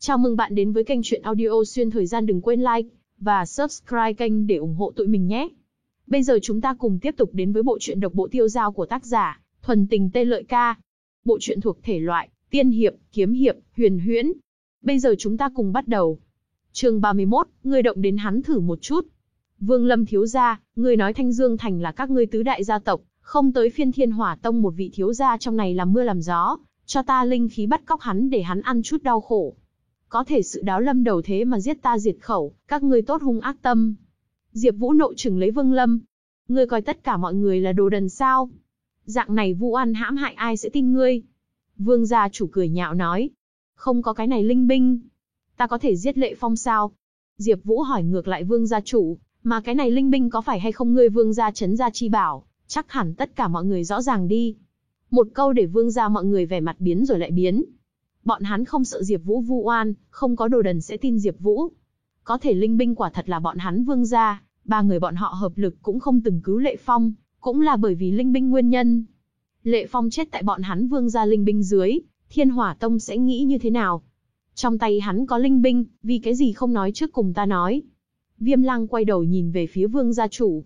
Chào mừng bạn đến với kênh truyện audio xuyên thời gian đừng quên like và subscribe kênh để ủng hộ tụi mình nhé. Bây giờ chúng ta cùng tiếp tục đến với bộ truyện độc bộ tiêu giao của tác giả Thuần Tình Tê Lợi Ca. Bộ truyện thuộc thể loại tiên hiệp, kiếm hiệp, huyền huyễn. Bây giờ chúng ta cùng bắt đầu. Chương 31, người động đến hắn thử một chút. Vương Lâm thiếu gia, người nói Thanh Dương Thành là các ngươi tứ đại gia tộc, không tới phiên Thiên Hỏa Tông một vị thiếu gia trong này làm mưa làm gió, cho ta linh khí bắt cóc hắn để hắn ăn chút đau khổ. Có thể sự đáo lâm đầu thế mà giết ta diệt khẩu, các ngươi tốt hung ác tâm. Diệp Vũ nộ trừng lấy Vương Lâm. Ngươi coi tất cả mọi người là đồ đần sao? Dạng này vu oan hãm hại ai sẽ tin ngươi? Vương gia chủ cười nhạo nói. Không có cái này linh binh. Ta có thể giết lệ phong sao? Diệp Vũ hỏi ngược lại vương gia chủ, mà cái này linh binh có phải hay không ngươi vương gia chấn gia chi bảo, chắc hẳn tất cả mọi người rõ ràng đi. Một câu để vương gia mọi người vẻ mặt biến rồi lại biến. Bọn hắn không sợ Diệp Vũ vu oan, không có đồ đần sẽ tin Diệp Vũ. Có thể linh binh quả thật là bọn hắn vương gia, ba người bọn họ hợp lực cũng không từng cứu Lệ Phong, cũng là bởi vì linh binh nguyên nhân. Lệ Phong chết tại bọn hắn vương gia linh binh dưới, Thiên Hỏa Tông sẽ nghĩ như thế nào? Trong tay hắn có linh binh, vì cái gì không nói trước cùng ta nói? Viêm Lăng quay đầu nhìn về phía vương gia chủ.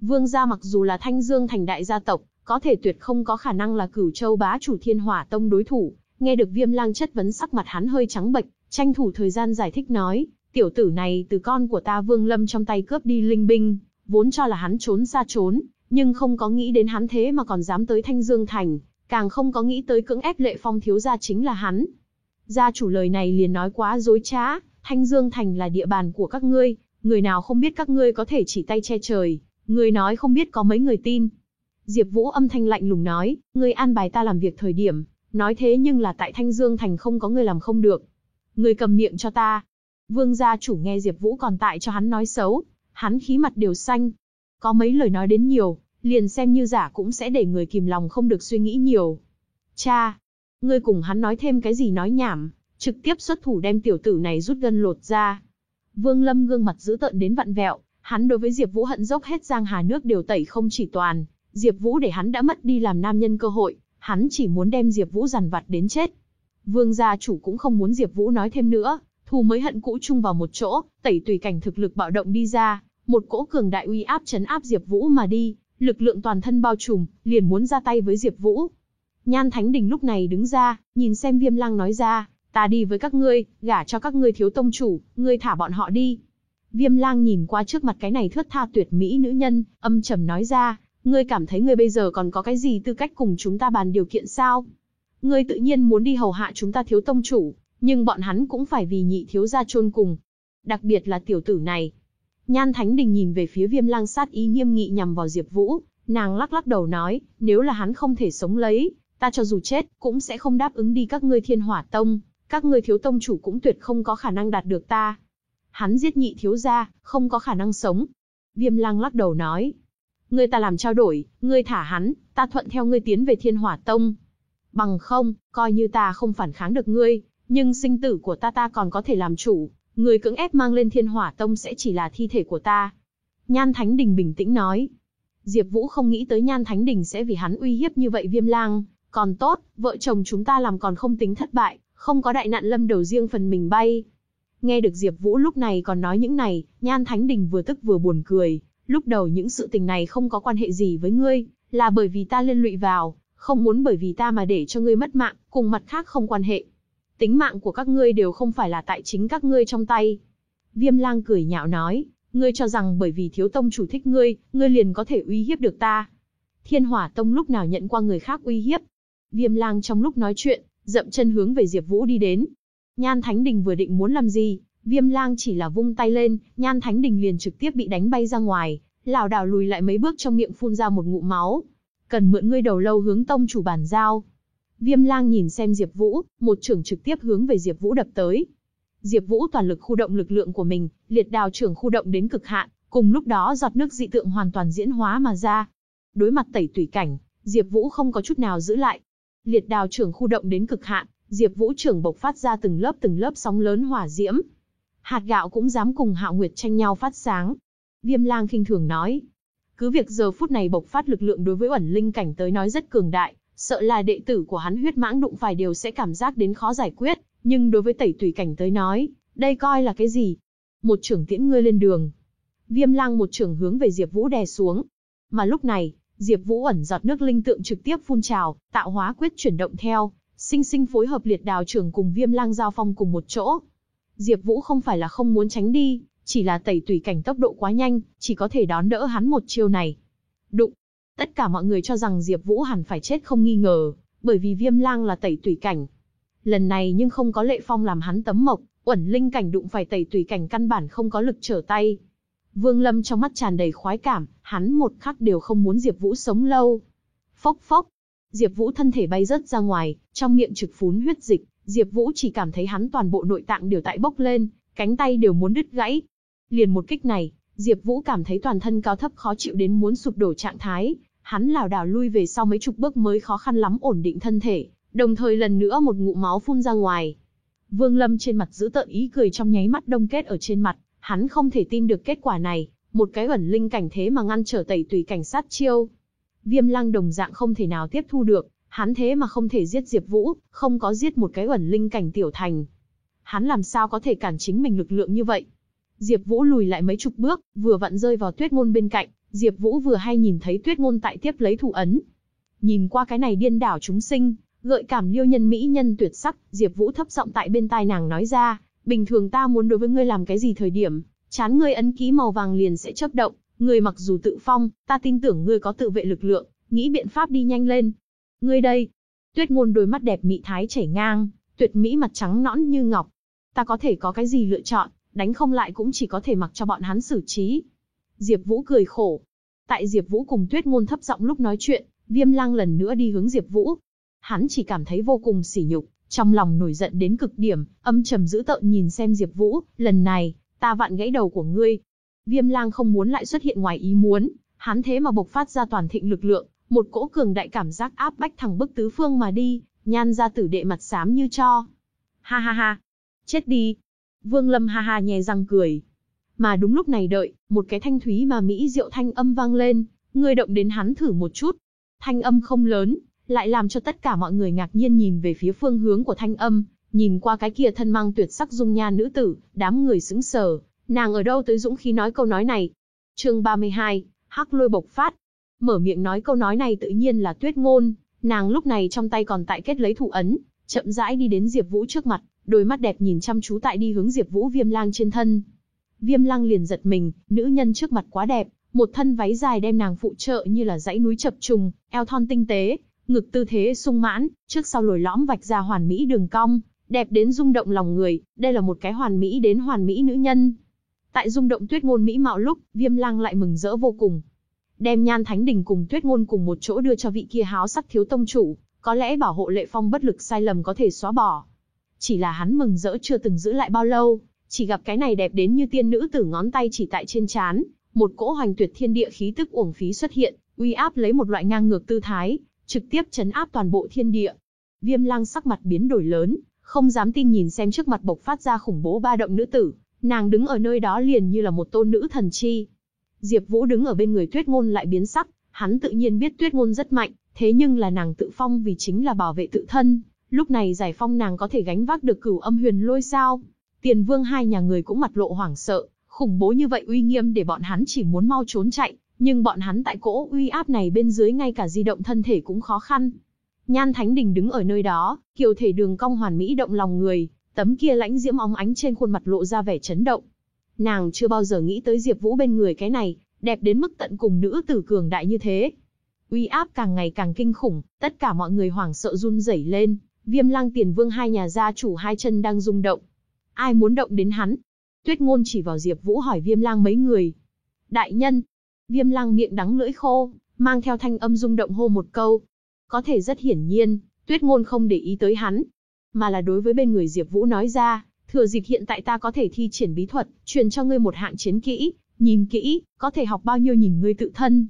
Vương gia mặc dù là Thanh Dương thành đại gia tộc, có thể tuyệt không có khả năng là Cửu Châu bá chủ Thiên Hỏa Tông đối thủ. Nghe được Viêm Lang chất vấn sắc mặt hắn hơi trắng bệch, tranh thủ thời gian giải thích nói, tiểu tử này từ con của ta Vương Lâm trong tay cướp đi linh binh, vốn cho là hắn trốn xa trốn, nhưng không có nghĩ đến hắn thế mà còn dám tới Thanh Dương thành, càng không có nghĩ tới cưỡng ép Lệ Phong thiếu gia chính là hắn. Gia chủ lời này liền nói quá dối trá, Thanh Dương thành là địa bàn của các ngươi, người nào không biết các ngươi có thể chỉ tay che trời, người nói không biết có mấy người tin. Diệp Vũ âm thanh lạnh lùng nói, ngươi an bài ta làm việc thời điểm, nói thế nhưng là tại Thanh Dương thành không có người làm không được. Ngươi cầm miệng cho ta. Vương gia chủ nghe Diệp Vũ còn tại cho hắn nói xấu, hắn khí mặt đều xanh. Có mấy lời nói đến nhiều, liền xem như giả cũng sẽ để người kìm lòng không được suy nghĩ nhiều. Cha, ngươi cùng hắn nói thêm cái gì nói nhảm, trực tiếp xuất thủ đem tiểu tử này rút gân lột ra. Vương Lâm gương mặt dữ tợn đến vặn vẹo, hắn đối với Diệp Vũ hận dốc hết giang hà nước đều tẩy không chỉ toàn, Diệp Vũ để hắn đã mất đi làm nam nhân cơ hội, hắn chỉ muốn đem Diệp Vũ giàn vặt đến chết. Vương gia chủ cũng không muốn Diệp Vũ nói thêm nữa, thù mới hận cũ chung vào một chỗ, tẩy tùy cảnh thực lực bạo động đi ra, một cỗ cường đại uy áp trấn áp Diệp Vũ mà đi, lực lượng toàn thân bao trùm, liền muốn ra tay với Diệp Vũ. Nhan Thánh Đình lúc này đứng ra, nhìn xem Viêm Lăng nói ra, ta đi với các ngươi, gả cho các ngươi thiếu tông chủ, ngươi thả bọn họ đi. Viêm Lang nhìn qua trước mặt cái này thướt tha tuyệt mỹ nữ nhân, âm trầm nói ra, ngươi cảm thấy ngươi bây giờ còn có cái gì tư cách cùng chúng ta bàn điều kiện sao? Ngươi tự nhiên muốn đi hầu hạ chúng ta thiếu tông chủ, nhưng bọn hắn cũng phải vì nhị thiếu gia chôn cùng. Đặc biệt là tiểu tử này. Nhan Thánh Đình nhìn về phía Viêm Lang sát ý nghiêm nghị nhằm vào Diệp Vũ, nàng lắc lắc đầu nói, nếu là hắn không thể sống lấy, ta cho dù chết, cũng sẽ không đáp ứng đi các ngươi Thiên Hỏa Tông, các ngươi thiếu tông chủ cũng tuyệt không có khả năng đạt được ta. Hắn giết nhị thiếu gia, không có khả năng sống. Viêm Lăng lắc đầu nói, ngươi ta làm trao đổi, ngươi thả hắn, ta thuận theo ngươi tiến về Thiên Hỏa Tông. Bằng không, coi như ta không phản kháng được ngươi, nhưng sinh tử của ta ta còn có thể làm chủ, người cưỡng ép mang lên Thiên Hỏa Tông sẽ chỉ là thi thể của ta. Nhan Thánh Đình bình tĩnh nói. Diệp Vũ không nghĩ tới Nhan Thánh Đình sẽ vì hắn uy hiếp như vậy Viêm Lang, còn tốt, vợ chồng chúng ta làm còn không tính thất bại, không có đại nạn lâm đầu riêng phần mình bay. Nghe được Diệp Vũ lúc này còn nói những này, Nhan Thánh Đình vừa tức vừa buồn cười, lúc đầu những sự tình này không có quan hệ gì với ngươi, là bởi vì ta liên lụy vào, không muốn bởi vì ta mà để cho ngươi mất mạng, cùng mặt khác không quan hệ. Tính mạng của các ngươi đều không phải là tại chính các ngươi trong tay. Viêm Lang cười nhạo nói, ngươi cho rằng bởi vì thiếu tông chủ thích ngươi, ngươi liền có thể uy hiếp được ta. Thiên Hỏa Tông lúc nào nhận qua người khác uy hiếp. Viêm Lang trong lúc nói chuyện, dậm chân hướng về Diệp Vũ đi đến. Nhan Thánh Đình vừa định muốn làm gì, Viêm Lang chỉ là vung tay lên, Nhan Thánh Đình liền trực tiếp bị đánh bay ra ngoài, lảo đảo lùi lại mấy bước trong miệng phun ra một ngụm máu. Cần mượn ngươi đầu lâu hướng tông chủ bản giao. Viêm Lang nhìn xem Diệp Vũ, một trưởng trực tiếp hướng về Diệp Vũ đập tới. Diệp Vũ toàn lực khu động lực lượng của mình, liệt đào trưởng khu động đến cực hạn, cùng lúc đó giọt nước dị tượng hoàn toàn diễn hóa mà ra. Đối mặt tẩy tùy cảnh, Diệp Vũ không có chút nào giữ lại. Liệt đào trưởng khu động đến cực hạn, Diệp Vũ trưởng bộc phát ra từng lớp từng lớp sóng lớn hỏa diễm. Hạt gạo cũng dám cùng Hạo Nguyệt tranh nhau phát sáng. Viêm Lang khinh thường nói, cứ việc giờ phút này bộc phát lực lượng đối với ẩn linh cảnh tới nói rất cường đại, sợ là đệ tử của hắn huyết mãng đụng phải đều sẽ cảm giác đến khó giải quyết, Nhưng đối với tẩy tùy cảnh tới nói, đây coi là cái gì? Một trưởng tiễn ngươi lên đường. Viêm lang một trưởng hướng về Diệp Vũ đè xuống. Mà lúc này, Diệp Vũ ẩn giọt nước linh tượng trực tiếp phun trào, tạo hóa quyết chuyển động theo, sinh sinh phối hợp liệt đào trưởng cùng Viêm lang giao phong cùng một chỗ. Diệp Vũ không phải là không muốn tránh đi, chỉ là tẩy tùy cảnh tốc độ quá nhanh, chỉ có thể đón đỡ hắn một chiêu này. Đụng. Tất cả mọi người cho rằng Diệp Vũ hẳn phải chết không nghi ngờ, bởi vì Viêm Lang là tẩy tùy cảnh. Lần này nhưng không có Lệ Phong làm hắn tấm mộc, uẩn linh cảnh đụng phải tẩy tùy cảnh căn bản không có lực trở tay. Vương Lâm trong mắt tràn đầy khoái cảm, hắn một khắc đều không muốn Diệp Vũ sống lâu. Phốc phốc, Diệp Vũ thân thể bay rớt ra ngoài, trong miệng trực phún huyết dịch, Diệp Vũ chỉ cảm thấy hắn toàn bộ nội tạng đều tại bốc lên, cánh tay đều muốn đứt gãy. Liền một kích này, Diệp Vũ cảm thấy toàn thân cao thấp khó chịu đến muốn sụp đổ trạng thái, hắn lảo đảo lui về sau mấy chục bước mới khó khăn lắm ổn định thân thể, đồng thời lần nữa một ngụm máu phun ra ngoài. Vương Lâm trên mặt giữ tợn ý cười trong nháy mắt đông kết ở trên mặt, hắn không thể tin được kết quả này, một cái ẩn linh cảnh thế mà ngăn trở tẩy tùy cảnh sát chiêu. Viêm Lăng đồng dạng không thể nào tiếp thu được, hắn thế mà không thể giết Diệp Vũ, không có giết một cái ẩn linh cảnh tiểu thành. Hắn làm sao có thể cản chính mình lực lượng như vậy? Diệp Vũ lùi lại mấy chục bước, vừa vặn rơi vào Tuyết Ngôn bên cạnh, Diệp Vũ vừa hay nhìn thấy Tuyết Ngôn tại tiếp lấy thủ ấn. Nhìn qua cái này điên đảo chúng sinh, gợi cảm liêu nhân mỹ nhân tuyệt sắc, Diệp Vũ thấp giọng tại bên tai nàng nói ra, bình thường ta muốn đối với ngươi làm cái gì thời điểm, chán ngươi ấn ký màu vàng liền sẽ chớp động, ngươi mặc dù tự phong, ta tin tưởng ngươi có tự vệ lực lượng, nghĩ biện pháp đi nhanh lên. Ngươi đây. Tuyết Ngôn đôi mắt đẹp mỹ thái chảy ngang, tuyệt mỹ mặt trắng nõn như ngọc. Ta có thể có cái gì lựa chọn, đánh không lại cũng chỉ có thể mặc cho bọn hắn xử trí. Diệp Vũ cười khổ. Tại Diệp Vũ cùng Tuyết Ngôn thấp giọng lúc nói chuyện, Viêm Lang lần nữa đi hướng Diệp Vũ. Hắn chỉ cảm thấy vô cùng sỉ nhục, trong lòng nổi giận đến cực điểm, âm trầm dữ tợn nhìn xem Diệp Vũ, lần này, ta vặn gãy đầu của ngươi. Viêm Lang không muốn lại xuất hiện ngoài ý muốn, hắn thế mà bộc phát ra toàn thịnh lực lượng, một cỗ cường đại cảm giác áp bách thẳng bức tứ phương mà đi, nhan ra tử đệ mặt xám như cho. Ha ha ha, chết đi. Vương Lâm ha ha nhè răng cười. Mà đúng lúc này đợi, một cái thanh thúy mà mỹ diệu thanh âm vang lên, ngươi động đến hắn thử một chút. Thanh âm không lớn, lại làm cho tất cả mọi người ngạc nhiên nhìn về phía phương hướng của thanh âm, nhìn qua cái kia thân mang tuyệt sắc dung nhan nữ tử, đám người sững sờ, nàng ở đâu tới dũng khí nói câu nói này. Chương 32, Hắc Lôi bộc phát. Mở miệng nói câu nói này tự nhiên là Tuyết Ngôn, nàng lúc này trong tay còn tại kết lấy thủ ấn, chậm rãi đi đến Diệp Vũ trước mặt, đôi mắt đẹp nhìn chăm chú tại đi hướng Diệp Vũ Viêm Lang trên thân. Viêm Lang liền giật mình, nữ nhân trước mặt quá đẹp, một thân váy dài đem nàng phụ trợ như là dãy núi chập trùng, eo thon tinh tế, ngực tư thế sung mãn, trước sau lồi lõm vạch ra hoàn mỹ đường cong, đẹp đến rung động lòng người, đây là một cái hoàn mỹ đến hoàn mỹ nữ nhân. Tại rung động Tuyết Ngôn mỹ mạo lúc, Viêm Lang lại mừng rỡ vô cùng. Đem Nhan Thánh Đình cùng Tuyết Ngôn cùng một chỗ đưa cho vị kia háo sắc thiếu tông chủ, có lẽ bảo hộ Lệ Phong bất lực sai lầm có thể xóa bỏ. Chỉ là hắn mừng rỡ chưa từng giữ lại bao lâu, chỉ gặp cái này đẹp đến như tiên nữ tử ngón tay chỉ tại trên trán, một cỗ hoành tuyệt thiên địa khí tức uổng phí xuất hiện, uy áp lấy một loại ngang ngược tư thái, trực tiếp chấn áp toàn bộ thiên địa. Viêm Lang sắc mặt biến đổi lớn, không dám tin nhìn xem trước mặt bộc phát ra khủng bố ba động nữ tử, nàng đứng ở nơi đó liền như là một tôn nữ thần chi. Diệp Vũ đứng ở bên người Tuyết Ngôn lại biến sắc, hắn tự nhiên biết Tuyết Ngôn rất mạnh, thế nhưng là nàng tự phong vì chính là bảo vệ tự thân, lúc này giải phong nàng có thể gánh vác được cửu âm huyền lôi sao? Tiền Vương hai nhà người cũng mặt lộ hoảng sợ, khủng bố như vậy uy nghiêm để bọn hắn chỉ muốn mau trốn chạy, nhưng bọn hắn tại cỗ uy áp này bên dưới ngay cả di động thân thể cũng khó khăn. Nhan Thánh Đình đứng ở nơi đó, kiều thể đường cong hoàn mỹ động lòng người, tấm kia lãnh diễm óng ánh trên khuôn mặt lộ ra vẻ chấn động. Nàng chưa bao giờ nghĩ tới Diệp Vũ bên người cái này, đẹp đến mức tận cùng nữ tử cường đại như thế. Uy áp càng ngày càng kinh khủng, tất cả mọi người hoảng sợ run rẩy lên, Viêm Lăng Tiền Vương hai nhà gia chủ hai chân đang rung động. Ai muốn động đến hắn? Tuyết Ngôn chỉ vào Diệp Vũ hỏi Viêm Lang mấy người. Đại nhân. Viêm Lang miệng đắng lưỡi khô, mang theo thanh âm rung động hô một câu. Có thể rất hiển nhiên, Tuyết Ngôn không để ý tới hắn, mà là đối với bên người Diệp Vũ nói ra, thừa dịp hiện tại ta có thể thi triển bí thuật, truyền cho ngươi một hạng chiến kỹ, nhìn kỹ, có thể học bao nhiêu nhìn ngươi tự thân.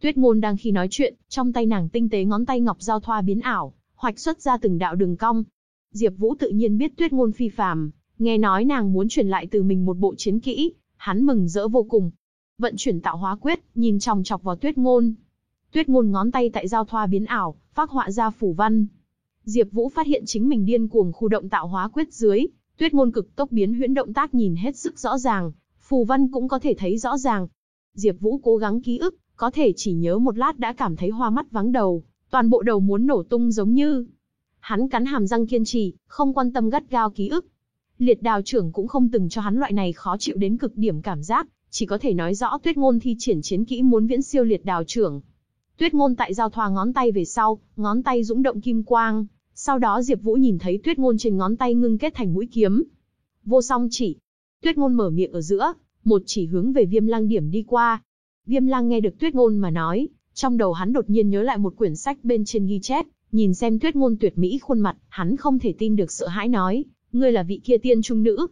Tuyết Ngôn đang khi nói chuyện, trong tay nàng tinh tế ngón tay ngọc giao thoa biến ảo, hoạch xuất ra từng đạo đường cong. Diệp Vũ tự nhiên biết Tuyết Ngôn phi phàm, nghe nói nàng muốn truyền lại từ mình một bộ chiến kỹ, hắn mừng rỡ vô cùng. Vận chuyển tạo hóa quyết, nhìn chòng chọc vào Tuyết Ngôn. Tuyết Ngôn ngón tay tại giao thoa biến ảo, phác họa ra phủ văn. Diệp Vũ phát hiện chính mình điên cuồng khu động tạo hóa quyết dưới, Tuyết ngôn cực tốc biến huyễn động tác nhìn hết sức rõ ràng, phù văn cũng có thể thấy rõ ràng. Diệp Vũ cố gắng ký ức, có thể chỉ nhớ một lát đã cảm thấy hoa mắt vắng đầu, toàn bộ đầu muốn nổ tung giống như. Hắn cắn hàm răng kiên trì, không quan tâm gắt gao ký ức. Liệt Đào trưởng cũng không từng cho hắn loại này khó chịu đến cực điểm cảm giác, chỉ có thể nói rõ Tuyết ngôn thi triển chiến kỹ muốn viễn siêu Liệt Đào trưởng. Tuyết ngôn tại giao thoa ngón tay về sau, ngón tay dũng động kim quang, sau đó Diệp Vũ nhìn thấy Tuyết ngôn trên ngón tay ngưng kết thành mũi kiếm. Vô song chỉ. Tuyết ngôn mở miệng ở giữa, một chỉ hướng về Viêm Lang điểm đi qua. Viêm Lang nghe được Tuyết ngôn mà nói, trong đầu hắn đột nhiên nhớ lại một quyển sách bên trên ghi chép, nhìn xem Tuyết ngôn tuyệt mỹ khuôn mặt, hắn không thể tin được sợ hãi nói, ngươi là vị kia tiên trung nữ.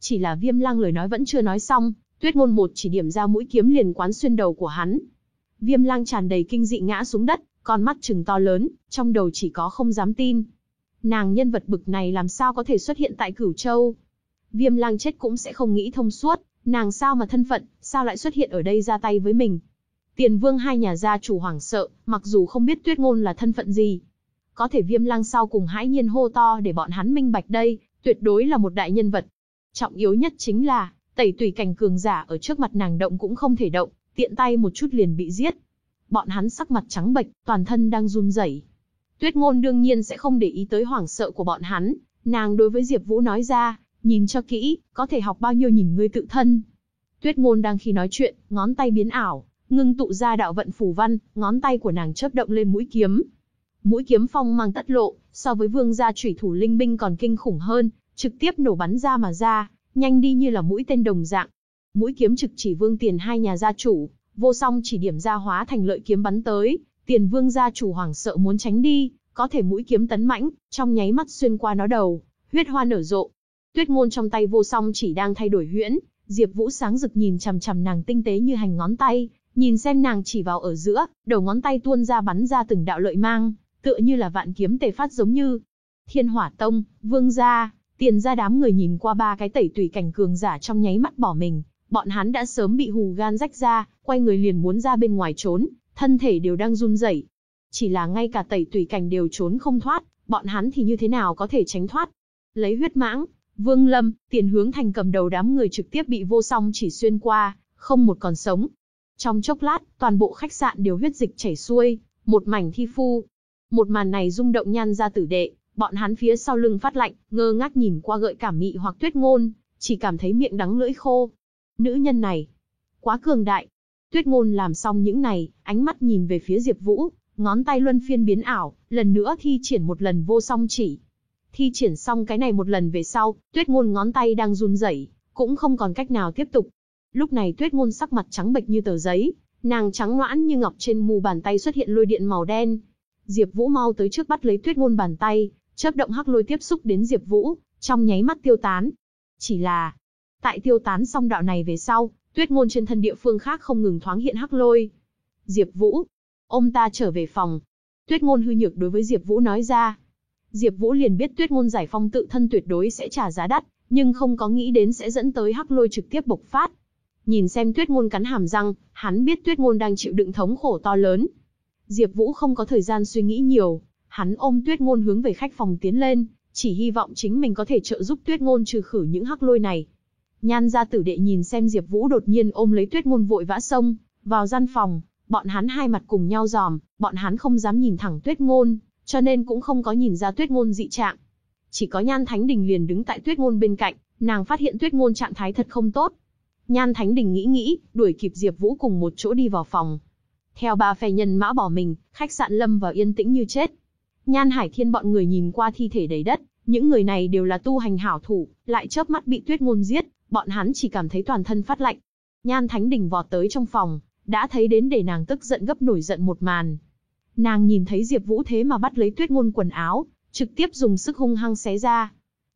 Chỉ là Viêm Lang lời nói vẫn chưa nói xong, Tuyết ngôn một chỉ điểm ra mũi kiếm liền quán xuyên đầu của hắn. Viêm Lang tràn đầy kinh dị ngã xuống đất, con mắt trừng to lớn, trong đầu chỉ có không dám tin. Nàng nhân vật bực này làm sao có thể xuất hiện tại Cửu Châu? Viêm lang chết cũng sẽ không nghĩ thông suốt, nàng sao mà thân phận, sao lại xuất hiện ở đây ra tay với mình. Tiền vương hai nhà gia chủ hoảng sợ, mặc dù không biết tuyết ngôn là thân phận gì. Có thể viêm lang sau cùng hãi nhiên hô to để bọn hắn minh bạch đây, tuyệt đối là một đại nhân vật. Trọng yếu nhất chính là, tẩy tùy cảnh cường giả ở trước mặt nàng động cũng không thể động, tiện tay một chút liền bị giết. Bọn hắn sắc mặt trắng bệch, toàn thân đang run rẩy. Tuyết ngôn đương nhiên sẽ không để ý tới hoảng sợ của bọn hắn, nàng đối với Diệp Vũ nói ra, nhìn cho kỹ, có thể học bao nhiêu nhìn ngươi tự thân. Tuyết ngôn đang khi nói chuyện, ngón tay biến ảo, ngưng tụ ra đạo vận phù văn, ngón tay của nàng chớp động lên mũi kiếm. Mũi kiếm phong mang tất lộ, so với vương gia chủy thủ linh binh còn kinh khủng hơn, trực tiếp nổ bắn ra mà ra, nhanh đi như là mũi tên đồng dạng. Mũi kiếm trực chỉ vương tiền hai nhà gia chủ, vô song chỉ điểm ra hóa thành lợi kiếm bắn tới, Tiền vương gia chủ hoàng sợ muốn tránh đi, có thể mũi kiếm tấn mãnh, trong nháy mắt xuyên qua nó đầu, huyết hoa nở rộ. Tuyết ngôn trong tay vô song chỉ đang thay đổi huyễn, Diệp Vũ sáng rực nhìn chằm chằm nàng tinh tế như hành ngón tay, nhìn xem nàng chỉ vào ở giữa, đầu ngón tay tuôn ra bắn ra từng đạo lợi mang, tựa như là vạn kiếm tề phát giống như. Thiên Hỏa Tông, Vương gia, Tiền gia đám người nhìn qua ba cái tẩy tùy cảnh cường giả trong nháy mắt bỏ mình, bọn hắn đã sớm bị hù gan rách ra, quay người liền muốn ra bên ngoài trốn, thân thể đều đang run rẩy. Chỉ là ngay cả tẩy tùy cảnh đều trốn không thoát, bọn hắn thì như thế nào có thể tránh thoát? Lấy huyết mãng, Vương Lâm, tiền hướng thành cầm đầu đám người trực tiếp bị vô song chỉ xuyên qua, không một còn sống. Trong chốc lát, toàn bộ khách sạn đều huyết dịch chảy xuôi, một mảnh thi phu. Một màn này rung động nhan ra tử đệ, bọn hắn phía sau lưng phát lạnh, ngơ ngác nhìn qua gợi cảm mị hoặc tuyết ngôn, chỉ cảm thấy miệng đắng lưỡi khô. Nữ nhân này, quá cường đại, Tuyết ngôn làm xong những này, ánh mắt nhìn về phía Diệp Vũ, ngón tay luân phiên biến ảo, lần nữa thi triển một lần vô song chỉ. Thi triển xong cái này một lần về sau, Tuyết ngôn ngón tay đang run rẩy, cũng không còn cách nào tiếp tục. Lúc này Tuyết ngôn sắc mặt trắng bệch như tờ giấy, nàng trắng ngoãn như ngọc trên mu bàn tay xuất hiện lôi điện màu đen. Diệp Vũ mau tới trước bắt lấy Tuyết ngôn bàn tay, chớp động hắc lôi tiếp xúc đến Diệp Vũ, trong nháy mắt tiêu tán. Chỉ là, tại tiêu tán xong đạo này về sau, Tuyết ngôn trên thân địa phương khác không ngừng thoáng hiện hắc lôi. Diệp Vũ, ông ta trở về phòng. Tuyết ngôn hư nhược đối với Diệp Vũ nói ra. Diệp Vũ liền biết Tuyết ngôn giải phong tự thân tuyệt đối sẽ trả giá đắt, nhưng không có nghĩ đến sẽ dẫn tới hắc lôi trực tiếp bộc phát. Nhìn xem Tuyết ngôn cắn hàm răng, hắn biết Tuyết ngôn đang chịu đựng thống khổ to lớn. Diệp Vũ không có thời gian suy nghĩ nhiều, hắn ôm Tuyết ngôn hướng về khách phòng tiến lên, chỉ hy vọng chính mình có thể trợ giúp Tuyết ngôn trừ khử những hắc lôi này. Nhan gia tử đệ nhìn xem Diệp Vũ đột nhiên ôm lấy Tuyết Ngôn vội vã xông vào gian phòng, bọn hắn hai mặt cùng nhau giòm, bọn hắn không dám nhìn thẳng Tuyết Ngôn, cho nên cũng không có nhìn ra Tuyết Ngôn dị trạng. Chỉ có Nhan Thánh Đình liền đứng tại Tuyết Ngôn bên cạnh, nàng phát hiện Tuyết Ngôn trạng thái thật không tốt. Nhan Thánh Đình nghĩ nghĩ, đuổi kịp Diệp Vũ cùng một chỗ đi vào phòng. Theo ba phe nhân mã bỏ mình, khách sạn lâm vào yên tĩnh như chết. Nhan Hải Thiên bọn người nhìn qua thi thể đầy đất, những người này đều là tu hành hảo thủ, lại chớp mắt bị Tuyết Ngôn giết, bọn hắn chỉ cảm thấy toàn thân phát lạnh. Nhan Thánh Đình vọt tới trong phòng, đã thấy đến để nàng tức giận gấp nổi giận một màn. Nàng nhìn thấy Diệp Vũ thế mà bắt lấy Tuyết Ngôn quần áo, trực tiếp dùng sức hung hăng xé ra.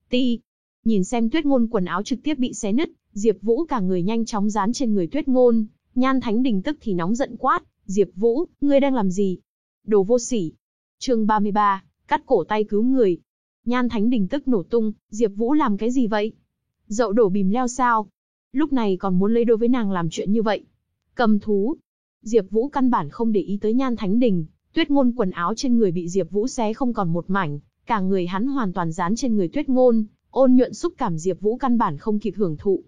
Ti. Nhìn xem Tuyết Ngôn quần áo trực tiếp bị xé nứt, Diệp Vũ cả người nhanh chóng dán trên người Tuyết Ngôn, Nhan Thánh Đình tức thì nóng giận quát, "Diệp Vũ, ngươi đang làm gì?" Đồ vô sỉ. Chương 33, cắt cổ tay cứu người. Nhan Thánh Đình tức nổ tung, Diệp Vũ làm cái gì vậy? Dậu đổ bìm leo sao? Lúc này còn muốn lấy đôi với nàng làm chuyện như vậy. Cầm thú. Diệp Vũ căn bản không để ý tới Nhan Thánh Đình, Tuyết Ngôn quần áo trên người bị Diệp Vũ xé không còn một mảnh, Cả người hắn hoàn toàn dán trên người Tuyết Ngôn, ôn nhuận xúc cảm Diệp Vũ căn bản không kịp hưởng thụ.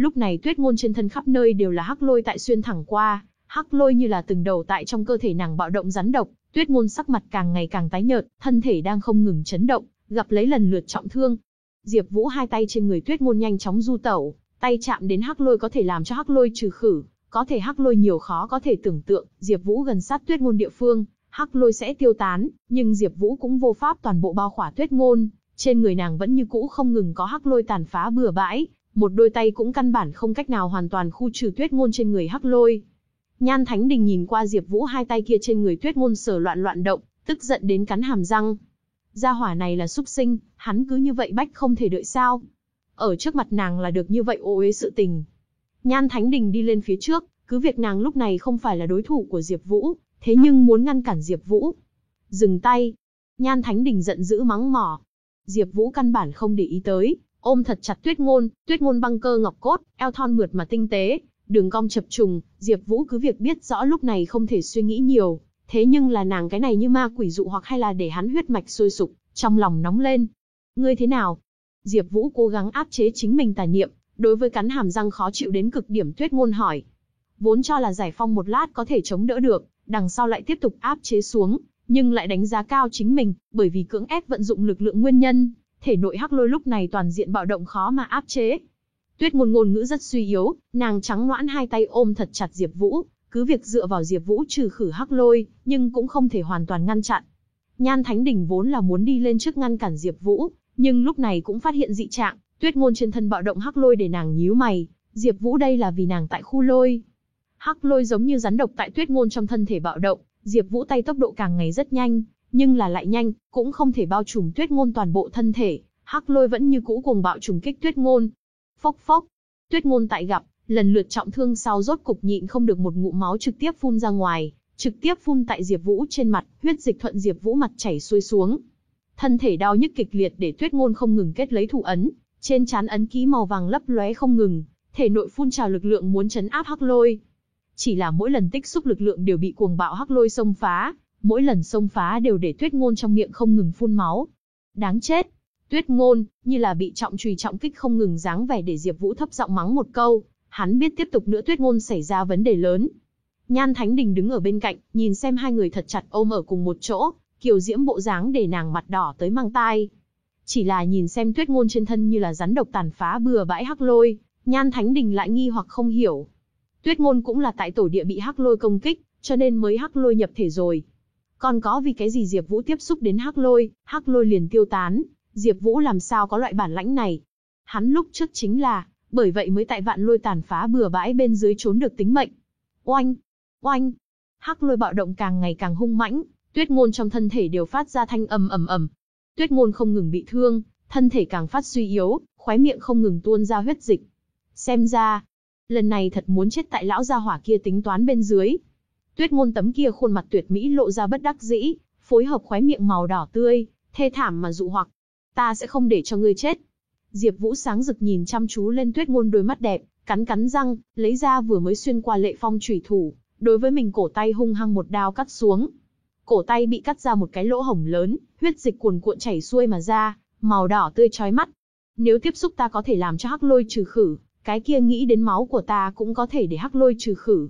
Lúc này Tuyết Ngôn trên thân khắp nơi đều là hắc lôi tại xuyên thẳng qua, hắc lôi như là từng đầu tại trong cơ thể nàng bạo động rắn độc, Tuyết Ngôn sắc mặt càng ngày càng tái nhợt, thân thể đang không ngừng chấn động, gặp lấy lần lượt trọng thương. Diệp Vũ hai tay trên người Tuyết Ngôn nhanh chóng du tẩu, tay chạm đến hắc lôi có thể làm cho hắc lôi trừ khử, có thể hắc lôi nhiều khó có thể tưởng tượng, Diệp Vũ gần sát Tuyết Ngôn địa phương, hắc lôi sẽ tiêu tán, nhưng Diệp Vũ cũng vô pháp toàn bộ bao khỏa Tuyết Ngôn, trên người nàng vẫn như cũ không ngừng có hắc lôi tàn phá bừa bãi, một đôi tay cũng căn bản không cách nào hoàn toàn khu trừ Tuyết Ngôn trên người hắc lôi. Nhan Thánh Đình nhìn qua Diệp Vũ hai tay kia trên người Tuyết Ngôn sờ loạn loạn động, tức giận đến cắn hàm răng. Gia hỏa này là súc sinh, hắn cứ như vậy bách không thể đợi sao? Ở trước mặt nàng là được như vậy ô uế sự tình. Nhan Thánh Đình đi lên phía trước, cứ việc nàng lúc này không phải là đối thủ của Diệp Vũ, thế nhưng muốn ngăn cản Diệp Vũ. Dừng tay. Nhan Thánh Đình giận dữ mắng mỏ. Diệp Vũ căn bản không để ý tới, ôm thật chặt Tuyết Ngôn, Tuyết Ngôn băng cơ ngọc cốt, eo thon mượt mà tinh tế, đường cong chập trùng, Diệp Vũ cứ việc biết rõ lúc này không thể suy nghĩ nhiều, thế nhưng là nàng cái này như ma quỷ dụ hoặc hay là để hắn huyết mạch sôi sục, trong lòng nóng lên. Ngươi thế nào? Diệp Vũ cố gắng áp chế chính mình tà niệm, đối với cắn hàm răng khó chịu đến cực điểm Tuyết Ngôn hỏi. Vốn cho là giải phong một lát có thể chống đỡ được, đằng sau lại tiếp tục áp chế xuống, nhưng lại đánh giá cao chính mình, bởi vì cưỡng ép vận dụng lực lượng nguyên nhân, thể nội hắc lôi lúc này toàn diện bạo động khó mà áp chế. Tuyết ngôn ngôn ngữ rất suy yếu, nàng trắng noãn hai tay ôm thật chặt Diệp Vũ, cứ việc dựa vào Diệp Vũ trừ khử hắc lôi, nhưng cũng không thể hoàn toàn ngăn chặn. Nhan Thánh Đình vốn là muốn đi lên trước ngăn cản Diệp Vũ, nhưng lúc này cũng phát hiện dị trạng, Tuyết ngôn trên thân bạo động hắc lôi để nàng nhíu mày, Diệp Vũ đây là vì nàng tại khu lôi. Hắc lôi giống như rắn độc tại Tuyết ngôn trong thân thể bạo động, Diệp Vũ tay tốc độ càng ngày rất nhanh, nhưng là lại nhanh, cũng không thể bao trùm Tuyết ngôn toàn bộ thân thể, hắc lôi vẫn như cũ cuồng bạo trùng kích Tuyết ngôn. Phốc phốc, Tuyết ngôn tại gặp, lần lượt trọng thương sau rốt cục nhịn không được một ngụm máu trực tiếp phun ra ngoài, trực tiếp phun tại Diệp Vũ trên mặt, huyết dịch thuận Diệp Vũ mặt chảy xuôi xuống. Thân thể đau nhức kịch liệt để Tuyết ngôn không ngừng kết lấy thủ ấn, trên trán ấn ký màu vàng lấp lóe không ngừng, thể nội phun trào lực lượng muốn chấn áp hắc lôi. Chỉ là mỗi lần tích xúc lực lượng đều bị cuồng bạo hắc lôi xông phá, mỗi lần xông phá đều để Tuyết ngôn trong miệng không ngừng phun máu. Đáng chết, Tuyết ngôn, như là bị trọng chùy trọng kích không ngừng dáng vẻ để Diệp Vũ thấp giọng mắng một câu, hắn biết tiếp tục nữa Tuyết ngôn xảy ra vấn đề lớn. Nhan Thánh Đình đứng ở bên cạnh, nhìn xem hai người thật chặt ôm ở cùng một chỗ, kiều diễm bộ dáng để nàng mặt đỏ tới mang tai. Chỉ là nhìn xem Tuyết ngôn trên thân như là rắn độc tàn phá bừa bãi hắc lôi, Nhan Thánh Đình lại nghi hoặc không hiểu. Tuyết ngôn cũng là tại tổ địa bị hắc lôi công kích, cho nên mới hắc lôi nhập thể rồi. Còn có vì cái gì Diệp Vũ tiếp xúc đến hắc lôi, hắc lôi liền tiêu tán, Diệp Vũ làm sao có loại bản lãnh này? Hắn lúc trước chính là, bởi vậy mới tại vạn lôi tàn phá bừa bãi bên dưới trốn được tính mệnh. Oanh, oanh, hắc lôi bạo động càng ngày càng hung mãnh, Tuyết Ngôn trong thân thể đều phát ra thanh ầm ầm ầm. Tuyết Ngôn không ngừng bị thương, thân thể càng phát suy yếu, khóe miệng không ngừng tuôn ra huyết dịch. Xem ra, lần này thật muốn chết tại lão gia hỏa kia tính toán bên dưới. Tuyết Ngôn tấm kia khuôn mặt tuyệt mỹ lộ ra bất đắc dĩ, phối hợp khóe miệng màu đỏ tươi, thê thảm mà dụ hoặc ta sẽ không để cho ngươi chết. Diệp Vũ sáng rực nhìn chăm chú lên Tuyết Ngôn đôi mắt đẹp, cắn cắn răng, lấy ra vừa mới xuyên qua lệ phong chủy thủ, đối với mình cổ tay hung hăng một đao cắt xuống. Cổ tay bị cắt ra một cái lỗ hổng lớn, huyết dịch cuồn cuộn chảy xuôi mà ra, màu đỏ tươi chói mắt. Nếu tiếp xúc ta có thể làm cho Hắc Lôi trừ khử, cái kia nghĩ đến máu của ta cũng có thể để Hắc Lôi trừ khử.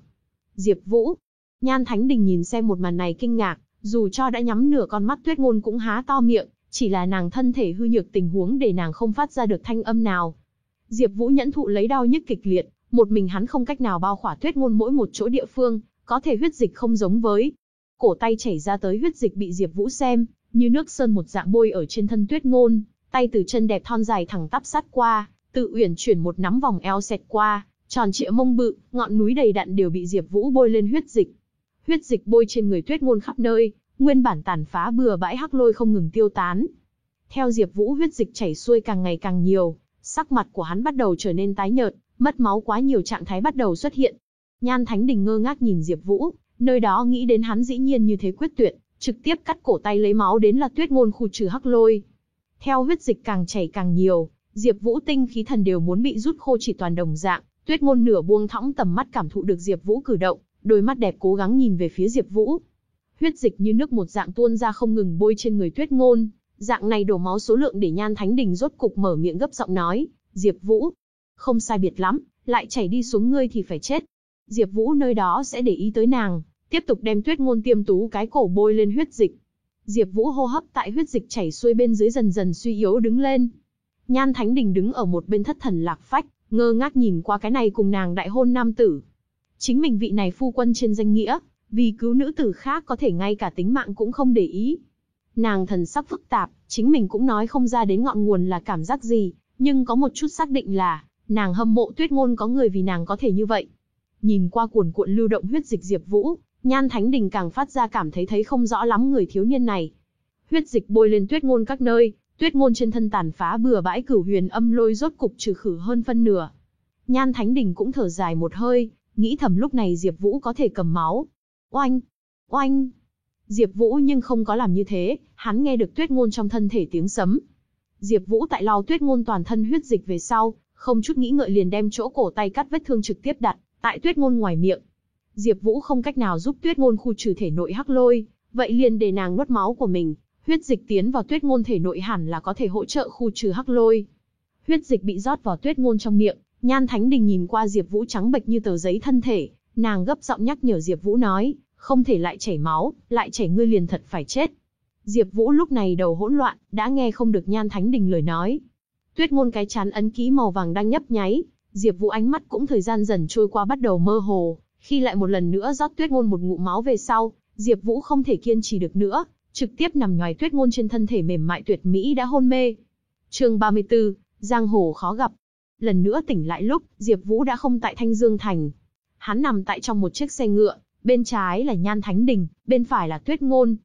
Diệp Vũ, Nhan Thánh Đình nhìn xem một màn này kinh ngạc, dù cho đã nhắm nửa con mắt Tuyết Ngôn cũng há to miệng, chỉ là nàng thân thể hư nhược tình huống để nàng không phát ra được thanh âm nào. Diệp Vũ nhẫn thụ lấy đau nhức kịch liệt, một mình hắn không cách nào bao khỏa Tuyết Ngôn mỗi một chỗ địa phương, có thể huyết dịch không giống với. Cổ tay chảy ra tới huyết dịch bị Diệp Vũ xem, như nước sơn một dạng bôi ở trên thân Tuyết Ngôn, tay từ chân đẹp thon dài thẳng tắp sát qua, tự uyển chuyển một nắm vòng eo xẹt qua, tròn trịa mông bự, ngọn núi đầy đặn đều bị Diệp Vũ bôi lên huyết dịch. Huyết dịch bôi trên người Tuyết Ngôn khắp nơi, nguyên bản tàn phá bừa bãi hắc lôi không ngừng tiêu tán. Theo Diệp Vũ huyết dịch chảy xuôi càng ngày càng nhiều, sắc mặt của hắn bắt đầu trở nên tái nhợt, mất máu quá nhiều trạng thái bắt đầu xuất hiện. Nhan Thánh Đình ngơ ngác nhìn Diệp Vũ, nơi đó nghĩ đến hắn dĩ nhiên như thế quyết tuyệt, trực tiếp cắt cổ tay lấy máu đến là Tuyết ngôn khu trừ hắc lôi. Theo huyết dịch càng chảy càng nhiều, Diệp Vũ tinh khí thần đều muốn bị rút khô chỉ toàn đồng dạng, Tuyết ngôn nửa buông thõng tầm mắt cảm thụ được Diệp Vũ cử động, đôi mắt đẹp cố gắng nhìn về phía Diệp Vũ huyết dịch như nước một dạng tuôn ra không ngừng bôi trên người Tuyết Ngôn, Dạng này đổ máu số lượng để Nhan Thánh Đình rốt cục mở miệng gấp giọng nói, Diệp Vũ, không sai biệt lắm, lại chảy đi xuống ngươi thì phải chết. Diệp Vũ nơi đó sẽ để ý tới nàng, tiếp tục đem Tuyết Ngôn tiêm tú cái cổ bôi lên huyết dịch. Diệp Vũ hô hấp tại huyết dịch chảy xuôi bên dưới dần dần suy yếu đứng lên. Nhan Thánh Đình đứng ở một bên thất thần lạc phách, ngơ ngác nhìn qua cái này cùng nàng đại hôn nam tử. Chính mình vị này phu quân trên danh nghĩa, vì cứu nữ tử khác có thể ngay cả tính mạng cũng không để ý. Nàng thần sắc phức tạp, chính mình cũng nói không ra đến ngọn nguồn là cảm giác gì, nhưng có một chút xác định là, nàng hâm mộ tuyết ngôn có người vì nàng có thể như vậy. Nhìn qua cuồn cuộn lưu động huyết dịch Diệp Vũ, Nhan Thánh Đình càng phát ra cảm thấy thấy không rõ lắm người thiếu niên này. Huyết dịch bôi lên tuyết ngôn các nơi, tuyết ngôn trên thân tàn phá bừa bãi cửu huyền âm lôi rốt cục trừ khử hơn phân nửa. Nhan Thánh Đình cũng thở dài một hơi, nghĩ thầm lúc này Diệp Vũ có thể cầm máu. Oanh! Oanh! Diệp Vũ nhưng không có làm như thế, hắn nghe được tuyết ngôn trong thân thể tiếng sấm. Diệp Vũ tại lau tuyết ngôn toàn thân huyết dịch về sau, không chút nghĩ ngợi liền đem chỗ cổ tay cắt vết thương trực tiếp đặt tại tuyết ngôn ngoài miệng. Diệp Vũ không cách nào giúp tuyết ngôn khu trừ thể nội hắc lôi, vậy liền để nàng nuốt máu của mình, huyết dịch tiến vào tuyết ngôn thể nội hẳn là có thể hỗ trợ khu trừ hắc lôi. Huyết dịch bị rót vào tuyết ngôn trong miệng, Nhan Thánh Đình nhìn qua Diệp Vũ trắng bệch như tờ giấy thân thể, nàng gấp giọng nhắc nhở Diệp Vũ nói, không thể lại chảy máu, lại chảy ngươi liền thật phải chết. Diệp Vũ lúc này đầu hỗn loạn, đã nghe không được Nhan Thánh Đình lời nói. Tuyết ngôn cái chán ấn ký màu vàng đang nhấp nháy, Diệp Vũ ánh mắt cũng thời gian dần trôi qua bắt đầu mơ hồ, khi lại một lần nữa rót Tuyết ngôn một ngụm máu về sau, Diệp Vũ không thể kiên trì được nữa, trực tiếp nằm nhòi Tuyết ngôn trên thân thể mềm mại tuyệt mỹ đã hôn mê. Chương 34, giang hồ khó gặp. Lần nữa tỉnh lại lúc, Diệp Vũ đã không tại Thanh Dương thành. Hắn nằm tại trong một chiếc xe ngựa, bên trái là Nhan Thánh Đình, bên phải là Tuyết ngôn.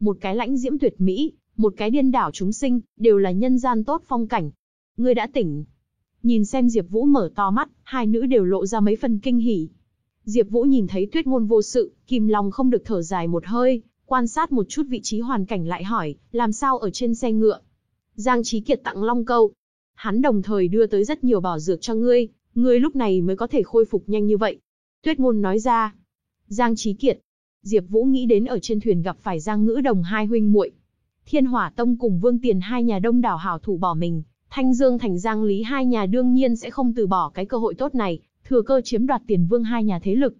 Một cái lãnh diễm tuyệt mỹ, một cái điên đảo chúng sinh, đều là nhân gian tốt phong cảnh. Ngươi đã tỉnh. Nhìn xem Diệp Vũ mở to mắt, hai nữ đều lộ ra mấy phần kinh hỉ. Diệp Vũ nhìn thấy Tuyết Ngôn vô sự, kìm lòng không được thở dài một hơi, quan sát một chút vị trí hoàn cảnh lại hỏi, làm sao ở trên xe ngựa? Giang Chí Kiệt tặng Long Câu. Hắn đồng thời đưa tới rất nhiều bảo dược cho ngươi, ngươi lúc này mới có thể khôi phục nhanh như vậy. Tuyết Ngôn nói ra. Giang Chí Kiệt. Diệp Vũ nghĩ đến ở trên thuyền gặp phải Giang Ngữ Đồng hai huynh muội. Thiên Hỏa Tông cùng Vương Tiền hai nhà đông đảo hảo thủ bỏ mình, Thanh Dương thành Giang Lý hai nhà đương nhiên sẽ không từ bỏ cái cơ hội tốt này, thừa cơ chiếm đoạt tiền vương hai nhà thế lực.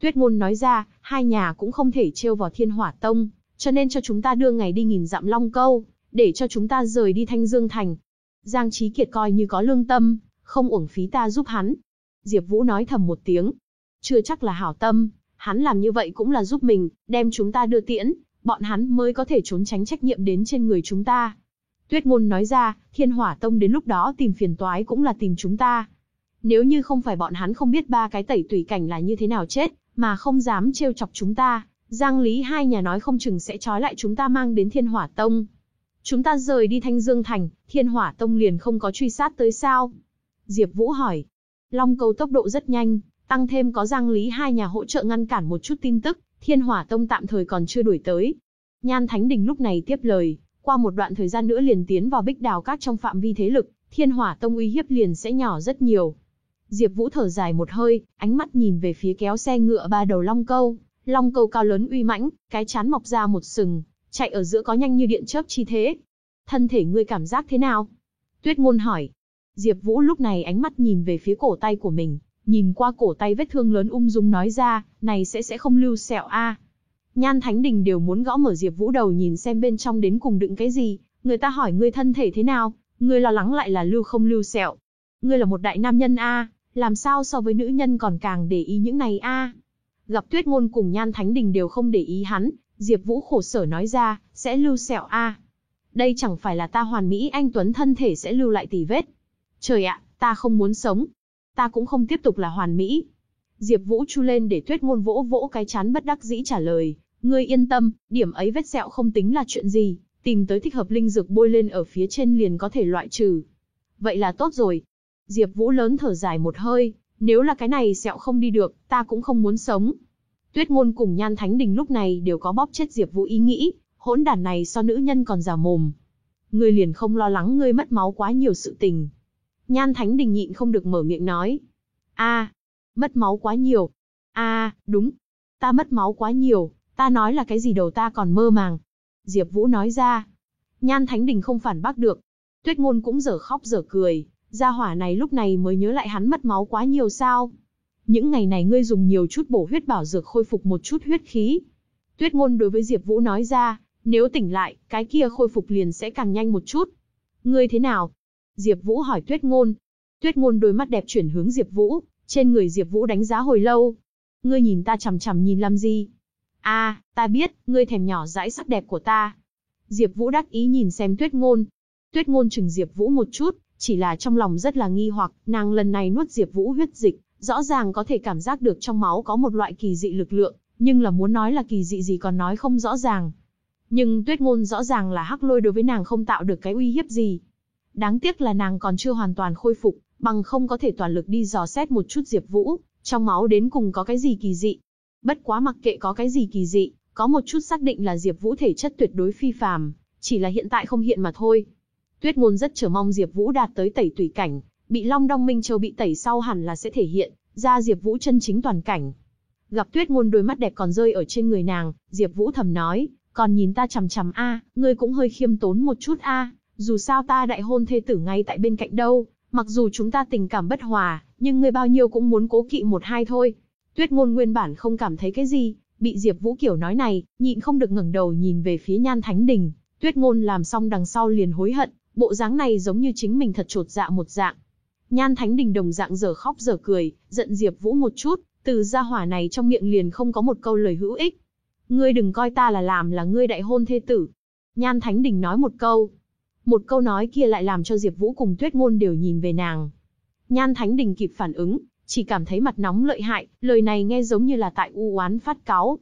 Tuyết ngôn nói ra, hai nhà cũng không thể trêu vào thiên hỏa tông, cho nên cho chúng ta đưa ngày đi nghìn dặm long câu, để cho chúng ta rời đi Thanh Dương thành. Giang Chí Kiệt coi như có lương tâm, không uổng phí ta giúp hắn. Diệp Vũ nói thầm một tiếng. Chưa chắc là hảo tâm, hắn làm như vậy cũng là giúp mình, đem chúng ta đưa tiễn, bọn hắn mới có thể trốn tránh trách nhiệm đến trên người chúng ta. Tuyết ngôn nói ra, thiên hỏa tông đến lúc đó tìm phiền toái cũng là tìm chúng ta. Nếu như không phải bọn hắn không biết ba cái tẩy tùy cảnh là như thế nào chết, mà không dám trêu chọc chúng ta, Giang Lý hai nhà nói không chừng sẽ trói lại chúng ta mang đến Thiên Hỏa Tông. Chúng ta rời đi Thanh Dương Thành, Thiên Hỏa Tông liền không có truy sát tới sao? Diệp Vũ hỏi. Long câu tốc độ rất nhanh, tăng thêm có Giang Lý hai nhà hỗ trợ ngăn cản một chút tin tức, Thiên Hỏa Tông tạm thời còn chưa đuổi tới. Nhan Thánh Đình lúc này tiếp lời, qua một đoạn thời gian nữa liền tiến vào Bích Đào Các trong phạm vi thế lực, Thiên Hỏa Tông uy hiếp liền sẽ nhỏ rất nhiều. Diệp Vũ thở dài một hơi, ánh mắt nhìn về phía kéo xe ngựa ba đầu long câu, long câu cao lớn uy mãnh, cái chán mọc ra một sừng, chạy ở giữa có nhanh như điện chớp chi thế. Thân thể ngươi cảm giác thế nào? Tuyết Ngôn hỏi. Diệp Vũ lúc này ánh mắt nhìn về phía cổ tay của mình, nhìn qua cổ tay vết thương lớn ung dung nói ra, này sẽ sẽ không lưu sẹo a. Nhan Thánh Đình đều muốn gõ mở Diệp Vũ đầu nhìn xem bên trong đến cùng đựng cái gì, người ta hỏi ngươi thân thể thế nào, ngươi lo lắng lại là lưu không lưu sẹo. Ngươi là một đại nam nhân a, làm sao so với nữ nhân còn càng để ý những này a? Gặp Tuyết Ngôn cùng Nhan Thánh Đình đều không để ý hắn, Diệp Vũ khổ sở nói ra, sẽ lưu sẹo a. Đây chẳng phải là ta hoàn mỹ anh tuấn thân thể sẽ lưu lại tỉ vết. Trời ạ, ta không muốn sống. Ta cũng không tiếp tục là hoàn mỹ. Diệp Vũ chu lên để Tuyết Ngôn vỗ vỗ cái chán bất đắc dĩ trả lời, ngươi yên tâm, điểm ấy vết sẹo không tính là chuyện gì, tìm tới thích hợp linh dược bôi lên ở phía trên liền có thể loại trừ. Vậy là tốt rồi, Diệp Vũ lớn thở dài một hơi, nếu là cái này sẹo không đi được, ta cũng không muốn sống. Tuyết Ngôn cùng Nhan Thánh Đình lúc này đều có bóp chết Diệp Vũ ý nghĩ, hỗn đản này so nữ nhân còn già mồm. Ngươi liền không lo lắng ngươi mất máu quá nhiều sự tình. Nhan Thánh Đình nhịn không được mở miệng nói. A, mất máu quá nhiều. A, đúng. Ta mất máu quá nhiều, ta nói là cái gì đầu ta còn mơ màng. Diệp Vũ nói ra. Nhan Thánh Đình không phản bác được. Tuyết ngôn cũng dở khóc dở cười, gia hỏa này lúc này mới nhớ lại hắn mất máu quá nhiều sao. Những ngày này ngươi dùng nhiều chút bổ huyết bảo dược khôi phục một chút huyết khí. Tuyết ngôn đối với Diệp Vũ nói ra, nếu tỉnh lại, cái kia khôi phục liền sẽ càng nhanh một chút. Ngươi thế nào? Diệp Vũ hỏi Tuyết ngôn. Tuyết ngôn đôi mắt đẹp chuyển hướng Diệp Vũ, trên người Diệp Vũ đánh giá hồi lâu. Ngươi nhìn ta chằm chằm nhìn làm gì? A, à, ta biết, ngươi thèm nhỏ dãi sắc đẹp của ta. Diệp Vũ đắc ý nhìn xem Tuyết ngôn. Tuyết ngôn chừng Diệp Vũ một chút, chỉ là trong lòng rất là nghi hoặc, nàng lần này nuốt Diệp Vũ huyết dịch, rõ ràng có thể cảm giác được trong máu có một loại kỳ dị lực lượng, nhưng là muốn nói là kỳ dị gì còn nói không rõ ràng. Nhưng Tuyết Ngôn rõ ràng là Hắc Lôi đối với nàng không tạo được cái uy hiếp gì. Đáng tiếc là nàng còn chưa hoàn toàn khôi phục, bằng không có thể toàn lực đi dò xét một chút Diệp Vũ, trong máu đến cùng có cái gì kỳ dị. Bất quá mặc kệ có cái gì kỳ dị, có một chút xác định là Diệp Vũ thể chất tuyệt đối phi phàm, chỉ là hiện tại không hiện mà thôi. Tuyết Ngôn rất chờ mong Diệp Vũ đạt tới tẩy tùy cảnh, bị Long Đong Minh Châu bị tẩy sau hẳn là sẽ thể hiện ra Diệp Vũ chân chính toàn cảnh. Gặp Tuyết Ngôn đôi mắt đẹp còn rơi ở trên người nàng, Diệp Vũ thầm nói, còn nhìn ta chằm chằm a, ngươi cũng hơi khiêm tốn một chút a, dù sao ta đại hôn thê tử ngay tại bên cạnh đâu, mặc dù chúng ta tình cảm bất hòa, nhưng ngươi bao nhiêu cũng muốn cố kỵ một hai thôi. Tuyết Ngôn nguyên bản không cảm thấy cái gì, bị Diệp Vũ kiểu nói này, nhịn không được ngẩng đầu nhìn về phía Nhan Thánh Đình, Tuyết Ngôn làm xong đằng sau liền hối hận, bộ dáng này giống như chính mình thật trột dạ một dạng. Nhan Thánh Đình đồng dạng giờ khóc giờ cười, giận Diệp Vũ một chút, từ gia hỏa này trong miệng liền không có một câu lời hữu ích. Ngươi đừng coi ta là làm là ngươi đại hôn thê tử. Nhan Thánh Đình nói một câu. Một câu nói kia lại làm cho Diệp Vũ cùng Tuyết Ngôn đều nhìn về nàng. Nhan Thánh Đình kịp phản ứng, chỉ cảm thấy mặt nóng lợi hại, lời này nghe giống như là tại u oán phát cáu.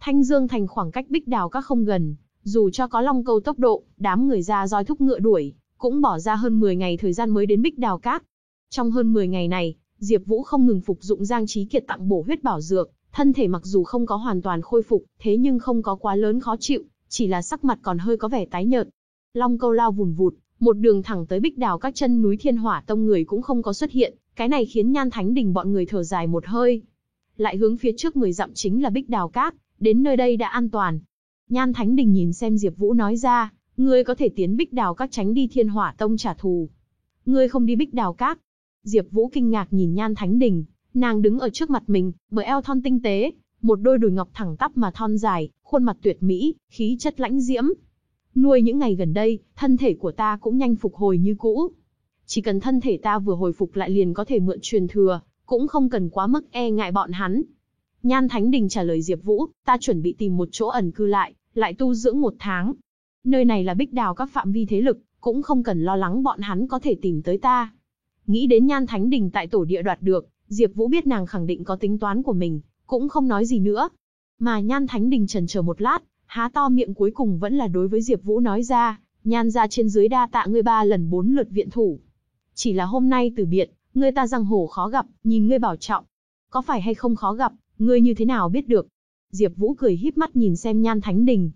Thanh Dương thành khoảng cách Bích Đào các không gần, dù cho có long câu tốc độ, đám người ra roi thúc ngựa đuổi, cũng bỏ ra hơn 10 ngày thời gian mới đến Bích Đào Các. Trong hơn 10 ngày này, Diệp Vũ không ngừng phục dụng Giang Chí Kiệt tặng bổ huyết bảo dược, thân thể mặc dù không có hoàn toàn khôi phục, thế nhưng không có quá lớn khó chịu, chỉ là sắc mặt còn hơi có vẻ tái nhợt. Long câu lao vùn vụt, một đường thẳng tới Bích Đào các chân núi Thiên Hỏa Tông người cũng không có xuất hiện, cái này khiến Nhan Thánh Đình bọn người thở dài một hơi. Lại hướng phía trước 10 dặm chính là Bích Đào Các, đến nơi đây đã an toàn, Nhan Thánh Đình nhìn xem Diệp Vũ nói ra, ngươi có thể tiến Bích Đào Các tránh đi Thiên Hỏa Tông trả thù. Ngươi không đi Bích Đào Các. Diệp Vũ kinh ngạc nhìn Nhan Thánh Đình, nàng đứng ở trước mặt mình, bờ eo thon tinh tế, một đôi đùi ngọc thẳng tắp mà thon dài, khuôn mặt tuyệt mỹ, khí chất lãnh diễm. Nuôi những ngày gần đây, thân thể của ta cũng nhanh phục hồi như cũ. Chỉ cần thân thể ta vừa hồi phục lại liền có thể mượn truyền thừa, cũng không cần quá mức e ngại bọn hắn. Nhan Thánh Đình trả lời Diệp Vũ, ta chuẩn bị tìm một chỗ ẩn cư lại, lại tu dưỡng một tháng. Nơi này là bích đào các phạm vi thế lực, cũng không cần lo lắng bọn hắn có thể tìm tới ta. Nghĩ đến nhan thánh đình tại tổ địa đoạt được, Diệp Vũ biết nàng khẳng định có tính toán của mình, cũng không nói gì nữa. Mà nhan thánh đình trần chờ một lát, há to miệng cuối cùng vẫn là đối với Diệp Vũ nói ra, nhan ra trên dưới đa tạ ngươi ba lần bốn lượt viện thủ. Chỉ là hôm nay từ biệt, ngươi ta giang hồ khó gặp, nhìn ngươi bảo trọng. Có phải hay không khó gặp, ngươi như thế nào biết được? Diệp Vũ cười híp mắt nhìn xem Nhan Thánh Đình.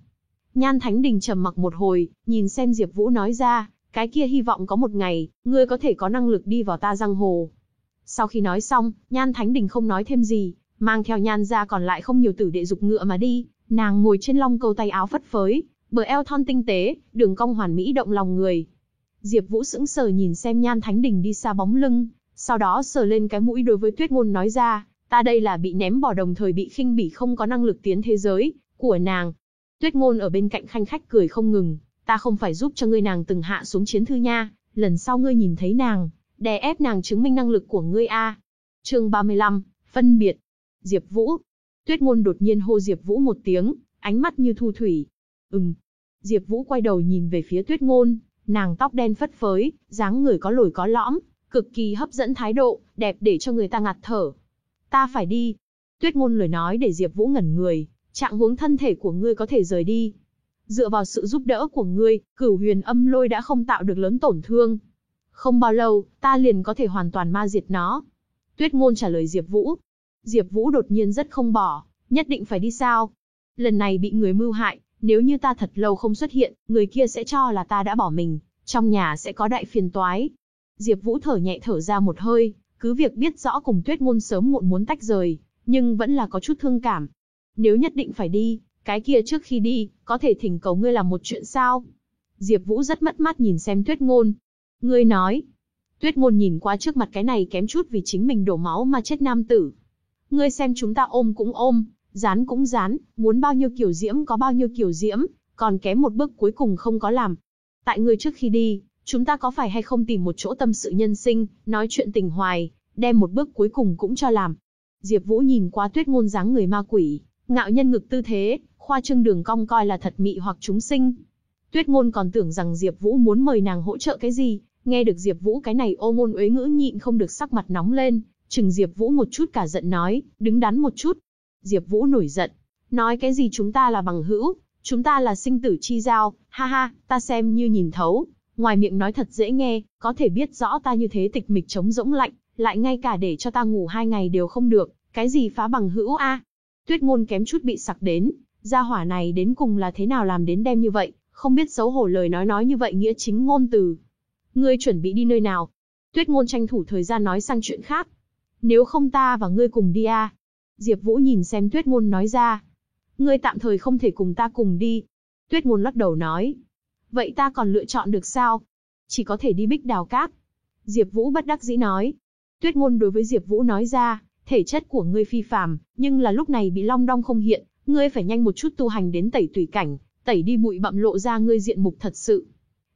Nhan Thánh Đình trầm mặc một hồi, nhìn xem Diệp Vũ nói ra, cái kia hy vọng có một ngày, ngươi có thể có năng lực đi vào ta giang hồ. Sau khi nói xong, Nhan Thánh Đình không nói thêm gì, mang theo Nhan gia còn lại không nhiều tử đệ dục ngựa mà đi, nàng ngồi trên long câu tay áo phất phới, bờ eo thon tinh tế, đường cong hoàn mỹ động lòng người. Diệp Vũ sững sờ nhìn xem Nhan Thánh Đình đi xa bóng lưng, sau đó sờ lên cái mũi đối với Tuyết Ngôn nói ra, Ta đây là bị ném bỏ đồng thời bị khinh bỉ không có năng lực tiến thế giới, của nàng. Tuyết ngôn ở bên cạnh khanh khách cười không ngừng, ta không phải giúp cho ngươi nàng từng hạ xuống chiến thư nha, lần sau ngươi nhìn thấy nàng, đè ép nàng chứng minh năng lực của ngươi a. Chương 35, phân biệt. Diệp Vũ. Tuyết ngôn đột nhiên hô Diệp Vũ một tiếng, ánh mắt như thu thủy. Ừm. Diệp Vũ quay đầu nhìn về phía Tuyết ngôn, nàng tóc đen phất phới, dáng người có lồi có lõm, cực kỳ hấp dẫn thái độ, đẹp để cho người ta ngạt thở. Ta phải đi. Tuyết ngôn lời nói để Diệp Vũ ngẩn người, trạng huống thân thể của ngươi có thể rời đi. Dựa vào sự giúp đỡ của ngươi, cửu huyền âm lôi đã không tạo được lớn tổn thương. Không bao lâu, ta liền có thể hoàn toàn ma diệt nó. Tuyết ngôn trả lời Diệp Vũ. Diệp Vũ đột nhiên rất không bỏ, nhất định phải đi sao? Lần này bị người mưu hại, nếu như ta thật lâu không xuất hiện, người kia sẽ cho là ta đã bỏ mình, trong nhà sẽ có đại phiền toái. Diệp Vũ thở nhẹ thở ra một hơi, cứ việc biết rõ cùng tuyết ngôn sớm muộn muốn tách rời, nhưng vẫn là có chút thương cảm. Nếu nhất định phải đi, cái kia trước khi đi, có thể thỉnh cầu ngươi làm một chuyện sao? Diệp Vũ rất mất mắt nhìn xem Tuyết Ngôn. Ngươi nói. Tuyết Ngôn nhìn qua trước mặt cái này kém chút vì chính mình đổ máu mà chết nam tử. Ngươi xem chúng ta ôm cũng ôm, dán cũng dán, muốn bao nhiêu kiểu diễm có bao nhiêu kiểu diễm, còn kém một bước cuối cùng không có làm. Tại ngươi trước khi đi, chúng ta có phải hay không tìm một chỗ tâm sự nhân sinh, nói chuyện tình hoài, đem một bước cuối cùng cũng cho làm. Diệp Vũ nhìn qua Tuyết Ngôn dáng người ma quỷ, ngạo nhân ngực tư thế, khoa trương đường cong coi là thật mị hoặc chúng sinh. Tuyết Ngôn còn tưởng rằng Diệp Vũ muốn mời nàng hỗ trợ cái gì, nghe được Diệp Vũ cái này ô ngôn uế ngữ nhịn không được sắc mặt nóng lên, chừng Diệp Vũ một chút cả giận nói, đứng đắn một chút. Diệp Vũ nổi giận, nói cái gì chúng ta là bằng hữu, chúng ta là sinh tử chi giao, ha ha, ta xem như nhìn thấu, ngoài miệng nói thật dễ nghe, có thể biết rõ ta như thế tịch mịch trống rỗng lạnh, lại ngay cả để cho ta ngủ hai ngày đều không được, cái gì phá bằng hữu a? Tuyết Ngôn kém chút bị sặc đến, gia hỏa này đến cùng là thế nào làm đến đem như vậy, không biết xấu hổ lời nói nói như vậy nghĩa chính ngôn từ. Ngươi chuẩn bị đi nơi nào? Tuyết Ngôn tranh thủ thời gian nói sang chuyện khác. Nếu không ta và ngươi cùng đi a. Diệp Vũ nhìn xem Tuyết Ngôn nói ra. Ngươi tạm thời không thể cùng ta cùng đi. Tuyết Ngôn lắc đầu nói. Vậy ta còn lựa chọn được sao? Chỉ có thể đi Bích Đào Các. Diệp Vũ bất đắc dĩ nói. Tuyết Ngôn đối với Diệp Vũ nói ra, thể chất của ngươi phi phàm, nhưng là lúc này bị long đong không hiện, ngươi phải nhanh một chút tu hành đến tẩy tùy cảnh, tẩy đi bụi bặm lộ ra ngươi diện mục thật sự.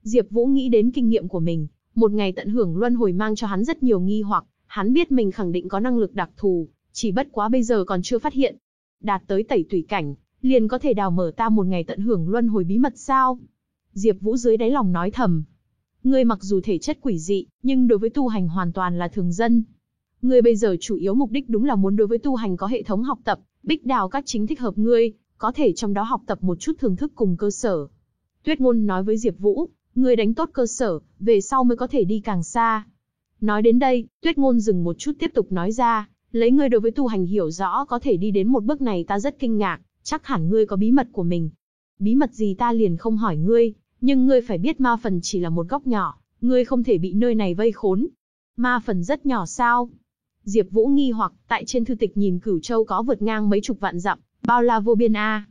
Diệp Vũ nghĩ đến kinh nghiệm của mình, một ngày tận hưởng luân hồi mang cho hắn rất nhiều nghi hoặc, hắn biết mình khẳng định có năng lực đặc thù, chỉ bất quá bây giờ còn chưa phát hiện. Đạt tới tẩy tùy cảnh, liền có thể đào mở ta một ngày tận hưởng luân hồi bí mật sao? Diệp Vũ dưới đáy lòng nói thầm. Ngươi mặc dù thể chất quỷ dị, nhưng đối với tu hành hoàn toàn là thường dân. Ngươi bây giờ chủ yếu mục đích đúng là muốn đối với tu hành có hệ thống học tập, Bích Đào các chính thích hợp ngươi, có thể trong đó học tập một chút thưởng thức cùng cơ sở. Tuyết Ngôn nói với Diệp Vũ, ngươi đánh tốt cơ sở, về sau mới có thể đi càng xa. Nói đến đây, Tuyết Ngôn dừng một chút tiếp tục nói ra, lấy ngươi đối với tu hành hiểu rõ có thể đi đến một bước này ta rất kinh ngạc, chắc hẳn ngươi có bí mật của mình. Bí mật gì ta liền không hỏi ngươi, nhưng ngươi phải biết ma phần chỉ là một góc nhỏ, ngươi không thể bị nơi này vây khốn. Ma phần rất nhỏ sao? Diệp Vũ nghi hoặc, tại trên thư tịch nhìn Cửu Châu có vượt ngang mấy chục vạn dặm, bao la vô biên a.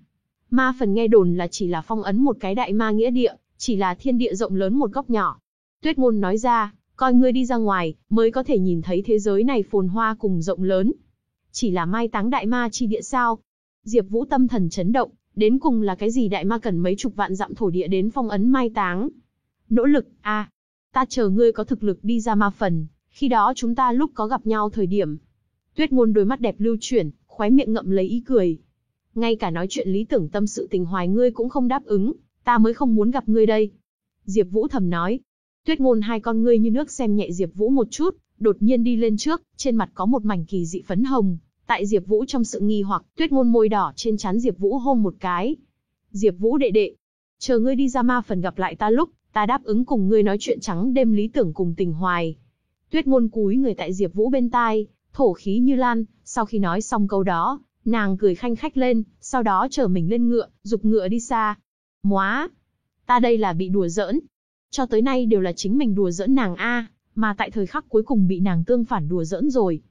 Ma phần nghe đồn là chỉ là phong ấn một cái đại ma nghĩa địa, chỉ là thiên địa rộng lớn một góc nhỏ. Tuyết Ngôn nói ra, coi ngươi đi ra ngoài, mới có thể nhìn thấy thế giới này phồn hoa cùng rộng lớn. Chỉ là mai táng đại ma chi địa sao? Diệp Vũ tâm thần chấn động, đến cùng là cái gì đại ma cần mấy chục vạn dặm thổ địa đến phong ấn mai táng? Nỗ lực, a, ta chờ ngươi có thực lực đi ra ma phần, khi đó chúng ta lúc có gặp nhau thời điểm. Tuyết Ngôn đôi mắt đẹp lưu chuyển, khóe miệng ngậm lấy ý cười. Ngay cả nói chuyện lý tưởng tâm sự tình hoài ngươi cũng không đáp ứng, ta mới không muốn gặp ngươi đây. Diệp Vũ thầm nói. Tuyết Ngôn hai con ngươi như nước xem nhẹ Diệp Vũ một chút, đột nhiên đi lên trước, trên mặt có một mảnh kỳ dị phấn hồng. Tại Diệp Vũ trong sự nghi hoặc, Tuyết Ngôn môi đỏ trên trán Diệp Vũ hôn một cái. Diệp Vũ đệ đệ, chờ ngươi đi ra ma phần gặp lại ta lúc, ta đáp ứng cùng ngươi nói chuyện trắng đêm lý tưởng cùng tình hoài. Tuyết ngôn cúi người tại Diệp Vũ bên tai, thổ khí như lan, sau khi nói xong câu đó, nàng cười khanh khách lên, sau đó trở mình lên ngựa, dục ngựa đi xa. Móa! Ta đây là bị đùa giỡn. Cho tới nay đều là chính mình đùa giỡn nàng A, mà tại thời khắc cuối cùng bị nàng tương phản đùa giỡn rồi.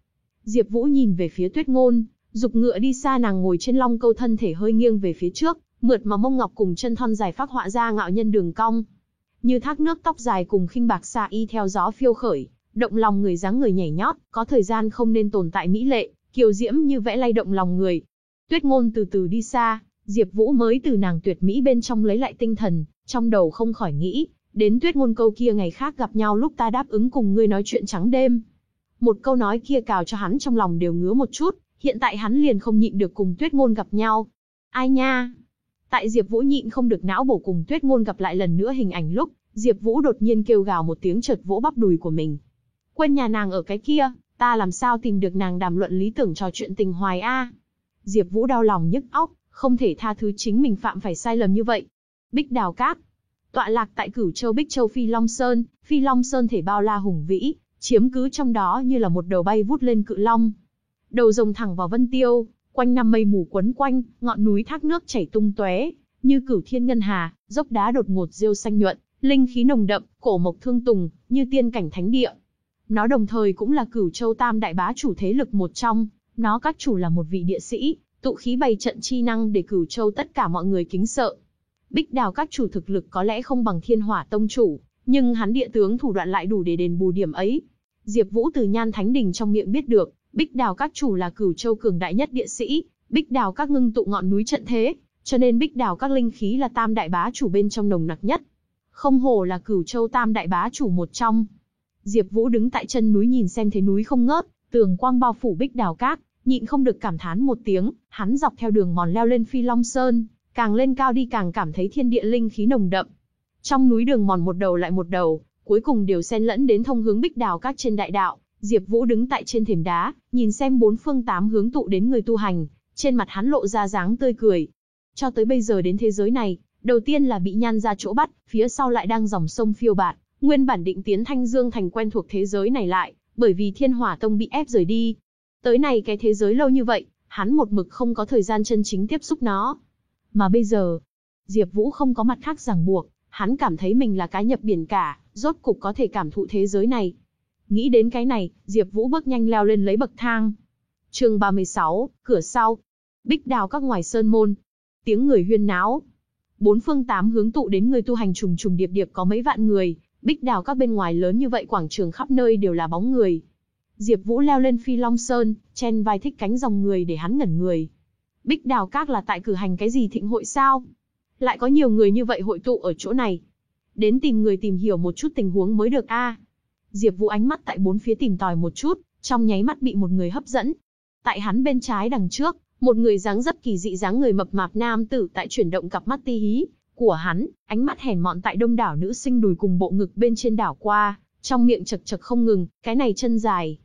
Diệp Vũ nhìn về phía tuyết ngôn, dục ngựa đi xa nàng ngồi trên long câu thân thể hơi nghiêng về phía trước, mượt mà mông ngọc cùng chân thon dài phác họa ra ngạo nhân đường cong. Như thác nước tóc dài cùng khinh bạc xa y theo gió phiêu khởi, động lòng người dáng người nhảy nhót, có thời gian không nên tồn tại mỹ lệ, kiều diễm như vẽ lay động lòng người. Tuyết ngôn từ từ đi xa, Diệp Vũ mới từ nàng tuyệt mỹ bên trong lấy lại tinh thần, trong đầu không khỏi nghĩ, đến tuyết ngôn câu kia ngày khác gặp nhau lúc ta đáp ứng cùng ngươi nói chuyện trắng đêm. Một câu nói kia cào cho hắn trong lòng đều ngứa một chút, hiện tại hắn liền không nhịn được cùng tuyết ngôn gặp nhau. Ai nha? Tại Diệp Vũ nhịn không được não bổ cùng tuyết ngôn gặp lại lần nữa hình ảnh lúc, Diệp Vũ đột nhiên kêu gào một tiếng chợt vỗ bắp đùi của mình. Quên nhà nàng ở cái kia, ta làm sao tìm được nàng đàm luận lý tưởng trò chuyện tình hoài a? Diệp Vũ đau lòng nhức óc, không thể tha thứ chính mình phạm phải sai lầm như vậy. Bích Đào Các, tọa lạc tại Cửu Châu Bích Châu Phi Long Sơn, Phi Long Sơn thể bao la hùng vĩ, chiếm cứ trong đó như là một đầu bay vút lên cự long. Đầu rồng thẳng vào Vân Tiêu, quanh năm mây mù quấn quanh, ngọn núi thác nước chảy tung tóe, như cửu thiên ngân hà, dốc đá đột ngột rêu xanh nhuận, linh khí nồng đậm, cổ mộc thương tùng, như tiên cảnh thánh địa. Nó đồng thời cũng là cửu châu tam đại bá chủ thế lực một trong, nó các chủ là một vị địa sĩ, tụ khí bày trận chi năng để cửu châu tất cả mọi người kính sợ. Bích Đào các chủ thực lực có lẽ không bằng Thiên Hỏa tông chủ, nhưng hắn địa tướng thủ đoạn lại đủ để đền bù điểm ấy. Diệp Vũ từ Nhan Thánh Đình trong miệng biết được, Bích Đào các chủ là Cửu Châu cường đại nhất địa sĩ, Bích Đào các ngưng tụ ngọn núi trận thế, cho nên Bích Đào các linh khí là tam đại bá chủ bên trong nồng nặc nhất. Không hồ là Cửu Châu tam đại bá chủ một trong. Diệp Vũ đứng tại chân núi nhìn xem thế núi không ngớt, tường quang bao phủ Bích Đào các, nhịn không được cảm thán một tiếng, hắn dọc theo đường mòn leo lên Phi Long Sơn, càng lên cao đi càng cảm thấy thiên địa linh khí nồng đậm. Trong núi đường mòn một đầu lại một đầu, cuối cùng đều xen lẫn đến thông hướng Bích Đào các trên đại đạo, Diệp Vũ đứng tại trên thềm đá, nhìn xem bốn phương tám hướng tụ đến người tu hành, trên mặt hắn lộ ra dáng tươi cười. Cho tới bây giờ đến thế giới này, đầu tiên là bị nhan ra chỗ bắt, phía sau lại đang dòng sông phiêu bạt, nguyên bản định tiến Thanh Dương thành quen thuộc thế giới này lại, bởi vì Thiên Hỏa Tông bị ép rời đi. Tới này cái thế giới lâu như vậy, hắn một mực không có thời gian chân chính tiếp xúc nó. Mà bây giờ, Diệp Vũ không có mặt khác ràng buộc, hắn cảm thấy mình là cái nhập biển cả, rốt cục có thể cảm thụ thế giới này. Nghĩ đến cái này, Diệp Vũ bước nhanh leo lên lấy bậc thang. Chương 36, cửa sau. Bích Đào các ngoài sơn môn. Tiếng người huyên náo. Bốn phương tám hướng tụ đến người tu hành trùng trùng điệp điệp có mấy vạn người, Bích Đào các bên ngoài lớn như vậy quảng trường khắp nơi đều là bóng người. Diệp Vũ leo lên Phi Long Sơn, chen vai thích cánh dòng người để hắn ngẩn người. Bích Đào Các là tại cử hành cái gì thịnh hội sao? Lại có nhiều người như vậy hội tụ ở chỗ này. Đến tìm người tìm hiểu một chút tình huống mới được a. Diệp Vũ ánh mắt tại bốn phía tìm tòi một chút, trong nháy mắt bị một người hấp dẫn. Tại hắn bên trái đằng trước, một người dáng dấp kỳ dị dáng người mập mạp nam tử tại chuyển động cặp mắt tí hí của hắn, ánh mắt hèn mọn tại đông đảo nữ sinh đùi cùng bộ ngực bên trên đảo qua, trong miệng chật chật không ngừng, cái này chân dài.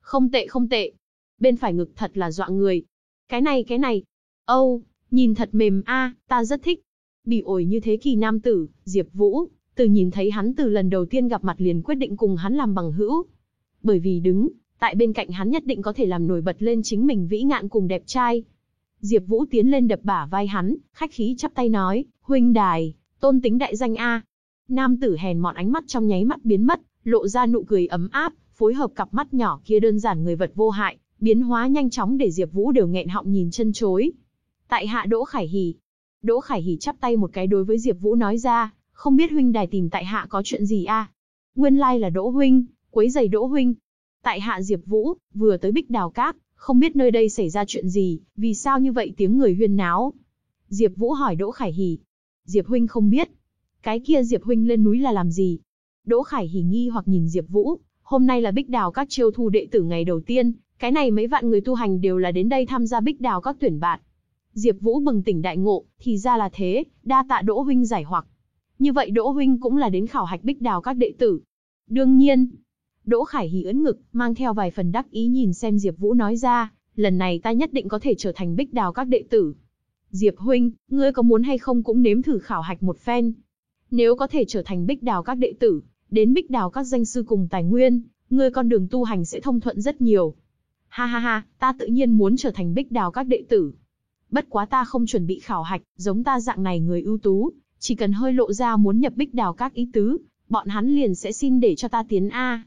Không tệ không tệ. Bên phải ngực thật là dọa người. Cái này cái này. Âu, oh, nhìn thật mềm a, ta rất thích. Bị ổi như thế kỳ nam tử, Diệp Vũ, từ nhìn thấy hắn từ lần đầu tiên gặp mặt liền quyết định cùng hắn làm bằng hữu. Bởi vì đứng, tại bên cạnh hắn nhất định có thể làm nổi bật lên chính mình vĩ ngạn cùng đẹp trai. Diệp Vũ tiến lên đập bả vai hắn, khách khí chắp tay nói, huynh đài, tôn tính đại danh A. Nam tử hèn mọn ánh mắt trong nháy mắt biến mất, lộ ra nụ cười ấm áp, phối hợp cặp mắt nhỏ kia đơn giản người vật vô hại, biến hóa nhanh chóng để Diệp Vũ đều nghẹn họng nhìn chân chối. Tại hạ Đỗ Khải Hỉ. Đỗ Khải Hỉ chắp tay một cái đối với Diệp Vũ nói ra, không biết huynh đài tìm tại hạ có chuyện gì a? Nguyên lai là Đỗ huynh, quấy rầy Đỗ huynh. Tại hạ Diệp Vũ, vừa tới Bích Đào Các, không biết nơi đây xảy ra chuyện gì, vì sao như vậy tiếng người huyên náo. Diệp Vũ hỏi Đỗ Khải Hỉ. Diệp huynh không biết. Cái kia Diệp huynh lên núi là làm gì? Đỗ Khải Hỉ nghi hoặc nhìn Diệp Vũ, hôm nay là Bích Đào các chiêu thu đệ tử ngày đầu tiên, cái này mấy vạn người tu hành đều là đến đây tham gia Bích Đào các tuyển bạn. Diệp Vũ bừng tỉnh đại ngộ, thì ra là thế, đa tạ Đỗ huynh giải hoặc. Như vậy Đỗ huynh cũng là đến khảo hạch Bích Đào các đệ tử. Đương nhiên. Đỗ Khải Hỉ ưỡn ngực, mang theo vài phần đắc ý nhìn xem Diệp Vũ nói ra, lần này ta nhất định có thể trở thành Bích Đào các đệ tử. Diệp huynh, ngươi có muốn hay không cũng nếm thử khảo hạch một phen. Nếu có thể trở thành Bích Đào các đệ tử, đến Bích Đào các danh sư cùng tài nguyên, ngươi con đường tu hành sẽ thông thuận rất nhiều. Ha ha ha, ta tự nhiên muốn trở thành Bích Đào các đệ tử. Bất quá ta không chuẩn bị khảo hạch, giống ta dạng này người ưu tú, chỉ cần hơi lộ ra muốn nhập Bích Đào các ý tứ, bọn hắn liền sẽ xin để cho ta tiến a.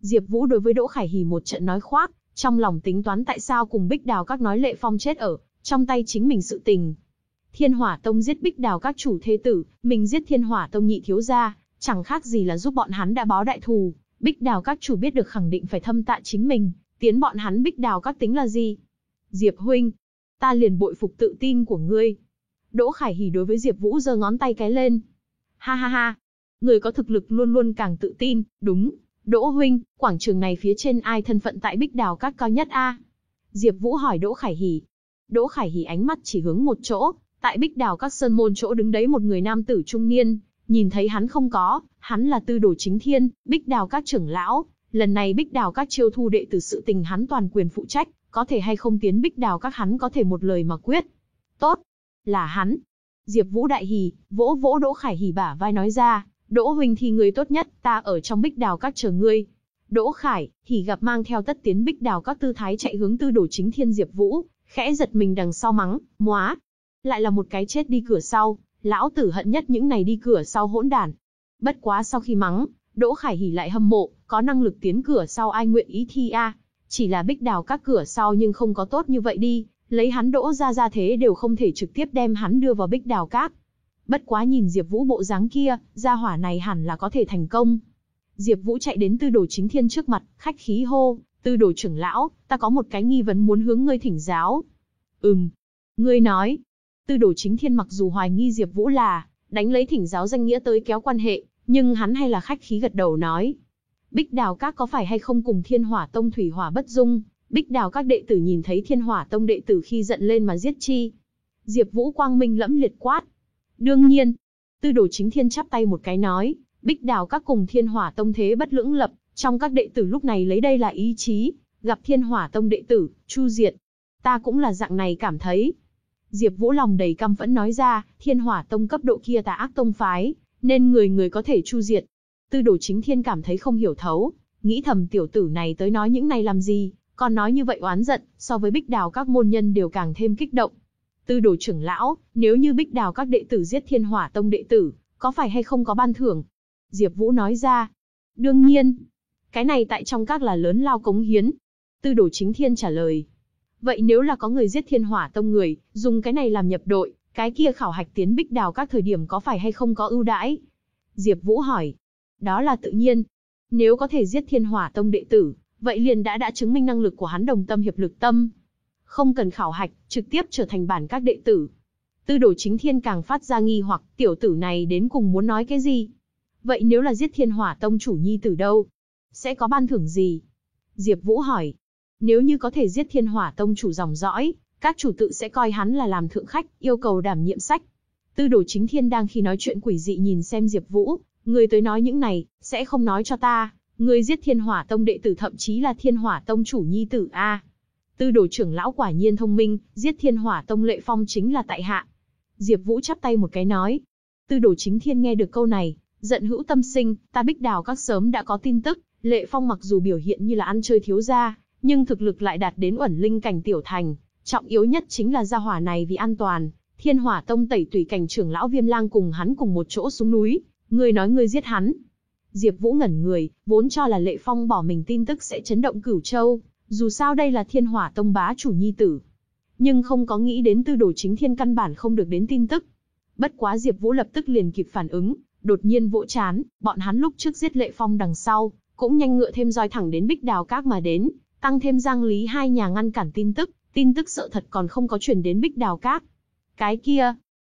Diệp Vũ đối với Đỗ Khải Hỉ một trận nói khoác, trong lòng tính toán tại sao cùng Bích Đào các nói Lệ Phong chết ở trong tay chính mình sự tình. Thiên Hỏa Tông giết Bích Đào các chủ thế tử, mình giết Thiên Hỏa Tông nhị thiếu gia, chẳng khác gì là giúp bọn hắn đã báo đại thù. Bích Đào các chủ biết được khẳng định phải thâm tạ chính mình, tiến bọn hắn Bích Đào các tính là gì? Diệp huynh, ta liền bội phục tự tin của ngươi. Đỗ Khải Hỉ đối với Diệp Vũ giơ ngón tay cái lên. Ha ha ha, người có thực lực luôn luôn càng tự tin, đúng. Đỗ huynh, quảng trường này phía trên ai thân phận tại Bích Đào các cao nhất a? Diệp Vũ hỏi Đỗ Khải Hỉ. Đỗ Khải Hỉ ánh mắt chỉ hướng một chỗ, tại Bích Đào các sơn môn chỗ đứng đấy một người nam tử trung niên, nhìn thấy hắn không có, hắn là Tư Đồ Chính Thiên, Bích Đào các trưởng lão, lần này Bích Đào các chiêu thu đệ tử sự tình hắn toàn quyền phụ trách, có thể hay không tiến Bích Đào các hắn có thể một lời mà quyết. Tốt, là hắn. Diệp Vũ đại hỉ, vỗ vỗ Đỗ Khải Hỉ bả vai nói ra, Đỗ huynh thì người tốt nhất, ta ở trong Bích Đào các chờ ngươi. Đỗ Khải, Hỉ gặp mang theo tất tiến Bích Đào các tư thái chạy hướng Tư Đồ Chính Thiên Diệp Vũ, khẽ giật mình đằng sau mắng, "Móa, lại là một cái chết đi cửa sau, lão tử hận nhất những này đi cửa sau hỗn đản." Bất quá sau khi mắng, Đỗ Khải Hỉ lại hâm mộ, có năng lực tiến cửa sau ai nguyện ý thi a. Chỉ là Bích Đào các cửa sau nhưng không có tốt như vậy đi, lấy hắn Đỗ ra ra thế đều không thể trực tiếp đem hắn đưa vào Bích Đào các. Bất quá nhìn Diệp Vũ bộ dáng kia, gia hỏa này hẳn là có thể thành công. Diệp Vũ chạy đến Tư Đồ Chính Thiên trước mặt, khách khí hô, "Tư Đồ trưởng lão, ta có một cái nghi vấn muốn hướng ngươi thỉnh giáo." "Ừm." "Ngươi nói." Tư Đồ Chính Thiên mặc dù hoài nghi Diệp Vũ là đánh lấy thỉnh giáo danh nghĩa tới kéo quan hệ, nhưng hắn hay là khách khí gật đầu nói, Bích Đào Các có phải hay không cùng Thiên Hỏa Tông thủy hỏa bất dung? Bích Đào Các đệ tử nhìn thấy Thiên Hỏa Tông đệ tử khi giận lên mà giết chi. Diệp Vũ quang minh lẫm liệt quát. Đương nhiên, Tư Đồ Chính Thiên chắp tay một cái nói, Bích Đào Các cùng Thiên Hỏa Tông thế bất lưỡng lập, trong các đệ tử lúc này lấy đây là ý chí, gặp Thiên Hỏa Tông đệ tử, chu diệt. Ta cũng là dạng này cảm thấy. Diệp Vũ lòng đầy căm phẫn nói ra, Thiên Hỏa Tông cấp độ kia tà ác tông phái, nên người người có thể chu diệt, Tư đồ chính thiên cảm thấy không hiểu thấu, nghĩ thầm tiểu tử này tới nói những này làm gì, còn nói như vậy oán giận, so với bích đào các môn nhân đều càng thêm kích động. Tư đồ trưởng lão, nếu như bích đào các đệ tử giết thiên hỏa tông đệ tử, có phải hay không có ban thưởng? Diệp Vũ nói ra. Đương nhiên. Cái này tại trong các là lớn lao cống hiến. Tư đồ chính thiên trả lời. Vậy nếu là có người giết thiên hỏa tông người, dùng cái này làm nhập đội, cái kia khảo hạch tiến bích đào các thời điểm có phải hay không có ưu đãi? Diệp Vũ hỏi. Đó là tự nhiên. Nếu có thể giết thiên hỏa tông đệ tử, vậy liền đã đã chứng minh năng lực của hắn đồng tâm hiệp lực tâm. Không cần khảo hạch, trực tiếp trở thành bản các đệ tử. Tư đồ chính thiên càng phát ra nghi hoặc tiểu tử này đến cùng muốn nói cái gì. Vậy nếu là giết thiên hỏa tông chủ nhi tử đâu? Sẽ có ban thưởng gì? Diệp Vũ hỏi. Nếu như có thể giết thiên hỏa tông chủ dòng dõi, các chủ tự sẽ coi hắn là làm thượng khách, yêu cầu đảm nhiệm sách. Tư đồ chính thiên đang khi nói chuyện quỷ dị nhìn xem Diệp Vũ, Người tới nói những này, sẽ không nói cho ta, người giết thiên hỏa tông đệ tử thậm chí là thiên hỏa tông chủ nhi tử A. Tư đồ trưởng lão quả nhiên thông minh, giết thiên hỏa tông lệ phong chính là tại hạ. Diệp Vũ chắp tay một cái nói. Tư đồ chính thiên nghe được câu này, giận hữu tâm sinh, ta bích đào các sớm đã có tin tức, lệ phong mặc dù biểu hiện như là ăn chơi thiếu gia, nhưng thực lực lại đạt đến ẩn linh cảnh tiểu thành. Trọng yếu nhất chính là gia hỏa này vì an toàn, thiên hỏa tông tẩy tùy cảnh trưởng lão viêm lang cùng hắn cùng một chỗ xuống núi, Ngươi nói ngươi giết hắn. Diệp Vũ ngẩn người, vốn cho là Lệ Phong bỏ mình tin tức sẽ chấn động Cửu Châu, dù sao đây là Thiên Hỏa Tông bá chủ nhi tử. Nhưng không có nghĩ đến tư đồ chính thiên căn bản không được đến tin tức. Bất quá Diệp Vũ lập tức liền kịp phản ứng, đột nhiên vỗ chán, bọn hắn lúc trước giết Lệ Phong đằng sau, cũng nhanh ngựa thêm roi thẳng đến Bích Đào Các mà đến, tăng thêm Giang Lý hai nhà ngăn cản tin tức, tin tức sợ thật còn không có truyền đến Bích Đào Các. Cái kia,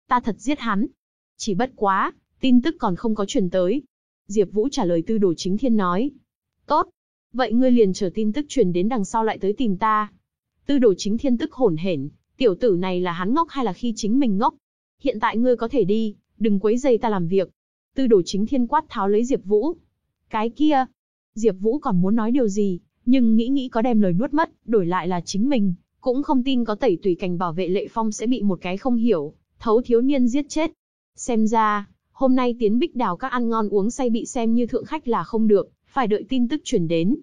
ta thật giết hắn. Chỉ bất quá, Tin tức còn không có truyền tới. Diệp Vũ trả lời tư đồ chính thiên nói. Tốt. Vậy ngươi liền chờ tin tức truyền đến đằng sau lại tới tìm ta. Tư đồ chính thiên tức hổn hển, tiểu tử này là hắn ngốc hay là khi chính mình ngốc? Hiện tại ngươi có thể đi, đừng quấy rầy ta làm việc. Tư đồ chính thiên quát tháo lấy Diệp Vũ. Cái kia, Diệp Vũ còn muốn nói điều gì, nhưng nghĩ nghĩ có đem lời nuốt mất, đổi lại là chính mình, cũng không tin có tẩy tùy cảnh bảo vệ Lệ Phong sẽ bị một cái không hiểu, thấu thiếu niên giết chết. Xem ra, Hôm nay tiến bích đào các ăn ngon uống say bị xem như thượng khách là không được, phải đợi tin tức chuyển đến.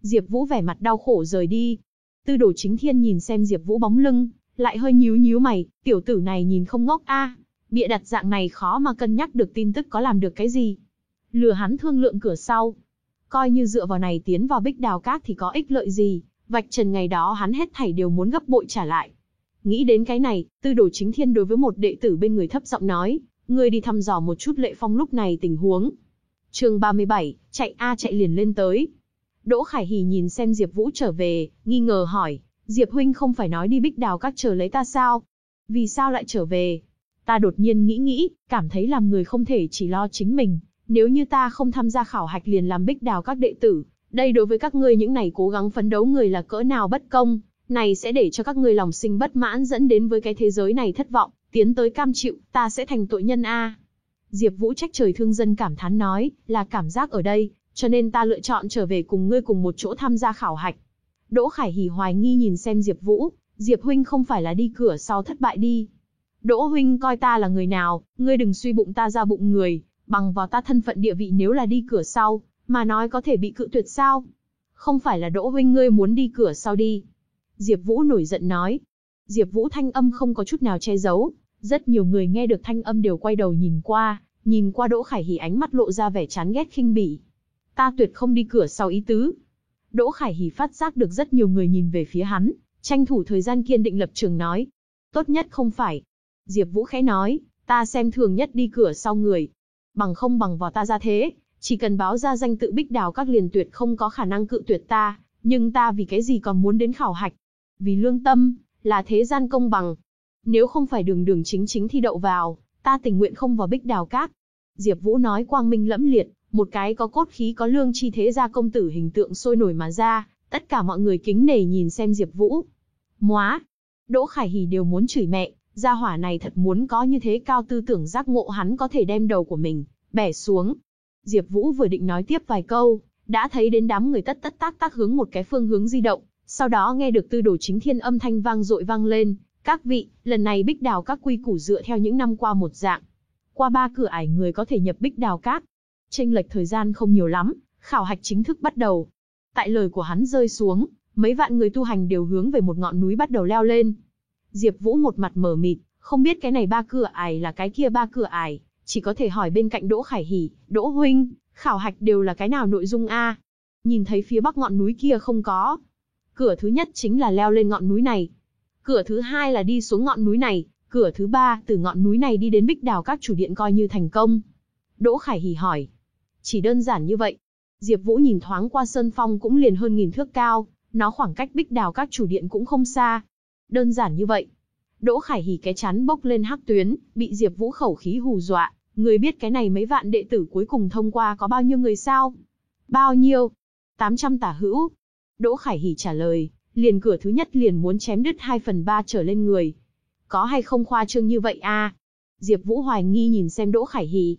Diệp Vũ vẻ mặt đau khổ rời đi. Tư đồ chính thiên nhìn xem Diệp Vũ bóng lưng, lại hơi nhíu nhíu mày, tiểu tử này nhìn không ngốc a, bịa đặt dạng này khó mà cân nhắc được tin tức có làm được cái gì. Lừa hắn thương lượng cửa sau. Coi như dựa vào này tiến vào bích đào cát thì có ích lợi gì, vạch trần ngày đó hắn hết thảy đều muốn gấp bội trả lại. Nghĩ đến cái này, tư đồ chính thiên đối với một đệ tử bên người thấp giọng nói, Ngươi đi thăm dò một chút Lệ Phong lúc này tình huống. Chương 37, chạy a chạy liền lên tới. Đỗ Khải Hỉ nhìn xem Diệp Vũ trở về, nghi ngờ hỏi, Diệp huynh không phải nói đi Bích Đào các chờ lấy ta sao? Vì sao lại trở về? Ta đột nhiên nghĩ nghĩ, cảm thấy làm người không thể chỉ lo chính mình, nếu như ta không tham gia khảo hạch liền làm Bích Đào các đệ tử, đây đối với các ngươi những này cố gắng phấn đấu người là cỡ nào bất công, này sẽ để cho các ngươi lòng sinh bất mãn dẫn đến với cái thế giới này thất vọng tiến tới cam chịu, ta sẽ thành tội nhân a. Diệp Vũ trách trời thương dân cảm thán nói, là cảm giác ở đây, cho nên ta lựa chọn trở về cùng ngươi cùng một chỗ tham gia khảo hạch. Đỗ Khải Hỉ hoài nghi nhìn xem Diệp Vũ, Diệp huynh không phải là đi cửa sau thất bại đi. Đỗ huynh coi ta là người nào, ngươi đừng suy bụng ta ra bụng người, bằng vào ta thân phận địa vị nếu là đi cửa sau, mà nói có thể bị cự tuyệt sao? Không phải là Đỗ huynh ngươi muốn đi cửa sau đi. Diệp Vũ nổi giận nói, Diệp Vũ thanh âm không có chút nào che giấu, rất nhiều người nghe được thanh âm đều quay đầu nhìn qua, nhìn qua Đỗ Khải Hỉ ánh mắt lộ ra vẻ chán ghét khinh bỉ. Ta tuyệt không đi cửa sau ý tứ. Đỗ Khải Hỉ phát giác được rất nhiều người nhìn về phía hắn, tranh thủ thời gian kiên định lập trường nói. Tốt nhất không phải. Diệp Vũ khẽ nói, Ta xem thường nhất đi cửa sau người. Bằng không bằng vào ta ra thế, chỉ cần báo ra danh tự bích đào các liền tuyệt không có khả năng cự tuyệt ta, nhưng ta vì cái gì còn muốn đến khảo hạch? Vì lương tâm, là thế gian công bằng. Nếu không phải đường đường chính chính thi đậu vào, ta tình nguyện không vào bích đào các. Diệp Vũ nói quang minh lẫm liệt, một cái có cốt khí có lương chi thế gia công tử hình tượng sôi nổi mà ra, tất cả mọi người kính nể nhìn xem Diệp Vũ. Móa! Đỗ Khải Hỉ đều muốn chửi mẹ, gia hỏa này thật muốn có như thế cao tư tưởng giác ngộ hắn có thể đem đầu của mình bẻ xuống. Diệp Vũ vừa định nói tiếp vài câu, đã thấy đến đám người tất tất tác tác hướng một cái phương hướng di động, sau đó nghe được tư đồ chính thiên âm thanh vang dội vang lên, "Các vị, lần này Bích Đào các quy củ dựa theo những năm qua một dạng. Qua ba cửa ải người có thể nhập Bích Đào các." Chênh lệch thời gian không nhiều lắm, khảo hạch chính thức bắt đầu. Tại lời của hắn rơi xuống, mấy vạn người tu hành đều hướng về một ngọn núi bắt đầu leo lên. Diệp Vũ một mặt mờ mịt, không biết cái này ba cửa ải là cái kia ba cửa ải, chỉ có thể hỏi bên cạnh Đỗ Khải Hỉ, "Đỗ huynh, khảo hạch đều là cái nào nội dung a?" Nhìn thấy phía bắc ngọn núi kia không có. Cửa thứ nhất chính là leo lên ngọn núi này. Cửa thứ hai là đi xuống ngọn núi này, cửa thứ ba từ ngọn núi này đi đến Bích Đào các chủ điện coi như thành công. Đỗ Khải Hỉ hỏi. Chỉ đơn giản như vậy. Diệp Vũ nhìn thoáng qua sơn phong cũng liền hơn nghìn thước cao, nó khoảng cách Bích Đào các chủ điện cũng không xa. Đơn giản như vậy. Đỗ Khải Hỉ cái chắn bốc lên hắc tuyến, bị Diệp Vũ khẩu khí hù dọa, người biết cái này mấy vạn đệ tử cuối cùng thông qua có bao nhiêu người sao? Bao nhiêu? 800 tả hữu. Đỗ Khải Hỉ trả lời, liền cửa thứ nhất liền muốn chém đứt 2 phần 3 trở lên người. Có hay không khoa trương như vậy a? Diệp Vũ hoài nghi nhìn xem Đỗ Khải Hỉ.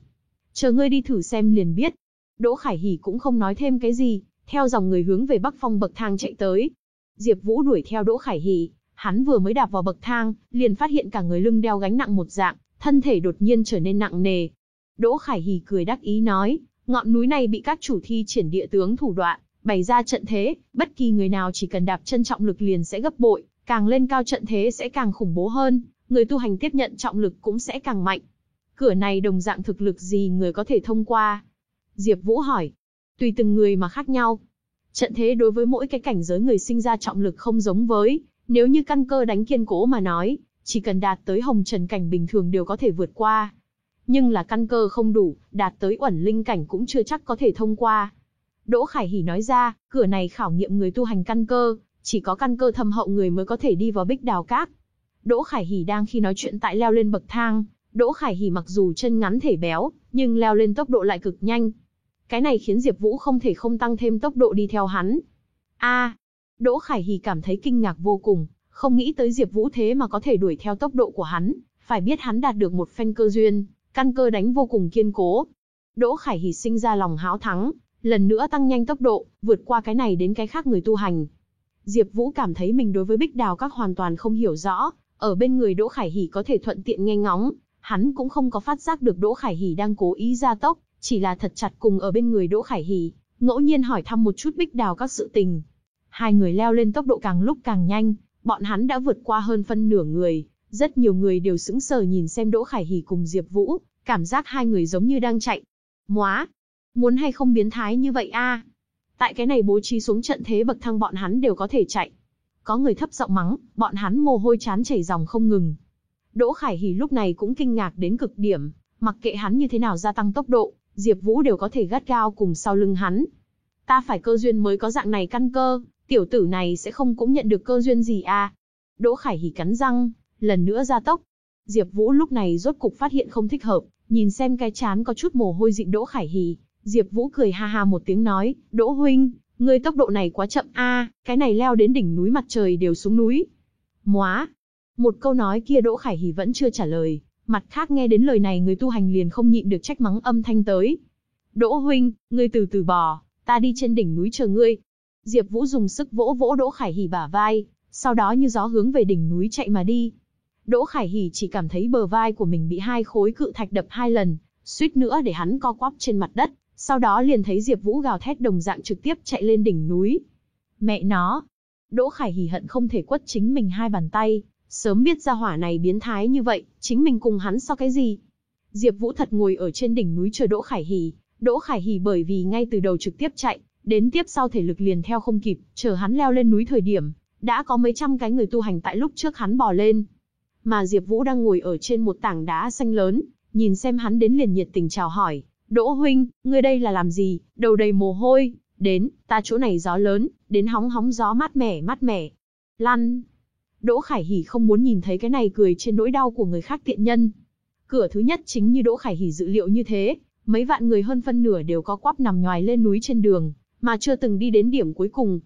Chờ ngươi đi thử xem liền biết. Đỗ Khải Hỉ cũng không nói thêm cái gì, theo dòng người hướng về Bắc Phong bậc thang chạy tới. Diệp Vũ đuổi theo Đỗ Khải Hỉ, hắn vừa mới đạp vào bậc thang, liền phát hiện cả người lưng đeo gánh nặng một dạng, thân thể đột nhiên trở nên nặng nề. Đỗ Khải Hỉ cười đắc ý nói, ngọn núi này bị các chủ thi triển địa tướng thủ đoạn, bày ra trận thế, bất kỳ người nào chỉ cần đạp chân trọng lực liền sẽ gấp bội, càng lên cao trận thế sẽ càng khủng bố hơn, người tu hành tiếp nhận trọng lực cũng sẽ càng mạnh. Cửa này đồng dạng thực lực gì người có thể thông qua? Diệp Vũ hỏi. Tùy từng người mà khác nhau. Trận thế đối với mỗi cái cảnh giới người sinh ra trọng lực không giống với, nếu như căn cơ đánh kiên cố mà nói, chỉ cần đạt tới hồng trần cảnh bình thường đều có thể vượt qua. Nhưng là căn cơ không đủ, đạt tới uẩn linh cảnh cũng chưa chắc có thể thông qua. Đỗ Khải Hỉ nói ra, cửa này khảo nghiệm người tu hành căn cơ, chỉ có căn cơ thâm hậu người mới có thể đi vào Bích Đào Các. Đỗ Khải Hỉ đang khi nói chuyện tại leo lên bậc thang, Đỗ Khải Hỉ mặc dù chân ngắn thể béo, nhưng leo lên tốc độ lại cực nhanh. Cái này khiến Diệp Vũ không thể không tăng thêm tốc độ đi theo hắn. A, Đỗ Khải Hỉ cảm thấy kinh ngạc vô cùng, không nghĩ tới Diệp Vũ thế mà có thể đuổi theo tốc độ của hắn, phải biết hắn đạt được một phen cơ duyên, căn cơ đánh vô cùng kiên cố. Đỗ Khải Hỉ sinh ra lòng háo thắng, lần nữa tăng nhanh tốc độ, vượt qua cái này đến cái khác người tu hành. Diệp Vũ cảm thấy mình đối với Bích Đào các hoàn toàn không hiểu rõ, ở bên người Đỗ Khải Hỉ có thể thuận tiện nghe ngóng, hắn cũng không có phát giác được Đỗ Khải Hỉ đang cố ý gia tốc, chỉ là thật chặt cùng ở bên người Đỗ Khải Hỉ, ngẫu nhiên hỏi thăm một chút Bích Đào các sự tình. Hai người leo lên tốc độ càng lúc càng nhanh, bọn hắn đã vượt qua hơn phân nửa người, rất nhiều người đều sững sờ nhìn xem Đỗ Khải Hỉ cùng Diệp Vũ, cảm giác hai người giống như đang chạy. Móa, muốn hay không biến thái như vậy a? Tại cái này bố trí xuống trận thế bậc thang bọn hắn đều có thể chạy. Có người thấp giọng mắng, bọn hắn mồ hôi chán chảy ròng không ngừng. Đỗ Khải Hỉ lúc này cũng kinh ngạc đến cực điểm, mặc kệ hắn như thế nào gia tăng tốc độ, Diệp Vũ đều có thể gắt gao cùng sau lưng hắn. Ta phải cơ duyên mới có dạng này căn cơ, tiểu tử này sẽ không cũng nhận được cơ duyên gì à? Đỗ Khải Hỉ cắn răng, lần nữa gia tốc. Diệp Vũ lúc này rốt cục phát hiện không thích hợp, nhìn xem cái chán có chút mồ hôi dịn Đỗ Khải Hỉ, Diệp Vũ cười ha ha một tiếng nói, "Đỗ huynh, ngươi tốc độ này quá chậm a, cái này leo đến đỉnh núi mặt trời đều xuống núi." Móa. Một câu nói kia Đỗ Khải Hỉ vẫn chưa trả lời, mặt khác nghe đến lời này người tu hành liền không nhịn được trách mắng âm thanh tới. "Đỗ huynh, ngươi từ từ bò, ta đi trên đỉnh núi chờ ngươi." Diệp Vũ dùng sức vỗ vỗ Đỗ Khải Hỉ bả vai, sau đó như gió hướng về đỉnh núi chạy mà đi. Đỗ Khải Hỉ chỉ cảm thấy bờ vai của mình bị hai khối cự thạch đập hai lần, suýt nữa để hắn co quắp trên mặt đất, sau đó liền thấy Diệp Vũ gào thét đồng dạng trực tiếp chạy lên đỉnh núi. Mẹ nó! Đỗ Khải hỉ hận không thể quất chính mình hai bàn tay, sớm biết ra hỏa này biến thái như vậy, chính mình cùng hắn so cái gì? Diệp Vũ thật ngồi ở trên đỉnh núi chờ Đỗ Khải hỉ, Đỗ Khải hỉ bởi vì ngay từ đầu trực tiếp chạy, đến tiếp sau thể lực liền theo không kịp, chờ hắn leo lên núi thời điểm, đã có mấy trăm cái người tu hành tại lúc trước hắn bò lên. mà Diệp Vũ đang ngồi ở trên một tảng đá xanh lớn, nhìn xem hắn đến liền nhiệt tình chào hỏi, "Đỗ huynh, ngươi đây là làm gì, đầu đầy mồ hôi, đến, ta chỗ này gió lớn, đến hóng hóng gió mát mẻ mát mẻ." Lăn. Đỗ Khải Hỉ không muốn nhìn thấy cái này cười trên nỗi đau của người khác tiện nhân. Cửa thứ nhất chính như Đỗ Khải Hỉ dự liệu như thế, mấy vạn người hơn phân nửa đều có quắp nằm nhòi lên núi trên đường, mà chưa từng đi đến điểm cuối cùng.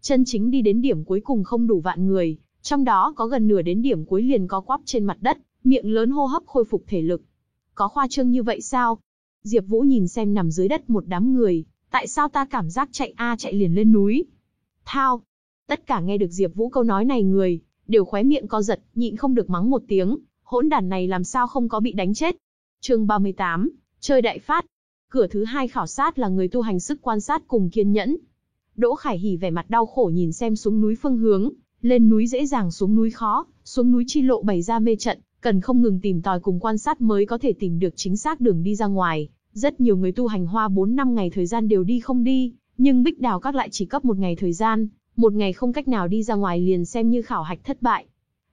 Chân chính đi đến điểm cuối cùng không đủ vạn người, trong đó có gần nửa đến điểm cuối liền có quắp trên mặt đất, miệng lớn hô hấp khôi phục thể lực. Có khoa trương như vậy sao? Diệp Vũ nhìn xem nằm dưới đất một đám người, tại sao ta cảm giác chạy a chạy liền lên núi? Thao. Tất cả nghe được Diệp Vũ câu nói này người, đều khóe miệng co giật, nhịn không được mắng một tiếng, hỗn đản này làm sao không có bị đánh chết. Chương 38, chơi đại phát. Cửa thứ hai khảo sát là người tu hành sức quan sát cùng kiên nhẫn. Đỗ Khải Hỉ vẻ mặt đau khổ nhìn xem xuống núi phương hướng, lên núi dễ dàng xuống núi khó, xuống núi chi lộ bày ra mê trận, cần không ngừng tìm tòi cùng quan sát mới có thể tìm được chính xác đường đi ra ngoài. Rất nhiều người tu hành hoa 4 năm ngày thời gian đều đi không đi, nhưng Bích Đào các lại chỉ cấp một ngày thời gian, một ngày không cách nào đi ra ngoài liền xem như khảo hạch thất bại.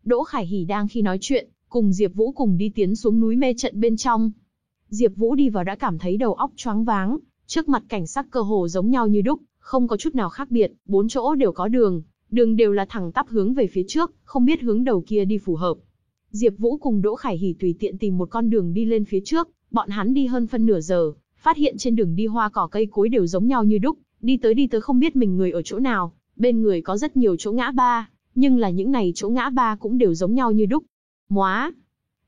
Đỗ Khải Hỉ đang khi nói chuyện, cùng Diệp Vũ cùng đi tiến xuống núi mê trận bên trong. Diệp Vũ đi vào đã cảm thấy đầu óc choáng váng, trước mặt cảnh sắc cơ hồ giống nhau như đúc, không có chút nào khác biệt, bốn chỗ đều có đường, đường đều là thẳng tắp hướng về phía trước, không biết hướng đầu kia đi phù hợp. Diệp Vũ cùng Đỗ Khải Hỉ tùy tiện tìm một con đường đi lên phía trước, bọn hắn đi hơn phân nửa giờ, phát hiện trên đường đi hoa cỏ cây cối đều giống nhau như đúc, đi tới đi tới không biết mình người ở chỗ nào, bên người có rất nhiều chỗ ngã ba, nhưng là những này chỗ ngã ba cũng đều giống nhau như đúc. Móa!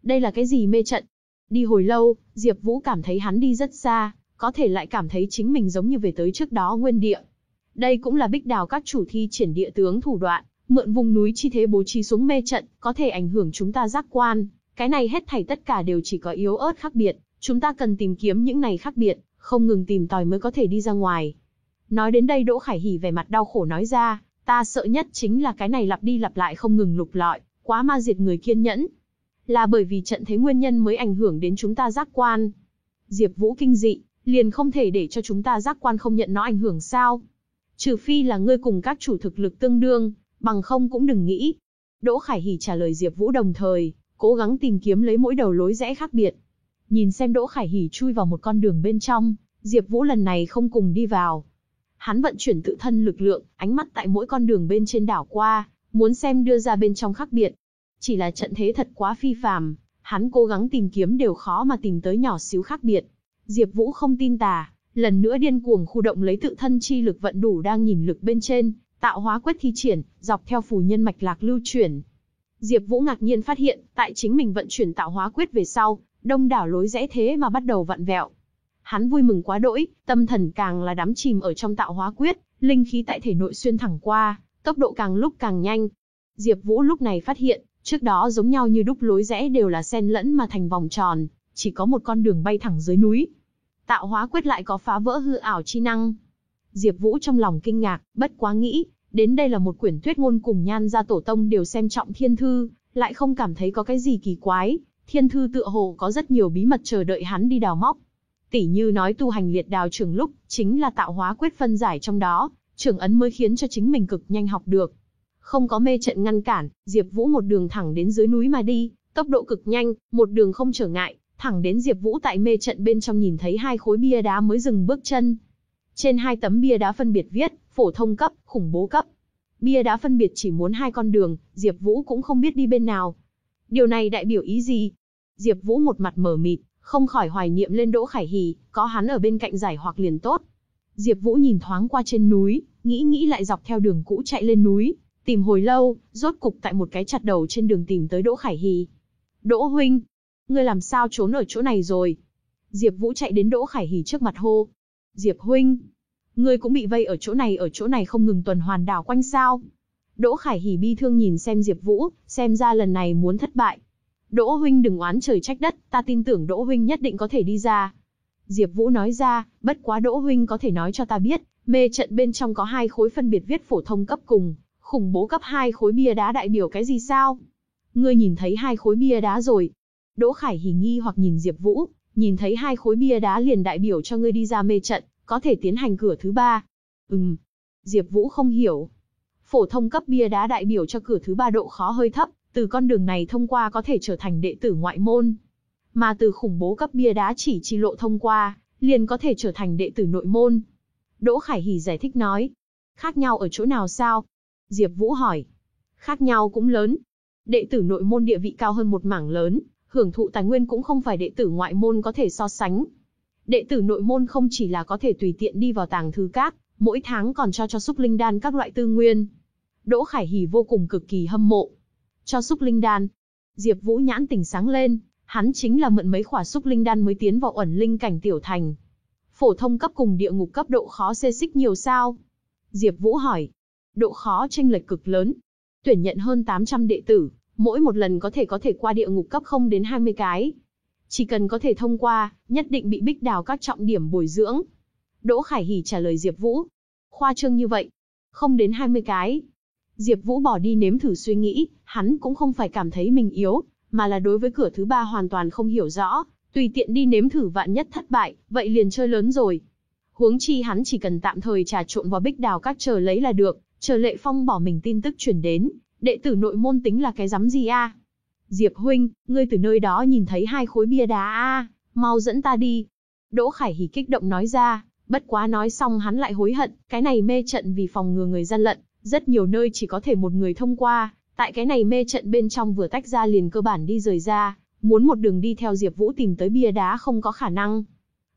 Đây là cái gì mê trận? Đi hồi lâu, Diệp Vũ cảm thấy hắn đi rất xa, có thể lại cảm thấy chính mình giống như về tới trước đó nguyên địa. Đây cũng là Bích Đào các chủ thi triển địa tướng thủ đoạn, mượn vùng núi chi thế bố trí xuống mê trận, có thể ảnh hưởng chúng ta giác quan. Cái này hết thảy tất cả đều chỉ có yếu ớt khác biệt, chúng ta cần tìm kiếm những này khác biệt, không ngừng tìm tòi mới có thể đi ra ngoài. Nói đến đây Đỗ Khải Hỉ vẻ mặt đau khổ nói ra, ta sợ nhất chính là cái này lặp đi lặp lại không ngừng lục lọi, quá ma diệt người kiên nhẫn. Là bởi vì trận thế nguyên nhân mới ảnh hưởng đến chúng ta giác quan. Diệp Vũ kinh dị, liền không thể để cho chúng ta giác quan không nhận nó ảnh hưởng sao? Trừ phi là ngươi cùng các chủ thực lực tương đương, bằng không cũng đừng nghĩ. Đỗ Khải Hỉ trả lời Diệp Vũ đồng thời, cố gắng tìm kiếm lấy mỗi đầu lối rẽ khác biệt. Nhìn xem Đỗ Khải Hỉ chui vào một con đường bên trong, Diệp Vũ lần này không cùng đi vào, Hắn vận chuyển tự thân lực lượng, ánh mắt tại mỗi con đường bên trên đảo qua, muốn xem đưa ra bên trong khác biệt. Chỉ là trận thế thật quá phi phàm, hắn cố gắng tìm kiếm đều khó mà tìm tới nhỏ xíu khác biệt. Diệp Vũ không tin tà, lần nữa điên cuồng khu động lấy tự thân chi lực vận đủ đang nhìn lực bên trên, tạo hóa quyết thi triển, dọc theo phù nhân mạch lạc lưu chuyển. Diệp Vũ ngạc nhiên phát hiện, tại chính mình vận chuyển tạo hóa quyết về sau, đông đảo lối rẽ thế mà bắt đầu vặn vẹo. Hắn vui mừng quá đỗi, tâm thần càng là đắm chìm ở trong tạo hóa quyết, linh khí tại thể nội xuyên thẳng qua, tốc độ càng lúc càng nhanh. Diệp Vũ lúc này phát hiện, trước đó giống nhau như đúc lối rẽ đều là xen lẫn mà thành vòng tròn, chỉ có một con đường bay thẳng dưới núi. Tạo hóa quyết lại có phá vỡ hư ảo chi năng. Diệp Vũ trong lòng kinh ngạc, bất quá nghĩ, đến đây là một quyển thuyết ngôn cùng nhan gia tổ tông đều xem trọng thiên thư, lại không cảm thấy có cái gì kỳ quái, thiên thư tựa hồ có rất nhiều bí mật chờ đợi hắn đi đào móc. Tỷ như nói tu hành liệt đào trường lúc, chính là tạo hóa quyết phân giải trong đó, trưởng ấn mới khiến cho chính mình cực nhanh học được. Không có mê trận ngăn cản, Diệp Vũ một đường thẳng đến dưới núi mà đi, tốc độ cực nhanh, một đường không trở ngại, thẳng đến Diệp Vũ tại mê trận bên trong nhìn thấy hai khối bia đá mới dừng bước chân. Trên hai tấm bia đá phân biệt viết, phổ thông cấp, khủng bố cấp. Bia đá phân biệt chỉ muốn hai con đường, Diệp Vũ cũng không biết đi bên nào. Điều này đại biểu ý gì? Diệp Vũ một mặt mờ mịt, không khỏi hoài niệm lên Đỗ Khải Hỉ, có hắn ở bên cạnh giải hoặc liền tốt. Diệp Vũ nhìn thoáng qua trên núi, nghĩ nghĩ lại dọc theo đường cũ chạy lên núi, tìm hồi lâu, rốt cục tại một cái chặt đầu trên đường tìm tới Đỗ Khải Hỉ. "Đỗ huynh, ngươi làm sao trốn ở chỗ này rồi?" Diệp Vũ chạy đến Đỗ Khải Hỉ trước mặt hô. "Diệp huynh, ngươi cũng bị vây ở chỗ này ở chỗ này không ngừng tuần hoàn đảo quanh sao?" Đỗ Khải Hỉ bi thương nhìn xem Diệp Vũ, xem ra lần này muốn thất bại. Đỗ huynh đừng oán trời trách đất, ta tin tưởng Đỗ huynh nhất định có thể đi ra. Diệp Vũ nói ra, bất quá Đỗ huynh có thể nói cho ta biết, mê trận bên trong có hai khối phân biệt viết phổ thông cấp cùng, khủng bố cấp hai khối bia đá đại biểu cái gì sao? Ngươi nhìn thấy hai khối bia đá rồi. Đỗ Khải hỉ nghi hoặc nhìn Diệp Vũ, nhìn thấy hai khối bia đá liền đại biểu cho ngươi đi ra mê trận, có thể tiến hành cửa thứ ba. Ừm. Diệp Vũ không hiểu. Phổ thông cấp bia đá đại biểu cho cửa thứ ba độ khó hơi thấp, Từ con đường này thông qua có thể trở thành đệ tử ngoại môn. Mà từ khủng bố cấp bia đá chỉ chi lộ thông qua, liền có thể trở thành đệ tử nội môn. Đỗ Khải Hỉ giải thích nói. Khác nhau ở chỗ nào sao? Diệp Vũ hỏi. Khác nhau cũng lớn. Đệ tử nội môn địa vị cao hơn một mảng lớn, hưởng thụ tài nguyên cũng không phải đệ tử ngoại môn có thể so sánh. Đệ tử nội môn không chỉ là có thể tùy tiện đi vào tàng thư các, mỗi tháng còn cho cho xúc linh đan các loại tư nguyên. Đỗ Khải Hỉ vô cùng cực kỳ hâm mộ. Cho xúc linh đan. Diệp Vũ nhãn tỉnh sáng lên, hắn chính là mượn mấy khỏa xúc linh đan mới tiến vào ẩn linh cảnh tiểu thành. Phổ thông cấp cùng địa ngục cấp độ khó xê xích nhiều sao? Diệp Vũ hỏi. Độ khó chênh lệch cực lớn. Tuyển nhận hơn 800 đệ tử, mỗi một lần có thể có thể qua địa ngục cấp không đến 20 cái. Chỉ cần có thể thông qua, nhất định bị bích đào các trọng điểm bồi dưỡng. Đỗ Khải Hỉ trả lời Diệp Vũ. Khoa trương như vậy, không đến 20 cái. Diệp Vũ bỏ đi nếm thử suy nghĩ, hắn cũng không phải cảm thấy mình yếu, mà là đối với cửa thứ ba hoàn toàn không hiểu rõ, tùy tiện đi nếm thử vạn nhất thất bại, vậy liền chơi lớn rồi. Huống chi hắn chỉ cần tạm thời trà trộn vào bích đào các chờ lấy là được, chờ Lệ Phong bỏ mình tin tức truyền đến, đệ tử nội môn tính là cái rắm gì a? Diệp huynh, ngươi từ nơi đó nhìn thấy hai khối bia đá a, mau dẫn ta đi. Đỗ Khải Hỉ kích động nói ra, bất quá nói xong hắn lại hối hận, cái này mê trận vì phòng ngừa người gian lận, rất nhiều nơi chỉ có thể một người thông qua, tại cái này mê trận bên trong vừa tách ra liền cơ bản đi rời ra, muốn một đường đi theo Diệp Vũ tìm tới bia đá không có khả năng.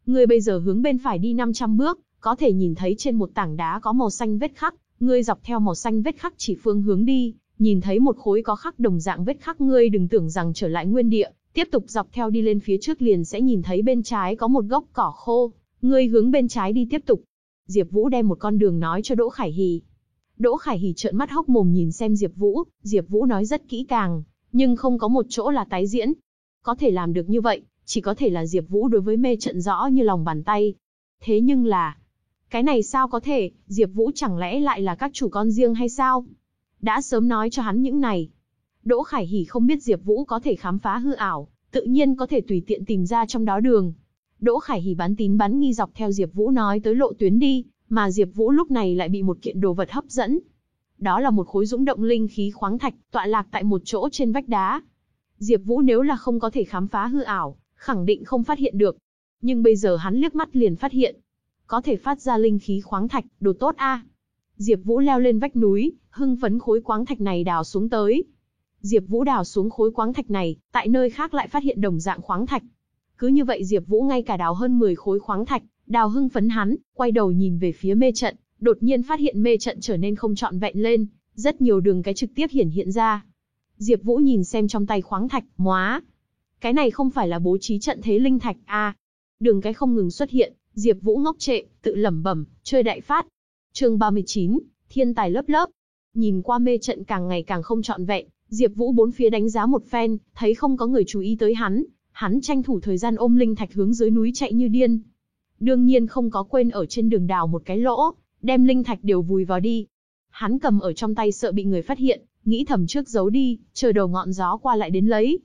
Ngươi bây giờ hướng bên phải đi 500 bước, có thể nhìn thấy trên một tảng đá có màu xanh vết khắc, ngươi dọc theo màu xanh vết khắc chỉ phương hướng đi, nhìn thấy một khối có khắc đồng dạng vết khắc ngươi đừng tưởng rằng trở lại nguyên địa, tiếp tục dọc theo đi lên phía trước liền sẽ nhìn thấy bên trái có một gốc cỏ khô, ngươi hướng bên trái đi tiếp tục. Diệp Vũ đem một con đường nói cho Đỗ Khải Hỉ. Đỗ Khải Hỉ trợn mắt hốc mồm nhìn xem Diệp Vũ, Diệp Vũ nói rất kỹ càng, nhưng không có một chỗ là tái diễn. Có thể làm được như vậy, chỉ có thể là Diệp Vũ đối với mê trận rõ như lòng bàn tay. Thế nhưng là, cái này sao có thể, Diệp Vũ chẳng lẽ lại là các chủ con riêng hay sao? Đã sớm nói cho hắn những này. Đỗ Khải Hỉ không biết Diệp Vũ có thể khám phá hư ảo, tự nhiên có thể tùy tiện tìm ra trong đó đường. Đỗ Khải Hỉ bán tín bán nghi dọc theo Diệp Vũ nói tới lộ tuyến đi, mà Diệp Vũ lúc này lại bị một kiện đồ vật hấp dẫn. Đó là một khối dũng động linh khí khoáng thạch, tọa lạc tại một chỗ trên vách đá. Diệp Vũ nếu là không có thể khám phá hư ảo, khẳng định không phát hiện được. Nhưng bây giờ hắn liếc mắt liền phát hiện, có thể phát ra linh khí khoáng thạch, đồ tốt a. Diệp Vũ leo lên vách núi, hưng phấn khối khoáng thạch này đào xuống tới. Diệp Vũ đào xuống khối khoáng thạch này, tại nơi khác lại phát hiện đồng dạng khoáng thạch. Cứ như vậy Diệp Vũ ngay cả đào hơn 10 khối khoáng thạch, đào hưng phấn hắn, quay đầu nhìn về phía mê trận, đột nhiên phát hiện mê trận trở nên không trọn vẹn lên, rất nhiều đường cái trực tiếp hiển hiện ra. Diệp Vũ nhìn xem trong tay khoáng thạch, móa. Cái này không phải là bố trí trận thế linh thạch a? À, đường cái không ngừng xuất hiện, Diệp Vũ ngốc trệ, tự lẩm bẩm, chơi đại phát. Chương 39, thiên tài lớp lớp. Nhìn qua mê trận càng ngày càng không trọn vẹn, Diệp Vũ bốn phía đánh giá một phen, thấy không có người chú ý tới hắn, hắn tranh thủ thời gian ôm linh thạch hướng dưới núi chạy như điên. Đương nhiên không có quên ở trên đường đào một cái lỗ, đem linh thạch đều vùi vào đi. Hắn cầm ở trong tay sợ bị người phát hiện, nghĩ thầm trước giấu đi, chờ đầu ngọn gió qua lại đến lấy.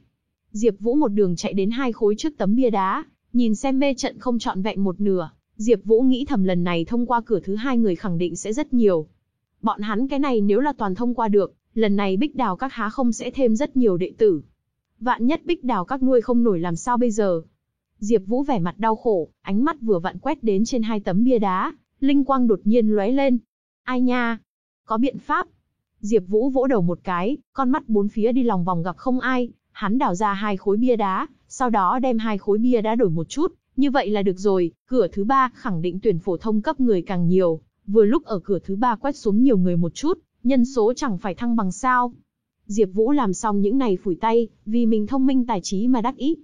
Diệp Vũ một đường chạy đến hai khối trước tấm bia đá, nhìn xem mê trận không trọn vẹn một nửa, Diệp Vũ nghĩ thầm lần này thông qua cửa thứ hai người khẳng định sẽ rất nhiều. Bọn hắn cái này nếu là toàn thông qua được, lần này Bích Đào các há không sẽ thêm rất nhiều đệ tử. Vạn nhất Bích Đào các nuôi không nổi làm sao bây giờ? Diệp Vũ vẻ mặt đau khổ, ánh mắt vừa vặn quét đến trên hai tấm bia đá, linh quang đột nhiên lóe lên. Ai nha, có biện pháp. Diệp Vũ vỗ đầu một cái, con mắt bốn phía đi lòng vòng gặp không ai, hắn đào ra hai khối bia đá, sau đó đem hai khối bia đá đổi một chút, như vậy là được rồi, cửa thứ ba khẳng định tuyển phổ thông cấp người càng nhiều, vừa lúc ở cửa thứ ba quét xuống nhiều người một chút, nhân số chẳng phải thăng bằng sao. Diệp Vũ làm xong những này phủi tay, vì mình thông minh tài trí mà đắc ý.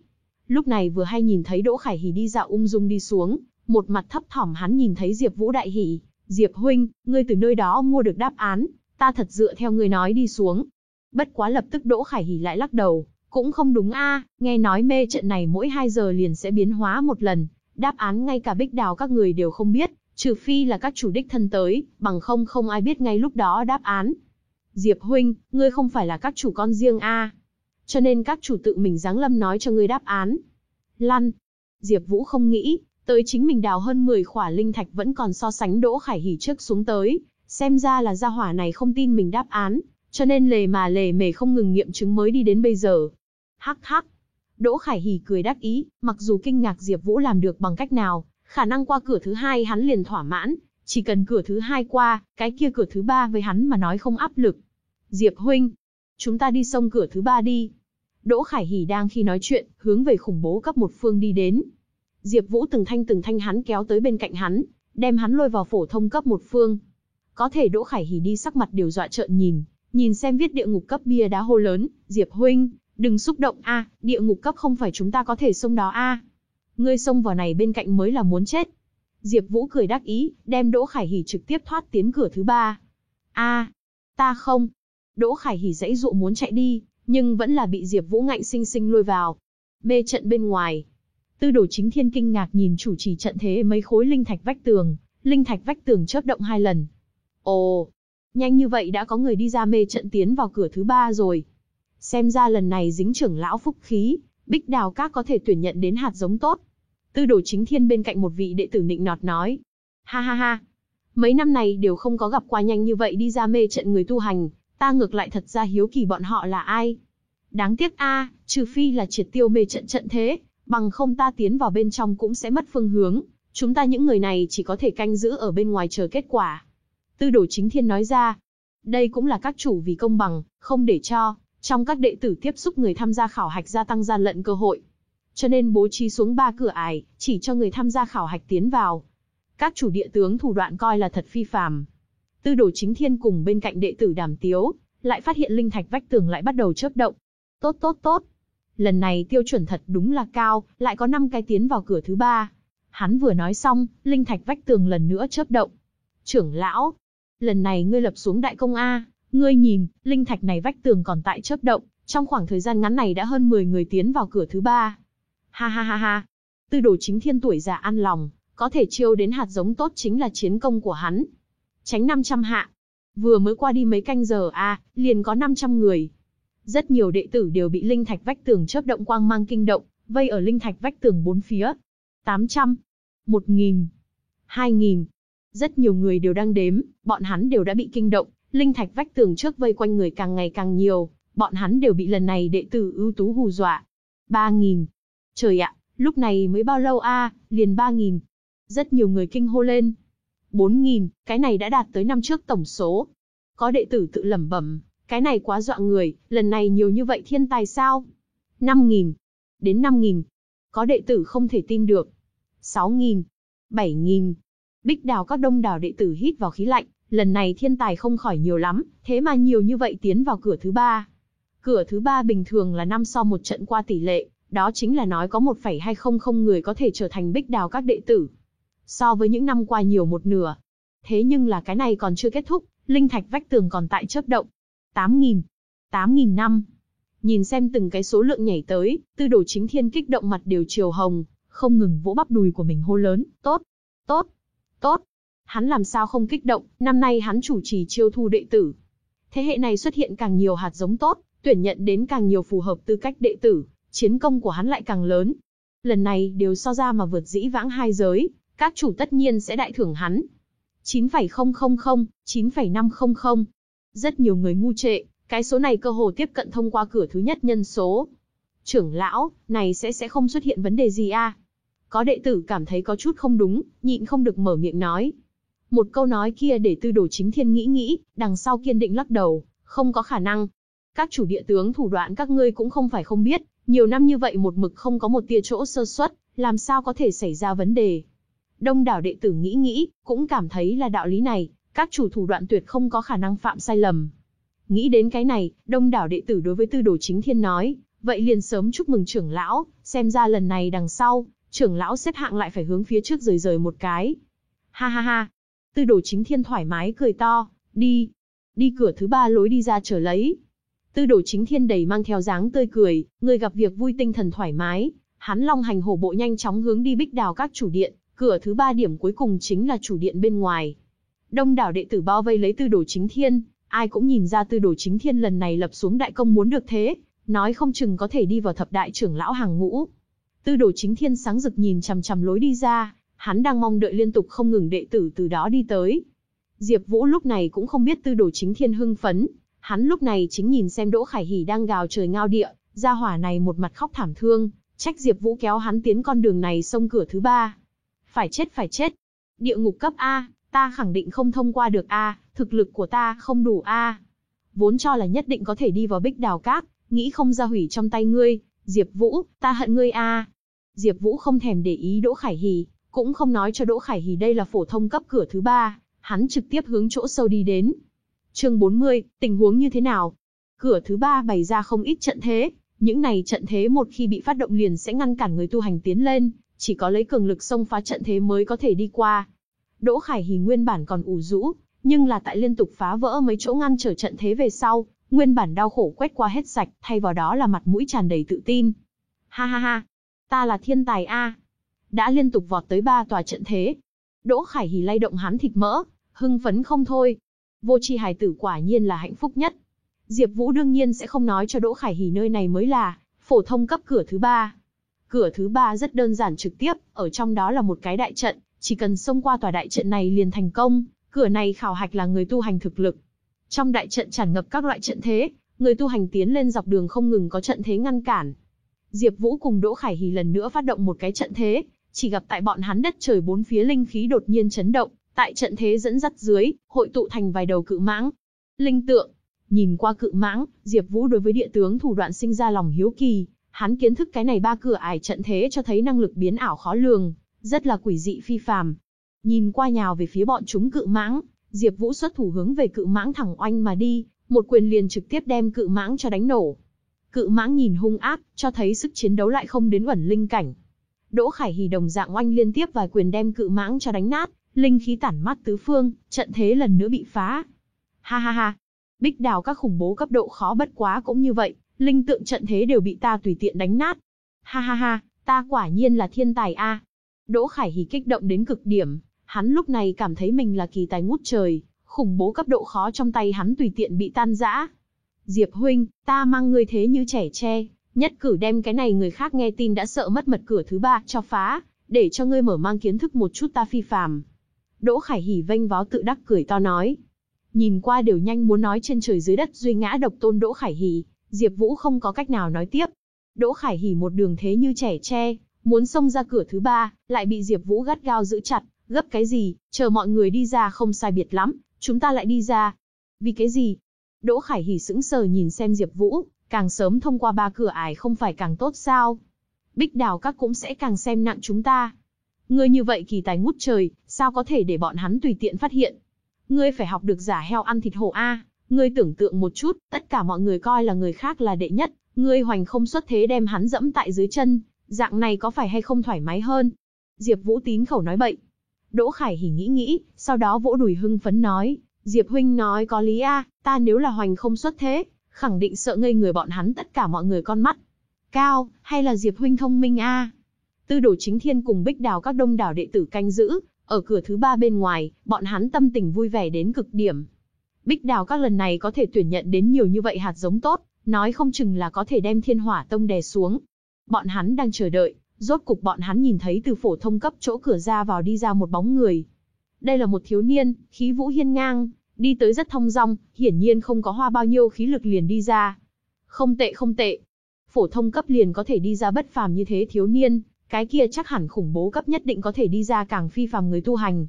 Lúc này vừa hay nhìn thấy Đỗ Khải Hỉ đi dạo ung dung đi xuống, một mặt thấp thỏm hắn nhìn thấy Diệp Vũ đại hỉ, "Diệp huynh, ngươi từ nơi đó mua được đáp án, ta thật dựa theo ngươi nói đi xuống." Bất quá lập tức Đỗ Khải Hỉ lại lắc đầu, "Cũng không đúng a, nghe nói mê trận này mỗi 2 giờ liền sẽ biến hóa một lần, đáp án ngay cả Bích Đào các người đều không biết, trừ phi là các chủ đích thân tới, bằng không không ai biết ngay lúc đó đáp án." Diệp huynh, ngươi không phải là các chủ con riêng a? Cho nên các chủ tự mình giáng lâm nói cho ngươi đáp án. Lăn. Diệp Vũ không nghĩ, tới chính mình đào hơn 10 khỏa linh thạch vẫn còn so sánh Đỗ Khải Hỉ trước xuống tới, xem ra là gia hỏa này không tin mình đáp án, Cho nên lề mà lề mề không ngừng nghiệm chứng mới đi đến bây giờ. Hắc hắc. Đỗ Khải Hỉ cười đắc ý, mặc dù kinh ngạc Diệp Vũ làm được bằng cách nào, khả năng qua cửa thứ hai hắn liền thỏa mãn, chỉ cần cửa thứ hai qua, cái kia cửa thứ ba với hắn mà nói không áp lực. Diệp huynh, chúng ta đi sông cửa thứ ba đi. Đỗ Khải Hỉ đang khi nói chuyện, hướng về khủng bố cấp một phương đi đến. Diệp Vũ từng thanh từng thanh hắn kéo tới bên cạnh hắn, đem hắn lôi vào phổ thông cấp một phương. Có thể Đỗ Khải Hỉ đi sắc mặt đều dọa trợn nhìn, nhìn xem viết địa ngục cấp bia đá hô lớn, "Diệp huynh, đừng xúc động a, địa ngục cấp không phải chúng ta có thể xông đó a. Ngươi xông vào này bên cạnh mới là muốn chết." Diệp Vũ cười đắc ý, đem Đỗ Khải Hỉ trực tiếp thoát tiến cửa thứ ba. "A, ta không." Đỗ Khải Hỉ dãy dụ muốn chạy đi, nhưng vẫn là bị Diệp Vũ ngạnh sinh sinh lôi vào. Mê trận bên ngoài, Tư đồ chính thiên kinh ngạc nhìn chủ trì trận thế mấy khối linh thạch vách tường, linh thạch vách tường chớp động hai lần. Ồ, nhanh như vậy đã có người đi ra mê trận tiến vào cửa thứ ba rồi. Xem ra lần này dính trưởng lão phúc khí, bích đào các có thể tuyển nhận đến hạt giống tốt. Tư đồ chính thiên bên cạnh một vị đệ tử nịnh nọt nói. Ha ha ha, mấy năm này đều không có gặp qua nhanh như vậy đi ra mê trận người tu hành, ta ngược lại thật ra hiếu kỳ bọn họ là ai. Đáng tiếc a, trừ phi là triệt tiêu mê trận trận thế, bằng không ta tiến vào bên trong cũng sẽ mất phương hướng, chúng ta những người này chỉ có thể canh giữ ở bên ngoài chờ kết quả. Tư đồ chính thiên nói ra, đây cũng là các chủ vì công bằng, không để cho, trong các đệ tử tiếp xúc người tham gia khảo hạch gia tăng gian lận cơ hội. Cho nên bố trí xuống ba cửa ải, chỉ cho người tham gia khảo hạch tiến vào. Các chủ địa tướng thủ đoạn coi là thật phi phàm. Tư đồ chính thiên cùng bên cạnh đệ tử đàm tiếu, lại phát hiện linh thạch vách tường lại bắt đầu chớp động. Tốt tốt tốt, Lần này tiêu chuẩn thật đúng là cao, lại có 5 cái tiến vào cửa thứ ba. Hắn vừa nói xong, linh thạch vách tường lần nữa chớp động. Trưởng lão, lần này ngươi lập xuống đại công A, ngươi nhìn, linh thạch này vách tường còn tại chớp động, trong khoảng thời gian ngắn này đã hơn 10 người tiến vào cửa thứ ba. Ha ha ha ha, tư đồ chính thiên tuổi già ăn lòng, có thể chiêu đến hạt giống tốt chính là chiến công của hắn. Tránh 500 hạ, vừa mới qua đi mấy canh giờ a, liền có 500 người. Rất nhiều đệ tử đều bị linh thạch vách tường chớp động quang mang kinh động, vây ở linh thạch vách tường bốn phía. 800, 1000, 2000. Rất nhiều người đều đang đếm, bọn hắn đều đã bị kinh động, linh thạch vách tường trước vây quanh người càng ngày càng nhiều, bọn hắn đều bị lần này đệ tử ưu tú hù dọa. 3000. Trời ạ, lúc này mới bao lâu a, liền 3000. Rất nhiều người kinh hô lên. 4000, cái này đã đạt tới năm trước tổng số. Có đệ tử tự lẩm bẩm, cái này quá dọa người, lần này nhiều như vậy thiên tài sao? 5.000. Đến 5.000. Có đệ tử không thể tin được. 6.000. 7.000. Bích đào các đông đảo đệ tử hít vào khí lạnh, lần này thiên tài không khỏi nhiều lắm, thế mà nhiều như vậy tiến vào cửa thứ ba. Cửa thứ ba bình thường là năm sau một trận qua tỷ lệ, đó chính là nói có 1,200 người có thể trở thành bích đào các đệ tử. So với những năm qua nhiều một nửa. Thế nhưng là cái này còn chưa kết thúc, linh thạch vách tường còn tại chớp động, 8.000, 8.000 năm. Nhìn xem từng cái số lượng nhảy tới, tư đồ chính thiên kích động mặt đều chiều hồng, không ngừng vỗ bắp đùi của mình hô lớn, tốt, tốt, tốt. Hắn làm sao không kích động, năm nay hắn chủ trì chiêu thu đệ tử. Thế hệ này xuất hiện càng nhiều hạt giống tốt, tuyển nhận đến càng nhiều phù hợp tư cách đệ tử, chiến công của hắn lại càng lớn. Lần này đều so ra mà vượt dĩ vãng hai giới, các chủ tất nhiên sẽ đại thưởng hắn. 9,000, 9,500, rất nhiều người ngu trệ, cái số này cơ hồ tiếp cận thông qua cửa thứ nhất nhân số. Trưởng lão, này sẽ sẽ không xuất hiện vấn đề gì a? À? Có đệ tử cảm thấy có chút không đúng, nhịn không được mở miệng nói. Một câu nói kia để tư đồ chính thiên nghĩ nghĩ, đằng sau kiên định lắc đầu, không có khả năng. Các chủ địa tướng thủ đoạn các ngươi cũng không phải không biết, nhiều năm như vậy một mực không có một tia chỗ sơ suất, làm sao có thể xảy ra vấn đề. Đông đảo đệ tử nghĩ nghĩ, cũng cảm thấy là đạo lý này, các chủ thủ đoạn tuyệt không có khả năng phạm sai lầm. Nghĩ đến cái này, đông đảo đệ tử đối với tư đồ chính thiên nói, vậy liền sớm chúc mừng trưởng lão, xem ra lần này đằng sau, trưởng lão xếp hạng lại phải hướng phía trước rời rời một cái. Ha ha ha, tư đồ chính thiên thoải mái cười to, đi, đi cửa thứ ba lối đi ra chờ lấy. Tư đồ chính thiên đầy mang theo dáng tươi cười, người gặp việc vui tinh thần thoải mái, hắn long hành hổ bộ nhanh chóng hướng đi bích đào các chủ điện, cửa thứ ba điểm cuối cùng chính là chủ điện bên ngoài. Đông đảo đệ tử bao vây lấy tư đồ chính thiên, ai cũng nhìn ra tư đồ chính thiên lần này lập xuống đại công muốn được thế, nói không chừng có thể đi vào thập đại trưởng lão hàng ngũ. Tư đồ chính thiên sáng rực nhìn chằm chằm lối đi ra, hắn đang mong đợi liên tục không ngừng đệ tử từ đó đi tới. Diệp Vũ lúc này cũng không biết tư đồ chính thiên hưng phấn, Hắn lúc này chính nhìn xem Đỗ Khải Hỉ đang gào trời ngao địa, gia hỏa này một mặt khóc thảm thương, trách Diệp Vũ kéo hắn tiến con đường này xông cửa thứ ba. Phải chết phải chết. Địa ngục cấp A, ta khẳng định không thông qua được A, thực lực của ta không đủ A. Vốn cho là nhất định có thể đi vào Bích Đào Các, nghĩ không ra hủy trong tay ngươi, Diệp Vũ, ta hận ngươi A. Diệp Vũ không thèm để ý Đỗ Khải Hỉ, cũng không nói cho Đỗ Khải Hỉ đây là phổ thông cấp cửa thứ ba, hắn trực tiếp hướng chỗ sâu đi đến. Chương 40, tình huống như thế nào? Cửa thứ ba bày ra không ít trận thế, những này trận thế một khi bị phát động liền sẽ ngăn cản người tu hành tiến lên, chỉ có lấy cường lực xông phá trận thế mới có thể đi qua. Đỗ Khải Hỉ nguyên bản còn ủ rũ, nhưng là tại liên tục phá vỡ mấy chỗ ngăn trở trận thế về sau, nguyên bản đau khổ quét qua hết sạch, thay vào đó là mặt mũi tràn đầy tự tin. Ha ha ha, ta là thiên tài a. Đã liên tục vọt tới ba tòa trận thế. Đỗ Khải Hỉ lay động hắn thịt mỡ, hưng phấn không thôi. Vô tri hài tử quả nhiên là hạnh phúc nhất. Diệp Vũ đương nhiên sẽ không nói cho Đỗ Khải Hỉ nơi này mới là phổ thông cấp cửa thứ ba. Cửa thứ ba rất đơn giản trực tiếp, ở trong đó là một cái đại trận, chỉ cần xông qua tòa đại trận này liền thành công, cửa này khảo hạch là người tu hành thực lực. Trong đại trận tràn ngập các loại trận thế, người tu hành tiến lên dọc đường không ngừng có trận thế ngăn cản. Diệp Vũ cùng Đỗ Khải Hỉ lần nữa phát động một cái trận thế, chỉ gặp tại bọn hắn đất trời bốn phía linh khí đột nhiên chấn động, tại trận thế dẫn dắt dưới, hội tụ thành vài đầu cự mãng. Linh tượng, Nhìn qua cự mãng, Diệp Vũ đối với địa tướng thủ đoạn sinh ra lòng hiếu kỳ, hắn kiến thức cái này ba cửa ải trận thế cho thấy năng lực biến ảo khó lường, rất là quỷ dị phi phàm. Nhìn qua nhào về phía bọn chúng cự mãng, Diệp Vũ xuất thủ hướng về cự mãng thẳng oanh mà đi, một quyền liền trực tiếp đem cự mãng cho đánh nổ. Cự mãng nhìn hung ác, cho thấy sức chiến đấu lại không đến ẩn linh cảnh. Đỗ Khải Hỉ đồng dạng oanh liên tiếp vài quyền đem cự mãng cho đánh nát, linh khí tản mát tứ phương, trận thế lần nữa bị phá. Ha ha ha, Bích đào các khủng bố cấp độ khó bất quá cũng như vậy, linh tượng trận thế đều bị ta tùy tiện đánh nát. Ha ha ha, ta quả nhiên là thiên tài a. Đỗ Khải Hỉ kích động đến cực điểm, hắn lúc này cảm thấy mình là kỳ tài ngút trời, khủng bố cấp độ khó trong tay hắn tùy tiện bị tan rã. Diệp huynh, ta mang ngươi thế như trẻ tre, nhất cử đem cái này người khác nghe tin đã sợ mất mật cửa thứ ba cho phá, để cho ngươi mở mang kiến thức một chút ta phi phàm. Đỗ Khải Hỉ vênh váo tự đắc cười to nói, Nhìn qua đều nhanh muốn nói trên trời dưới đất duy ngã độc tôn Đỗ Khải Hỉ, Diệp Vũ không có cách nào nói tiếp. Đỗ Khải Hỉ một đường thế như trẻ tre, muốn xông ra cửa thứ ba, lại bị Diệp Vũ gắt gao giữ chặt, gấp cái gì, chờ mọi người đi ra không sai biệt lắm, chúng ta lại đi ra. Vì cái gì? Đỗ Khải Hỉ sững sờ nhìn xem Diệp Vũ, càng sớm thông qua ba cửa ải không phải càng tốt sao? Bích Đào các cũng sẽ càng xem nặng chúng ta. Ngươi như vậy kỳ tài ngút trời, sao có thể để bọn hắn tùy tiện phát hiện? Ngươi phải học được giả heo ăn thịt hổ a. Ngươi tưởng tượng một chút, tất cả mọi người coi là người khác là đệ nhất, ngươi hoành không xuất thế đem hắn dẫm tại dưới chân, dạng này có phải hay không thoải mái hơn? Diệp Vũ tín khẩu nói bậy. Đỗ Khải Hỉ nghĩ nghĩ, sau đó vỗ đùi hưng phấn nói, Diệp huynh nói có lý a, ta nếu là hoành không xuất thế, khẳng định sợ ngây người bọn hắn tất cả mọi người con mắt. Cao, hay là Diệp huynh thông minh a? Tư đồ chính thiên cùng bích đào các đông đảo đệ tử canh giữ, ở cửa thứ ba bên ngoài, bọn hắn tâm tình vui vẻ đến cực điểm. Bích Đào các lần này có thể tuyển nhận đến nhiều như vậy hạt giống tốt, nói không chừng là có thể đem thiên hỏa tông đè xuống. Bọn hắn đang chờ đợi, rốt cục bọn hắn nhìn thấy từ phổ thông cấp chỗ cửa ra vào đi ra một bóng người. Đây là một thiếu niên, khí vũ hiên ngang, đi tới rất thông dong, hiển nhiên không có hoa bao nhiêu khí lực liền đi ra. Không tệ không tệ. Phổ thông cấp liền có thể đi ra bất phàm như thế thiếu niên, cái kia chắc hẳn khủng bố cấp nhất định có thể đi ra càng phi phàm người tu hành.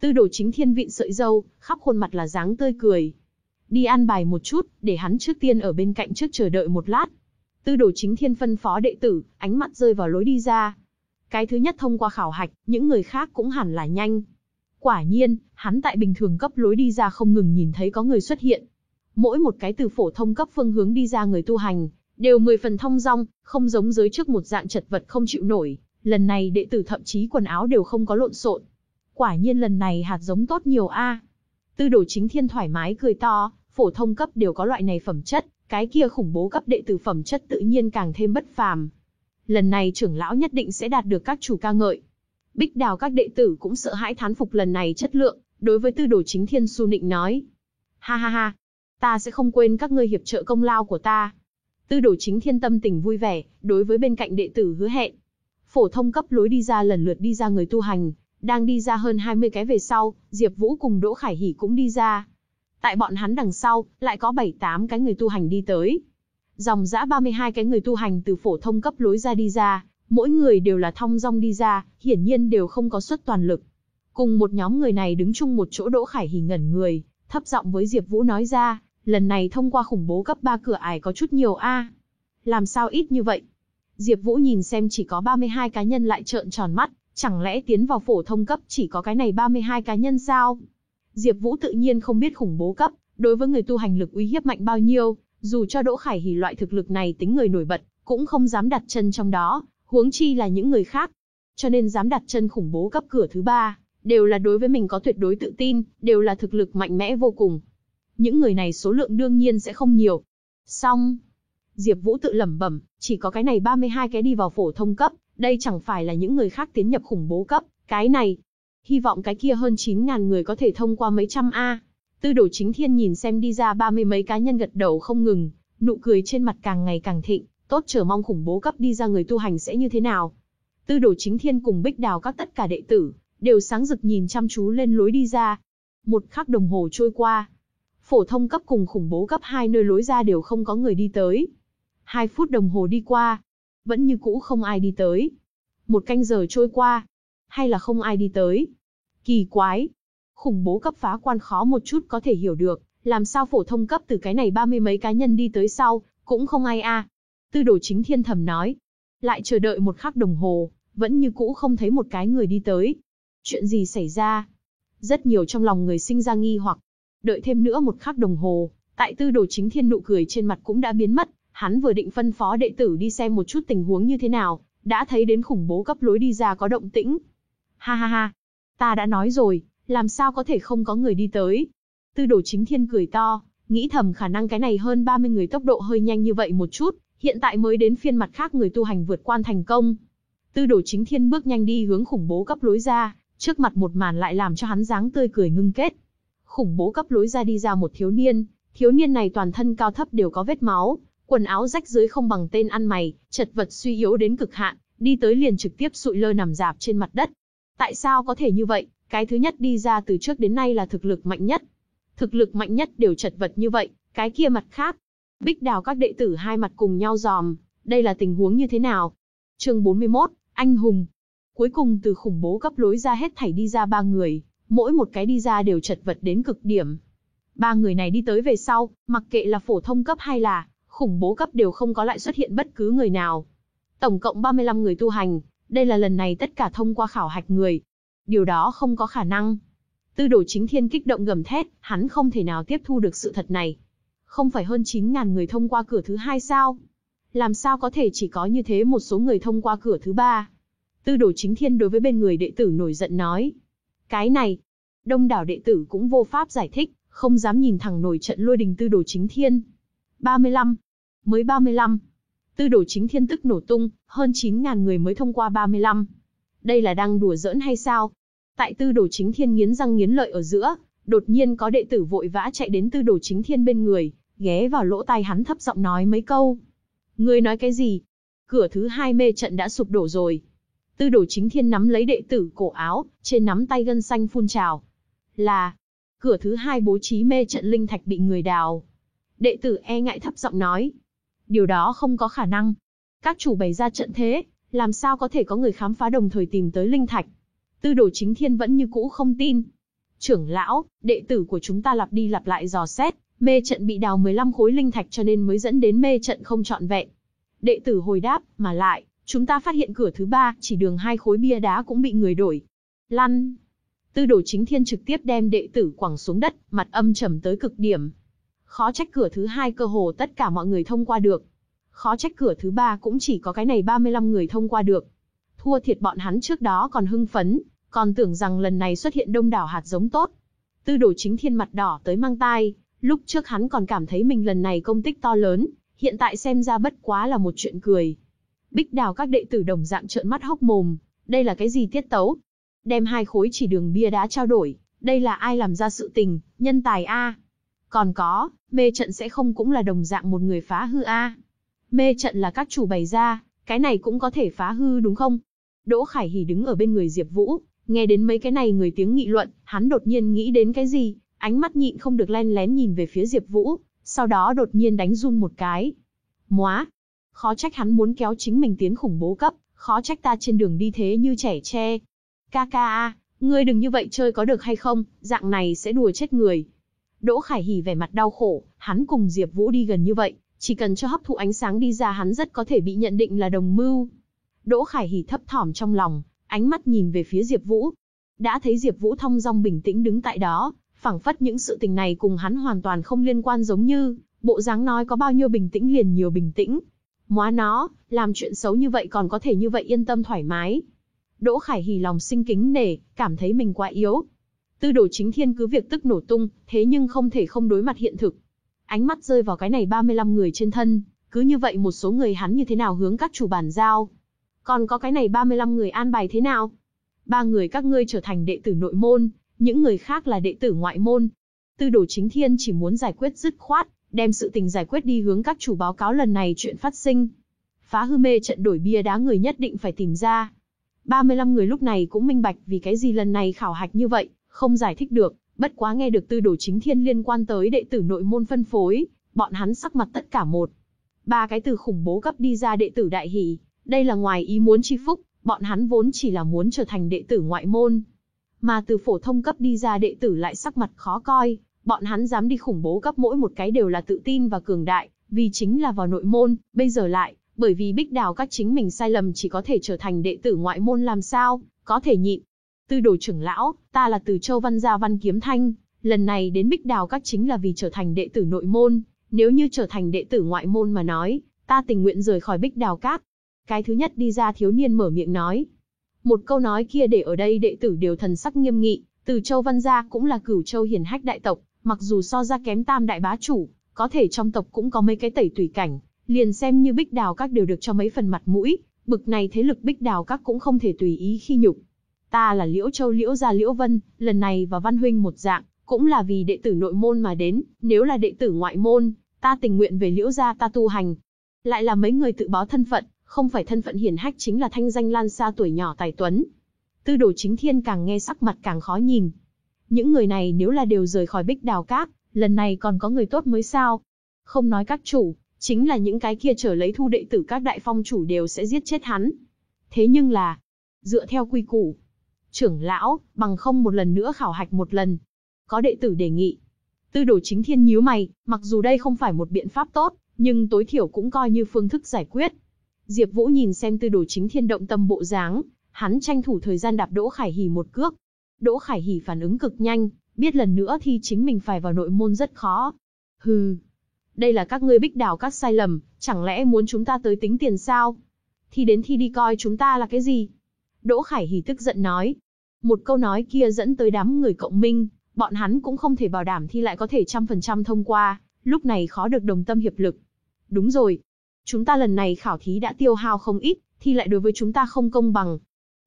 Tư đồ chính thiên vịn sợi dâu, khắp khuôn mặt là dáng tươi cười. Đi ăn bài một chút, để hắn trước tiên ở bên cạnh trước chờ đợi một lát. Tư đồ chính thiên phân phó đệ tử, ánh mắt rơi vào lối đi ra. Cái thứ nhất thông qua khảo hạch, những người khác cũng hẳn là nhanh. Quả nhiên, hắn tại bình thường cấp lối đi ra không ngừng nhìn thấy có người xuất hiện. Mỗi một cái từ phổ thông cấp phương hướng đi ra người tu hành, đều mười phần thông dong, không giống giới trước một dạng chật vật không chịu nổi, lần này đệ tử thậm chí quần áo đều không có lộn xộn. Quả nhiên lần này hạt giống tốt nhiều a. Tư đồ chính thiên thoải mái cười to, phổ thông cấp đều có loại này phẩm chất, cái kia khủng bố cấp đệ tử phẩm chất tự nhiên càng thêm bất phàm. Lần này trưởng lão nhất định sẽ đạt được các chủ ca ngợi. Bích đào các đệ tử cũng sợ hãi thán phục lần này chất lượng, đối với tư đồ chính thiên su nịnh nói. Ha ha ha, ta sẽ không quên các ngươi hiệp trợ công lao của ta. Tư đồ chính thiên tâm tình vui vẻ, đối với bên cạnh đệ tử hứa hẹn. Phổ thông cấp lối đi ra lần lượt đi ra người tu hành, đang đi ra hơn 20 cái về sau, Diệp Vũ cùng Đỗ Khải Hỉ cũng đi ra. Tại bọn hắn đằng sau, lại có 7-8 cái người tu hành đi tới. Dòng dã 32 cái người tu hành từ phổ thông cấp lối ra đi ra, mỗi người đều là thong dong đi ra, hiển nhiên đều không có suất toàn lực. Cùng một nhóm người này đứng chung một chỗ Đỗ Khải Hỉ ngẩn người, thấp giọng với Diệp Vũ nói ra, lần này thông qua khủng bố cấp 3 cửa ải có chút nhiều a. Làm sao ít như vậy? Diệp Vũ nhìn xem chỉ có 32 cá nhân lại trợn tròn mắt, chẳng lẽ tiến vào phổ thông cấp chỉ có cái này 32 cá nhân sao? Diệp Vũ tự nhiên không biết khủng bố cấp, đối với người tu hành lực uy hiếp mạnh bao nhiêu, dù cho Đỗ Khải Hỉ loại thực lực này tính người nổi bật, cũng không dám đặt chân trong đó, huống chi là những người khác. Cho nên dám đặt chân khủng bố cấp cửa thứ ba, đều là đối với mình có tuyệt đối tự tin, đều là thực lực mạnh mẽ vô cùng. Những người này số lượng đương nhiên sẽ không nhiều. Xong, Diệp Vũ tự lẩm bẩm, chỉ có cái này 32 cái đi vào phổ thông cấp, đây chẳng phải là những người khác tiến nhập khủng bố cấp, cái này, hy vọng cái kia hơn 9000 người có thể thông qua mấy trăm a. Tư Đồ Chính Thiên nhìn xem đi ra ba mươi mấy cá nhân gật đầu không ngừng, nụ cười trên mặt càng ngày càng thịnh, tốt chờ mong khủng bố cấp đi ra người tu hành sẽ như thế nào. Tư Đồ Chính Thiên cùng Bích Đào các tất cả đệ tử, đều sáng rực nhìn chăm chú lên lối đi ra. Một khắc đồng hồ trôi qua, phổ thông cấp cùng khủng bố cấp hai nơi lối ra đều không có người đi tới. Hai phút đồng hồ đi qua, vẫn như cũ không ai đi tới. Một canh giờ trôi qua, hay là không ai đi tới. Kỳ quái, khủng bố cấp phá quan khó một chút có thể hiểu được, làm sao phổ thông cấp từ cái này ba mươi mấy cá nhân đi tới sau, cũng không ai a. Tư đồ chính thiên thầm nói. Lại chờ đợi một khắc đồng hồ, vẫn như cũ không thấy một cái người đi tới. Chuyện gì xảy ra? Rất nhiều trong lòng người sinh ra nghi hoặc. Đợi thêm nữa một khắc đồng hồ, tại tư đồ chính thiên nụ cười trên mặt cũng đã biến mất, hắn vừa định phân phó đệ tử đi xem một chút tình huống như thế nào, đã thấy đến khủng bố cấp lối đi ra có động tĩnh. Ha ha ha, ta đã nói rồi, làm sao có thể không có người đi tới. Tư đồ chính thiên cười to, nghĩ thầm khả năng cái này hơn 30 người tốc độ hơi nhanh như vậy một chút, hiện tại mới đến phiên mặt khác người tu hành vượt quan thành công. Tư đồ chính thiên bước nhanh đi hướng khủng bố cấp lối ra, trước mặt một màn lại làm cho hắn dáng tươi cười ngưng kết. Khủng bố cấp lối ra đi ra một thiếu niên, thiếu niên này toàn thân cao thấp đều có vết máu, quần áo rách dưới không bằng tên ăn mày, chật vật suy yếu đến cực hạn, đi tới liền trực tiếp sụi lơ nằm dạp trên mặt đất. Tại sao có thể như vậy? Cái thứ nhất đi ra từ trước đến nay là thực lực mạnh nhất. Thực lực mạnh nhất đều chật vật như vậy, cái kia mặt khác. Bích đào các đệ tử hai mặt cùng nhau dòm, đây là tình huống như thế nào? chương 41, Anh Hùng. Cuối cùng từ khủng bố cấp lối ra hết thảy đi ra ba người, mỗi một cái đi ra đều chật vật đến cực điểm. Ba người này đi tới về sau, mặc kệ là phổ thông cấp hay là khủng bố cấp đều không có lại xuất hiện bất cứ người nào. Tổng cộng 35 người tu hành, đây là lần này tất cả thông qua khảo hạch người. Điều đó không có khả năng. Tư đồ chính thiên kích động gầm thét, hắn không thể nào tiếp thu được sự thật này. Không phải hơn 9.000 người thông qua cửa thứ hai sao? Làm sao có thể chỉ có như thế một số người thông qua cửa thứ ba? Tư đồ chính thiên đối với bên người đệ tử nổi giận nói. Cái này, đông đảo đệ tử cũng vô pháp giải thích, không dám nhìn thẳng nổi trận lôi đình tư đồ chính thiên. 35. Mới 35. Tư đồ chính thiên tức nổ tung, hơn 9.000 người mới thông qua 35. Đây là đang đùa giỡn hay sao? Tại tư đồ chính thiên nghiến răng nghiến lợi ở giữa, đột nhiên có đệ tử vội vã chạy đến tư đồ chính thiên bên người, ghé vào lỗ tai hắn thấp giọng nói mấy câu. Ngươi nói cái gì? Cửa thứ hai mê trận đã sụp đổ rồi. Tư đồ chính thiên nắm lấy đệ tử cổ áo, trên nắm tay gân xanh phun trào. Là, cửa thứ hai bố trí mê trận linh thạch bị người đào. Đệ tử e ngại thấp giọng nói. Điều đó không có khả năng. Các chủ bày ra trận thế, làm sao có thể có người khám phá đồng thời tìm tới linh thạch. Tư đồ chính thiên vẫn như cũ không tin. Trưởng lão, đệ tử của chúng ta lặp đi lặp lại dò xét, mê trận bị đào 15 khối linh thạch cho nên mới dẫn đến mê trận không trọn vẹn. Đệ tử hồi đáp, mà lại, chúng ta phát hiện cửa thứ ba, chỉ đường hai khối bia đá cũng bị người đổi. Lăn. Tư đồ chính thiên trực tiếp đem đệ tử quẳng xuống đất, mặt âm trầm tới cực điểm. Khó trách cửa thứ hai cơ hồ tất cả mọi người thông qua được. Khó trách cửa thứ ba cũng chỉ có cái này 35 người thông qua được. Thua thiệt bọn hắn trước đó còn hưng phấn, còn tưởng rằng lần này xuất hiện đông đảo hạt giống tốt. Tư đồ chính thiên mặt đỏ tới mang tai, lúc trước hắn còn cảm thấy mình lần này công tích to lớn, hiện tại xem ra bất quá là một chuyện cười. Bích đào các đệ tử đồng dạng trợn mắt hốc mồm, đây là cái gì tiết tấu? Đem hai khối chỉ đường bia đá trao đổi, đây là ai làm ra sự tình, nhân tài A. Còn có, mê trận sẽ không cũng là đồng dạng một người phá hư A. Mê trận là các chủ bày ra, cái này cũng có thể phá hư đúng không? Đỗ Khải Hỉ đứng ở bên người Diệp Vũ, nghe đến mấy cái này người tiếng nghị luận, hắn đột nhiên nghĩ đến cái gì, ánh mắt nhịn không được len lén nhìn về phía Diệp Vũ, sau đó đột nhiên đánh run một cái. Móa, khó trách hắn muốn kéo chính mình tiến khủng bố cấp, khó trách ta trên đường đi thế như trẻ tre. Ca ca a, ngươi đừng như vậy chơi có được hay không, dạng này sẽ đùa chết người. Đỗ Khải Hỉ vẻ mặt đau khổ, hắn cùng Diệp Vũ đi gần như vậy, chỉ cần cho hấp thụ ánh sáng đi ra hắn rất có thể bị nhận định là đồng mưu. Đỗ Khải Hỉ thấp thỏm trong lòng, ánh mắt nhìn về phía Diệp Vũ. Đã thấy Diệp Vũ thong dong bình tĩnh đứng tại đó, phảng phất những sự tình này cùng hắn hoàn toàn không liên quan giống như, bộ dáng nói có bao nhiêu bình tĩnh liền nhiều bình tĩnh. Móa nó, làm chuyện xấu như vậy còn có thể như vậy yên tâm thoải mái. Đỗ Khải Hỉ lòng sinh kính nể, cảm thấy mình quá yếu. Tư đồ chính thiên cứ việc tức nổ tung, thế nhưng không thể không đối mặt hiện thực. Ánh mắt rơi vào cái này 35 người trên thân, cứ như vậy một số người hắn như thế nào hướng các chủ bản giao. Còn có cái này 35 người an bài thế nào? Ba người các ngươi trở thành đệ tử nội môn, những người khác là đệ tử ngoại môn. Tư đồ chính thiên chỉ muốn giải quyết dứt khoát, đem sự tình giải quyết đi hướng các chủ báo cáo lần này chuyện phát sinh. Phá hư mê trận đổi bia đá người nhất định phải tìm ra. 35 người lúc này cũng minh bạch vì cái gì lần này khảo hạch như vậy, không giải thích được, bất quá nghe được tư đồ chính thiên liên quan tới đệ tử nội môn phân phối, bọn hắn sắc mặt tất cả một. Ba cái từ khủng bố cấp đi ra đệ tử đại hỷ, đây là ngoài ý muốn chi phúc, bọn hắn vốn chỉ là muốn trở thành đệ tử ngoại môn. Mà từ phổ thông cấp đi ra đệ tử lại sắc mặt khó coi, bọn hắn dám đi khủng bố cấp mỗi một cái đều là tự tin và cường đại, vì chính là vào nội môn, bây giờ lại, bởi vì bích đào các chính mình sai lầm chỉ có thể trở thành đệ tử ngoại môn làm sao, có thể nhịn. Tư đồ trưởng lão, ta là từ châu văn gia văn kiếm thanh, lần này đến bích đào các chính là vì trở thành đệ tử nội môn, nếu như trở thành đệ tử ngoại môn mà nói, ta tình nguyện rời khỏi bích đào các. Cái thứ nhất đi ra thiếu niên mở miệng nói. Một câu nói kia để ở đây đệ tử đều thần sắc nghiêm nghị, từ châu văn gia cũng là cửu châu hiển hách đại tộc, mặc dù so ra kém tam đại bá chủ, có thể trong tộc cũng có mấy cái tẩy tùy cảnh, liền xem như bích đào các đều được cho mấy phần mặt mũi, bực này thế lực bích đào các cũng không thể tùy ý khi nhục. Ta là Liễu Châu Liễu gia Liễu Vân, lần này và Văn huynh một dạng, cũng là vì đệ tử nội môn mà đến, nếu là đệ tử ngoại môn, ta tình nguyện về Liễu gia ta tu hành. Lại là mấy người tự báo thân phận, không phải thân phận hiển hách chính là thanh danh lan xa tuổi nhỏ tài tuấn. Tư đồ chính thiên càng nghe sắc mặt càng khó nhìn. Những người này nếu là đều rời khỏi bích đào cát, lần này còn có người tốt mới sao? Không nói các chủ, chính là những cái kia trở lấy thu đệ tử các đại phong chủ đều sẽ giết chết hắn. Thế nhưng là, dựa theo quy củ, trưởng lão, bằng không một lần nữa khảo hạch một lần. Có đệ tử đề nghị. Tư đồ chính thiên nhíu mày, mặc dù đây không phải một biện pháp tốt, nhưng tối thiểu cũng coi như phương thức giải quyết. Diệp Vũ nhìn xem tư đồ chính thiên động tâm bộ dáng, hắn tranh thủ thời gian đạp Đỗ Khải Hỉ một cước. Đỗ Khải Hỉ phản ứng cực nhanh, biết lần nữa thì chính mình phải vào nội môn rất khó. Hừ, đây là các ngươi bích đảo các sai lầm, chẳng lẽ muốn chúng ta tới tính tiền sao? Thì đến thi đi coi chúng ta là cái gì? Đỗ Khải Hỉ tức giận nói. Một câu nói kia dẫn tới đám người cộng minh, bọn hắn cũng không thể bảo đảm thi lại có thể trăm phần trăm thông qua, lúc này khó được đồng tâm hiệp lực. Đúng rồi, chúng ta lần này khảo thí đã tiêu hao không ít, thi lại đối với chúng ta không công bằng.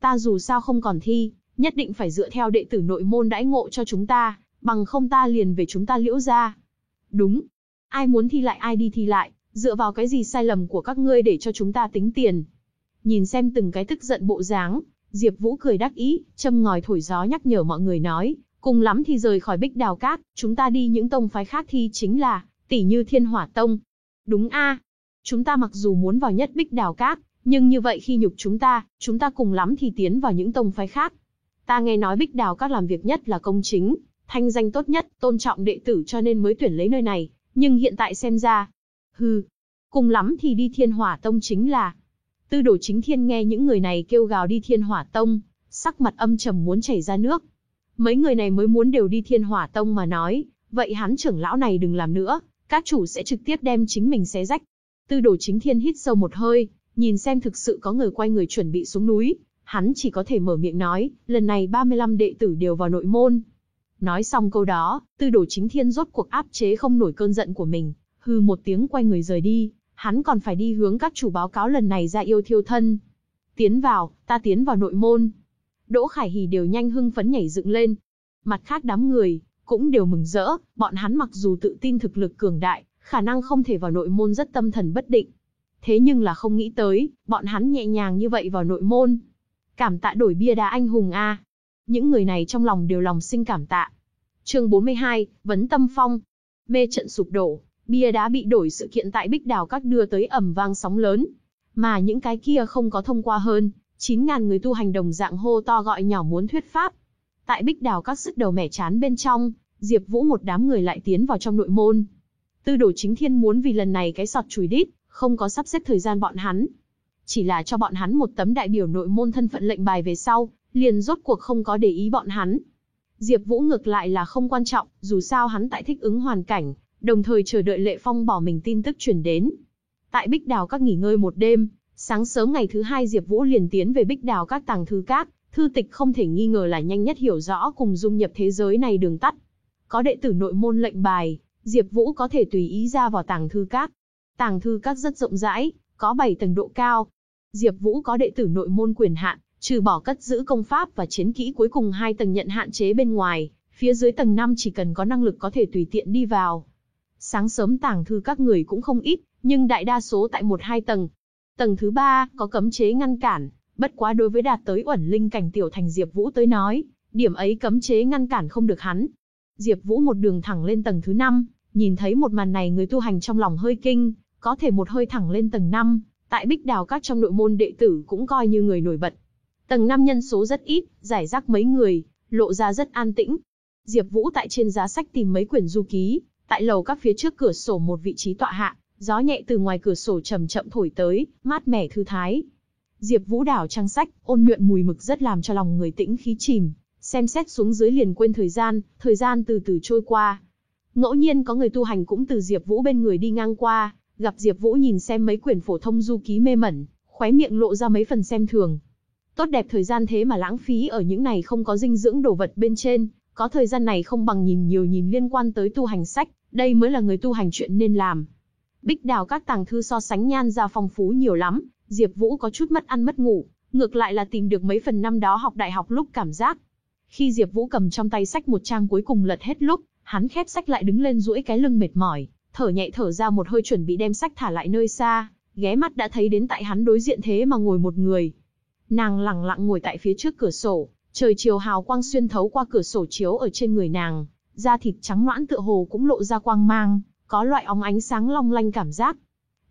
Ta dù sao không còn thi, nhất định phải dựa theo đệ tử nội môn đãi ngộ cho chúng ta, bằng không ta liền về chúng ta liễu ra. Đúng. Ai muốn thi lại ai đi thi lại, dựa vào cái gì sai lầm của các ngươi để cho chúng ta tính tiền. Nhìn xem từng cái tức giận bộ dáng, Diệp Vũ cười đắc ý, châm ngòi thổi gió nhắc nhở mọi người nói, cùng lắm thì rời khỏi Bích Đào Cát, chúng ta đi những tông phái khác thi chính là, tỷ như Thiên Hỏa Tông. Đúng a, chúng ta mặc dù muốn vào nhất Bích Đào Cát, nhưng như vậy khi nhục chúng ta, chúng ta cùng lắm thì tiến vào những tông phái khác. Ta nghe nói Bích Đào Cát làm việc nhất là công chính, thanh danh tốt nhất, tôn trọng đệ tử cho nên mới tuyển lấy nơi này, nhưng hiện tại xem ra, hừ, cùng lắm thì đi Thiên Hỏa Tông chính là, Tư đồ chính thiên nghe những người này kêu gào đi thiên hỏa tông, sắc mặt âm trầm muốn chảy ra nước. Mấy người này mới muốn đều đi thiên hỏa tông mà nói, vậy hắn trưởng lão này đừng làm nữa, các chủ sẽ trực tiếp đem chính mình xé rách. Tư đồ chính thiên hít sâu một hơi, nhìn xem thực sự có người quay người chuẩn bị xuống núi, hắn chỉ có thể mở miệng nói, lần này 35 đệ tử đều vào nội môn. Nói xong câu đó, tư đồ chính thiên rốt cuộc áp chế không nổi cơn giận của mình, hư một tiếng quay người rời đi, hắn còn phải đi hướng các chủ báo cáo lần này ra yêu thiêu thân. Tiến vào, ta tiến vào nội môn. Đỗ Khải Hỉ đều nhanh hưng phấn nhảy dựng lên. Mặt khác đám người, cũng đều mừng rỡ, bọn hắn mặc dù tự tin thực lực cường đại, khả năng không thể vào nội môn rất tâm thần bất định. Thế nhưng là không nghĩ tới, bọn hắn nhẹ nhàng như vậy vào nội môn. Cảm tạ đổi bia đá anh hùng A. Những người này trong lòng đều lòng sinh cảm tạ. Chương 42, Vấn Tâm Phong. Mê trận sụp đổ, bia đá bị đổi sự kiện tại Bích Đào Các đưa tới ầm vang sóng lớn. Mà những cái kia không có thông qua hơn, 9.000 người tu hành đồng dạng hô to gọi nhỏ muốn thuyết pháp. Tại Bích Đào Các sức đầu mẻ chán bên trong, Diệp Vũ một đám người lại tiến vào trong nội môn. Tư đồ chính thiên muốn vì lần này cái sọt chùi đít, không có sắp xếp thời gian bọn hắn. Chỉ là cho bọn hắn một tấm đại biểu nội môn thân phận lệnh bài về sau, liền rốt cuộc không có để ý bọn hắn. Diệp Vũ ngược lại là không quan trọng, dù sao hắn tại thích ứng hoàn cảnh, đồng thời chờ đợi Lệ Phong bỏ mình tin tức truyền đến. Tại Bích Đào các nghỉ ngơi một đêm, sáng sớm ngày thứ hai Diệp Vũ liền tiến về Bích Đào các tàng thư các, thư tịch không thể nghi ngờ là nhanh nhất hiểu rõ cùng dung nhập thế giới này đường tắt. Có đệ tử nội môn lệnh bài, Diệp Vũ có thể tùy ý ra vào tàng thư các. Tàng thư các rất rộng rãi, có 7 tầng độ cao. Diệp Vũ có đệ tử nội môn quyền hạn, trừ bỏ cất giữ công pháp và chiến kỹ cuối cùng hai tầng nhận hạn chế bên ngoài, phía dưới tầng 5 chỉ cần có năng lực có thể tùy tiện đi vào. Sáng sớm tàng thư các người cũng không ít, nhưng đại đa số tại một hai tầng. Tầng thứ ba có cấm chế ngăn cản, bất quá đối với đạt tới uẩn linh cảnh tiểu thành Diệp Vũ tới nói, điểm ấy cấm chế ngăn cản không được hắn. Diệp Vũ một đường thẳng lên tầng thứ 5, nhìn thấy một màn này người tu hành trong lòng hơi kinh, có thể một hơi thẳng lên tầng 5, tại Bích Đào các trong nội môn đệ tử cũng coi như người nổi bật. Tầng 5 nhân số rất ít, giải rác mấy người, lộ ra rất an tĩnh. Diệp Vũ tại trên giá sách tìm mấy quyển du ký, tại lầu các phía trước cửa sổ một vị trí tọa hạ, gió nhẹ từ ngoài cửa sổ chậm chậm thổi tới, mát mẻ thư thái. Diệp Vũ đảo trang sách, ôn nhuận mùi mực rất làm cho lòng người tĩnh khí chìm, xem xét xuống dưới liền quên thời gian, thời gian từ từ trôi qua. Ngẫu nhiên có người tu hành cũng từ Diệp Vũ bên người đi ngang qua, gặp Diệp Vũ nhìn xem mấy quyển phổ thông du ký mê mẩn, khóe miệng lộ ra mấy phần xem thường. Tốt đẹp thời gian thế mà lãng phí ở những này không có dinh dưỡng đồ vật bên trên, có thời gian này không bằng nhìn nhiều nhìn liên quan tới tu hành sách, đây mới là người tu hành chuyện nên làm. Bích đào các tàng thư so sánh nhan ra phong phú nhiều lắm, Diệp Vũ có chút mất ăn mất ngủ, ngược lại là tìm được mấy phần năm đó học đại học lúc cảm giác. Khi Diệp Vũ cầm trong tay sách một trang cuối cùng lật hết lúc, hắn khép sách lại đứng lên duỗi cái lưng mệt mỏi, thở nhẹ thở ra một hơi chuẩn bị đem sách thả lại nơi xa, ghé mắt đã thấy đến tại hắn đối diện thế mà ngồi một người. Nàng lặng lặng ngồi tại phía trước cửa sổ, trời chiều hào quang xuyên thấu qua cửa sổ chiếu ở trên người nàng, da thịt trắng nõn tựa hồ cũng lộ ra quang mang, có loại óng ánh sáng long lanh cảm giác.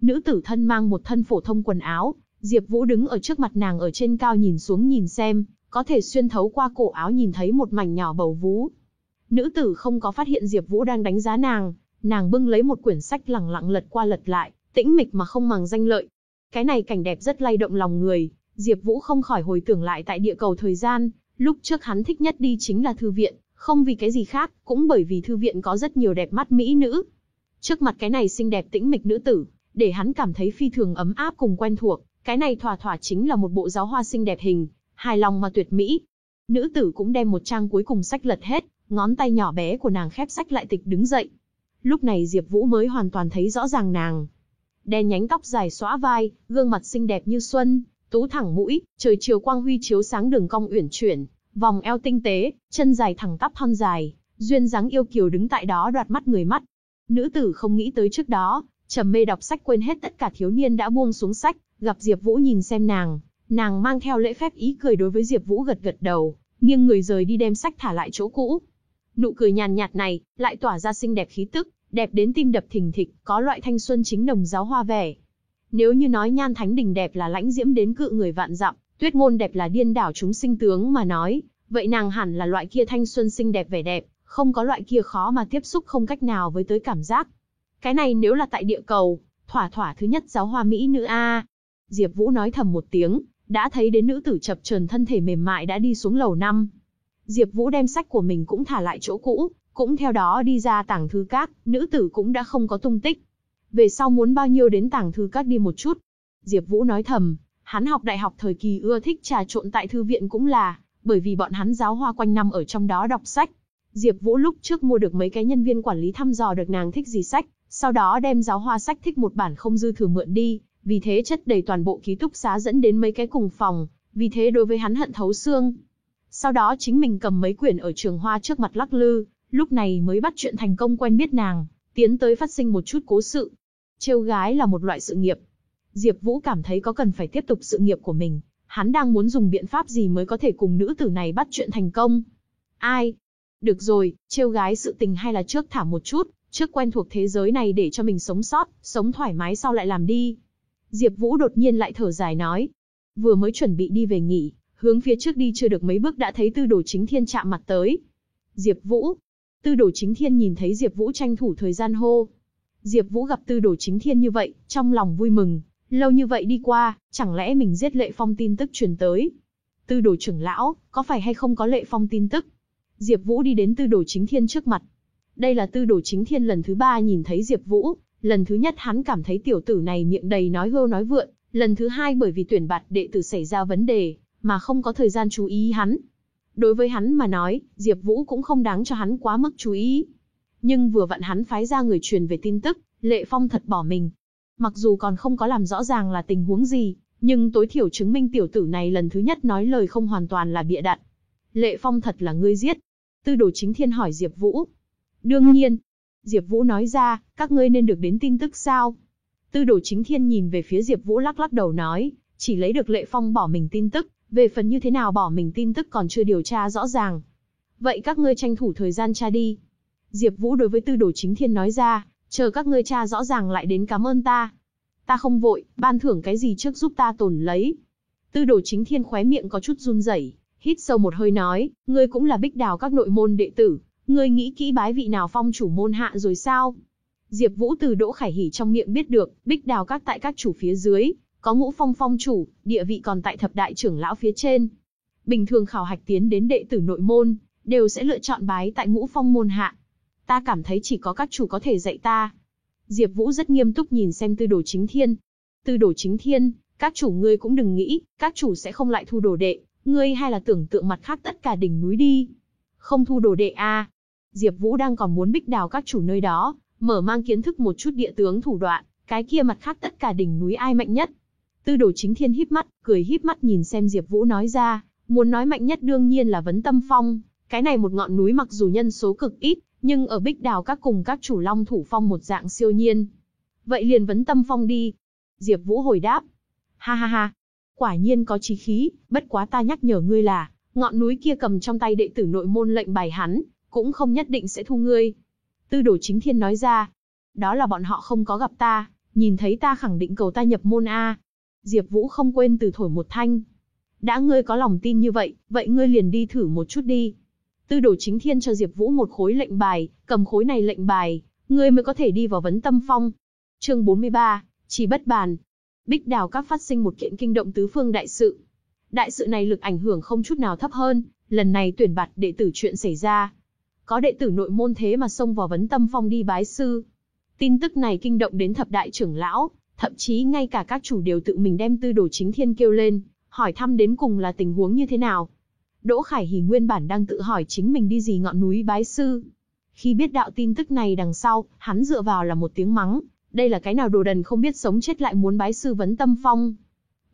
Nữ tử thân mang một thân phổ thông quần áo, Diệp Vũ đứng ở trước mặt nàng ở trên cao nhìn xuống nhìn xem, có thể xuyên thấu qua cổ áo nhìn thấy một mảnh nhỏ bầu vú. Nữ tử không có phát hiện Diệp Vũ đang đánh giá nàng, nàng bưng lấy một quyển sách lẳng lặng lật qua lật lại, tĩnh mịch mà không màng danh lợi. Cái này cảnh đẹp rất lay động lòng người, Diệp Vũ không khỏi hồi tưởng lại tại địa cầu thời gian, lúc trước hắn thích nhất đi chính là thư viện, không vì cái gì khác, cũng bởi vì thư viện có rất nhiều đẹp mắt mỹ nữ. Trước mặt cái này xinh đẹp tĩnh mịch nữ tử, để hắn cảm thấy phi thường ấm áp cùng quen thuộc, cái này thỏa thỏa chính là một bộ giáo hoa xinh đẹp hình, hài lòng mà tuyệt mỹ. Nữ tử cũng đem một trang cuối cùng sách lật hết, ngón tay nhỏ bé của nàng khép sách lại tịch đứng dậy. Lúc này Diệp Vũ mới hoàn toàn thấy rõ ràng nàng. Đen nhánh tóc dài xõa vai, gương mặt xinh đẹp như xuân, tú thẳng mũi, trời chiều quang huy chiếu sáng đường cong uyển chuyển, vòng eo tinh tế, chân dài thẳng tắp thon dài, duyên dáng yêu kiều đứng tại đó đoạt mắt người mắt. Nữ tử không nghĩ tới trước đó, trầm mê đọc sách quên hết tất cả thiếu niên đã buông xuống sách, gặp Diệp Vũ nhìn xem nàng, nàng mang theo lễ phép ý cười đối với Diệp Vũ gật gật đầu, nghiêng người rời đi đem sách thả lại chỗ cũ. Nụ cười nhàn nhạt này, lại tỏa ra xinh đẹp khí tức, đẹp đến tim đập thình thịch, có loại thanh xuân chính đồng giáo hoa vẻ. Nếu như nói nhan thánh đình đẹp là lãnh diễm đến cự người vạn dặm, tuyết ngôn đẹp là điên đảo chúng sinh tướng mà nói, vậy nàng hẳn là loại kia thanh xuân xinh đẹp vẻ đẹp, không có loại kia khó mà tiếp xúc không cách nào với tới cảm giác. Cái này nếu là tại địa cầu, thỏa thỏa thứ nhất giáo hoa mỹ nữ a. Diệp Vũ nói thầm một tiếng, đã thấy đến nữ tử chập chờn thân thể mềm mại đã đi xuống lầu năm. Diệp Vũ đem sách của mình cũng thả lại chỗ cũ, cũng theo đó đi ra tảng thư các, nữ tử cũng đã không có tung tích. Về sau muốn bao nhiêu đến tảng thư các đi một chút. Diệp Vũ nói thầm, hắn học đại học thời kỳ ưa thích trà trộn tại thư viện cũng là, bởi vì bọn hắn giáo hoa quanh năm ở trong đó đọc sách. Diệp Vũ lúc trước mua được mấy cái nhân viên quản lý thăm dò được nàng thích gì sách, sau đó đem giáo hoa sách thích một bản không dư thừa mượn đi, vì thế chất đầy toàn bộ ký túc xá dẫn đến mấy cái cùng phòng, vì thế đối với hắn hận thấu xương. Sau đó chính mình cầm mấy quyển ở trường hoa trước mặt lắc lư, lúc này mới bắt chuyện thành công quen biết nàng, tiến tới phát sinh một chút cố sự. Trêu gái là một loại sự nghiệp. Diệp Vũ cảm thấy có cần phải tiếp tục sự nghiệp của mình, hắn đang muốn dùng biện pháp gì mới có thể cùng nữ tử này bắt chuyện thành công. Ai? Được rồi, trêu gái sự tình hay là trước thả một chút, trước quen thuộc thế giới này để cho mình sống sót, sống thoải mái sau lại làm đi. Diệp Vũ đột nhiên lại thở dài nói. Vừa mới chuẩn bị đi về nghỉ, hướng phía trước đi chưa được mấy bước đã thấy tư đồ chính thiên chạm mặt tới. Diệp Vũ. Tư đồ chính thiên nhìn thấy Diệp Vũ tranh thủ thời gian hô. Diệp Vũ gặp tư đồ chính thiên như vậy, trong lòng vui mừng, lâu như vậy đi qua, chẳng lẽ mình giết lệ phong tin tức truyền tới. Tư đồ trưởng lão, có phải hay không có lệ phong tin tức? Diệp Vũ đi đến tư đồ chính thiên trước mặt. Đây là tư đồ chính thiên lần thứ ba nhìn thấy Diệp Vũ, lần thứ nhất hắn cảm thấy tiểu tử này miệng đầy nói hô nói vượn, lần thứ hai bởi vì tuyển bạt đệ tử xảy ra vấn đề, mà không có thời gian chú ý hắn. Đối với hắn mà nói, Diệp Vũ cũng không đáng cho hắn quá mức chú ý. Nhưng vừa vặn hắn phái ra người truyền về tin tức, Lệ Phong thật bỏ mình. Mặc dù còn không có làm rõ ràng là tình huống gì, nhưng tối thiểu chứng minh tiểu tử này lần thứ nhất nói lời không hoàn toàn là bịa đặt. Lệ Phong thật là ngươi giết. Tư đồ chính thiên hỏi Diệp Vũ. Đương nhiên. Diệp Vũ nói ra, các ngươi nên được đến tin tức sao? Tư đồ chính thiên nhìn về phía Diệp Vũ lắc lắc đầu nói, chỉ lấy được Lệ Phong bỏ mình tin tức, về phần như thế nào bỏ mình tin tức còn chưa điều tra rõ ràng. Vậy các ngươi tranh thủ thời gian tra đi. Diệp Vũ đối với tư đồ chính thiên nói ra, chờ các ngươi tra rõ ràng lại đến cảm ơn ta. Ta không vội, ban thưởng cái gì trước giúp ta tồn lấy. Tư đồ chính thiên khóe miệng có chút run rẩy, hít sâu một hơi nói, ngươi cũng là bích đào các nội môn đệ tử, ngươi nghĩ kỹ bái vị nào phong chủ môn hạ rồi sao? Diệp Vũ từ Đỗ Khải Hỉ trong miệng biết được, bích đào các tại các chủ phía dưới, có ngũ phong phong chủ, địa vị còn tại thập đại trưởng lão phía trên. Bình thường khảo hạch tiến đến đệ tử nội môn, đều sẽ lựa chọn bái tại ngũ phong môn hạ. Ta cảm thấy chỉ có các chủ có thể dạy ta. Diệp Vũ rất nghiêm túc nhìn xem tư đồ chính thiên. Tư đồ chính thiên, các chủ ngươi cũng đừng nghĩ, các chủ sẽ không lại thu đồ đệ, ngươi hay là tưởng tượng mặt khác tất cả đỉnh núi đi. Không thu đồ đệ a à. Diệp Vũ đang còn muốn bích đào các chủ nơi đó, mở mang kiến thức một chút địa tướng thủ đoạn, cái kia mặt khác tất cả đỉnh núi ai mạnh nhất, Tư đồ chính thiên híp mắt, cười híp mắt nhìn xem Diệp Vũ nói ra, muốn nói mạnh nhất đương nhiên là vấn tâm phong, cái này một ngọn núi mặc dù nhân số cực ít, nhưng ở Bích Đào các cùng các chủ long thủ phong một dạng siêu nhiên. Vậy liền vấn tâm phong đi. Diệp Vũ hồi đáp. Ha ha ha, quả nhiên có chí khí, bất quá ta nhắc nhở ngươi là, ngọn núi kia cầm trong tay đệ tử nội môn lệnh bài hắn, cũng không nhất định sẽ thu ngươi. Tư đồ chính thiên nói ra, đó là bọn họ không có gặp ta, nhìn thấy ta khẳng định cầu ta nhập môn A. Diệp Vũ không quên từ thổi một thanh. Đã ngươi có lòng tin như vậy, vậy ngươi liền đi thử một chút đi. Tư đồ chính thiên cho Diệp Vũ một khối lệnh bài, cầm khối này lệnh bài, ngươi mới có thể đi vào vấn tâm phong. Chương 43, chỉ bất bàn. Bích Đào các phát sinh một kiện kinh động tứ phương đại sự. Đại sự này lực ảnh hưởng không chút nào thấp hơn, lần này tuyển bạt đệ tử chuyện xảy ra. Có đệ tử nội môn thế mà xông vào vấn tâm phong đi bái sư. Tin tức này kinh động đến thập đại trưởng lão, Thậm chí ngay cả các chủ đều tự mình đem tư đồ chính thiên kêu lên, hỏi thăm đến cùng là tình huống như thế nào. Đỗ Khải Hỉ nguyên bản đang tự hỏi chính mình đi gì ngọn núi bái sư. Khi biết đạo tin tức này đằng sau, hắn dựa vào là một tiếng mắng, đây là cái nào đồ đần không biết sống chết lại muốn bái sư vấn tâm phong.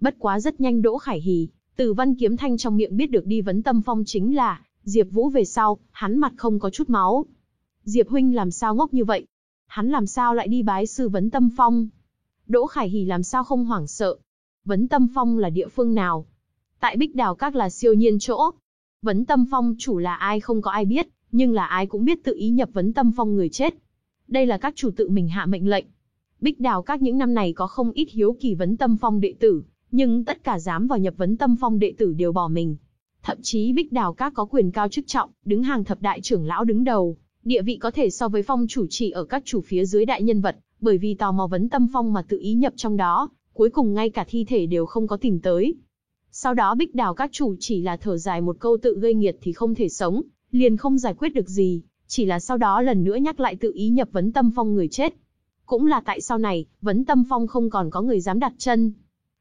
Bất quá rất nhanh Đỗ Khải Hỉ, từ văn kiếm thanh trong miệng biết được đi vấn tâm phong chính là, Diệp Vũ về sau, hắn mặt không có chút máu. Diệp huynh làm sao ngốc như vậy? Hắn làm sao lại đi bái sư vấn tâm phong? Đỗ Khải Hỉ làm sao không hoảng sợ. Vấn Tâm Phong là địa phương nào? Tại Bích Đào Các là siêu nhiên chỗ. Vấn Tâm Phong chủ là ai không có ai biết, nhưng là ai cũng biết tự ý nhập Vấn Tâm Phong người chết. Đây là các chủ tự mình hạ mệnh lệnh. Bích Đào Các những năm này có không ít hiếu kỳ Vấn Tâm Phong đệ tử, nhưng tất cả dám vào nhập Vấn Tâm Phong đệ tử đều bỏ mình. Thậm chí Bích Đào Các có quyền cao chức trọng, đứng hàng thập đại trưởng lão đứng đầu, địa vị có thể so với phong chủ chỉ ở các chủ phía dưới đại nhân vật, bởi vì tò mò vấn tâm phong mà tự ý nhập trong đó, cuối cùng ngay cả thi thể đều không có tìm tới. Sau đó bích đào các chủ chỉ là thở dài một câu tự gây nghiệt thì không thể sống, liền không giải quyết được gì, chỉ là sau đó lần nữa nhắc lại tự ý nhập vấn tâm phong người chết. Cũng là tại sau này, vấn tâm phong không còn có người dám đặt chân.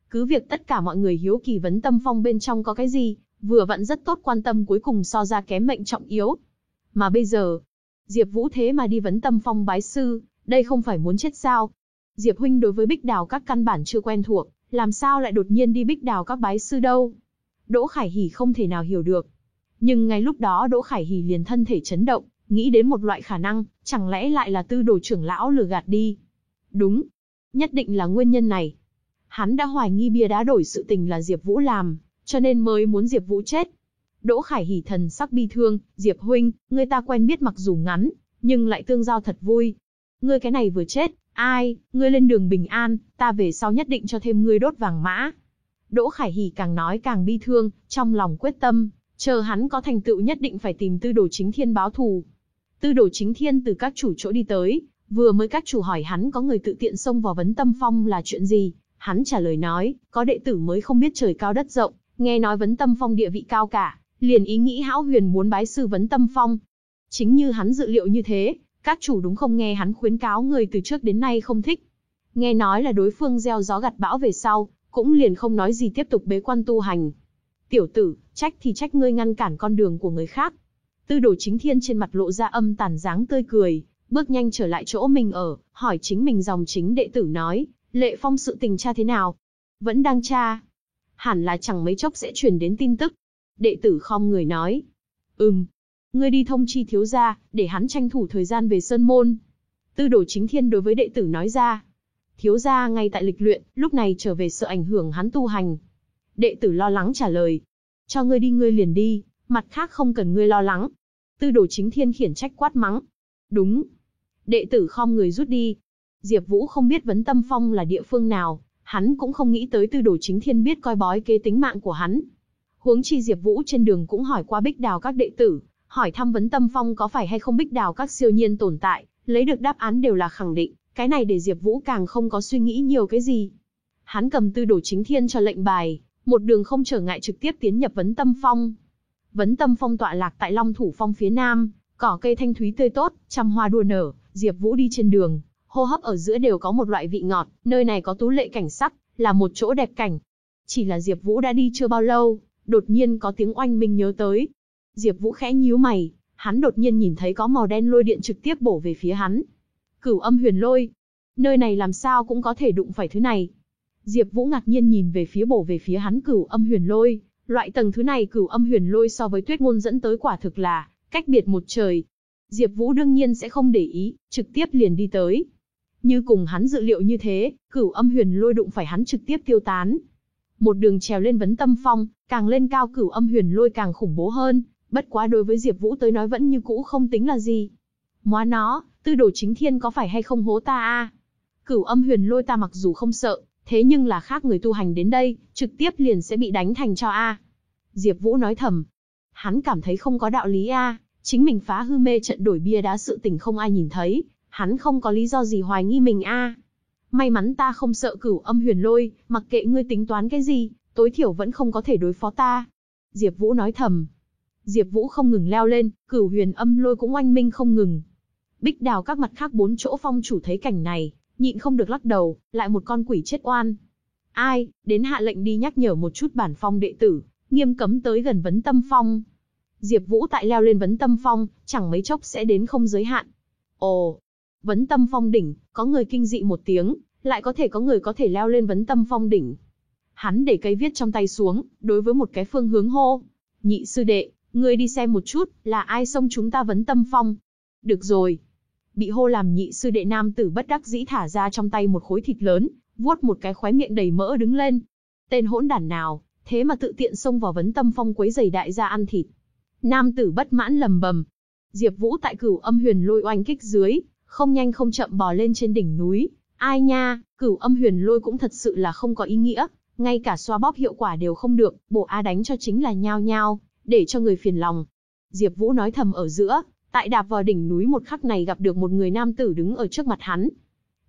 Cứ việc tất cả mọi người hiếu kỳ vấn tâm phong bên trong có cái gì, vừa vẫn rất tốt quan tâm cuối cùng so ra kém mệnh trọng yếu. Mà bây giờ, Diệp Vũ thế mà đi vấn tâm phong bái sư, đây không phải muốn chết sao? Diệp huynh đối với Bích Đào các căn bản chưa quen thuộc, làm sao lại đột nhiên đi Bích Đào các bái sư đâu? Đỗ Khải Hỉ không thể nào hiểu được. Nhưng ngay lúc đó Đỗ Khải Hỉ liền thân thể chấn động, nghĩ đến một loại khả năng, chẳng lẽ lại là tư đồ trưởng lão lừa gạt đi? Đúng, nhất định là nguyên nhân này. Hắn đã hoài nghi bia đá đổi sự tình là Diệp Vũ làm, cho nên mới muốn Diệp Vũ chết. Đỗ Khải hỉ thần sắc bi thương, Diệp huynh, người ta quen biết mặc dù ngắn, nhưng lại tương giao thật vui. Ngươi cái này vừa chết, ai, ngươi lên đường bình an, ta về sau nhất định cho thêm ngươi đốt vàng mã. Đỗ Khải Hỉ càng nói càng bi thương, trong lòng quyết tâm, chờ hắn có thành tựu nhất định phải tìm tư đồ chính thiên báo thù. Tư đồ chính thiên từ các chủ chỗ đi tới, vừa mới các chủ hỏi hắn có người tự tiện xông vào vấn tâm phong là chuyện gì, hắn trả lời nói, có đệ tử mới không biết trời cao đất rộng, nghe nói vấn tâm phong địa vị cao cả, liền ý nghĩ hão huyền muốn bái sư vấn tâm phong. Chính như hắn dự liệu như thế, các chủ đúng không nghe hắn khuyến cáo người từ trước đến nay không thích. Nghe nói là đối phương gieo gió gặt bão về sau, cũng liền không nói gì tiếp tục bế quan tu hành. Tiểu tử, trách thì trách ngươi ngăn cản con đường của người khác. Tư đồ chính thiên trên mặt lộ ra âm tàn dáng tươi cười, bước nhanh trở lại chỗ mình ở, hỏi chính mình dòng chính đệ tử nói, lệ phong sự tình cha thế nào? Vẫn đang tra. Hẳn là chẳng mấy chốc sẽ truyền đến tin tức. Đệ tử không người nói. Ừm. Ngươi đi thông chi thiếu gia, để hắn tranh thủ thời gian về Sơn Môn. Tư đồ chính thiên đối với đệ tử nói ra. Thiếu gia ngay tại lịch luyện, lúc này trở về sợ ảnh hưởng hắn tu hành. Đệ tử lo lắng trả lời. Cho ngươi đi ngươi liền đi, mặt khác không cần ngươi lo lắng. Tư đồ chính thiên khiển trách quát mắng. Đúng. Đệ tử khom người rút đi. Diệp Vũ không biết vấn tâm phong là địa phương nào, hắn cũng không nghĩ tới tư đồ chính thiên biết coi bói kế tính mạng của hắn. Huống chi Diệp Vũ trên đường cũng hỏi qua Bích Đào các đệ tử, hỏi thăm vấn tâm phong có phải hay không Bích Đào các siêu nhiên tồn tại, lấy được đáp án đều là khẳng định, cái này để Diệp Vũ càng không có suy nghĩ nhiều cái gì. Hắn cầm tư đồ chính thiên cho lệnh bài, một đường không trở ngại trực tiếp tiến nhập vấn tâm phong. Vấn tâm phong tọa lạc tại Long Thủ Phong phía nam, cỏ cây thanh thúy tươi tốt, trăm hoa đua nở, Diệp Vũ đi trên đường, hô hấp ở giữa đều có một loại vị ngọt, nơi này có tú lệ cảnh sắc, là một chỗ đẹp cảnh. Chỉ là Diệp Vũ đã đi chưa bao lâu, đột nhiên có tiếng oanh minh nhớ tới. Diệp Vũ khẽ nhíu mày, hắn đột nhiên nhìn thấy có màu đen lôi điện trực tiếp bổ về phía hắn. Cửu Âm Huyền Lôi, nơi này làm sao cũng có thể đụng phải thứ này. Diệp Vũ ngạc nhiên nhìn về phía bổ về phía hắn Cửu Âm Huyền Lôi, loại tầng thứ này Cửu Âm Huyền Lôi so với Tuyết Ngôn dẫn tới quả thực là cách biệt một trời. Diệp Vũ đương nhiên sẽ không để ý, trực tiếp liền đi tới. Như cùng hắn dự liệu như thế, Cửu Âm Huyền Lôi đụng phải hắn trực tiếp tiêu tán. Một đường trèo lên vấn tâm phong, càng lên cao Cửu Âm Huyền Lôi càng khủng bố hơn, bất quá đối với Diệp Vũ tới nói vẫn như cũ không tính là gì. Móa nó, tư đồ chính thiên có phải hay không hố ta a? Cửu Âm Huyền Lôi ta mặc dù không sợ, thế nhưng là khác người tu hành đến đây, trực tiếp liền sẽ bị đánh thành cho a. Diệp Vũ nói thầm. Hắn cảm thấy không có đạo lý a, chính mình phá hư mê trận đổi bia đá sự tình không ai nhìn thấy, hắn không có lý do gì hoài nghi mình a. May mắn ta không sợ Cửu Âm Huyền Lôi, mặc kệ ngươi tính toán cái gì, tối thiểu vẫn không có thể đối phó ta. Diệp Vũ nói thầm. Diệp Vũ không ngừng leo lên, Cửu Huyền Âm Lôi cũng oanh minh không ngừng. Bích Đào các mặt khác bốn chỗ phong chủ thấy cảnh này, nhịn không được lắc đầu, lại một con quỷ chết oan. Ai, đến hạ lệnh đi nhắc nhở một chút bản phong đệ tử, nghiêm cấm tới gần vấn tâm phong. Diệp Vũ tại leo lên vấn tâm phong, chẳng mấy chốc sẽ đến không giới hạn. Ồ, vấn tâm phong đỉnh, có người kinh dị một tiếng, lại có thể có người có thể leo lên vấn tâm phong đỉnh. Hắn để cây viết trong tay xuống, đối với một cái phương hướng hô. Nhị sư đệ, ngươi đi xem một chút, là ai xông chúng ta vấn tâm phong. Được rồi, bị hô làm nhị sư đệ nam tử bất đắc dĩ thả ra trong tay một khối thịt lớn, vuốt một cái khóe miệng đầy mỡ đứng lên. Tên hỗn đản nào, thế mà tự tiện xông vào vấn tâm phong quấy giày đại gia ăn thịt. Nam tử bất mãn lầm bầm. Diệp Vũ tại cửu âm huyền lôi oanh kích dưới, không nhanh không chậm bò lên trên đỉnh núi. Ai nha, cửu âm huyền lôi cũng thật sự là không có ý nghĩa, ngay cả xoa bóp hiệu quả đều không được, bộ A đánh cho chính là nhao nhao, để cho người phiền lòng. Diệp Vũ nói thầm ở giữa, Tại đạp vào đỉnh núi một khắc này gặp được một người nam tử đứng ở trước mặt hắn.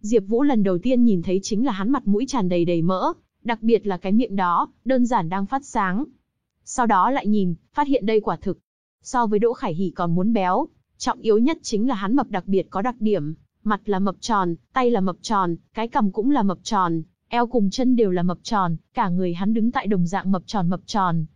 Diệp Vũ lần đầu tiên nhìn thấy chính là hắn mặt mũi tràn đầy đầy mỡ, đặc biệt là cái miệng đó, đơn giản đang phát sáng. Sau đó lại nhìn, phát hiện đây quả thực. So với Đỗ Khải Hỉ còn muốn béo, trọng yếu nhất chính là hắn mập đặc biệt có đặc điểm, mặt là mập tròn, tay là mập tròn, cái cằm cũng là mập tròn, eo cùng chân đều là mập tròn, cả người hắn đứng tại đồng dạng mập tròn mập tròn.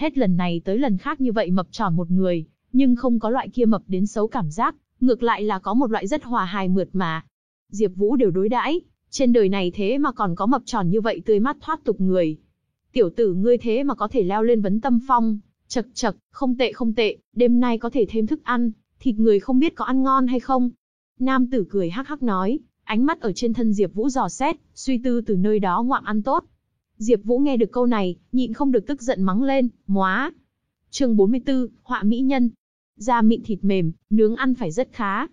Hết lần này tới lần khác như vậy mập tròn một người, nhưng không có loại kia mập đến xấu cảm giác, ngược lại là có một loại rất hòa hài mượt mà. Diệp Vũ đều đối đãi, trên đời này thế mà còn có mập tròn như vậy tươi mắt thoát tục người. Tiểu tử ngươi thế mà có thể leo lên vấn tâm phong, chậc chậc, không tệ không tệ, đêm nay có thể thêm thức ăn, thịt người không biết có ăn ngon hay không. Nam tử cười hắc hắc nói, ánh mắt ở trên thân Diệp Vũ dò xét, suy tư từ nơi đó ngoạm ăn tốt. Diệp Vũ nghe được câu này, nhịn không được tức giận mắng lên, "Móa, Chương 44, họa mỹ nhân. Da mịn thịt mềm, nướng ăn phải rất khá.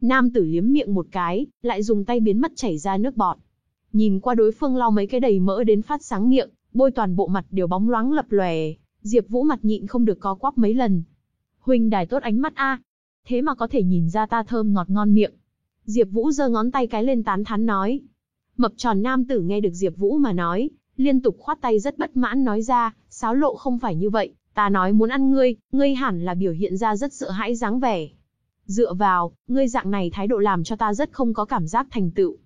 Nam tử liếm miệng một cái, lại dùng tay biến mất chảy ra nước bọt. Nhìn qua đối phương lau mấy cái đầy mỡ đến phát sáng miệng, bôi toàn bộ mặt đều bóng loáng lập lòe. Diệp Vũ mặt nhịn không được co quắp mấy lần. Huynh đài tốt ánh mắt a. Thế mà có thể nhìn ra ta thơm ngọt ngon miệng. Diệp Vũ giơ ngón tay cái lên tán thán nói. Mập tròn nam tử nghe được Diệp Vũ mà nói, liên tục khoát tay rất bất mãn nói ra, sáo lộ không phải như vậy, ta nói muốn ăn ngươi, ngươi hẳn là biểu hiện ra rất sợ hãi dáng vẻ. Dựa vào, ngươi dạng này thái độ làm cho ta rất không có cảm giác thành tựu.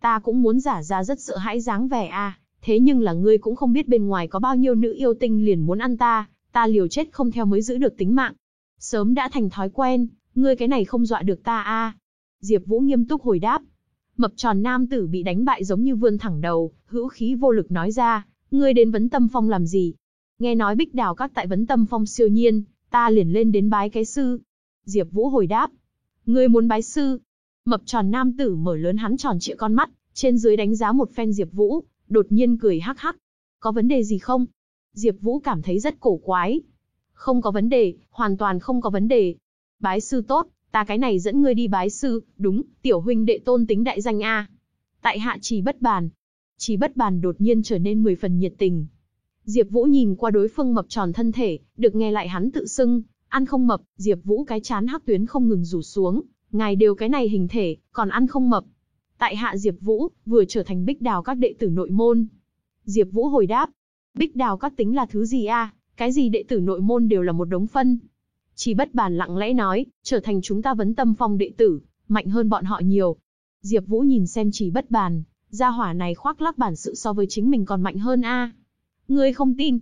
Ta cũng muốn giả ra rất sợ hãi dáng vẻ a, thế nhưng là ngươi cũng không biết bên ngoài có bao nhiêu nữ yêu tinh liền muốn ăn ta, ta liều chết không theo mới giữ được tính mạng. Sớm đã thành thói quen, ngươi cái này không dọa được ta a. Diệp Vũ nghiêm túc hồi đáp. Mập tròn nam tử bị đánh bại giống như vươn thẳng đầu, hữu khí vô lực nói ra, ngươi đến vấn tâm phong làm gì? Nghe nói bích đào các tại vấn tâm phong siêu nhiên, ta liền lên đến bái cái sư. Diệp Vũ hồi đáp, ngươi muốn bái sư? Mập tròn nam tử mở lớn hắn tròn trịa con mắt, trên dưới đánh giá một phen Diệp Vũ, đột nhiên cười hắc hắc. Có vấn đề gì không? Diệp Vũ cảm thấy rất cổ quái. Không có vấn đề, hoàn toàn không có vấn đề. Bái sư tốt, ta cái này dẫn ngươi đi bái sư, đúng, tiểu huynh đệ tôn tính đại danh a. Tại hạ chỉ bất bàn. Chỉ bất bàn đột nhiên trở nên mười phần nhiệt tình. Diệp Vũ nhìn qua đối phương mập tròn thân thể, được nghe lại hắn tự xưng, ăn không mập, Diệp Vũ cái chán hắc tuyến không ngừng rủ xuống, ngài đều cái này hình thể, còn ăn không mập. Tại hạ Diệp Vũ, vừa trở thành Bích Đào các đệ tử nội môn. Diệp Vũ hồi đáp, Bích Đào các tính là thứ gì a? Cái gì đệ tử nội môn đều là một đống phân. Chỉ bất bàn lặng lẽ nói, trở thành chúng ta vấn tâm phong đệ tử, mạnh hơn bọn họ nhiều. Diệp Vũ nhìn xem chỉ bất bàn, gia hỏa này khoác lác bản sự so với chính mình còn mạnh hơn a. Ngươi không tin?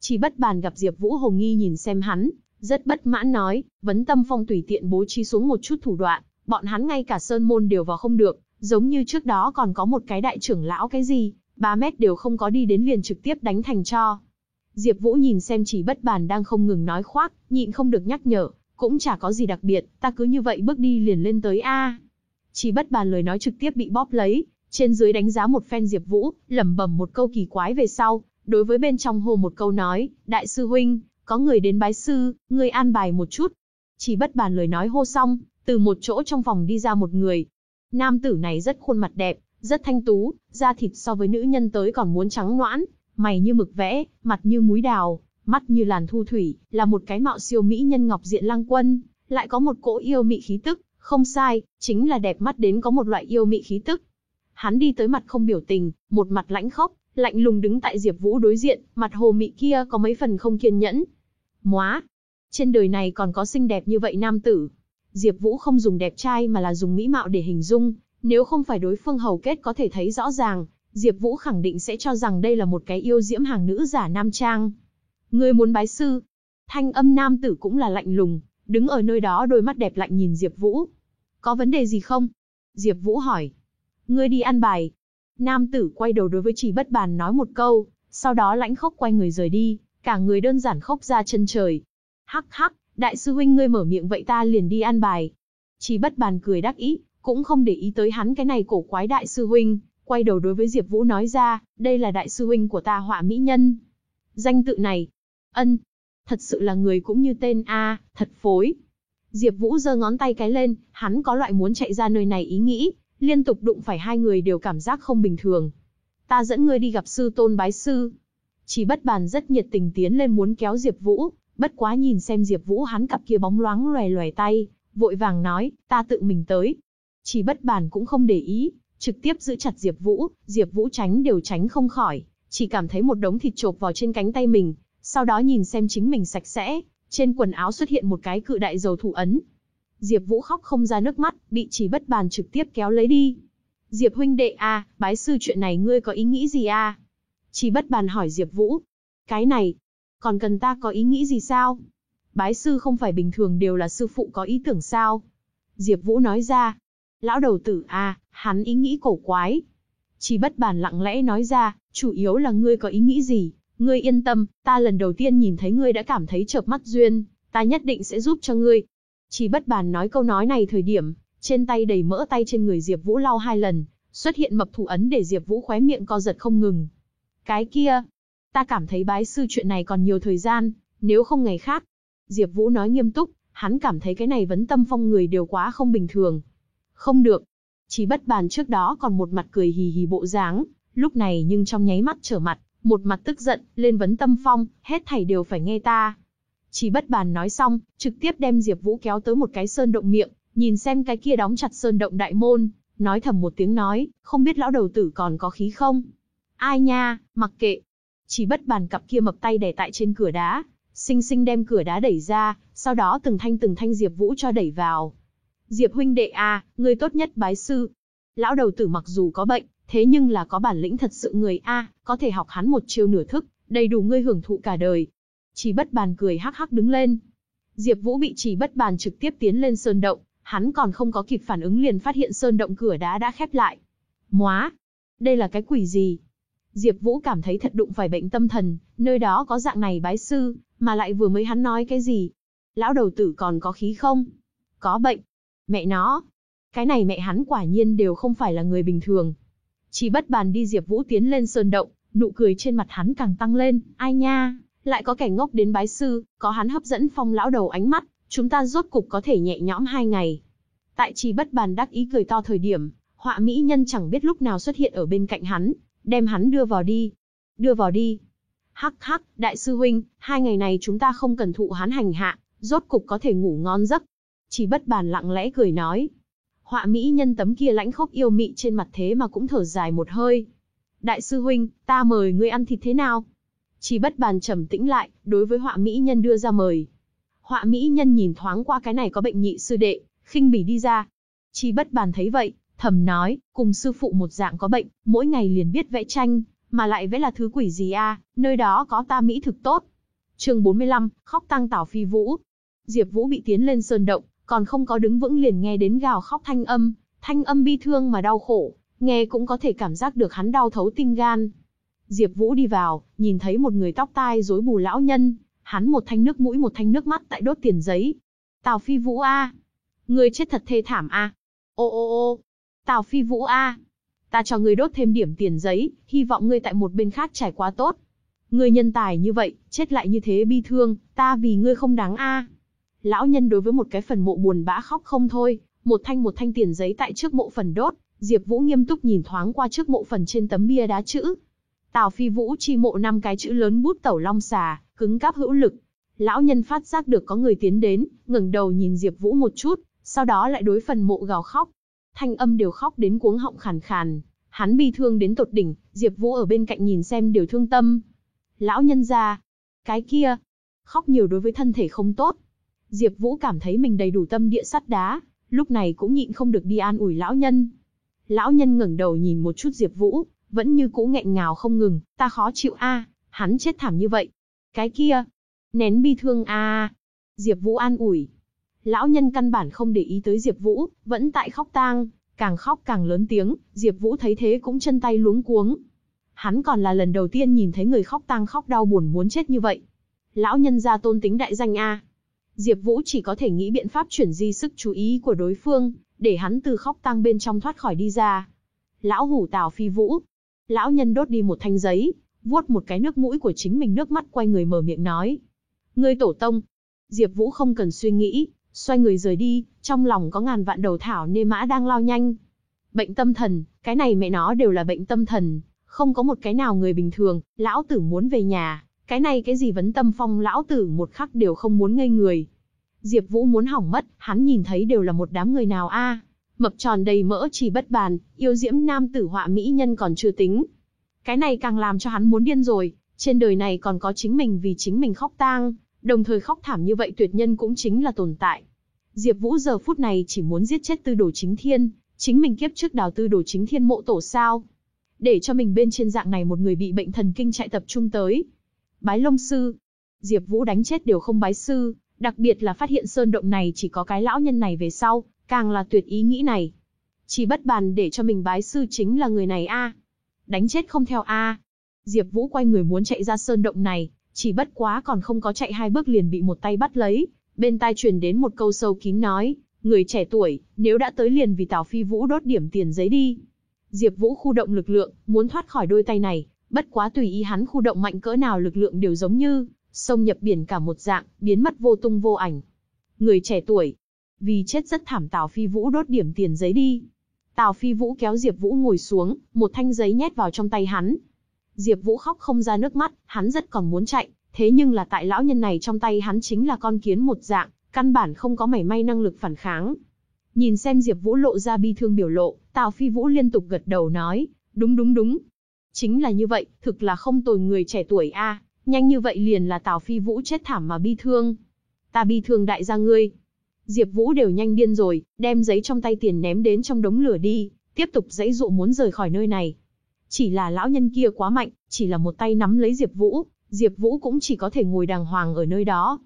Chỉ bất bàn gặp Diệp Vũ hồ nghi nhìn xem hắn, rất bất mãn nói, vấn tâm phong tùy tiện bố trí xuống một chút thủ đoạn, bọn hắn ngay cả sơn môn đều vào không được, giống như trước đó còn có một cái đại trưởng lão cái gì, 3 mét đều không có đi đến liền trực tiếp đánh thành cho. Diệp Vũ nhìn xem chỉ bất bàn đang không ngừng nói khoác, nhịn không được nhắc nhở, cũng chả có gì đặc biệt, ta cứ như vậy bước đi liền lên tới a. Chỉ bất bàn lời nói trực tiếp bị bóp lấy, trên dưới đánh giá một phen Diệp Vũ, lẩm bẩm một câu kỳ quái về sau, đối với bên trong hô một câu nói, đại sư huynh, có người đến bái sư, ngươi an bài một chút. Chỉ bất bàn lời nói hô xong, từ một chỗ trong phòng đi ra một người. Nam tử này rất khuôn mặt đẹp, rất thanh tú, da thịt so với nữ nhân tới còn muốn trắng noãn, mày như mực vẽ, mặt như múi đào, mắt như làn thu thủy, là một cái mạo siêu mỹ nhân ngọc diện lăng quân, lại có một cỗ yêu mị khí tức, không sai, chính là đẹp mắt đến có một loại yêu mị khí tức. Hắn đi tới mặt không biểu tình, một mặt lãnh khốc, lạnh lùng đứng tại Diệp Vũ đối diện, mặt hồ mị kia có mấy phần không kiên nhẫn. Móa, trên đời này còn có xinh đẹp như vậy nam tử. Diệp Vũ không dùng đẹp trai mà là dùng mỹ mạo để hình dung, nếu không phải đối phương hầu kết có thể thấy rõ ràng, Diệp Vũ khẳng định sẽ cho rằng đây là một cái yêu diễm hàng nữ giả nam trang. Ngươi muốn bái sư? Thanh âm nam tử cũng là lạnh lùng, đứng ở nơi đó đôi mắt đẹp lạnh nhìn Diệp Vũ. Có vấn đề gì không? Diệp Vũ hỏi. Ngươi đi ăn bài. Nam tử quay đầu đối với Chỉ Bất Bàn nói một câu, sau đó lãnh khốc quay người rời đi, cả người đơn giản khốc ra chân trời. Hắc hắc, đại sư huynh ngươi mở miệng vậy ta liền đi ăn bài. Chỉ Bất Bàn cười đắc ý, cũng không để ý tới hắn cái này cổ quái đại sư huynh, quay đầu đối với Diệp Vũ nói ra, đây là đại sư huynh của ta họa mỹ nhân. Danh tự này, ân, thật sự là người cũng như tên A, thật phối. Diệp Vũ giơ ngón tay cái lên, hắn có loại muốn chạy ra nơi này ý nghĩ, liên tục đụng phải hai người đều cảm giác không bình thường. Ta dẫn ngươi đi gặp sư tôn bái sư. Chỉ bất bàn rất nhiệt tình tiến lên muốn kéo Diệp Vũ, bất quá nhìn xem Diệp Vũ hắn cặp kia bóng loáng loè lòe tay, vội vàng nói, ta tự mình tới. Chỉ bất bàn cũng không để ý, trực tiếp giữ chặt Diệp Vũ, Diệp Vũ tránh đều tránh không khỏi, chỉ cảm thấy một đống thịt chộp vào trên cánh tay mình, sau đó nhìn xem chính mình sạch sẽ, trên quần áo xuất hiện một cái cự đại dầu thủ ấn. Diệp Vũ khóc không ra nước mắt, bị chỉ bất bàn trực tiếp kéo lấy đi. Diệp huynh đệ a, à, bái sư chuyện này ngươi có ý nghĩ gì a? À? Chỉ bất bàn hỏi Diệp Vũ. Cái này, còn cần ta có ý nghĩ gì sao? Bái sư không phải bình thường đều là sư phụ có ý tưởng sao? Diệp Vũ nói ra. Lão đầu tử a, à, hắn ý nghĩ cổ quái. Chỉ bất bàn lặng lẽ nói ra, chủ yếu là ngươi có ý nghĩ gì, ngươi yên tâm, ta lần đầu tiên nhìn thấy ngươi đã cảm thấy chợp mắt duyên, ta nhất định sẽ giúp cho ngươi. Chỉ bất bàn nói câu nói này thời điểm, trên tay đầy mỡ tay trên người Diệp Vũ lau hai lần, xuất hiện mập thủ ấn để Diệp Vũ khóe miệng co giật không ngừng. Cái kia, ta cảm thấy bái sư chuyện này còn nhiều thời gian, Nếu không ngày khác, Diệp Vũ nói nghiêm túc, hắn cảm thấy cái này vấn tâm phong người đều quá không bình thường. Không được. Chỉ bất bàn trước đó còn một mặt cười hì hì bộ dáng, lúc này nhưng trong nháy mắt trở mặt, một mặt tức giận, lên vấn tâm phong, hết thảy đều phải nghe ta. Chỉ bất bàn nói xong, trực tiếp đem Diệp Vũ kéo tới một cái sơn động miệng, nhìn xem cái kia đóng chặt sơn động đại môn, nói thầm một tiếng nói, không biết lão đầu tử còn có khí không? Ai nha, mặc kệ. Chỉ bất bàn cặp kia mập tay đè tại trên cửa đá, sinh sinh đem cửa đá đẩy ra, sau đó từng thanh từng thanh Diệp Vũ cho đẩy vào. Diệp huynh đệ a, à, ngươi tốt nhất bái sư. Lão đầu tử mặc dù có bệnh, thế nhưng là có bản lĩnh thật sự người a, có thể học hắn một chiêu nửa thức, đầy đủ ngươi hưởng thụ cả đời. Chỉ bất bàn cười hắc hắc đứng lên. Diệp Vũ bị chỉ bất bàn trực tiếp tiến lên sơn động, hắn còn không có kịp phản ứng liền phát hiện sơn động cửa đá đã khép lại. Móa, đây là cái quỷ gì? Diệp Vũ cảm thấy thật đụng phải bệnh tâm thần, nơi đó có dạng này bái sư, mà lại vừa mới hắn nói cái gì? Lão đầu tử còn có khí không? Có bệnh. Mẹ nó. Cái này mẹ hắn quả nhiên đều không phải là người bình thường. Chỉ bất bàn đi Diệp Vũ tiến lên sơn động, nụ cười trên mặt hắn càng tăng lên, ai nha, lại có kẻ ngốc đến bái sư, có hắn hấp dẫn phong lão đầu ánh mắt, chúng ta rốt cục có thể nhẹ nhõm hai ngày. Tại Chỉ bất bàn đắc ý cười to thời điểm, họa mỹ nhân chẳng biết lúc nào xuất hiện ở bên cạnh hắn, đem hắn đưa vào đi. Đưa vào đi. Hắc hắc, đại sư huynh, hai ngày này chúng ta không cần thụ hắn hành hạ, rốt cục có thể ngủ ngon giấc. Chỉ bất bàn lặng lẽ cười nói. Họa mỹ nhân tấm kia lãnh khốc yêu mị trên mặt thế mà cũng thở dài một hơi. Đại sư huynh, ta mời ngươi ăn thịt thế nào? Chỉ bất bàn trầm tĩnh lại, đối với họa mỹ nhân đưa ra mời. Họa mỹ nhân nhìn thoáng qua cái này có bệnh nhị sư đệ, khinh bỉ đi ra. Chỉ bất bàn thấy vậy, thầm nói, cùng sư phụ một dạng có bệnh, mỗi ngày liền biết vẽ tranh, mà lại vẽ là thứ quỷ gì a? nơi đó có ta mỹ thực tốt. Chương 45, khóc tăng tảo phi vũ. Diệp Vũ bị tiến lên sơn động, còn không có đứng vững liền nghe đến gào khóc thanh âm, thanh âm bi thương mà đau khổ, nghe cũng có thể cảm giác được hắn đau thấu tim gan. Diệp Vũ đi vào, nhìn thấy một người tóc tai rối bù lão nhân, hắn một thanh nước mũi một thanh nước mắt tại đốt tiền giấy. Tào Phi Vũ a, ngươi chết thật thê thảm a. Ô ô ô, Tào Phi Vũ a, ta cho ngươi đốt thêm điểm tiền giấy, hy vọng ngươi tại một bên khác trải qua tốt. Ngươi nhân tài như vậy, chết lại như thế bi thương, ta vì ngươi không đáng a. Lão nhân đối với một cái phần mộ buồn bã khóc không thôi, một thanh một thanh tiền giấy tại trước mộ phần đốt, Diệp Vũ nghiêm túc nhìn thoáng qua trước mộ phần trên tấm bia đá chữ. Tào Phi Vũ chi mộ năm cái chữ lớn bút tẩu long xà, cứng cáp hữu lực. Lão nhân phát giác được có người tiến đến, ngẩng đầu nhìn Diệp Vũ một chút, sau đó lại đối phần mộ gào khóc. Thanh âm đều khóc đến cuống họng khàn khàn, hắn bi thương đến tột đỉnh, Diệp Vũ ở bên cạnh nhìn xem đều thương tâm. Lão nhân gia, cái kia, khóc nhiều đối với thân thể không tốt. Diệp Vũ cảm thấy mình đầy đủ tâm địa sắt đá, lúc này cũng nhịn không được đi an ủi lão nhân. Lão nhân ngẩng đầu nhìn một chút Diệp Vũ, vẫn như cũ nghẹn ngào không ngừng, ta khó chịu a, hắn chết thảm như vậy. Cái kia, nén bi thương a. Diệp Vũ an ủi. Lão nhân căn bản không để ý tới Diệp Vũ, vẫn tại khóc tang, càng khóc càng lớn tiếng, Diệp Vũ thấy thế cũng chân tay luống cuống. Hắn còn là lần đầu tiên nhìn thấy người khóc tang khóc đau buồn muốn chết như vậy. Lão nhân gia tôn tính đại danh a. Diệp Vũ chỉ có thể nghĩ biện pháp chuyển di sức chú ý của đối phương, để hắn từ khóc tang bên trong thoát khỏi đi ra. Lão hủ Tào Phi Vũ. Lão nhân đốt đi một thanh giấy, vuốt một cái nước mũi của chính mình nước mắt quay người mở miệng nói: "Ngươi tổ tông." Diệp Vũ không cần suy nghĩ, xoay người rời đi, trong lòng có ngàn vạn đầu thảo nê mã đang lao nhanh. Bệnh tâm thần, cái này mẹ nó đều là bệnh tâm thần, không có một cái nào người bình thường, lão tử muốn về nhà, cái này cái gì vấn tâm phong lão tử một khắc đều không muốn ngây người. Diệp Vũ muốn hỏng mất, hắn nhìn thấy đều là một đám người nào a? Mập tròn đầy mỡ chỉ bất bàn, yêu diễm nam tử họa mỹ nhân còn chưa tính. Cái này càng làm cho hắn muốn điên rồi, trên đời này còn có chính mình vì chính mình khóc tang, đồng thời khóc thảm như vậy tuyệt nhân cũng chính là tồn tại. Diệp Vũ giờ phút này chỉ muốn giết chết Tư Đồ Chính Thiên, chính mình kiếp trước đào Tư Đồ Chính Thiên mộ tổ sao? Để cho mình bên trên dạng này một người bị bệnh thần kinh chạy tập trung tới, Bái lông sư. Diệp Vũ đánh chết đều không bái sư, đặc biệt là phát hiện sơn động này chỉ có cái lão nhân này về sau, càng là tuyệt ý nghĩ này. Chỉ bất bàn để cho mình bái sư chính là người này a. Đánh chết không theo a. Diệp Vũ quay người muốn chạy ra sơn động này, chỉ bất quá còn không có chạy hai bước liền bị một tay bắt lấy, bên tai truyền đến một câu sâu kín nói, người trẻ tuổi, nếu đã tới liền vì Tào Phi Vũ đốt điểm tiền giấy đi. Diệp Vũ khu động lực lượng, muốn thoát khỏi đôi tay này, Bất quá tùy ý hắn khu động mạnh cỡ nào lực lượng đều giống như, sông nhập biển cả một dạng, biến mất vô tung vô ảnh. Người trẻ tuổi, vì chết rất thảm Tào Phi Vũ đốt điểm tiền giấy đi. Tào Phi Vũ kéo Diệp Vũ ngồi xuống, một thanh giấy nhét vào trong tay hắn. Diệp Vũ khóc không ra nước mắt, hắn rất còn muốn chạy, thế nhưng là tại lão nhân này trong tay hắn chính là con kiến một dạng, căn bản không có mảy may năng lực phản kháng. Nhìn xem Diệp Vũ lộ ra bi thương biểu lộ, Tào Phi Vũ liên tục gật đầu nói, đúng đúng đúng. Chính là như vậy, thực là không tồi người trẻ tuổi a, nhanh như vậy liền là Tào Phi Vũ chết thảm mà bi thương. Ta bi thương đại gia ngươi. Diệp Vũ đều nhanh điên rồi, đem giấy trong tay tiền ném đến trong đống lửa đi, tiếp tục giãy dụ muốn rời khỏi nơi này. Chỉ là lão nhân kia quá mạnh, chỉ là một tay nắm lấy Diệp Vũ, Diệp Vũ cũng chỉ có thể ngồi đàng hoàng ở nơi đó.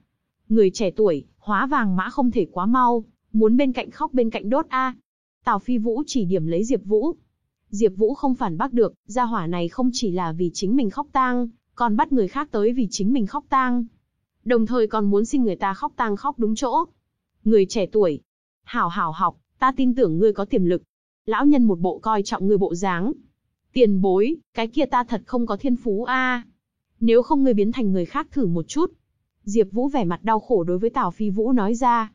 Người trẻ tuổi, hóa vàng mã không thể quá mau, muốn bên cạnh khóc bên cạnh đốt a. Tào Phi Vũ chỉ điểm lấy Diệp Vũ. Diệp Vũ không phản bác được, gia hỏa này không chỉ là vì chính mình khóc tang, còn bắt người khác tới vì chính mình khóc tang. Đồng thời còn muốn xin người ta khóc tang khóc đúng chỗ. Người trẻ tuổi, hảo hảo học, ta tin tưởng ngươi có tiềm lực. Lão nhân một bộ coi trọng ngươi bộ dáng. Tiền bối, cái kia ta thật không có thiên phú a. Nếu không ngươi biến thành người khác thử một chút. Diệp Vũ vẻ mặt đau khổ đối với Tào Phi Vũ nói ra.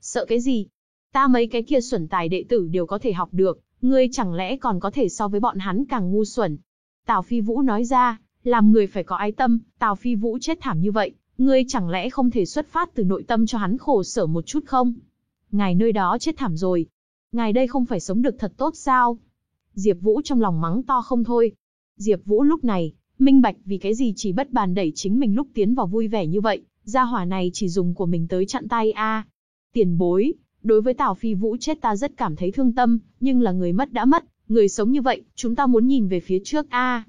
Sợ cái gì? Ta mấy cái kia xuẩn tài đệ tử đều có thể học được, ngươi chẳng lẽ còn có thể so với bọn hắn càng ngu xuẩn? Tào Phi Vũ nói ra, làm người phải có ái tâm, Tào Phi Vũ chết thảm như vậy, ngươi chẳng lẽ không thể xuất phát từ nội tâm cho hắn khổ sở một chút không? Ngài nơi đó chết thảm rồi. Ngài đây không phải sống được thật tốt sao? Diệp Vũ trong lòng mắng to không thôi. Diệp Vũ lúc này, minh bạch vì cái gì chỉ bất bàn đẩy chính mình lúc tiến vào vui vẻ như vậy, gia hỏa này chỉ dùng của mình tới chặn tay a. Tiền bối, đối với Tào Phi Vũ chết ta rất cảm thấy thương tâm, nhưng là người mất đã mất, người sống như vậy, chúng ta muốn nhìn về phía trước a.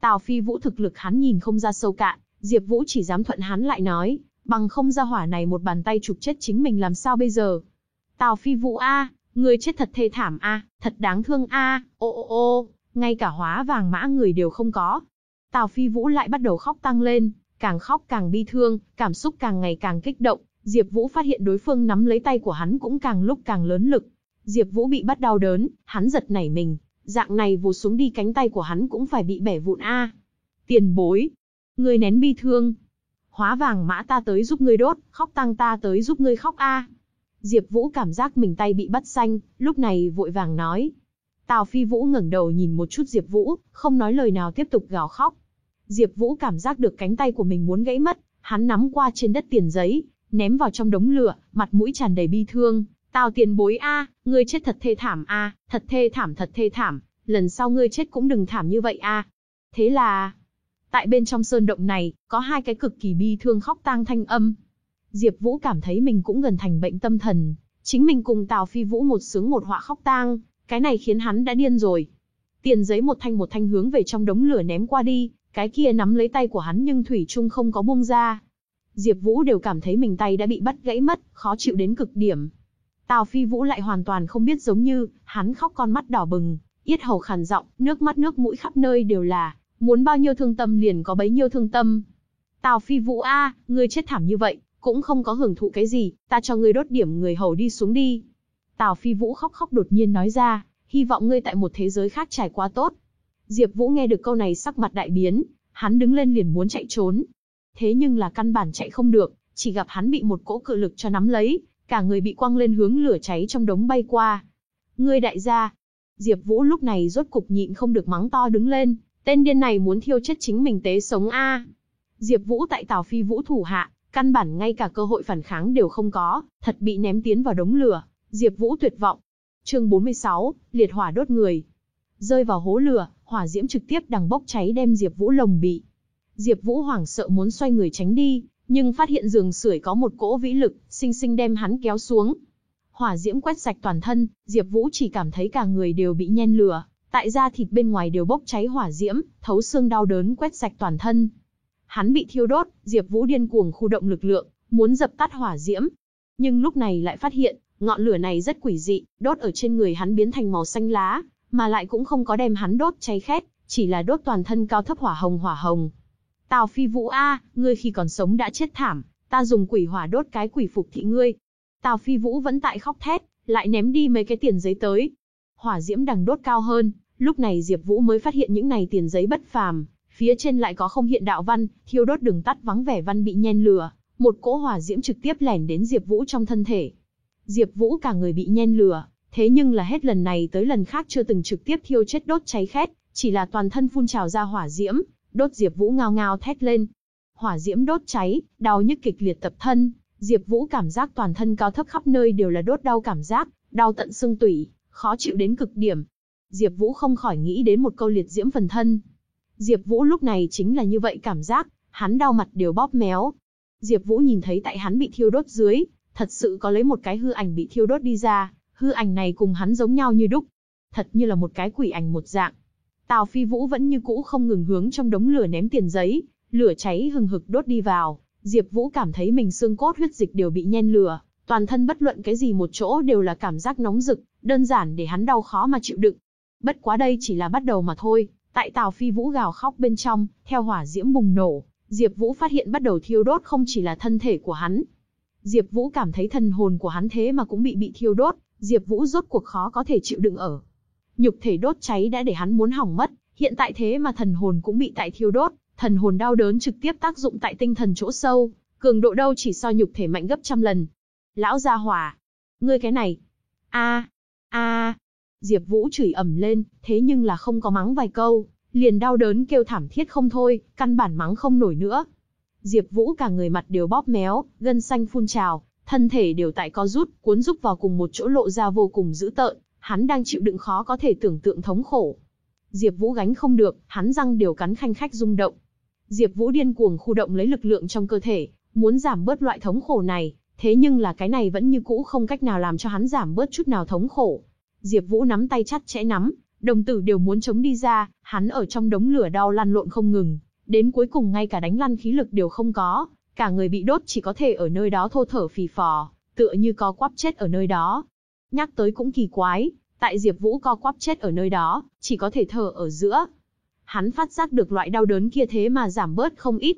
Tào Phi Vũ thực lực hắn nhìn không ra sâu cạn, Diệp Vũ chỉ dám thuận hắn lại nói, bằng không ra hỏa này một bàn tay chụp chết chính mình làm sao bây giờ. Tào Phi Vũ a, người chết thật thê thảm a, thật đáng thương a, ô ô ô, ngay cả hóa vàng mã người đều không có. Tào Phi Vũ lại bắt đầu khóc tăng lên, càng khóc càng bi thương, cảm xúc càng ngày càng kích động, Diệp Vũ phát hiện đối phương nắm lấy tay của hắn cũng càng lúc càng lớn lực. Diệp Vũ bị bắt đau đớn, hắn giật nảy mình, dạng này vồ xuống đi cánh tay của hắn cũng phải bị bẻ vụn a. Tiền bối, ngươi nén bi thương. Hóa vàng mã ta tới giúp ngươi đốt, khóc tăng ta tới giúp ngươi khóc a. Diệp Vũ cảm giác mình tay bị bắt xanh, lúc này vội vàng nói. Tào Phi Vũ ngẩng đầu nhìn một chút Diệp Vũ, không nói lời nào tiếp tục gào khóc. Diệp Vũ cảm giác được cánh tay của mình muốn gãy mất, hắn nắm qua trên đất tiền giấy, ném vào trong đống lửa, mặt mũi tràn đầy bi thương. Tào tiền bối a, ngươi chết thật thê thảm a, thật thê thảm thật thê thảm, lần sau ngươi chết cũng đừng thảm như vậy a. Thế là, tại bên trong sơn động này, có hai cái cực kỳ bi thương khóc tang thanh âm. Diệp Vũ cảm thấy mình cũng gần thành bệnh tâm thần, chính mình cùng Tào Phi Vũ một sướng một họa khóc tang, cái này khiến hắn đã điên rồi. Tiền giấy một thanh một thanh hướng về trong đống lửa ném qua đi, cái kia nắm lấy tay của hắn nhưng thủy chung không có buông ra. Diệp Vũ đều cảm thấy mình tay đã bị bắt gãy mất, khó chịu đến cực điểm. Tào Phi Vũ lại hoàn toàn không biết giống như, hắn khóc con mắt đỏ bừng, yết hầu khàn giọng, nước mắt nước mũi khắp nơi đều là, muốn bao nhiêu thương tâm liền có bấy nhiêu thương tâm. Tào Phi Vũ a, ngươi chết thảm như vậy, cũng không có hưởng thụ cái gì, ta cho ngươi đốt điểm người hầu đi xuống đi. Tào Phi Vũ khóc khóc đột nhiên nói ra, hy vọng ngươi tại một thế giới khác trải qua tốt. Diệp Vũ nghe được câu này sắc mặt đại biến, hắn đứng lên liền muốn chạy trốn. Thế nhưng là căn bản chạy không được, chỉ gặp hắn bị một cỗ cự lực cho nắm lấy, cả người bị quăng lên hướng lửa cháy trong đống bay qua. Ngươi đại gia. Diệp Vũ lúc này rốt cục nhịn không được mắng to đứng lên, tên điên này muốn thiêu chết chính mình tế sống a. Diệp Vũ tại Tào Phi Vũ thủ hạ, căn bản ngay cả cơ hội phản kháng đều không có, thật bị ném tiến vào đống lửa, Diệp Vũ tuyệt vọng. Chương 46, liệt hỏa đốt người. Rơi vào hố lửa, hỏa diễm trực tiếp đằng bốc cháy đem Diệp Vũ lồng bị. Diệp Vũ hoảng sợ muốn xoay người tránh đi, nhưng phát hiện giường sưởi có một cỗ vĩ lực, sinh sinh đem hắn kéo xuống. Hỏa diễm quét sạch toàn thân, Diệp Vũ chỉ cảm thấy cả người đều bị nhen lửa, tại da thịt bên ngoài đều bốc cháy hỏa diễm, thấu xương đau đớn quét sạch toàn thân. Hắn bị thiêu đốt, Diệp Vũ điên cuồng khu động lực lượng, muốn dập tắt hỏa diễm. Nhưng lúc này lại phát hiện, ngọn lửa này rất quỷ dị, đốt ở trên người hắn biến thành màu xanh lá, mà lại cũng không có đem hắn đốt cháy khét, chỉ là đốt toàn thân cao thấp hỏa hồng hỏa hồng. Tào Phi Vũ a, ngươi khi còn sống đã chết thảm, ta dùng quỷ hỏa đốt cái quỷ phục thị ngươi. Tào Phi Vũ vẫn tại khóc thét, lại ném đi mấy cái tiền giấy tới. Hỏa diễm đằng đốt cao hơn, lúc này Diệp Vũ mới phát hiện những này tiền giấy bất phàm, phía trên lại có không hiện đạo văn, thiêu đốt đường tắt vắng vẻ văn bị nhen lửa, một cỗ hỏa diễm trực tiếp lẻn đến Diệp Vũ trong thân thể. Diệp Vũ cả người bị nhen lửa, thế nhưng là hết lần này tới lần khác chưa từng trực tiếp thiêu chết đốt cháy khét, chỉ là toàn thân phun trào ra hỏa diễm, đốt Diệp Vũ ngao ngao thét lên. Hỏa diễm đốt cháy, đau nhức kịch liệt tập thân, Diệp Vũ cảm giác toàn thân cao thấp khắp nơi đều là đốt đau cảm giác, đau tận xương tủy, khó chịu đến cực điểm. Diệp Vũ không khỏi nghĩ đến một câu liệt diễm phần thân. Diệp Vũ lúc này chính là như vậy cảm giác, hắn đau mặt đều bóp méo. Diệp Vũ nhìn thấy tại hắn bị thiêu đốt dưới, thật sự có lấy một cái hư ảnh bị thiêu đốt đi ra, hư ảnh này cùng hắn giống nhau như đúc, thật như là một cái quỷ ảnh một dạng. Tào Phi Vũ vẫn như cũ không ngừng hướng trong đống lửa ném tiền giấy, lửa cháy hừng hực đốt đi vào, Diệp Vũ cảm thấy mình xương cốt huyết dịch đều bị nhen lửa, toàn thân bất luận cái gì một chỗ đều là cảm giác nóng rực, đơn giản để hắn đau khó mà chịu đựng. Bất quá đây chỉ là bắt đầu mà thôi, tại Tào Phi Vũ gào khóc bên trong, theo hỏa diễm bùng nổ, Diệp Vũ phát hiện bắt đầu thiêu đốt không chỉ là thân thể của hắn. Diệp Vũ cảm thấy thần hồn của hắn thế mà cũng bị bị thiêu đốt, Diệp Vũ rốt cuộc khó có thể chịu đựng ở. Nhục thể đốt cháy đã để hắn muốn hỏng mất, hiện tại thế mà thần hồn cũng bị tại thiêu đốt, thần hồn đau đớn trực tiếp tác dụng tại tinh thần chỗ sâu, cường độ đâu chỉ so nhục thể mạnh gấp trăm lần. Lão gia hỏa, ngươi cái này. A, a. Diệp Vũ chửi ầm lên, thế nhưng là không có mắng vài câu, liền đau đớn kêu thảm thiết không thôi, căn bản mắng không nổi nữa. Diệp Vũ cả người mặt đều bóp méo, gân xanh phun trào, thân thể đều tại co rút, cuốn rúc vào cùng một chỗ lộ ra vô cùng dữ tợn, hắn đang chịu đựng khó có thể tưởng tượng thống khổ. Diệp Vũ gánh không được, hắn răng đều cắn khanh khách rung động. Diệp Vũ điên cuồng khu động lấy lực lượng trong cơ thể, muốn giảm bớt loại thống khổ này, thế nhưng là cái này vẫn như cũ không cách nào làm cho hắn giảm bớt chút nào thống khổ. Diệp Vũ nắm tay chặt chẽ nắm, đồng tử đều muốn chống đi ra, hắn ở trong đống lửa đau lăn lộn không ngừng, đến cuối cùng ngay cả đánh lăn khí lực đều không có, cả người bị đốt chỉ có thể ở nơi đó thô thở phì phò, tựa như có quắp chết ở nơi đó. Nhắc tới cũng kỳ quái, tại Diệp Vũ co quắp chết ở nơi đó, chỉ có thể thở ở giữa. Hắn phát giác được loại đau đớn kia thế mà giảm bớt không ít.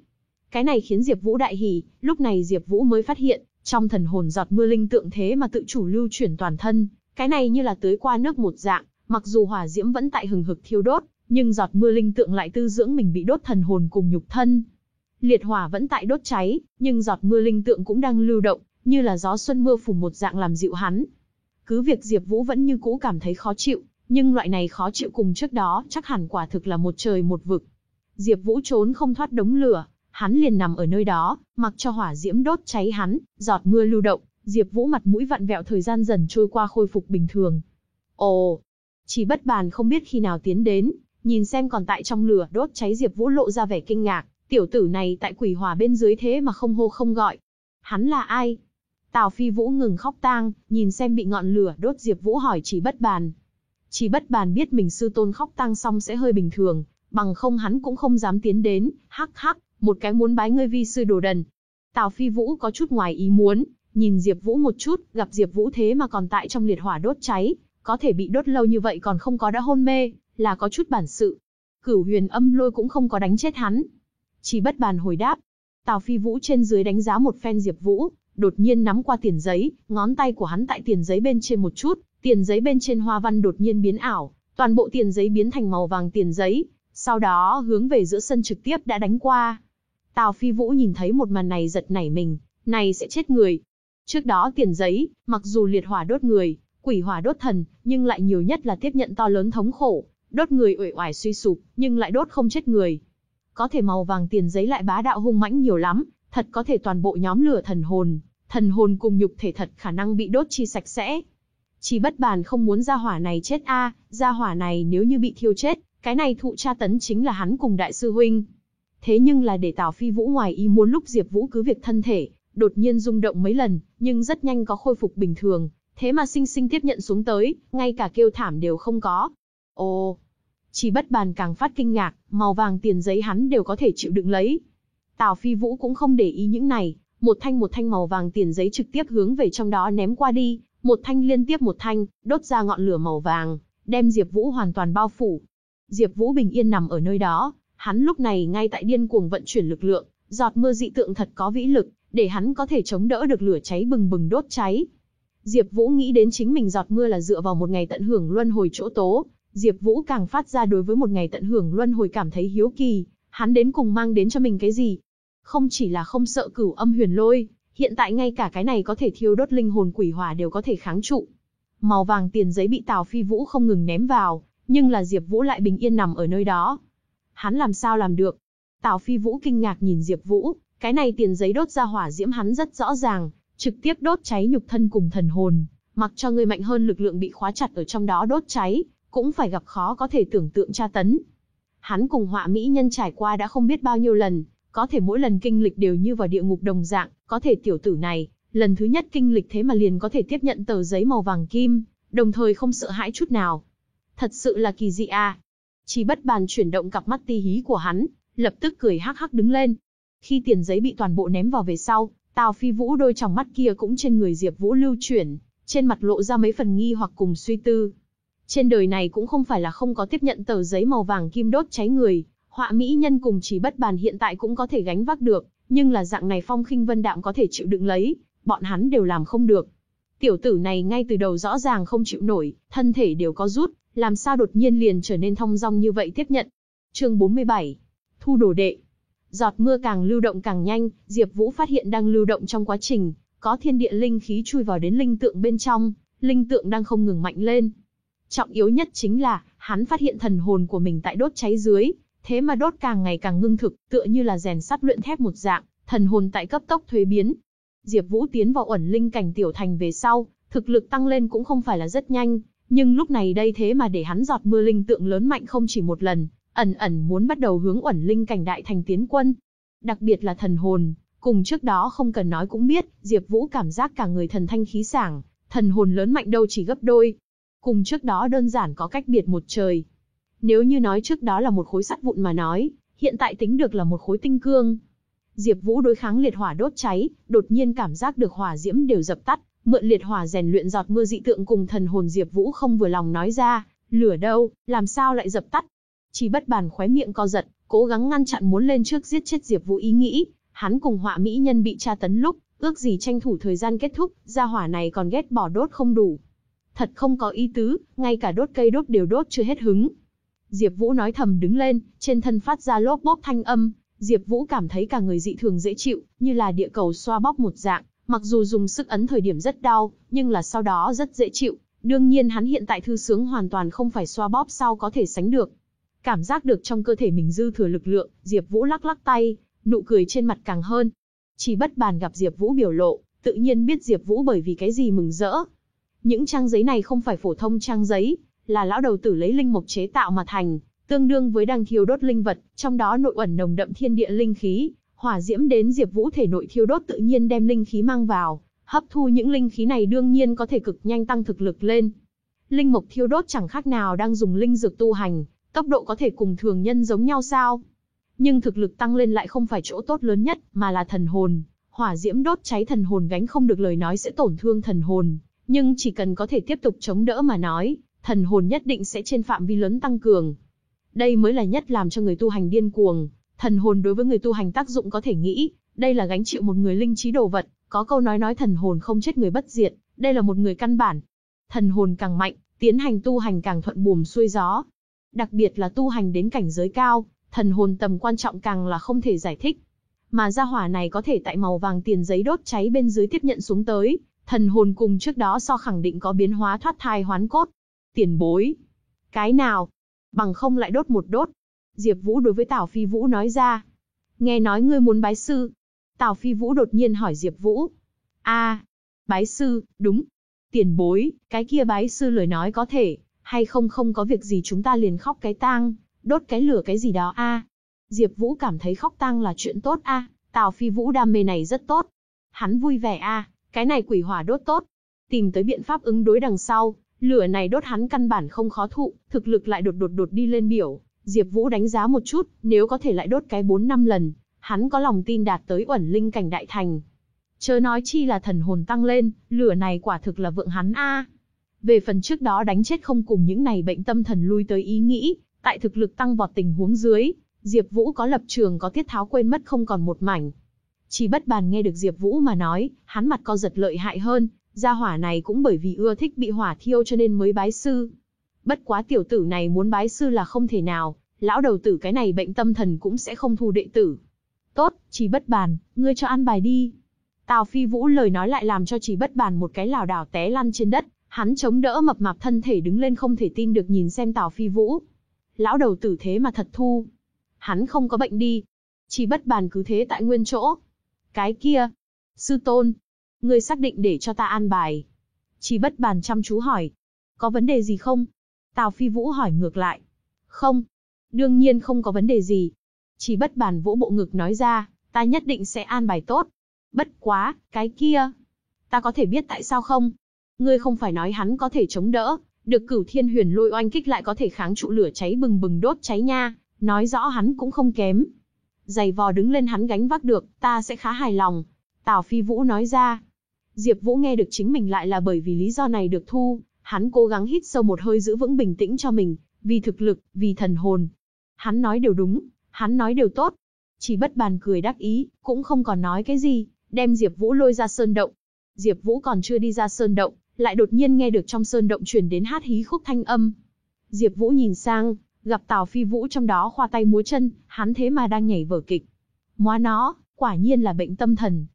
Cái này khiến Diệp Vũ đại hỉ, lúc này Diệp Vũ mới phát hiện, trong thần hồn giọt mưa linh tượng thế mà tự chủ lưu chuyển toàn thân, cái này như là tưới qua nước một dạng, mặc dù hỏa diễm vẫn tại hừng hực thiêu đốt, nhưng giọt mưa linh tượng lại tư dưỡng mình bị đốt thần hồn cùng nhục thân. Liệt hỏa vẫn tại đốt cháy, nhưng giọt mưa linh tượng cũng đang lưu động, như là gió xuân mưa phủ một dạng làm dịu hắn. Cứ việc Diệp Vũ vẫn như cũ cảm thấy khó chịu, nhưng loại này khó chịu cùng trước đó chắc hẳn quả thực là một trời một vực. Diệp Vũ trốn không thoát đống lửa, hắn liền nằm ở nơi đó, mặc cho hỏa diễm đốt cháy hắn, giọt mưa lưu động, Diệp Vũ mặt mũi vặn vẹo thời gian dần trôi qua khôi phục bình thường. Ồ, chỉ bất bàn không biết khi nào tiến đến, nhìn xem còn tại trong lửa đốt cháy Diệp Vũ lộ ra vẻ kinh ngạc, tiểu tử này tại quỷ hỏa bên dưới thế mà không hô không gọi. Hắn là ai? Tào Phi Vũ ngừng khóc tang, nhìn xem bị ngọn lửa đốt Diệp Vũ hỏi chỉ bất bàn. Chỉ bất bàn biết mình sư tôn khóc tang xong sẽ hơi bình thường, bằng không hắn cũng không dám tiến đến, hắc hắc, một cái muốn bái ngươi vi sư đồ đần. Tào Phi Vũ có chút ngoài ý muốn, nhìn Diệp Vũ một chút, gặp Diệp Vũ thế mà còn tại trong liệt hỏa đốt cháy, có thể bị đốt lâu như vậy còn không có đã hôn mê, là có chút bản sự. Cửu Huyền Âm Lôi cũng không có đánh chết hắn. Chỉ bất bàn hồi đáp. Tào Phi Vũ trên dưới đánh giá một phen Diệp Vũ, đột nhiên nắm qua tiền giấy, ngón tay của hắn tại tiền giấy bên trên một chút, tiền giấy bên trên hoa văn đột nhiên biến ảo, toàn bộ tiền giấy biến thành màu vàng tiền giấy, sau đó hướng về giữa sân trực tiếp đã đánh qua. Tào Phi Vũ nhìn thấy một màn này giật nảy mình, này sẽ chết người. Trước đó tiền giấy, mặc dù liệt hỏa đốt người, quỷ hỏa đốt thần, nhưng lại nhiều nhất là tiếp nhận to lớn thống khổ, đốt người uể oải suy sụp, nhưng lại đốt không chết người. Có thể màu vàng tiền giấy lại bá đạo hung mãnh nhiều lắm, thật có thể toàn bộ nhóm lửa thần hồn, thần hồn cùng nhục thể thật khả năng bị đốt chi sạch sẽ. Chỉ bất bàn không muốn gia hỏa này chết a, gia hỏa này nếu như bị thiêu chết, cái này thụ tra tấn chính là hắn cùng đại sư huynh. Thế nhưng là để Tào Phi Vũ ngoài ý muốn lúc Diệp Vũ cứ việc thân thể, đột nhiên rung động mấy lần, nhưng rất nhanh có khôi phục bình thường, thế mà sinh sinh tiếp nhận xuống tới, ngay cả kêu thảm đều không có. Ồ, chỉ bất bàn càng phát kinh ngạc, màu vàng tiền giấy hắn đều có thể chịu đựng lấy. Tào Phi Vũ cũng không để ý những này, một thanh một thanh màu vàng tiền giấy trực tiếp hướng về trong đó ném qua đi, một thanh liên tiếp một thanh, đốt ra ngọn lửa màu vàng, đem Diệp Vũ hoàn toàn bao phủ. Diệp Vũ bình yên nằm ở nơi đó, hắn lúc này ngay tại điên cuồng vận chuyển lực lượng, giọt mưa dị tượng thật có vĩ lực, để hắn có thể chống đỡ được lửa cháy bừng bừng đốt cháy. Diệp Vũ nghĩ đến chính mình giọt mưa là dựa vào một ngày tận hưởng luân hồi chỗ tố, Diệp Vũ càng phát ra đối với một ngày tận hưởng luân hồi cảm thấy hiếu kỳ, Hắn đến cùng mang đến cho mình cái gì? Không chỉ là không sợ cửu âm huyền lôi, hiện tại ngay cả cái này có thể thiêu đốt linh hồn quỷ hỏa đều có thể kháng trụ. Màu vàng tiền giấy bị Tào Phi Vũ không ngừng ném vào, nhưng là Diệp Vũ lại bình yên nằm ở nơi đó. Hắn làm sao làm được? Tào Phi Vũ kinh ngạc nhìn Diệp Vũ, cái này tiền giấy đốt ra hỏa diễm hắn rất rõ ràng, trực tiếp đốt cháy nhục thân cùng thần hồn, mặc cho người mạnh hơn lực lượng bị khóa chặt ở trong đó đốt cháy, cũng phải gặp khó có thể tưởng tượng tra tấn. Hắn cùng họa mỹ nhân trải qua đã không biết bao nhiêu lần, có thể mỗi lần kinh lịch đều như vào địa ngục đồng dạng, có thể tiểu tử này, lần thứ nhất kinh lịch thế mà liền có thể tiếp nhận tờ giấy màu vàng kim, đồng thời không sợ hãi chút nào. Thật sự là kỳ dị à. Chỉ bất bàn chuyển động cặp mắt ti hí của hắn, lập tức cười hắc hắc đứng lên. Khi tiền giấy bị toàn bộ ném vào về sau, Tào Phi Vũ đôi tròng mắt kia cũng trên người Diệp Vũ lưu chuyển, trên mặt lộ ra mấy phần nghi hoặc cùng suy tư. Trên đời này cũng không phải là không có tiếp nhận tờ giấy màu vàng kim đốt cháy người, họa mỹ nhân cùng chỉ bất bàn hiện tại cũng có thể gánh vác được, nhưng là dạng này phong khinh vân đạm có thể chịu đựng lấy, bọn hắn đều làm không được. Tiểu tử này ngay từ đầu rõ ràng không chịu nổi, thân thể đều có rút, làm sao đột nhiên liền trở nên thong dong như vậy tiếp nhận. Chương 47. Thu đồ đệ. Giọt mưa càng lưu động càng nhanh, Diệp Vũ phát hiện đang lưu động trong quá trình, có thiên địa linh khí chui vào đến linh tượng bên trong, linh tượng đang không ngừng mạnh lên. Trọng yếu nhất chính là, hắn phát hiện thần hồn của mình tại đốt cháy dưới, thế mà đốt càng ngày càng ngưng thực, tựa như là rèn sắt luyện thép một dạng, thần hồn tại cấp tốc thuế biến. Diệp Vũ tiến vào ẩn linh cảnh tiểu thành về sau, thực lực tăng lên cũng không phải là rất nhanh, nhưng lúc này đây thế mà để hắn giọt mưa linh tượng lớn mạnh không chỉ một lần, ẩn ẩn muốn bắt đầu hướng ẩn linh cảnh đại thành tiến quân. Đặc biệt là thần hồn, cùng trước đó không cần nói cũng biết, Diệp Vũ cảm giác cả người thần thanh khí sảng, thần hồn lớn mạnh đâu chỉ gấp đôi. Cùng trước đó đơn giản có cách biệt một trời. Nếu như nói trước đó là một khối sắt vụn mà nói, hiện tại tính được là một khối tinh cương. Diệp Vũ đối kháng liệt hỏa đốt cháy, đột nhiên cảm giác được hỏa diễm đều dập tắt, mượn liệt hỏa rèn luyện giọt mưa dị tượng cùng thần hồn Diệp Vũ không vừa lòng nói ra, lửa đâu, làm sao lại dập tắt? Chỉ bất bàn khóe miệng co giật, cố gắng ngăn chặn muốn lên trước giết chết Diệp Vũ ý nghĩ, hắn cùng họa mỹ nhân bị tra tấn lúc, ước gì tranh thủ thời gian kết thúc, gia hỏa này còn ghét bỏ đốt không đủ. Thật không có ý tứ, ngay cả đốt cây đốt đều đốt chưa hết hứng. Diệp Vũ nói thầm đứng lên, trên thân phát ra lốp bốp thanh âm, Diệp Vũ cảm thấy cả người dị thường dễ chịu, như là địa cầu xoa bóp một dạng, mặc dù dùng sức ấn thời điểm rất đau, nhưng là sau đó rất dễ chịu, đương nhiên hắn hiện tại thư sướng hoàn toàn không phải xoa bóp sau có thể sánh được. Cảm giác được trong cơ thể mình dư thừa lực lượng, Diệp Vũ lắc lắc tay, nụ cười trên mặt càng hơn. Chỉ bất bàn gặp Diệp Vũ biểu lộ, tự nhiên biết Diệp Vũ bởi vì cái gì mừng rỡ. Những trang giấy này không phải phổ thông trang giấy, là lão đầu tử lấy linh mộc chế tạo mà thành, tương đương với đang thiêu đốt linh vật, trong đó nội ẩn nồng đậm thiên địa linh khí, hỏa diễm đến Diệp Vũ thể nội thiêu đốt tự nhiên đem linh khí mang vào, hấp thu những linh khí này đương nhiên có thể cực nhanh tăng thực lực lên. Linh mộc thiêu đốt chẳng khác nào đang dùng linh dược tu hành, tốc độ có thể cùng thường nhân giống nhau sao? Nhưng thực lực tăng lên lại không phải chỗ tốt lớn nhất, mà là thần hồn. Hỏa diễm đốt cháy thần hồn gánh không được lời nói sẽ tổn thương thần hồn, nhưng chỉ cần có thể tiếp tục chống đỡ mà nói, thần hồn nhất định sẽ trên phạm vi lớn tăng cường. Đây mới là nhất làm cho người tu hành điên cuồng. Thần hồn đối với người tu hành tác dụng có thể nghĩ, đây là gánh chịu một người linh trí đồ vật, có câu nói nói thần hồn không chết người bất diệt, đây là một người căn bản. Thần hồn càng mạnh, tiến hành tu hành càng thuận buồm xuôi gió. Đặc biệt là tu hành đến cảnh giới cao, thần hồn tầm quan trọng càng là không thể giải thích. Mà gia hỏa này có thể tại màu vàng tiền giấy đốt cháy bên dưới tiếp nhận xuống tới, thần hồn cùng trước đó so khẳng định có biến hóa thoát thai hoán cốt. Tiền bối. Cái nào? Bằng không lại đốt một đốt. Diệp Vũ đối với Tào Phi Vũ nói ra. Nghe nói ngươi muốn bái sư. Tào Phi Vũ đột nhiên hỏi Diệp Vũ. a bái sư, đúng. Tiền bối, cái kia bái sư lời nói có thể, hay không không có việc gì chúng ta liền khóc cái tang, đốt cái lửa cái gì đó a. Diệp Vũ cảm thấy khóc tang là chuyện tốt a, Tào Phi Vũ đam mê này rất tốt. Hắn vui vẻ a, cái này quỷ hỏa đốt tốt. Tìm tới biện pháp ứng đối đằng sau, lửa này đốt hắn căn bản không khó thụ, thực lực lại đột đột đột đi lên biểu. Diệp Vũ đánh giá một chút, nếu có thể lại đốt cái 4 năm lần, hắn có lòng tin đạt tới ẩn linh cảnh đại thành. Chớ nói chi là thần hồn tăng lên, lửa này quả thực là vượng hắn a. Về phần trước đó đánh chết không cùng những này bệnh tâm thần lui tới ý nghĩ, tại thực lực tăng vọt tình huống dưới, Diệp Vũ có lập trường có tiết tháo quên mất không còn một mảnh. Chỉ bất bàn nghe được Diệp Vũ mà nói, hắn mặt co giật lợi hại hơn, gia hỏa này cũng bởi vì ưa thích bị hỏa thiêu cho nên mới bái sư. Bất quá tiểu tử này muốn bái sư là không thể nào, lão đầu tử cái này bệnh tâm thần cũng sẽ không thu đệ tử. Tốt, chỉ bất bàn, ngươi cho ăn bài đi. Tào Phi Vũ lời nói lại làm cho chỉ bất bàn một cái lảo đảo té lăn trên đất, hắn chống đỡ mập mạp thân thể đứng lên không thể tin được nhìn xem Tào Phi Vũ. Lão đầu tử thế mà thật thu. Hắn không có bệnh đi. Chỉ bất bàn cứ thế tại nguyên chỗ. Cái kia. Sư tôn. Ngươi xác định để cho ta an bài. Chỉ bất bàn chăm chú hỏi. Có vấn đề gì không? Tào Phi Vũ hỏi ngược lại. Không. Đương nhiên không có vấn đề gì. Chỉ bất bàn vỗ bộ ngực nói ra, ta nhất định sẽ an bài tốt. Bất quá, cái kia. Ta có thể biết tại sao không? Ngươi không phải nói hắn có thể chống đỡ, được cửu thiên huyền lôi oanh kích lại có thể kháng trụ lửa cháy bừng bừng đốt cháy nha, nói rõ hắn cũng không kém. Giày vò đứng lên hắn gánh vác được, ta sẽ khá hài lòng. Tào Phi Vũ nói ra. Diệp Vũ nghe được chính mình lại là bởi vì lý do này được thu, hắn cố gắng hít sâu một hơi giữ vững bình tĩnh cho mình, vì thực lực, vì thần hồn. Hắn nói đều đúng, hắn nói đều tốt. Chỉ bất bàn cười đắc ý, cũng không còn nói cái gì, đem Diệp Vũ lôi ra sơn động. Diệp Vũ còn chưa đi ra sơn động, lại đột nhiên nghe được trong sơn động truyền đến hát hí khúc thanh âm. Diệp Vũ nhìn sang, gặp Tào Phi Vũ trong đó khoa tay múa chân, hắn thế mà đang nhảy vở kịch. Móa nó, quả nhiên là bệnh tâm thần.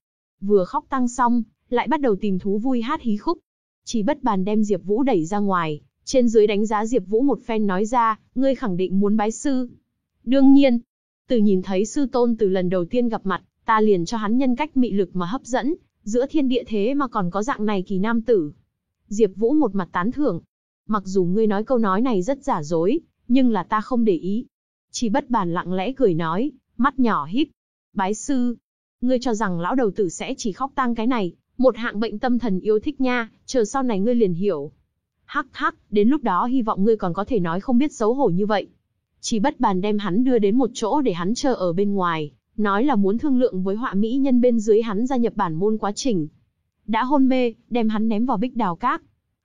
Vừa khóc tăng xong, lại bắt đầu tìm thú vui hát hí khúc. Chỉ bất bàn đem Diệp Vũ đẩy ra ngoài, trên dưới đánh giá Diệp Vũ một phen nói ra, ngươi khẳng định muốn bái sư. Đương nhiên, từ nhìn thấy sư tôn từ lần đầu tiên gặp mặt, ta liền cho hắn nhân cách mị lực mà hấp dẫn, giữa thiên địa thế mà còn có dạng này kỳ nam tử. Diệp Vũ một mặt tán thưởng. Mặc dù ngươi nói câu nói này rất giả dối, nhưng là ta không để ý. Chỉ bất bàn lặng lẽ cười nói, mắt nhỏ híp. Bái sư, ngươi cho rằng lão đầu tử sẽ chỉ khóc tang cái này, một hạng bệnh tâm thần yêu thích nha, chờ sau này ngươi liền hiểu. Hắc hắc, đến lúc đó hy vọng ngươi còn có thể nói không biết xấu hổ như vậy. Chỉ bất bàn đem hắn đưa đến một chỗ để hắn chờ ở bên ngoài, nói là muốn thương lượng với họa mỹ nhân bên dưới hắn gia nhập bản môn quá trình. Đã hôn mê, đem hắn ném vào bích đào cát.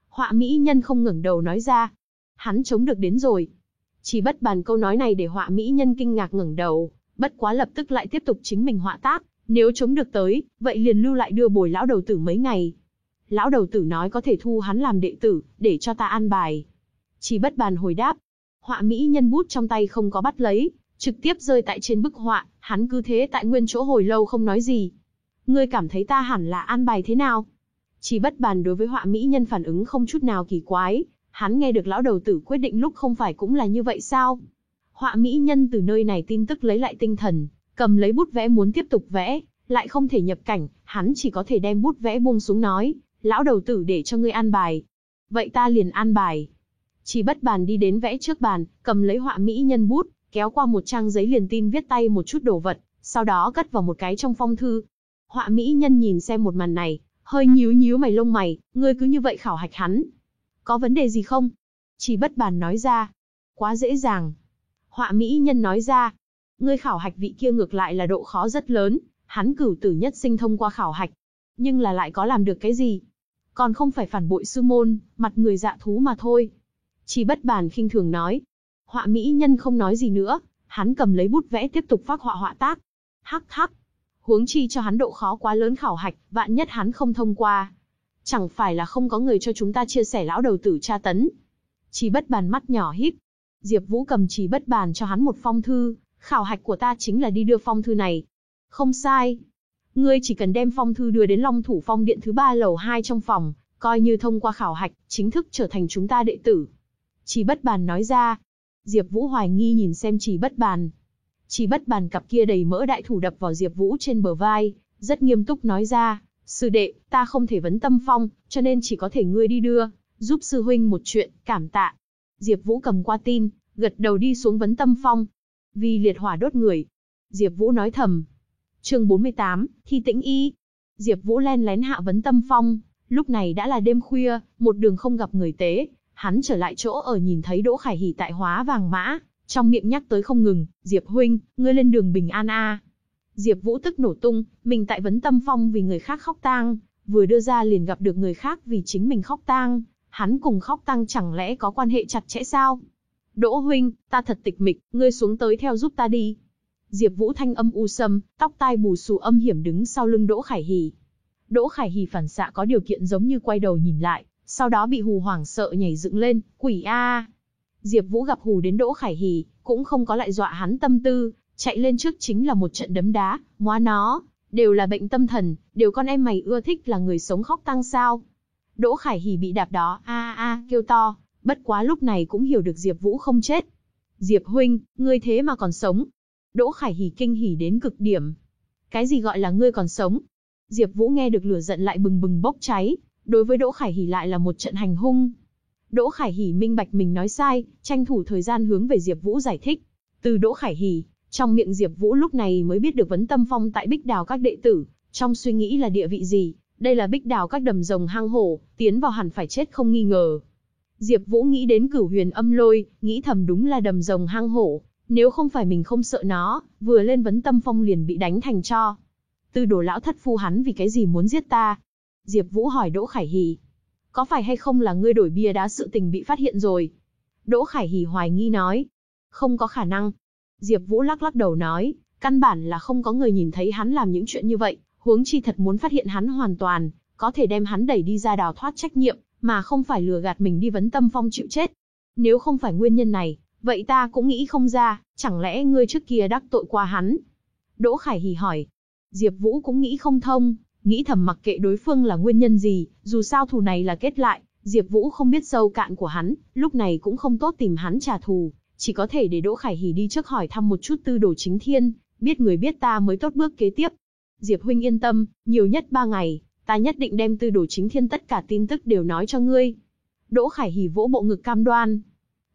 Họa mỹ nhân không ngẩng đầu nói ra. Hắn chống được đến rồi. Chỉ bất bàn câu nói này để họa mỹ nhân kinh ngạc ngẩng đầu, bất quá lập tức lại tiếp tục chính mình họa tác, nếu chống được tới, vậy liền lưu lại đưa bồi lão đầu tử mấy ngày. Lão đầu tử nói có thể thu hắn làm đệ tử, để cho ta an bài. Chỉ bất bàn hồi đáp. Họa mỹ nhân bút trong tay không có bắt lấy, trực tiếp rơi tại trên bức họa, hắn cứ thế tại nguyên chỗ hồi lâu không nói gì. Ngươi cảm thấy ta hẳn là an bài thế nào? Chỉ bất bàn đối với họa mỹ nhân phản ứng không chút nào kỳ quái, hắn nghe được lão đầu tử quyết định lúc không phải cũng là như vậy sao? Họa mỹ nhân từ nơi này tin tức lấy lại tinh thần, cầm lấy bút vẽ muốn tiếp tục vẽ, lại không thể nhập cảnh, hắn chỉ có thể đem bút vẽ buông xuống nói, lão đầu tử để cho ngươi an bài. Vậy ta liền an bài. Chỉ bất bàn đi đến vẽ trước bàn, cầm lấy họa mỹ nhân bút, kéo qua một trang giấy liền tin viết tay một chút đồ vật, sau đó cất vào một cái trong phong thư. Họa mỹ nhân nhìn xem một màn này, hơi nhíu nhíu mày lông mày, ngươi cứ như vậy khảo hạch hắn. Có vấn đề gì không? Chỉ bất bàn nói ra. Quá dễ dàng. Họa mỹ nhân nói ra. Ngươi khảo hạch vị kia ngược lại là độ khó rất lớn, hắn cửu tử nhất sinh thông qua khảo hạch. Nhưng là lại có làm được cái gì? Còn không phải phản bội sư môn, mặt người dạ thú mà thôi. Chỉ bất bàn khinh thường nói. Họa mỹ nhân không nói gì nữa, hắn cầm lấy bút vẽ tiếp tục phát họa họa tác. Hắc hắc. Huống chi cho hắn độ khó quá lớn khảo hạch, vạn nhất hắn không thông qua. Chẳng phải là không có người cho chúng ta chia sẻ lão đầu tử tra tấn. Chỉ bất bàn mắt nhỏ híp. Diệp Vũ cầm chỉ bất bàn cho hắn một phong thư, khảo hạch của ta chính là đi đưa phong thư này. Không sai. Ngươi chỉ cần đem phong thư đưa đến Long Thủ Phong điện thứ ba lầu 2 trong phòng, coi như thông qua khảo hạch, chính thức trở thành chúng ta đệ tử. Chỉ bất bàn nói ra. Diệp Vũ hoài nghi nhìn xem chỉ bất bàn. Chỉ bất bàn cặp kia đầy mỡ đại thủ đập vào Diệp Vũ trên bờ vai, rất nghiêm túc nói ra, sư đệ, ta không thể vấn tâm phong, cho nên chỉ có thể ngươi đi đưa, giúp sư huynh một chuyện, cảm tạ. Diệp Vũ cầm qua tin, gật đầu đi xuống vấn tâm phong. Vì liệt hỏa đốt người. Diệp Vũ nói thầm. Chương 48, Thi Tĩnh Y. Diệp Vũ len lén hạ vấn tâm phong, lúc này đã là đêm khuya, một đường không gặp người tế, hắn trở lại chỗ ở nhìn thấy Đỗ Khải Hỉ tại hóa vàng mã, trong miệng nhắc tới không ngừng, "Diệp huynh, ngươi lên đường bình an a." Diệp Vũ tức nổ tung, mình tại vấn tâm phong vì người khác khóc tang, vừa đưa ra liền gặp được người khác vì chính mình khóc tang, hắn cùng khóc tang chẳng lẽ có quan hệ chặt chẽ sao? Đỗ huynh, ta thật tịch mịch, ngươi xuống tới theo giúp ta đi. Diệp Vũ thanh âm u sâm, tóc tai bù xù âm hiểm đứng sau lưng Đỗ Khải Hỉ. Đỗ Khải Hỉ phản xạ có điều kiện giống như quay đầu nhìn lại, sau đó bị hù hoảng sợ nhảy dựng lên, "Quỷ a!" Diệp Vũ gặp hù đến Đỗ Khải Hỉ, cũng không có lại dọa hắn tâm tư, chạy lên trước chính là một trận đấm đá, ngoá nó, đều là bệnh tâm thần, đều con em mày ưa thích là người sống khóc tăng sao. Đỗ Khải Hỉ bị đạp đó, a a kêu to, bất quá lúc này cũng hiểu được Diệp Vũ không chết. Diệp huynh, ngươi thế mà còn sống. Đỗ Khải Hỉ kinh hỉ đến cực điểm. Cái gì gọi là ngươi còn sống? Diệp Vũ nghe được lửa giận lại bừng bừng bốc cháy, đối với Đỗ Khải Hỉ lại là một trận hành hung. Đỗ Khải Hỉ minh bạch mình nói sai, tranh thủ thời gian hướng về Diệp Vũ giải thích. Từ Đỗ Khải Hỉ, trong miệng Diệp Vũ lúc này mới biết được vấn tâm phong tại Bích Đào các đệ tử, trong suy nghĩ là địa vị gì, đây là Bích Đào các đầm rồng hang hổ, tiến vào hẳn phải chết không nghi ngờ. Diệp Vũ nghĩ đến Cửu Huyền Âm Lôi, nghĩ thầm đúng là đầm rồng hang hổ, nếu không phải mình không sợ nó, vừa lên vấn tâm phong liền bị đánh thành tro. Tư Đồ lão thất phu hắn vì cái gì muốn giết ta? Diệp Vũ hỏi Đỗ Khải Hỉ. Có phải hay không là ngươi đổi bia đá sự tình bị phát hiện rồi? Đỗ Khải Hỉ hoài nghi nói. Không có khả năng. Diệp Vũ lắc lắc đầu nói, căn bản là không có người nhìn thấy hắn làm những chuyện như vậy, huống chi thật muốn phát hiện hắn hoàn toàn, có thể đem hắn đẩy đi ra đào thoát trách nhiệm, mà không phải lừa gạt mình đi vấn tâm phong chịu chết. Nếu không phải nguyên nhân này, vậy ta cũng nghĩ không ra, chẳng lẽ ngươi trước kia đắc tội qua hắn? Đỗ Khải Hỉ hỏi. Diệp Vũ cũng nghĩ không thông, nghĩ thầm mặc kệ đối phương là nguyên nhân gì, dù sao thù này là kết lại, Diệp Vũ không biết sâu cạn của hắn, lúc này cũng không tốt tìm hắn trả thù, chỉ có thể để Đỗ Khải Hỉ đi trước hỏi thăm một chút tư đồ chính thiên, biết người biết ta mới tốt bước kế tiếp. Diệp huynh yên tâm, nhiều nhất ba ngày, ta nhất định đem tư đồ chính thiên tất cả tin tức đều nói cho ngươi. Đỗ Khải Hỉ vỗ bộ ngực cam đoan.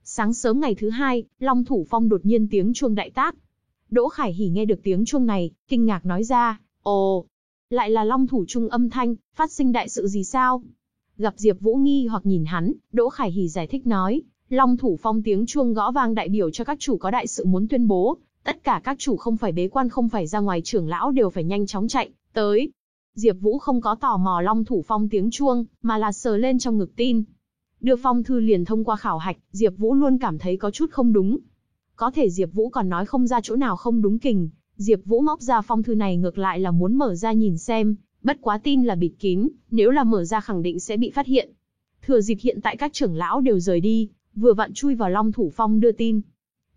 Sáng sớm ngày thứ hai, Long Thủ Phong đột nhiên tiếng chuông đại tác. Đỗ Khải Hỉ nghe được tiếng chuông này, kinh ngạc nói ra, ồ, lại là Long Thủ Trung âm thanh, phát sinh đại sự gì sao? Gặp Diệp Vũ nghi hoặc nhìn hắn, Đỗ Khải Hỉ giải thích nói, Long Thủ Phong tiếng chuông gõ vang đại biểu cho các chủ có đại sự muốn tuyên bố, tất cả các chủ không phải bế quan không phải ra ngoài trưởng lão đều phải nhanh chóng chạy, tới. Diệp Vũ không có tò mò Long Thủ Phong tiếng chuông, mà là sờ lên trong ngực tin. Đưa phong thư liền thông qua khảo hạch, Diệp Vũ luôn cảm thấy có chút không đúng. Có thể Diệp Vũ còn nói không ra chỗ nào không đúng kình, Diệp Vũ móc ra phong thư này ngược lại là muốn mở ra nhìn xem, bất quá tin là bịt kín, nếu là mở ra khẳng định sẽ bị phát hiện. Thừa dịp hiện tại các trưởng lão đều rời đi, vừa vặn chui vào Long Thủ Phong đưa tin.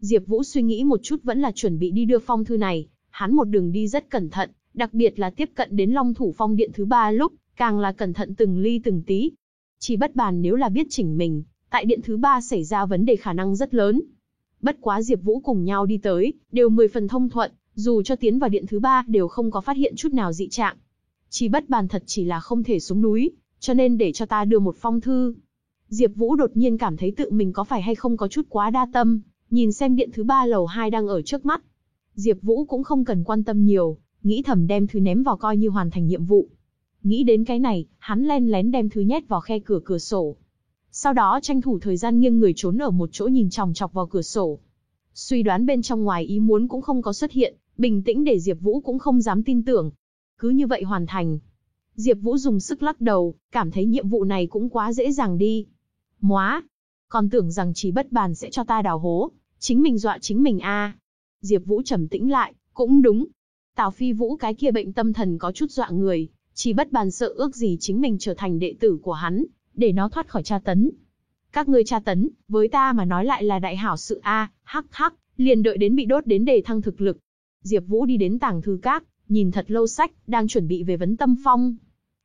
Diệp Vũ suy nghĩ một chút vẫn là chuẩn bị đi đưa phong thư này, hắn một đường đi rất cẩn thận, đặc biệt là tiếp cận đến Long Thủ Phong điện thứ ba lúc, càng là cẩn thận từng ly từng tí. Chỉ bất bàn nếu là biết chỉnh mình, tại điện thứ ba xảy ra vấn đề khả năng rất lớn. Bất quá Diệp Vũ cùng nhau đi tới, đều mười phần thông thuận, dù cho tiến vào điện thứ ba đều không có phát hiện chút nào dị trạng. Chỉ bất bàn thật chỉ là không thể xuống núi, cho nên để cho ta đưa một phong thư. Diệp Vũ đột nhiên cảm thấy tự mình có phải hay không có chút quá đa tâm, nhìn xem điện thứ ba lầu 2 đang ở trước mắt. Diệp Vũ cũng không cần quan tâm nhiều, nghĩ thầm đem thứ ném vào coi như hoàn thành nhiệm vụ. Nghĩ đến cái này, hắn len lén đem thứ nhét vào khe cửa cửa sổ. Sau đó tranh thủ thời gian nghiêng người trốn ở một chỗ nhìn chòng chọc vào cửa sổ. Suy đoán bên trong ngoài ý muốn cũng không có xuất hiện, bình tĩnh để Diệp Vũ cũng không dám tin tưởng. Cứ như vậy hoàn thành. Diệp Vũ dùng sức lắc đầu, cảm thấy nhiệm vụ này cũng quá dễ dàng đi. Móa, còn tưởng rằng chỉ bất bàn sẽ cho ta đào hố, chính mình dọa chính mình a. Diệp Vũ trầm tĩnh lại, cũng đúng. Tào Phi Vũ cái kia bệnh tâm thần có chút dọa người, chỉ bất bàn sợ ước gì chính mình trở thành đệ tử của hắn, để nó thoát khỏi tra tấn. Các ngươi tra tấn, với ta mà nói lại là đại hảo sự a, hắc hắc, liền đợi đến bị đốt đến đề thăng thực lực. Diệp Vũ đi đến tàng thư các, nhìn thật lâu sách, đang chuẩn bị về vấn tâm phong.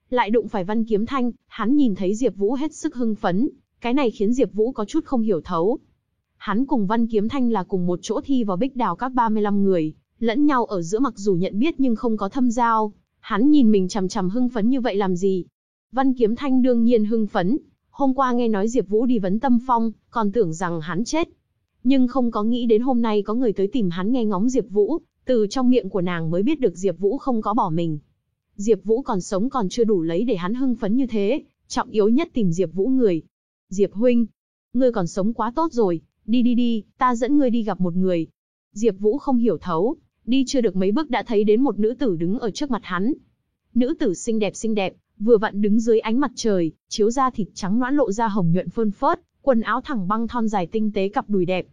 Lại đụng phải Văn Kiếm Thanh, hắn nhìn thấy Diệp Vũ hết sức hưng phấn, cái này khiến Diệp Vũ có chút không hiểu thấu. Hắn cùng Văn Kiếm Thanh là cùng một chỗ thi vào Bích Đào các 35 người, lẫn nhau ở giữa mặc dù nhận biết nhưng không có thâm giao. Hắn nhìn mình chằm chằm hưng phấn như vậy làm gì? Văn Kiếm Thanh đương nhiên hưng phấn, hôm qua nghe nói Diệp Vũ đi vấn tâm phong, còn tưởng rằng hắn chết. Nhưng không có nghĩ đến hôm nay có người tới tìm hắn nghe ngóng Diệp Vũ, từ trong miệng của nàng mới biết được Diệp Vũ không có bỏ mình. Diệp Vũ còn sống còn chưa đủ lấy để hắn hưng phấn như thế, trọng yếu nhất tìm Diệp Vũ người, Diệp huynh, ngươi còn sống quá tốt rồi, đi đi đi, ta dẫn ngươi đi gặp một người. Diệp Vũ không hiểu thấu, đi chưa được mấy bước đã thấy đến một nữ tử đứng ở trước mặt hắn. Nữ tử xinh đẹp xinh đẹp, vừa vặn đứng dưới ánh mặt trời, chiếu ra thịt trắng nõn lộ ra hồng nhuận phơn phớt, quần áo thẳng băng thon dài tinh tế cặp đùi đẹp.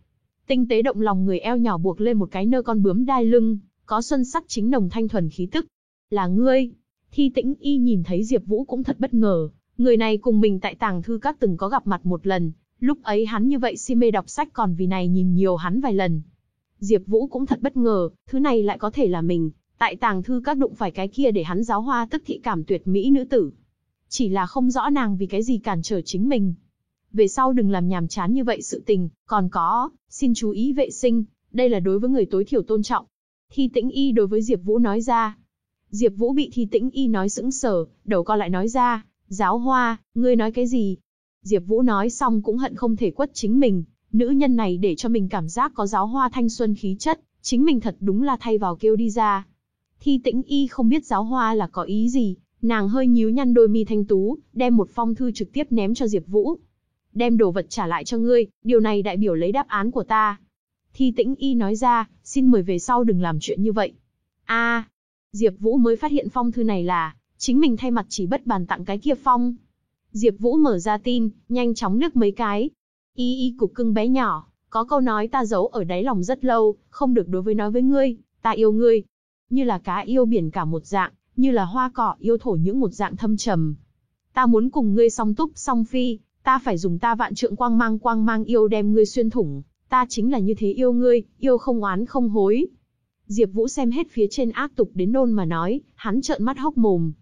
Tinh tế động lòng người eo nhỏ buộc lên một cái nơ con bướm đai lưng, có xuân sắc chính nồng thanh thuần khí tức. Là ngươi? Thi Tĩnh Y nhìn thấy Diệp Vũ cũng thật bất ngờ, Người này cùng mình tại tàng thư các từng có gặp mặt một lần, Lúc ấy hắn như vậy si mê đọc sách còn vì này nhìn nhiều hắn vài lần. Diệp Vũ cũng thật bất ngờ, thứ này lại có thể là mình, tại tàng thư các đụng phải cái kia để hắn giáo hoa tức thị cảm tuyệt mỹ nữ tử. Chỉ là không rõ nàng vì cái gì cản trở chính mình. Về sau đừng làm nhàm chán như vậy sự tình, còn có, xin chú ý vệ sinh, đây là đối với người tối thiểu tôn trọng. Thi tĩnh y đối với Diệp Vũ nói ra. Diệp Vũ bị thi tĩnh y nói sững sờ, đầu co lại nói ra, giáo hoa, ngươi nói cái gì? Diệp Vũ nói xong cũng hận không thể quất chính mình, nữ nhân này để cho mình cảm giác có giáo hoa thanh xuân khí chất, chính mình thật đúng là thay vào kêu đi ra. Thi tĩnh y không biết giáo hoa là có ý gì, nàng hơi nhíu nhăn đôi mi thanh tú, đem một phong thư trực tiếp ném cho Diệp Vũ. Đem đồ vật trả lại cho ngươi, điều này đại biểu lấy đáp án của ta. Thi tĩnh y nói ra, xin mời về sau đừng làm chuyện như vậy. a Diệp Vũ mới phát hiện phong thư này là, chính mình thay mặt chỉ bất bàn tặng cái kia phong. Diệp Vũ mở ra tin, nhanh chóng nước mấy cái. Y y cục cưng bé nhỏ, có câu nói ta giấu ở đáy lòng rất lâu, không được đối với nói với ngươi, ta yêu ngươi. Như là cá yêu biển cả một dạng, như là hoa cỏ yêu thổ những một dạng thâm trầm. Ta muốn cùng ngươi song túc song phi, ta phải dùng ta vạn trượng quang mang quang mang yêu đem ngươi xuyên thủng, ta chính là như thế yêu ngươi, yêu không oán không hối. Diệp Vũ xem hết phía trên ác tục đến nôn mà nói, hắn trợn mắt hốc mồm.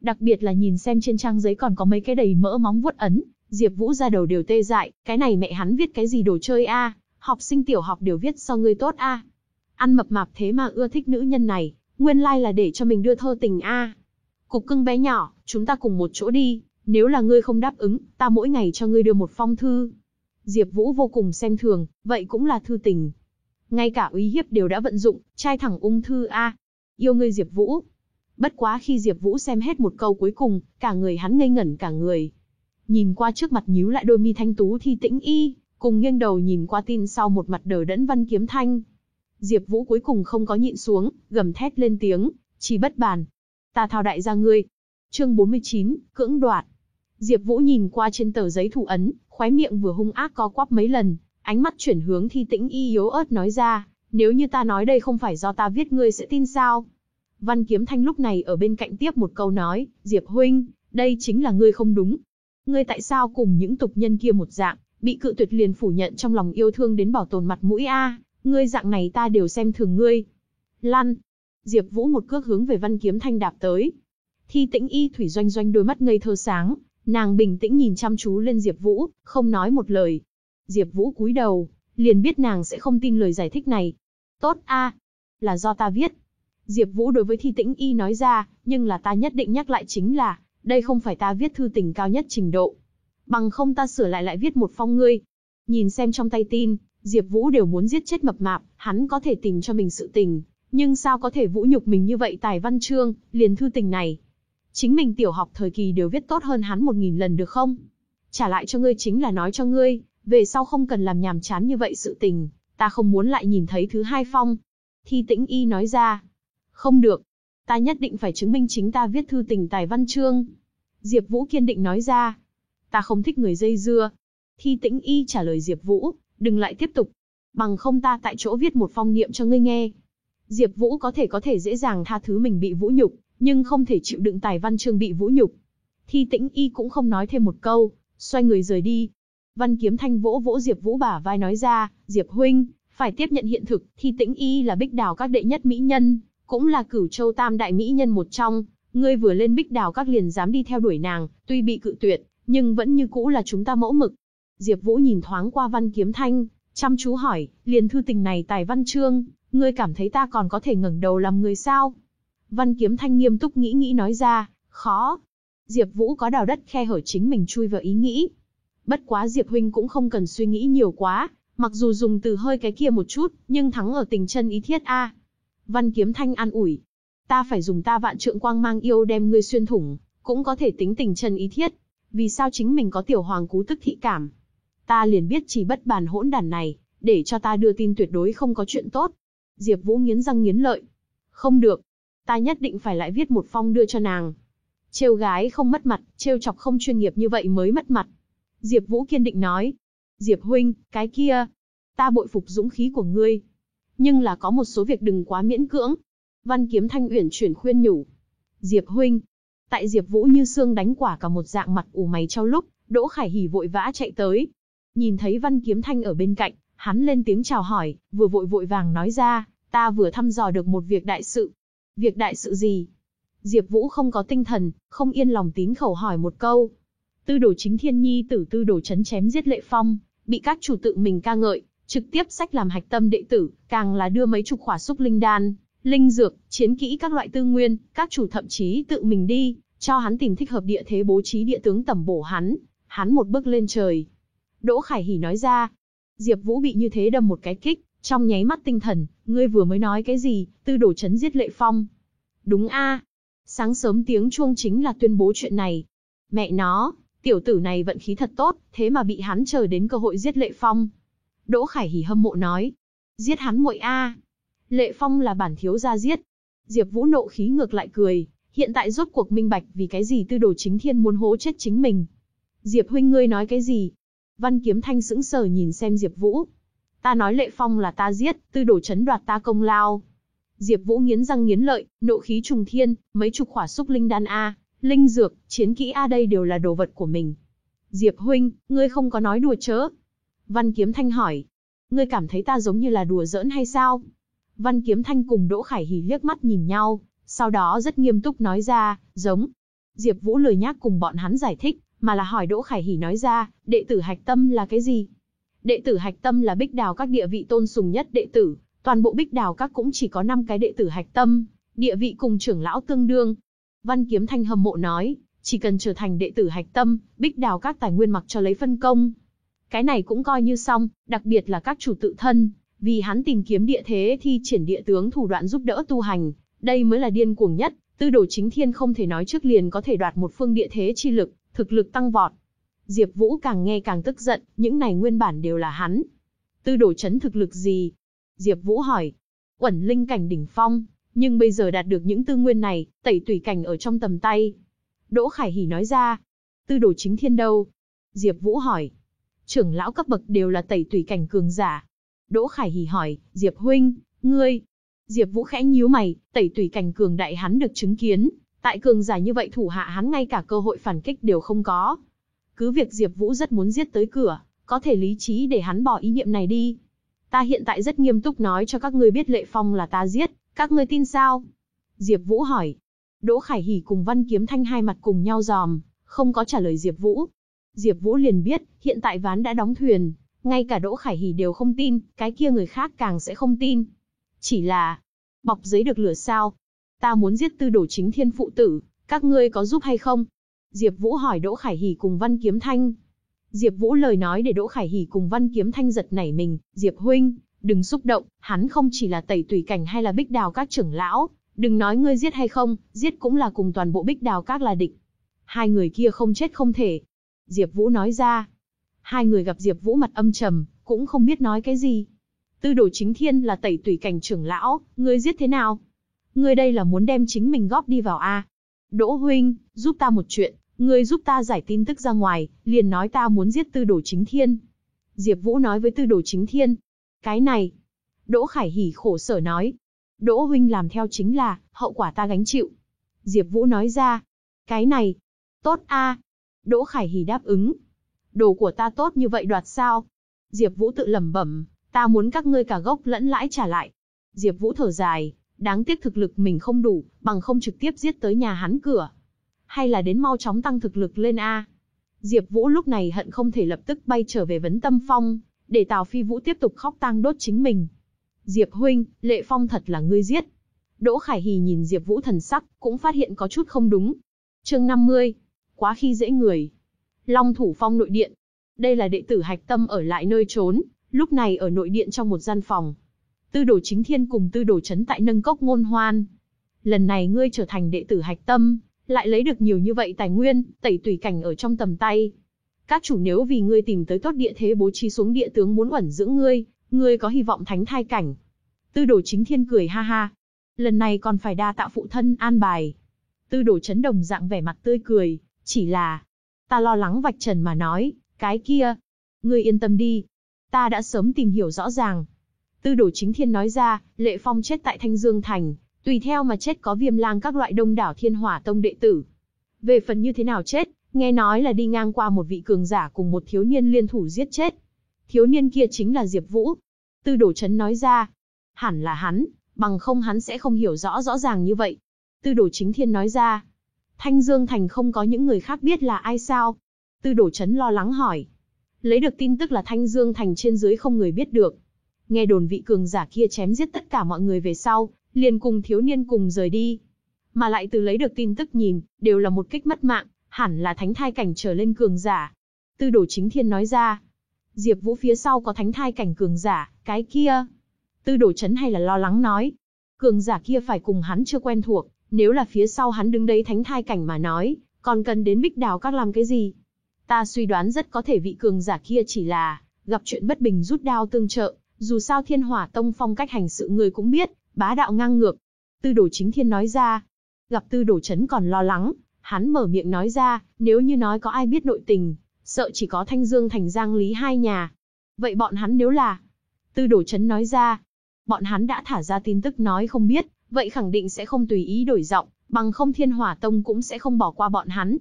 Đặc biệt là nhìn xem trên trang giấy còn có mấy cái đầy mỡ móng vuốt ấn, Diệp Vũ ra đầu đều tê dại, cái này mẹ hắn viết cái gì đồ chơi a, học sinh tiểu học đều viết so ngươi tốt a. Ăn mập mạp thế mà ưa thích nữ nhân này, nguyên lai like là để cho mình đưa thơ tình a. Cục cưng bé nhỏ, chúng ta cùng một chỗ đi, nếu là ngươi không đáp ứng, ta mỗi ngày cho ngươi đưa một phong thư. Diệp Vũ vô cùng xem thường, vậy cũng là thư tình. Ngay cả uy hiếp đều đã vận dụng, trai thẳng ung thư a. Yêu ngươi Diệp Vũ. Bất quá khi Diệp Vũ xem hết một câu cuối cùng, cả người hắn ngây ngẩn cả người. Nhìn qua trước mặt nhíu lại đôi mi thanh tú thi tĩnh y, cùng nghiêng đầu nhìn qua tin sau một mặt đờ đẫn Văn Kiếm Thanh. Diệp Vũ cuối cùng không có nhịn xuống, gầm thét lên tiếng, "Chỉ bất bàn, ta thao đại gia ngươi." Chương 49, cưỡng đoạt. Diệp Vũ nhìn qua trên tờ giấy thủ ấn, khóe miệng vừa hung ác co quắp mấy lần, ánh mắt chuyển hướng Thi Tĩnh Y yếu ớt nói ra, "Nếu như ta nói đây không phải do ta viết ngươi sẽ tin sao?" Văn Kiếm Thanh lúc này ở bên cạnh tiếp một câu nói, "Diệp huynh, đây chính là ngươi không đúng. Ngươi tại sao cùng những tục nhân kia một dạng, bị cự tuyệt liền phủ nhận trong lòng yêu thương đến bảo tồn mặt mũi a, à, ngươi dạng này ta đều xem thường ngươi." Lăn. Diệp Vũ một cước hướng về Văn Kiếm Thanh đạp tới. Thi Tĩnh Y thủy doanh doanh đôi mắt ngây thơ sáng, nàng bình tĩnh nhìn chăm chú lên Diệp Vũ, không nói một lời. Diệp Vũ cúi đầu, liền biết nàng sẽ không tin lời giải thích này. "Tốt a, là do ta viết." Diệp Vũ đối với Thi Tĩnh Y nói ra, nhưng là ta nhất định nhắc lại chính là, đây không phải ta viết thư tình cao nhất trình độ. Bằng không ta sửa lại lại viết một phong ngươi. Nhìn xem trong tay tin, Diệp Vũ đều muốn giết chết mập mạp, hắn có thể tìm cho mình sự tình, nhưng sao có thể vũ nhục mình như vậy tài văn chương, liền thư tình này. Chính mình tiểu học thời kỳ đều viết tốt hơn hắn một nghìn lần được không? Trả lại cho ngươi chính là nói cho ngươi, về sau không cần làm nhàm chán như vậy sự tình, ta không muốn lại nhìn thấy thứ hai phong. Thi tĩnh y nói ra, không được, ta nhất định phải chứng minh chính ta viết thư tình tài văn chương. Diệp Vũ kiên định nói ra, ta không thích người dây dưa. Thi tĩnh y trả lời Diệp Vũ, đừng lại tiếp tục. Bằng không ta tại chỗ viết một phong niệm cho ngươi nghe. Diệp Vũ có thể có thể dễ dàng tha thứ mình bị vũ nhục, nhưng không thể chịu đựng tài văn chương bị vũ nhục. Thi tĩnh y cũng không nói thêm một câu, xoay người rời đi. Văn Kiếm Thanh vỗ vỗ Diệp Vũ bả vai nói ra, Diệp huynh, phải tiếp nhận hiện thực, Thi tĩnh y là bích đào các đệ nhất mỹ nhân, cũng là cửu châu tam đại mỹ nhân một trong. Ngươi vừa lên bích đào các liền dám đi theo đuổi nàng, tuy bị cự tuyệt, nhưng vẫn như cũ là chúng ta mẫu mực. Diệp Vũ nhìn thoáng qua Văn Kiếm Thanh, chăm chú hỏi, liền thư tình này tài văn chương, ngươi cảm thấy ta còn có thể ngẩng đầu làm người sao? Văn Kiếm Thanh nghiêm túc nghĩ nghĩ nói ra, khó. Diệp Vũ có đào đất khe hở chính mình chui vào ý nghĩ. Bất quá Diệp huynh cũng không cần suy nghĩ nhiều quá, mặc dù dùng từ hơi cái kia một chút, nhưng thắng ở tình chân ý thiết a. Văn Kiếm Thanh an ủi, ta phải dùng ta vạn trượng quang mang yêu đem ngươi xuyên thủng, cũng có thể tính tình chân ý thiết. Vì sao chính mình có tiểu hoàng cú tức thị cảm? Ta liền biết chỉ bất bàn hỗn đản này, để cho ta đưa tin tuyệt đối không có chuyện tốt. Diệp Vũ nghiến răng nghiến lợi. Không được, ta nhất định phải lại viết một phong đưa cho nàng. Trêu gái không mất mặt, trêu chọc không chuyên nghiệp như vậy mới mất mặt. Diệp Vũ kiên định nói. Diệp huynh, cái kia, ta bội phục dũng khí của ngươi. Nhưng là có một số việc đừng quá miễn cưỡng. Văn Kiếm Thanh uyển chuyển khuyên nhủ. Diệp huynh, tại Diệp Vũ như xương đánh quả cả một dạng mặt ủ mày trao lúc, Đỗ Khải Hỉ vội vã chạy tới. Nhìn thấy Văn Kiếm Thanh ở bên cạnh, hắn lên tiếng chào hỏi, vừa vội vội vàng nói ra, ta vừa thăm dò được một việc đại sự. Việc đại sự gì? Diệp Vũ không có tinh thần, không yên lòng tín khẩu hỏi một câu. Tư đồ chính thiên nhi tử tư đồ chấn chém giết lệ phong, bị các chủ tự mình ca ngợi, trực tiếp sách làm hạch tâm đệ tử, càng là đưa mấy chục khỏa xúc linh đan, linh dược, chiến kỹ các loại tư nguyên, các chủ thậm chí tự mình đi, cho hắn tìm thích hợp địa thế bố trí địa tướng tầm bổ hắn, hắn một bước lên trời. Đỗ Khải Hỉ nói ra, Diệp Vũ bị như thế đâm một cái kích, trong nháy mắt tinh thần, ngươi vừa mới nói cái gì, tư đổ chấn giết lệ phong. Đúng a Sáng sớm tiếng chuông chính là tuyên bố chuyện này. Mẹ nó, tiểu tử này vận khí thật tốt, thế mà bị hắn chờ đến cơ hội giết lệ phong. Đỗ Khải Hỉ hâm mộ nói. Giết hắn muội a Lệ Phong là bản thiếu gia giết. Diệp Vũ nộ khí ngược lại cười, hiện tại rốt cuộc minh bạch vì cái gì tư đồ chính thiên muốn hố chết chính mình. Diệp huynh ngươi nói cái gì? Văn Kiếm Thanh sững sờ nhìn xem Diệp Vũ. Ta nói Lệ Phong là ta giết, tư đồ chấn đoạt ta công lao. Diệp Vũ nghiến răng nghiến lợi, nộ khí trùng thiên, mấy chục khỏa xúc linh đan a, linh dược, chiến kỹ a đây đều là đồ vật của mình. Diệp huynh, ngươi không có nói đùa chớ? Văn Kiếm Thanh hỏi. Ngươi cảm thấy ta giống như là đùa giỡn hay sao? Văn Kiếm Thanh cùng Đỗ Khải Hỉ liếc mắt nhìn nhau, sau đó rất nghiêm túc nói ra, giống. Diệp Vũ lười nhác cùng bọn hắn giải thích, mà là hỏi Đỗ Khải Hỉ nói ra, đệ tử hạch tâm là cái gì? Đệ tử hạch tâm là bích đào các địa vị tôn sùng nhất đệ tử, toàn bộ bích đào các cũng chỉ có 5 cái đệ tử hạch tâm, địa vị cùng trưởng lão tương đương. Văn Kiếm Thanh hâm mộ nói, chỉ cần trở thành đệ tử hạch tâm, bích đào các tài nguyên mặc cho lấy phân công. Cái này cũng coi như xong, đặc biệt là các chủ tự thân, vì hắn tìm kiếm địa thế thi triển địa tướng thủ đoạn giúp đỡ tu hành, đây mới là điên cuồng nhất, tư đồ chính thiên không thể nói trước liền có thể đoạt một phương địa thế chi lực, thực lực tăng vọt. Diệp Vũ càng nghe càng tức giận, những này nguyên bản đều là hắn. Tư đồ chấn thực lực gì? Diệp Vũ hỏi. Quẩn linh cảnh đỉnh phong, nhưng bây giờ đạt được những tư nguyên này, tẩy tùy cảnh ở trong tầm tay. Đỗ Khải Hỉ nói ra. Tư đồ chính thiên đâu? Diệp Vũ hỏi. Trưởng lão cấp bậc đều là tẩy tùy cảnh cường giả, Đỗ Khải Hỉ hỏi, Diệp huynh, ngươi? Diệp Vũ khẽ nhíu mày, tẩy tùy cảnh cường đại hắn được chứng kiến, tại cường giả như vậy thủ hạ hắn ngay cả cơ hội phản kích đều không có. Cứ việc Diệp Vũ rất muốn giết tới cửa, có thể lý trí để hắn bỏ ý niệm này đi. Ta hiện tại rất nghiêm túc nói cho các ngươi biết Lệ Phong là ta giết, các ngươi tin sao? Diệp Vũ hỏi. Đỗ Khải Hỉ cùng Văn Kiếm Thanh hai mặt cùng nhau giòm, không có trả lời Diệp Vũ. Diệp Vũ liền biết, hiện tại ván đã đóng thuyền, ngay cả Đỗ Khải Hỉ đều không tin, cái kia người khác càng sẽ không tin. Chỉ là, bọc giấy được lửa sao? Ta muốn giết tư Đồ chính thiên phụ tử, các ngươi có giúp hay không? Diệp Vũ hỏi Đỗ Khải Hỉ cùng Văn Kiếm Thanh. Diệp Vũ lời nói để Đỗ Khải Hỉ cùng Văn Kiếm Thanh giật nảy mình, Diệp huynh, đừng xúc động, hắn không chỉ là tẩy tùy cảnh hay là bích đào các trưởng lão, đừng nói ngươi giết hay không, giết cũng là cùng toàn bộ bích đào các là địch. Hai người kia không chết không thể. Diệp Vũ nói ra, Hai người gặp Diệp Vũ mặt âm trầm, cũng không biết nói cái gì. Tư đồ chính thiên là tẩy tùy cảnh trưởng lão, ngươi giết thế nào? Ngươi đây là muốn đem chính mình góp đi vào a? Đỗ huynh, giúp ta một chuyện, ngươi giúp ta giải tin tức ra ngoài, liền nói ta muốn giết Tư đồ chính thiên. Diệp Vũ nói với Tư đồ chính thiên. Cái này, Đỗ Khải Hỉ khổ sở nói. Đỗ huynh làm theo chính là, hậu quả ta gánh chịu. Diệp Vũ nói ra. Cái này, tốt a. Đỗ Khải Hỉ đáp ứng, Đồ của ta tốt như vậy đoạt sao? Diệp Vũ tự lẩm bẩm, ta muốn các ngươi cả gốc lẫn lãi trả lại. Diệp Vũ thở dài, đáng tiếc thực lực mình không đủ, bằng không trực tiếp giết tới nhà hắn cửa. Hay là đến mau chóng tăng thực lực lên a. Diệp Vũ lúc này hận không thể lập tức bay trở về Vấn Tâm Phong, để Tào Phi Vũ tiếp tục khóc tang đốt chính mình. Diệp huynh, Lệ Phong thật là ngươi giết. Đỗ Khải Hỉ nhìn Diệp Vũ thần sắc, cũng phát hiện có chút không đúng. Chương 50. Quá khi dễ người. Long Thủ Phong nội điện. Đây là đệ tử hạch tâm ở lại nơi trốn, lúc này ở nội điện trong một gian phòng. Tư đồ chính thiên cùng tư đồ chấn tại nâng cốc ngôn hoan. Lần này ngươi trở thành đệ tử hạch tâm, lại lấy được nhiều như vậy tài nguyên, tẩy tùy cảnh ở trong tầm tay. Các chủ nếu vì ngươi tìm tới tốt địa thế bố trí xuống địa tướng muốn ẩn dưỡng ngươi, ngươi có hy vọng thánh thai cảnh. Tư đồ chính thiên cười ha ha. Lần này còn phải đa tạ phụ thân an bài. Tư đồ chấn đồng dạng vẻ mặt tươi cười, chỉ là, Ta lo lắng vạch trần mà nói, cái kia. Ngươi yên tâm đi. Ta đã sớm tìm hiểu rõ ràng. Tư đồ chính thiên nói ra, Lệ Phong chết tại Thanh Dương Thành, tùy theo mà chết có viêm lang các loại đông đảo thiên hỏa tông đệ tử. Về phần như thế nào chết, nghe nói là đi ngang qua một vị cường giả cùng một thiếu niên liên thủ giết chết. Thiếu niên kia chính là Diệp Vũ. Tư Đồ Chấn nói ra. Hẳn là hắn, bằng không hắn sẽ không hiểu rõ rõ ràng như vậy. Tư Đồ Chính Thiên nói ra. Thanh Dương Thành không có những người khác biết là ai sao? Tư Đồ Chấn lo lắng hỏi. Lấy được tin tức là Thanh Dương Thành trên dưới không người biết được. Nghe đồn vị cường giả kia chém giết tất cả mọi người về sau, liền cùng thiếu niên cùng rời đi. Mà lại từ lấy được tin tức nhìn, đều là một kích mất mạng, hẳn là thánh thai cảnh trở lên cường giả. Tư đồ chính thiên nói ra. Diệp Vũ phía sau có thánh thai cảnh cường giả, cái kia. Tư đồ chấn hay là lo lắng nói. Cường giả kia phải cùng hắn chưa quen thuộc, nếu là phía sau hắn đứng đấy thánh thai cảnh mà nói, còn cần đến bích đào các làm cái gì? Ta suy đoán rất có thể vị cường giả kia chỉ là, gặp chuyện bất bình rút đao tương trợ, dù sao thiên hỏa tông phong cách hành sự người cũng biết, bá đạo ngang ngược. Tư đồ chính thiên nói ra. Gặp tư đồ chấn còn lo lắng, hắn mở miệng nói ra, nếu như nói có ai biết nội tình, sợ chỉ có thanh dương thành giang lý hai nhà. Vậy bọn hắn nếu là... Tư đồ chấn nói ra. Bọn hắn đã thả ra tin tức nói không biết, vậy khẳng định sẽ không tùy ý đổi giọng, bằng không thiên hỏa tông cũng sẽ không bỏ qua bọn hắn.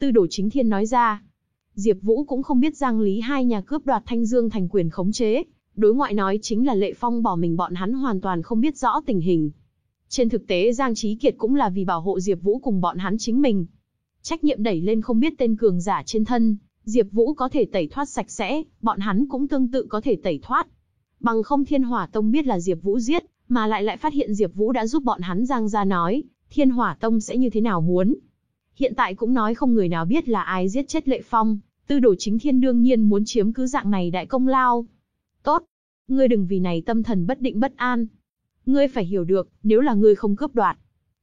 Tư đồ chính thiên nói ra. Diệp Vũ cũng không biết Giang Lý hai nhà cướp đoạt Thanh Dương thành quyền khống chế, đối ngoại nói chính là Lệ Phong bỏ mình bọn hắn hoàn toàn không biết rõ tình hình. Trên thực tế Giang Chí Kiệt cũng là vì bảo hộ Diệp Vũ cùng bọn hắn chính mình. Trách nhiệm đẩy lên không biết tên cường giả trên thân, Diệp Vũ có thể tẩy thoát sạch sẽ, bọn hắn cũng tương tự có thể tẩy thoát. Bằng không Thiên Hỏa Tông biết là Diệp Vũ giết, mà lại lại phát hiện Diệp Vũ đã giúp bọn hắn Giang ra nói, Thiên Hỏa Tông sẽ như thế nào muốn. Hiện tại cũng nói không người nào biết là ai giết chết Lệ Phong, Tư Đồ Chính Thiên đương nhiên muốn chiếm cứ dạng này đại công lao. Tốt, ngươi đừng vì này tâm thần bất định bất an. Ngươi phải hiểu được, nếu là ngươi không cướp đoạt,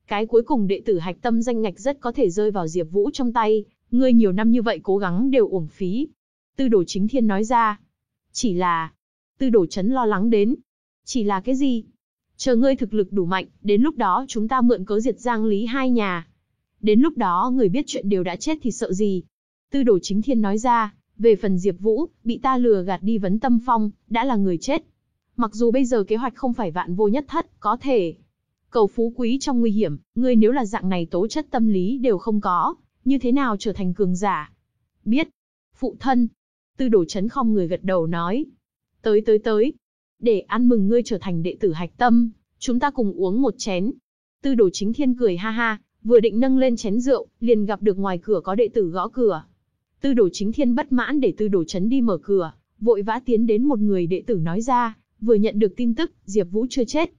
cái cuối cùng đệ tử hạch tâm danh ngạch rất có thể rơi vào Diệp Vũ trong tay, ngươi nhiều năm như vậy cố gắng đều uổng phí. Tư đồ chính thiên nói ra. Chỉ là... Tư đồ chấn lo lắng đến. Chỉ là cái gì? Chờ ngươi thực lực đủ mạnh, đến lúc đó chúng ta mượn cớ diệt giang lý hai nhà. Đến lúc đó người biết chuyện đều đã chết thì sợ gì? Tư đồ chính thiên nói ra, về phần Diệp Vũ, bị ta lừa gạt đi vấn tâm phong, đã là người chết. Mặc dù bây giờ kế hoạch không phải vạn vô nhất thất, có thể cầu phú quý trong nguy hiểm, ngươi nếu là dạng này tố chất tâm lý đều không có, như thế nào trở thành cường giả? Biết. Phụ thân. Tư đồ chấn không người gật đầu nói. Tới tới tới. Để ăn mừng ngươi trở thành đệ tử hạch tâm, chúng ta cùng uống một chén. Tư đồ chính thiên cười ha ha, vừa định nâng lên chén rượu, liền gặp được ngoài cửa có đệ tử gõ cửa. Tư đồ chính thiên bất mãn để tư đồ chấn đi mở cửa, vội vã tiến đến một người đệ tử nói ra, vừa nhận được tin tức, Diệp Vũ chưa chết.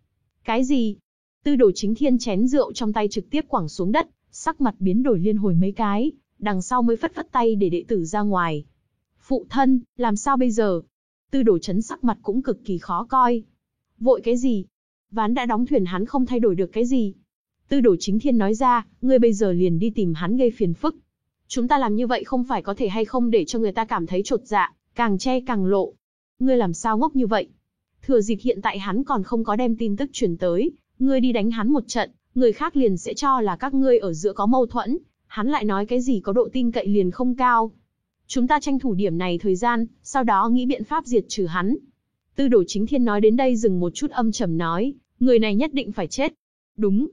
Cái gì? Tư đồ chính thiên chén rượu trong tay trực tiếp quẳng xuống đất, sắc mặt biến đổi liên hồi mấy cái, đằng sau mới phất phất tay để đệ tử ra ngoài. Phụ thân, làm sao bây giờ? Tư đồ chấn sắc mặt cũng cực kỳ khó coi. Vội cái gì? Ván đã đóng thuyền hắn không thay đổi được cái gì. Tư đồ chính thiên nói ra, ngươi bây giờ liền đi tìm hắn gây phiền phức. Chúng ta làm như vậy không phải có thể hay không để cho người ta cảm thấy trột dạ, càng che càng lộ. Ngươi làm sao ngốc như vậy? Thừa dịp hiện tại hắn còn không có đem tin tức truyền tới, ngươi đi đánh hắn một trận, người khác liền sẽ cho là các ngươi ở giữa có mâu thuẫn, hắn lại nói cái gì có độ tin cậy liền không cao. Chúng ta tranh thủ điểm này thời gian, sau đó nghĩ biện pháp diệt trừ hắn. Tư đồ chính thiên nói đến đây dừng một chút âm trầm nói, người này nhất định phải chết. Đúng.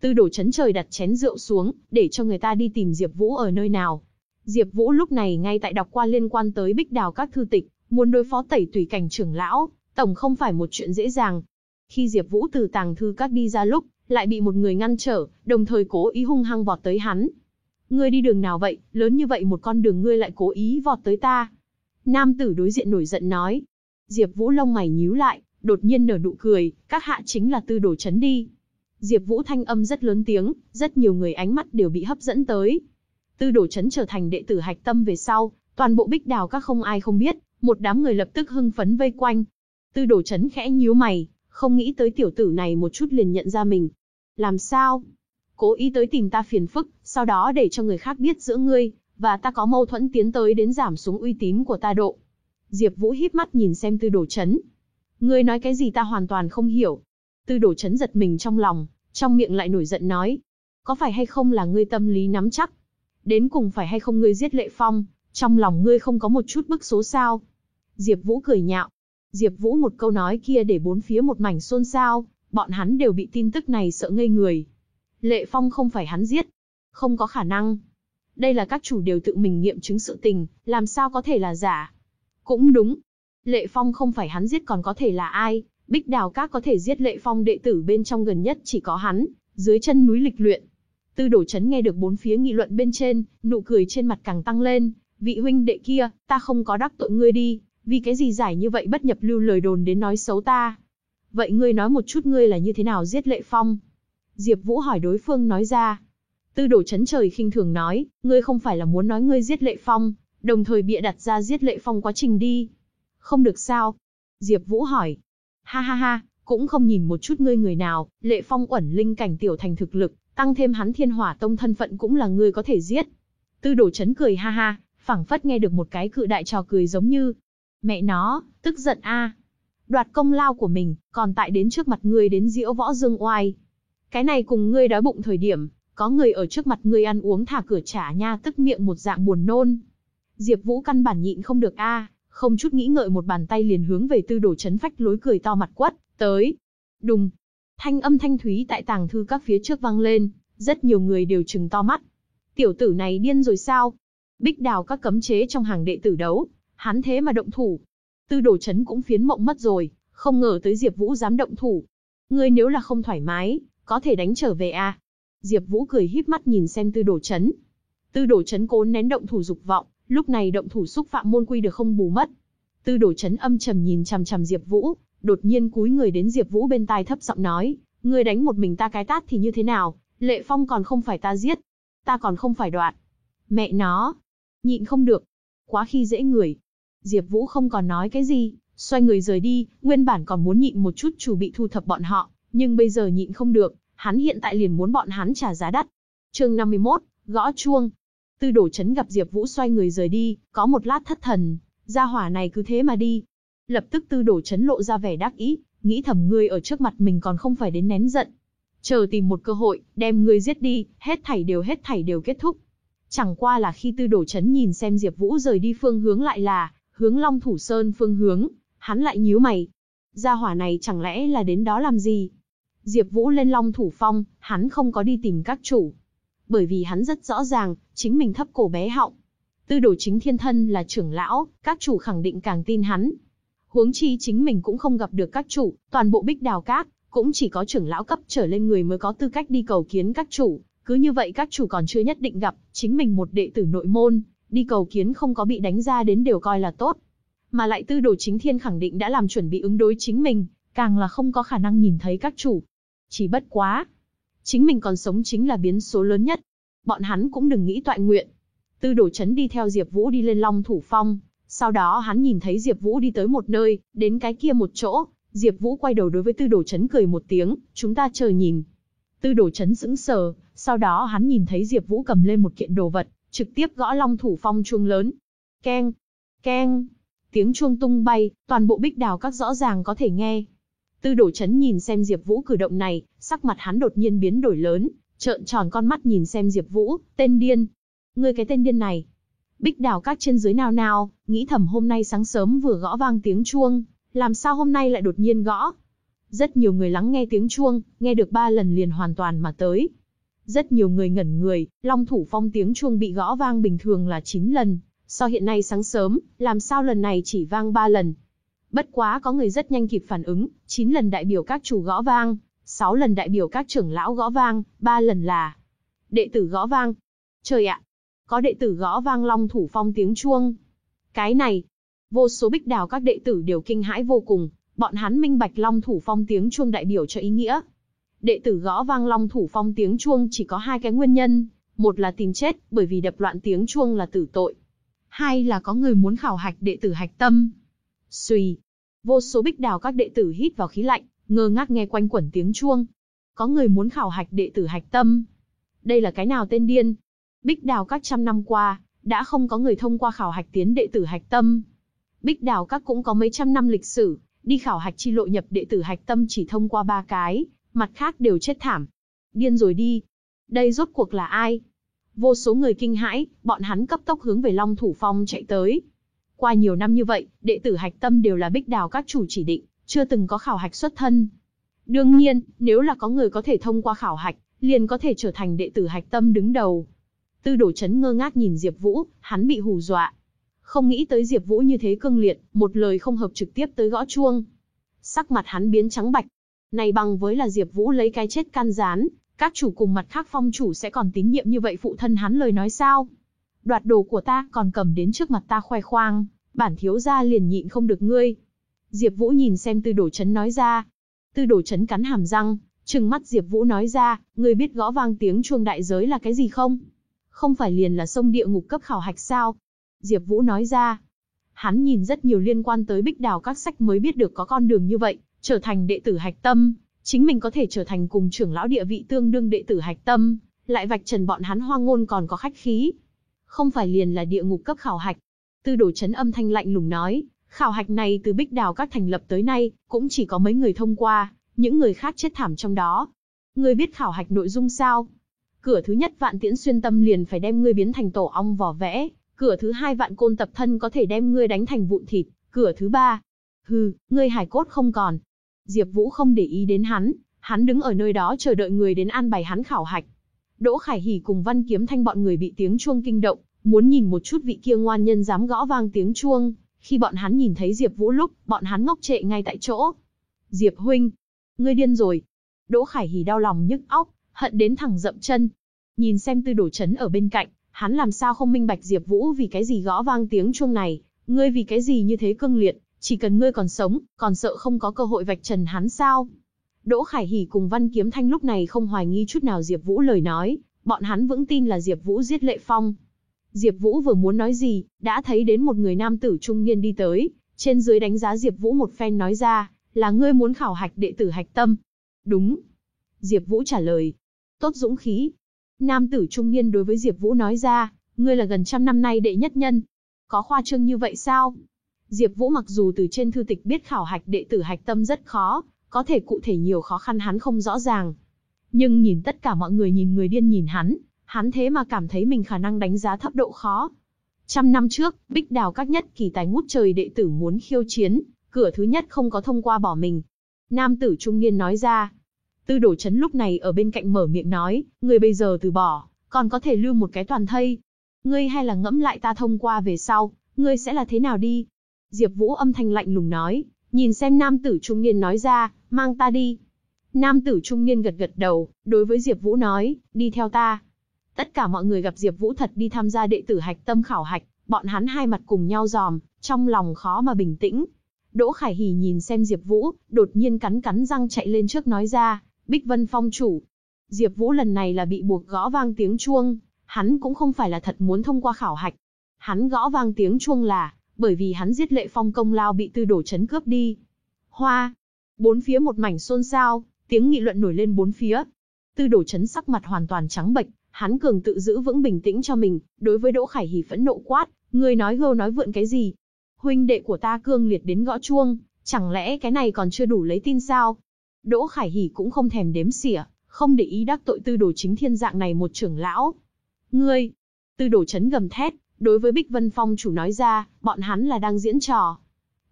Tư đồ chấn trời đặt chén rượu xuống, để cho người ta đi tìm Diệp Vũ ở nơi nào. Diệp Vũ lúc này ngay tại đọc qua liên quan tới bích đào các thư tịch, muốn đối phó tẩy tùy cảnh trưởng lão, tổng không phải một chuyện dễ dàng. Khi Diệp Vũ từ tàng thư các đi ra lúc, lại bị một người ngăn trở, đồng thời cố ý hung hăng vọt tới hắn. Ngươi đi đường nào vậy, lớn như vậy một con đường ngươi lại cố ý vọt tới ta. Nam tử đối diện nổi giận nói. Diệp Vũ lông mày nhíu lại, đột nhiên nở nụ cười, các hạ chính là tư đồ chấn đi. Diệp Vũ thanh âm rất lớn tiếng, rất nhiều người ánh mắt đều bị hấp dẫn tới. Tư đồ chấn trở thành đệ tử hạch tâm về sau, toàn bộ bích đào các không ai không biết, một đám người lập tức hưng phấn vây quanh. Tư đồ chấn khẽ nhíu mày, không nghĩ tới tiểu tử này một chút liền nhận ra mình. Làm sao? Cố ý tới tìm ta phiền phức, sau đó để cho người khác biết giữa ngươi, và ta có mâu thuẫn tiến tới đến giảm xuống uy tín của ta độ. Diệp Vũ híp mắt nhìn xem tư đồ chấn. Ngươi nói cái gì ta hoàn toàn không hiểu. Tư đồ chấn giật mình trong lòng, trong miệng lại nổi giận nói. Có phải hay không là ngươi tâm lý nắm chắc? Đến cùng phải hay không ngươi giết lệ phong, trong lòng ngươi không có một chút bức số sao? Diệp Vũ cười nhạo, Diệp Vũ một câu nói kia để bốn phía một mảnh xôn xao, bọn hắn đều bị tin tức này sợ ngây người. Lệ Phong không phải hắn giết, không có khả năng. Đây là các chủ đều tự mình nghiệm chứng sự tình, làm sao có thể là giả. Cũng đúng. Lệ Phong không phải hắn giết còn có thể là ai, Bích Đào Các có thể giết Lệ Phong đệ tử bên trong gần nhất chỉ có hắn, dưới chân núi lịch luyện. Tư đổ chấn nghe được bốn phía nghị luận bên trên, nụ cười trên mặt càng tăng lên, vị huynh đệ kia, ta không có đắc tội ngươi đi, vì cái gì giải như vậy bất nhập lưu lời đồn đến nói xấu ta. Vậy ngươi nói một chút ngươi là như thế nào giết Lệ Phong? Diệp Vũ hỏi đối phương nói ra. Tư đổ chấn trời khinh thường nói, ngươi không phải là muốn nói ngươi giết Lệ Phong, đồng thời bịa đặt ra giết Lệ Phong quá trình đi. Không được sao? Diệp Vũ hỏi. Ha ha ha, cũng không nhìn một chút ngươi người nào, Lệ Phong ẩn linh cảnh tiểu thành thực lực, tăng thêm hắn Thiên Hỏa Tông thân phận cũng là ngươi có thể giết. Tư Đồ Chấn cười ha ha, phảng phất nghe được một cái cự đại trò cười giống như mẹ nó, tức giận a. Đoạt công lao của mình, còn tại đến trước mặt ngươi đến diễu võ dương oai. Cái này cùng ngươi đói bụng thời điểm, có người ở trước mặt ngươi ăn uống thả cửa trả nha tức miệng một dạng buồn nôn. Diệp Vũ căn bản nhịn không được a, không chút nghĩ ngợi một bàn tay liền hướng về Tư Đồ Chấn phách lối cười to mặt quất, tới. Đùng. Thanh âm thanh thúy tại tàng thư các phía trước vang lên, rất nhiều người đều trừng to mắt. Tiểu tử này điên rồi sao? Bích đào các cấm chế trong hàng đệ tử đấu, hắn thế mà động thủ. Tư Đồ Chấn cũng phiến mộng mất rồi, không ngờ tới Diệp Vũ dám động thủ. Ngươi nếu là không thoải mái, có thể đánh trở về à? Diệp Vũ cười híp mắt nhìn xem Tư Đồ Chấn. Tư Đồ Chấn cố nén động thủ dục vọng, lúc này động thủ xúc phạm môn quy được không bù mất. Tư Đồ Chấn âm trầm nhìn chằm chằm Diệp Vũ, đột nhiên cúi người đến Diệp Vũ bên tai thấp giọng nói, ngươi đánh một mình ta cái tát thì như thế nào, Lệ Phong còn không phải ta giết, ta còn không phải đoạt. Mẹ nó, nhịn không được, quá khi dễ người. Diệp Vũ không còn nói cái gì, xoay người rời đi, nguyên bản còn muốn nhịn một chút chủ bị thu thập bọn họ, nhưng bây giờ nhịn không được, hắn hiện tại liền muốn bọn hắn trả giá đắt. Chương 51, gõ chuông. Tư Đồ Chấn gặp Diệp Vũ xoay người rời đi, có một lát thất thần, gia hỏa này cứ thế mà đi. Lập tức Tư Đồ Chấn lộ ra vẻ đắc ý, nghĩ thầm ngươi ở trước mặt mình còn không phải đến nén giận. Chờ tìm một cơ hội, đem ngươi giết đi, hết thảy đều hết thảy đều kết thúc. Chẳng qua là khi Tư Đồ Chấn nhìn xem Diệp Vũ rời đi phương hướng lại là hướng Long Thủ Sơn phương hướng, hắn lại nhíu mày. Gia hỏa này chẳng lẽ là đến đó làm gì? Diệp Vũ lên Long Thủ Phong, hắn không có đi tìm các chủ. Bởi vì hắn rất rõ ràng, chính mình thấp cổ bé họng. Tư đồ chính thiên thân là trưởng lão, các chủ khẳng định càng tin hắn. Huống chi chính mình cũng không gặp được các chủ, toàn bộ bích đào Các cũng chỉ có trưởng lão cấp trở lên người mới có tư cách đi cầu kiến các chủ. Cứ như vậy các chủ còn chưa nhất định gặp, chính mình một đệ tử nội môn, đi cầu kiến không có bị đánh ra đến đều coi là tốt. Mà lại tư đồ chính thiên khẳng định đã làm chuẩn bị ứng đối chính mình, càng là không có khả năng nhìn thấy các chủ. Chỉ bất quá. Chính mình còn sống chính là biến số lớn nhất. Bọn hắn cũng đừng nghĩ toại nguyện. Tư đổ chấn đi theo Diệp Vũ đi lên Long Thủ Phong. Sau đó hắn nhìn thấy Diệp Vũ đi tới một nơi, đến cái kia một chỗ. Diệp Vũ quay đầu đối với tư đổ chấn cười một tiếng, chúng ta chờ nhìn. Tư đổ chấn sững sờ, sau đó hắn nhìn thấy Diệp Vũ cầm lên một kiện đồ vật, trực tiếp gõ Long Thủ Phong chuông lớn. Keng, keng, tiếng chuông tung bay, toàn bộ bích đào các rõ ràng có thể nghe. Tư đổ chấn nhìn xem Diệp Vũ cử động này, sắc mặt hắn đột nhiên biến đổi lớn, trợn tròn con mắt nhìn xem Diệp Vũ, tên điên. Ngươi cái tên điên này. Bích đào các trên dưới nào nào, nghĩ thầm hôm nay sáng sớm vừa gõ vang tiếng chuông, làm sao hôm nay lại đột nhiên gõ. Rất nhiều người lắng nghe tiếng chuông, nghe được ba lần liền hoàn toàn mà tới. Rất nhiều người ngẩn người, Long Thủ Phong tiếng chuông bị gõ vang bình thường là 9 lần, so hiện nay sáng sớm, làm sao lần này chỉ vang 3 lần. Bất quá có người rất nhanh kịp phản ứng, 9 lần đại biểu các chủ gõ vang, 6 lần đại biểu các trưởng lão gõ vang, 3 lần là đệ tử gõ vang. Trời ạ, có đệ tử gõ vang Long Thủ Phong tiếng chuông. Cái này, vô số bích đào các đệ tử đều kinh hãi vô cùng, bọn hắn minh bạch Long Thủ Phong tiếng chuông đại biểu cho ý nghĩa. Đệ tử gõ vang Long Thủ Phong tiếng chuông chỉ có hai cái nguyên nhân, một là tìm chết, bởi vì đập loạn tiếng chuông là tử tội. Hai là có người muốn khảo hạch đệ tử hạch tâm. Xùy, vô số bích đào các đệ tử hít vào khí lạnh, ngơ ngác nghe quanh quẩn tiếng chuông. Có người muốn khảo hạch đệ tử hạch tâm. Đây là cái nào tên điên? Bích đào các trăm năm qua, đã không có người thông qua khảo hạch tiến đệ tử hạch tâm. Bích đào các cũng có mấy trăm năm lịch sử, đi khảo hạch chi lộ nhập đệ tử hạch tâm chỉ thông qua ba cái, mặt khác đều chết thảm. Điên rồi đi. Đây rốt cuộc là ai? Vô số người kinh hãi, bọn hắn cấp tốc hướng về Long Thủ Phong chạy tới. Qua nhiều năm như vậy, đệ tử hạch tâm đều là bích đào các chủ chỉ định, chưa từng có khảo hạch xuất thân. Đương nhiên, nếu là có người có thể thông qua khảo hạch, liền có thể trở thành đệ tử hạch tâm đứng đầu. Tư đổ chấn ngơ ngác nhìn Diệp Vũ, hắn bị hù dọa. Không nghĩ tới Diệp Vũ như thế cương liệt, một lời không hợp trực tiếp tới gõ chuông. Sắc mặt hắn biến trắng bạch. Này bằng với là Diệp Vũ lấy cái chết can gián, các chủ cùng mặt khác phong chủ sẽ còn tín nhiệm như vậy phụ thân hắn lời nói sao? Đoạt đồ của ta, còn cầm đến trước mặt ta khoe khoang, bản thiếu gia liền nhịn không được ngươi. Diệp Vũ nhìn xem Tư Đồ Chấn nói ra. Tư Đồ Chấn cắn hàm răng, trừng mắt Diệp Vũ nói ra, ngươi biết gõ vang tiếng chuông đại giới là cái gì không? Không phải liền là sông địa ngục cấp khảo hạch sao? Diệp Vũ nói ra. Hắn nhìn rất nhiều liên quan tới Bích Đào các sách mới biết được có con đường như vậy, trở thành đệ tử hạch tâm, chính mình có thể trở thành cùng trưởng lão địa vị tương đương đệ tử hạch tâm, lại vạch trần bọn hắn hoang ngôn còn có khách khí. Không phải liền là địa ngục cấp khảo hạch. Tư đồ chấn âm thanh lạnh lùng nói, khảo hạch này từ Bích Đào các thành lập tới nay, cũng chỉ có mấy người thông qua, những người khác chết thảm trong đó. Ngươi biết khảo hạch nội dung sao? Cửa thứ nhất vạn tiễn xuyên tâm liền phải đem ngươi biến thành tổ ong vỏ vẽ, cửa thứ hai vạn côn tập thân có thể đem ngươi đánh thành vụn thịt, cửa thứ ba, hừ, ngươi hải cốt không còn. Diệp Vũ không để ý đến hắn, hắn đứng ở nơi đó chờ đợi người đến an bài hắn khảo hạch. Đỗ Khải Hỉ cùng Văn Kiếm Thanh bọn người bị tiếng chuông kinh động, muốn nhìn một chút vị kia ngoan nhân dám gõ vang tiếng chuông, khi bọn hắn nhìn thấy Diệp Vũ lúc, bọn hắn ngốc trệ ngay tại chỗ. Diệp huynh, ngươi điên rồi. Đỗ Khải Hỉ đau lòng nhức óc, hận đến thẳng dậm chân. Nhìn xem Tư Đồ Chấn ở bên cạnh, hắn làm sao không minh bạch Diệp Vũ vì cái gì gõ vang tiếng chuông này, ngươi vì cái gì như thế cương liệt, chỉ cần ngươi còn sống, còn sợ không có cơ hội vạch trần hắn sao? Đỗ Khải Hỉ cùng Văn Kiếm Thanh lúc này không hoài nghi chút nào Diệp Vũ lời nói, bọn hắn vững tin là Diệp Vũ giết Lệ Phong. Diệp Vũ vừa muốn nói gì, đã thấy đến một người nam tử trung niên đi tới, trên dưới đánh giá Diệp Vũ một phen nói ra, là ngươi muốn khảo hạch đệ tử hạch tâm. Đúng. Diệp Vũ trả lời. Tốt dũng khí. Nam tử trung niên đối với Diệp Vũ nói ra, ngươi là gần trăm năm nay đệ nhất nhân. Có khoa trương như vậy sao? Diệp Vũ mặc dù từ trên thư tịch biết khảo hạch đệ tử hạch tâm rất khó, có thể cụ thể nhiều khó khăn hắn không rõ ràng. Nhưng nhìn tất cả mọi người nhìn người điên nhìn hắn, hắn thế mà cảm thấy mình khả năng đánh giá thấp độ khó. Trăm năm trước, Bích Đào các nhất kỳ tài ngút trời đệ tử muốn khiêu chiến, cửa thứ nhất không có thông qua bỏ mình. Nam tử trung niên nói ra. Tư đổ chấn lúc này ở bên cạnh mở miệng nói, người bây giờ từ bỏ, còn có thể lưu một cái toàn thây. Ngươi hay là ngẫm lại ta thông qua về sau, ngươi sẽ là thế nào đi? Diệp Vũ âm thanh lạnh lùng nói, nhìn xem nam tử trung niên nói ra, mang ta đi. Nam tử trung niên gật gật đầu, đối với Diệp Vũ nói, đi theo ta. Tất cả mọi người gặp Diệp Vũ thật đi tham gia đệ tử hạch tâm khảo hạch, bọn hắn hai mặt cùng nhau giòm, trong lòng khó mà bình tĩnh. Đỗ Khải Hỉ nhìn xem Diệp Vũ, đột nhiên cắn cắn răng chạy lên trước nói ra, Bích Vân Phong chủ. Diệp Vũ lần này là bị buộc gõ vang tiếng chuông, hắn cũng không phải là thật muốn thông qua khảo hạch. Hắn gõ vang tiếng chuông là, bởi vì hắn giết lệ phong công lao bị tư Đồ chấn cướp đi. Hoa! Bốn phía một mảnh xôn xao, tiếng nghị luận nổi lên bốn phía. Tư Đồ chấn sắc mặt hoàn toàn trắng bệch, hắn cường tự giữ vững bình tĩnh cho mình, đối với Đỗ Khải Hỉ phẫn nộ quát, người nói gâu nói vượn cái gì? Huynh đệ của ta cương liệt đến gõ chuông, chẳng lẽ cái này còn chưa đủ lấy tin sao? Đỗ Khải Hỉ cũng không thèm đếm xỉa, không để ý đắc tội tư đồ chính thiên dạng này một trưởng lão. Ngươi! Tư đồ chấn gầm thét, Đối với Bích Vân Phong chủ nói ra, bọn hắn là đang diễn trò.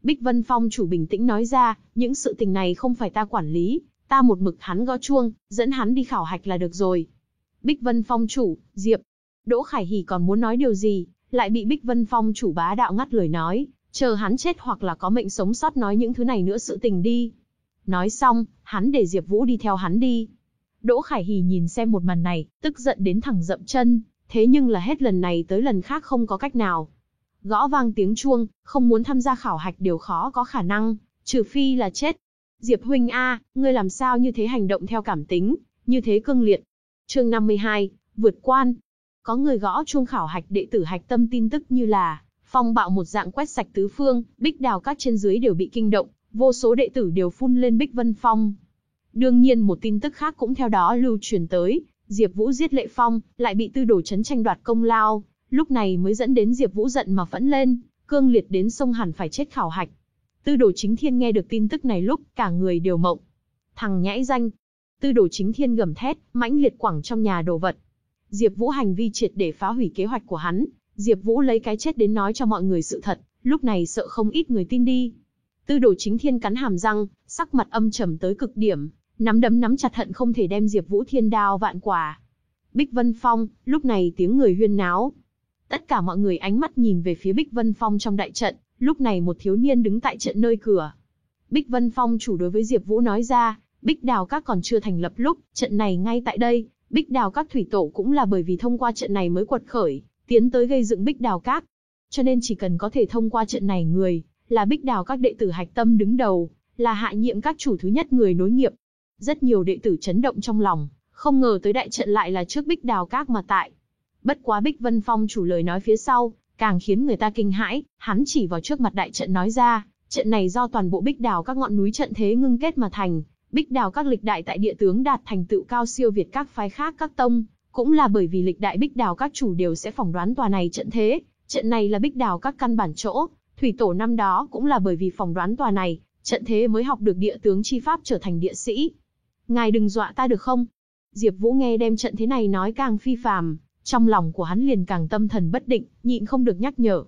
Bích Vân Phong chủ bình tĩnh nói ra, những sự tình này không phải ta quản lý, ta một mực hắn gõ chuông, dẫn hắn đi khảo hạch là được rồi. Bích Vân Phong chủ, Diệp. Đỗ Khải Hỉ còn muốn nói điều gì, lại bị Bích Vân Phong chủ bá đạo ngắt lời nói, chờ hắn chết hoặc là có mệnh sống sót nói những thứ này nữa sự tình đi. Nói xong, hắn để Diệp Vũ đi theo hắn đi. Đỗ Khải Hỉ nhìn xem một màn này, tức giận đến thẳng dậm chân, Thế nhưng là hết lần này tới lần khác không có cách nào. Gõ vang tiếng chuông, không muốn tham gia khảo hạch điều khó có khả năng, trừ phi là chết. Diệp huynh a, ngươi làm sao như thế hành động theo cảm tính, như thế cương liệt. Chương 52, vượt quan. Có người gõ chuông khảo hạch đệ tử hạch tâm tin tức như là phong bạo một dạng quét sạch tứ phương, bích đào các trên dưới đều bị kinh động, vô số đệ tử đều phun lên bích vân phong. Đương nhiên một tin tức khác cũng theo đó lưu truyền tới, Diệp Vũ giết Lệ Phong, lại bị Tư Đồ Chấn tranh đoạt công lao, lúc này mới dẫn đến Diệp Vũ giận mà phẫn lên, cương liệt đến sông hẳn phải chết khảo hạch. Tư Đồ Chính Thiên nghe được tin tức này lúc, cả người đều mộng. Thằng nhãi danh. Tư Đồ Chính Thiên gầm thét, mãnh liệt quẳng trong nhà đồ vật. Diệp Vũ hành vi triệt để phá hủy kế hoạch của hắn, Diệp Vũ lấy cái chết đến nói cho mọi người sự thật, lúc này sợ không ít người tin đi. Tư Đồ Chính Thiên cắn hàm răng, sắc mặt âm trầm tới cực điểm, nắm đấm nắm chặt hận không thể đem Diệp Vũ thiên đao vạn quả. Bích Vân Phong, lúc này tiếng người huyên náo. Tất cả mọi người ánh mắt nhìn về phía Bích Vân Phong trong đại trận, lúc này một thiếu niên đứng tại trận nơi cửa. Bích Vân Phong chủ đối với Diệp Vũ nói ra, Bích Đào Các còn chưa thành lập lúc, trận này ngay tại đây, Bích Đào Các thủy tổ cũng là bởi vì thông qua trận này mới quật khởi, tiến tới gây dựng Bích Đào Các. Cho nên chỉ cần có thể thông qua trận này người, là Bích Đào Các đệ tử hạch tâm đứng đầu, là hạ nhiệm các chủ thứ nhất người nối nghiệp. Rất nhiều đệ tử chấn động trong lòng, không ngờ tới đại trận lại là trước Bích Đào Các mà tại. Bất quá Bích Vân Phong chủ lời nói phía sau, càng khiến người ta kinh hãi, hắn chỉ vào trước mặt đại trận nói ra, trận này do toàn bộ Bích Đào các ngọn núi trận thế ngưng kết mà thành, Bích Đào các lịch đại tại địa tướng đạt thành tựu cao siêu việt các phái khác các tông, cũng là bởi vì lịch đại Bích Đào các chủ đều sẽ phỏng đoán tòa này trận thế, trận này là Bích Đào các căn bản chỗ, thủy tổ năm đó cũng là bởi vì phỏng đoán tòa này, trận thế mới học được địa tướng chi pháp trở thành địa sĩ. Ngài đừng dọa ta được không? Diệp Vũ nghe đem trận thế này nói càng phi phàm, trong lòng của hắn liền càng tâm thần bất định, nhịn không được nhắc nhở.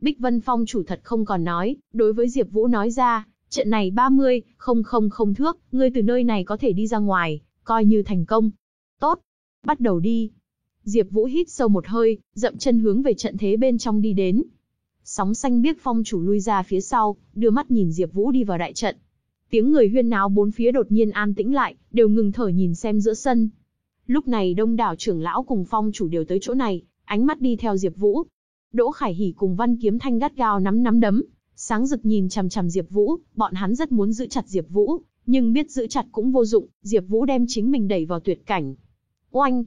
Bích Vân Phong chủ thật không còn nói, đối với Diệp Vũ nói ra, trận này 30, không không không thước, ngươi từ nơi này có thể đi ra ngoài, coi như thành công. Tốt, bắt đầu đi. Diệp Vũ hít sâu một hơi, dậm chân hướng về trận thế bên trong đi đến. Sóng xanh biếc phong chủ lui ra phía sau, đưa mắt nhìn Diệp Vũ đi vào đại trận. Tiếng người huyên náo bốn phía đột nhiên an tĩnh lại, đều ngừng thở nhìn xem giữa sân. Lúc này đông đảo trưởng lão cùng phong chủ đều tới chỗ này, ánh mắt đi theo Diệp Vũ. Đỗ Khải Hỉ cùng Văn Kiếm Thanh gắt gao nắm nắm đấm, sáng rực nhìn chằm chằm Diệp Vũ, bọn hắn rất muốn giữ chặt Diệp Vũ, nhưng biết giữ chặt cũng vô dụng, Diệp Vũ đem chính mình đẩy vào tuyệt cảnh. Oanh!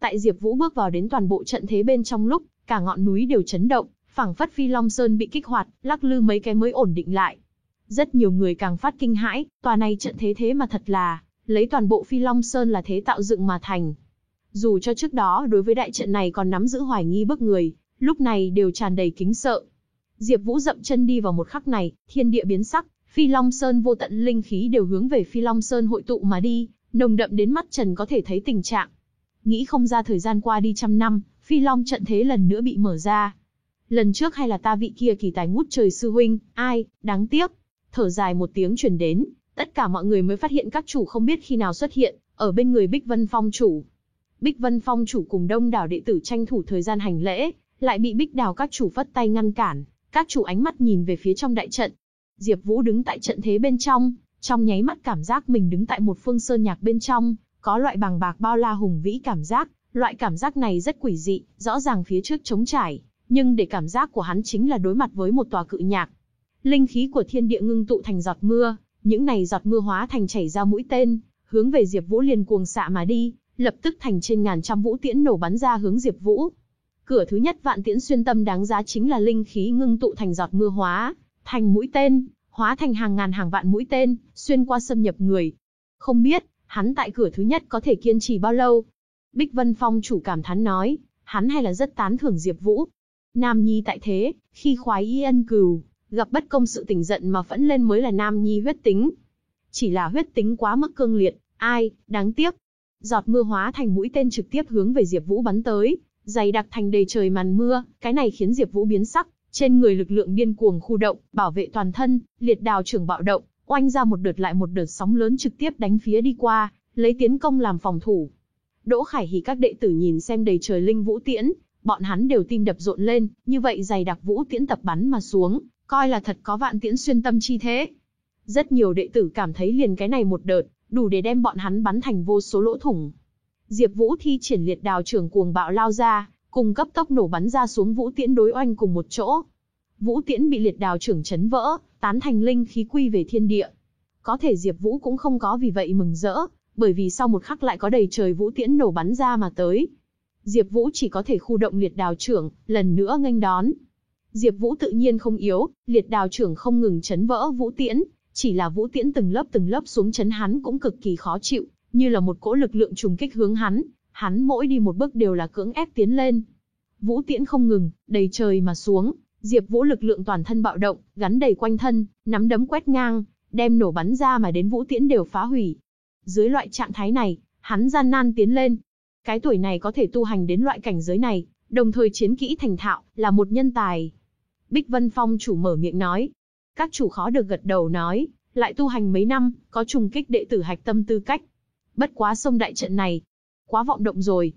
Tại Diệp Vũ bước vào đến toàn bộ trận thế bên trong lúc, cả ngọn núi đều chấn động, phảng phất Phi Long Sơn bị kích hoạt, lắc lư mấy cái mới ổn định lại. Rất nhiều người càng phát kinh hãi, tòa này trận thế thế mà thật là lấy toàn bộ Phi Long Sơn là thế tạo dựng mà thành. Dù cho trước đó đối với đại trận này còn nắm giữ hoài nghi bức người, lúc này đều tràn đầy kính sợ. Diệp Vũ dậm chân đi vào một khắc này, thiên địa biến sắc, Phi Long Sơn vô tận linh khí đều hướng về Phi Long Sơn hội tụ mà đi, nồng đậm đến mắt Trần có thể thấy tình trạng. Nghĩ không ra thời gian qua đi trăm năm, Phi Long trận thế lần nữa bị mở ra. Lần trước hay là ta vị kia kỳ tài ngút trời sư huynh, ai, đáng tiếc. Thở dài một tiếng truyền đến, tất cả mọi người mới phát hiện các chủ không biết khi nào xuất hiện, ở bên người Bích Vân Phong chủ. Bích Vân Phong chủ cùng đông đảo đệ tử tranh thủ thời gian hành lễ, lại bị Bích Đào các chủ phất tay ngăn cản, các chủ ánh mắt nhìn về phía trong đại trận. Diệp Vũ đứng tại trận thế bên trong, trong nháy mắt cảm giác mình đứng tại một phương sơn nhạc bên trong, có loại bằng bạc bao la hùng vĩ cảm giác, loại cảm giác này rất quỷ dị, rõ ràng phía trước trống trải, nhưng để cảm giác của hắn chính là đối mặt với một tòa cự nhạc. Linh khí của thiên địa ngưng tụ thành giọt mưa, những này giọt mưa hóa thành chảy ra mũi tên, hướng về Diệp Vũ liền cuồng xạ mà đi, lập tức thành trên ngàn trăm vũ tiễn nổ bắn ra hướng Diệp Vũ. Cửa thứ nhất vạn tiễn xuyên tâm đáng giá chính là linh khí ngưng tụ thành giọt mưa hóa, thành mũi tên, hóa thành hàng ngàn hàng vạn mũi tên, xuyên qua xâm nhập người. Không biết, hắn tại cửa thứ nhất có thể kiên trì bao lâu? Bích Vân Phong chủ cảm thán nói, hắn hay là rất tán thưởng Diệp Vũ. Nam Nhi tại thế, khi khoái y ân cừu, gặp bất công sự tình giận mà phẫn lên mới là Nam Nhi huyết tính. Chỉ là huyết tính quá mức cương liệt, ai, đáng tiếc. Giọt mưa hóa thành mũi tên trực tiếp hướng về Diệp Vũ bắn tới, dày đặc thành đầy trời màn mưa, cái này khiến Diệp Vũ biến sắc, trên người lực lượng điên cuồng khu động, bảo vệ toàn thân, liệt đào trưởng bạo động, oanh ra một đợt lại một đợt sóng lớn trực tiếp đánh phía đi qua, lấy tiến công làm phòng thủ. Đỗ Khải Hỉ các đệ tử nhìn xem đầy trời linh vũ tiễn, bọn hắn đều tim đập rộn lên, như vậy dày đặc vũ tiễn tập bắn mà xuống, coi là thật có vạn tiễn xuyên tâm chi thế. Rất nhiều đệ tử cảm thấy liền cái này một đợt, đủ để đem bọn hắn bắn thành vô số lỗ thủng. Diệp Vũ thi triển liệt đào trưởng cuồng bạo lao ra, cùng cấp tốc nổ bắn ra xuống vũ tiễn đối oanh cùng một chỗ. Vũ tiễn bị liệt đào trưởng chấn vỡ, tán thành linh khí quy về thiên địa. Có thể Diệp Vũ cũng không có vì vậy mừng rỡ, bởi vì sau một khắc lại có đầy trời vũ tiễn nổ bắn ra mà tới. Diệp Vũ chỉ có thể khu động liệt đào trưởng, lần nữa nghênh đón. Diệp Vũ tự nhiên không yếu, liệt đào trưởng không ngừng chấn vỡ vũ tiễn, chỉ là vũ tiễn từng lớp từng lớp xuống chấn hắn cũng cực kỳ khó chịu, như là một cỗ lực lượng trùng kích hướng hắn, hắn mỗi đi một bước đều là cưỡng ép tiến lên. Vũ tiễn không ngừng, đầy trời mà xuống, Diệp Vũ lực lượng toàn thân bạo động, gắn đầy quanh thân, nắm đấm quét ngang, đem nổ bắn ra mà đến vũ tiễn đều phá hủy. Dưới loại trạng thái này, hắn gian nan tiến lên. Cái tuổi này có thể tu hành đến loại cảnh giới này, đồng thời chiến kỹ thành thạo, là một nhân tài. Bích Vân Phong chủ mở miệng nói. Các chủ khó được gật đầu nói, lại tu hành mấy năm, có trùng kích đệ tử hạch tâm tư cách. Bất quá sông đại trận này, quá vọng động rồi.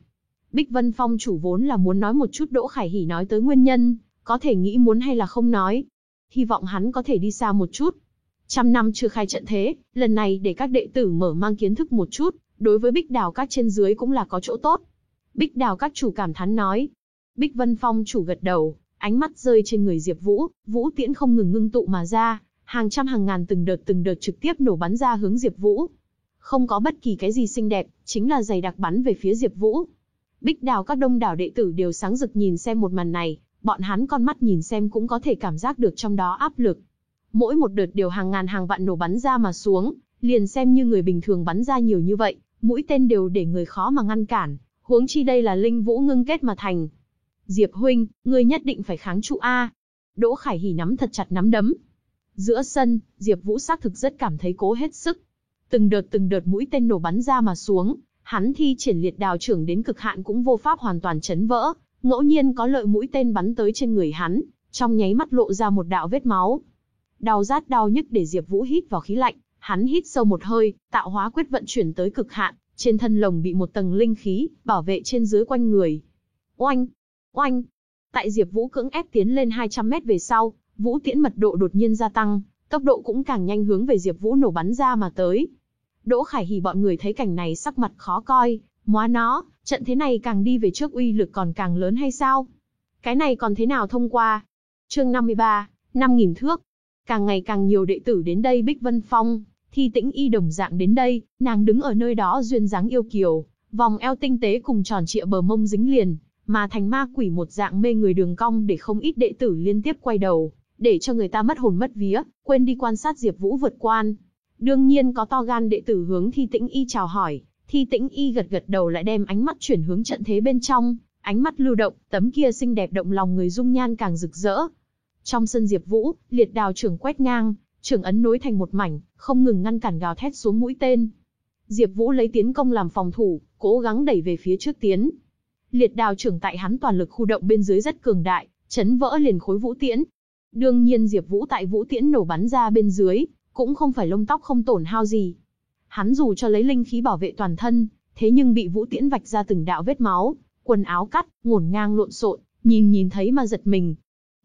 Bích Vân Phong chủ vốn là muốn nói một chút Đỗ Khải Hỉ nói tới nguyên nhân, có thể nghĩ muốn hay là không nói. Hy vọng hắn có thể đi xa một chút. Trăm năm chưa khai trận thế, lần này để các đệ tử mở mang kiến thức một chút, đối với Bích Đào các trên dưới cũng là có chỗ tốt. Bích Đào các chủ cảm thán nói. Bích Vân Phong chủ gật đầu, ánh mắt rơi trên người Diệp Vũ, Vũ Tiễn không ngừng ngưng tụ mà ra, hàng trăm hàng ngàn từng đợt từng đợt trực tiếp nổ bắn ra hướng Diệp Vũ. Không có bất kỳ cái gì xinh đẹp, chính là dày đặc bắn về phía Diệp Vũ. Bích Đào các đông đảo đệ tử đều sáng rực nhìn xem một màn này, bọn hắn con mắt nhìn xem cũng có thể cảm giác được trong đó áp lực. Mỗi một đợt đều hàng ngàn hàng vạn nổ bắn ra mà xuống, liền xem như người bình thường bắn ra nhiều như vậy, mũi tên đều để người khó mà ngăn cản, huống chi đây là linh vũ ngưng kết mà thành. Diệp huynh, ngươi nhất định phải kháng trụ a. Đỗ Khải Hỉ nắm thật chặt nắm đấm. Giữa sân, Diệp Vũ xác thực rất cảm thấy cố hết sức. Từng đợt từng đợt mũi tên nổ bắn ra mà xuống, hắn thi triển liệt đào trưởng đến cực hạn cũng vô pháp hoàn toàn chấn vỡ, ngẫu nhiên có lợi mũi tên bắn tới trên người hắn, trong nháy mắt lộ ra một đạo vết máu. Đau rát đau nhức để Diệp Vũ hít vào khí lạnh, hắn hít sâu một hơi, tạo hóa quyết vận chuyển tới cực hạn, trên thân lồng bị một tầng linh khí bảo vệ trên dưới quanh người. Oanh, oanh. Tại Diệp Vũ cưỡng ép tiến lên 200 mét về sau, Vũ Tiễn mật độ đột nhiên gia tăng, tốc độ cũng càng nhanh hướng về Diệp Vũ nổ bắn ra mà tới. Đỗ Khải Hỉ bọn người thấy cảnh này sắc mặt khó coi, móa nó, trận thế này càng đi về trước uy lực còn càng lớn hay sao? Cái này còn thế nào thông qua? Chương 53, 5000 thước. Càng ngày càng nhiều đệ tử đến đây Bích Vân Phong, Thi Tĩnh Y đồng dạng đến đây, nàng đứng ở nơi đó duyên dáng yêu kiều, vòng eo tinh tế cùng tròn trịa bờ mông dính liền, mà thành ma quỷ một dạng mê người đường cong để không ít đệ tử liên tiếp quay đầu, để cho người ta mất hồn mất vía, quên đi quan sát Diệp Vũ vượt quan. Đương nhiên có to gan đệ tử hướng Thi Tĩnh Y chào hỏi, Thi Tĩnh Y gật gật đầu lại đem ánh mắt chuyển hướng trận thế bên trong, ánh mắt lưu động, tấm kia xinh đẹp động lòng người dung nhan càng rực rỡ. Trong sân Diệp Vũ, liệt đào trưởng quét ngang, trưởng ấn nối thành một mảnh, không ngừng ngăn cản gào thét xuống mũi tên. Diệp Vũ lấy tiến công làm phòng thủ, cố gắng đẩy về phía trước tiến. Liệt đào trưởng tại hắn toàn lực khu động bên dưới rất cường đại, chấn vỡ liền khối vũ tiễn. Đương nhiên Diệp Vũ tại vũ tiễn nổ bắn ra bên dưới, cũng không phải lông tóc không tổn hao gì. Hắn dù cho lấy linh khí bảo vệ toàn thân, thế nhưng bị vũ tiễn vạch ra từng đạo vết máu, quần áo cắt, ngổn ngang lộn xộn, nhìn nhìn thấy mà giật mình.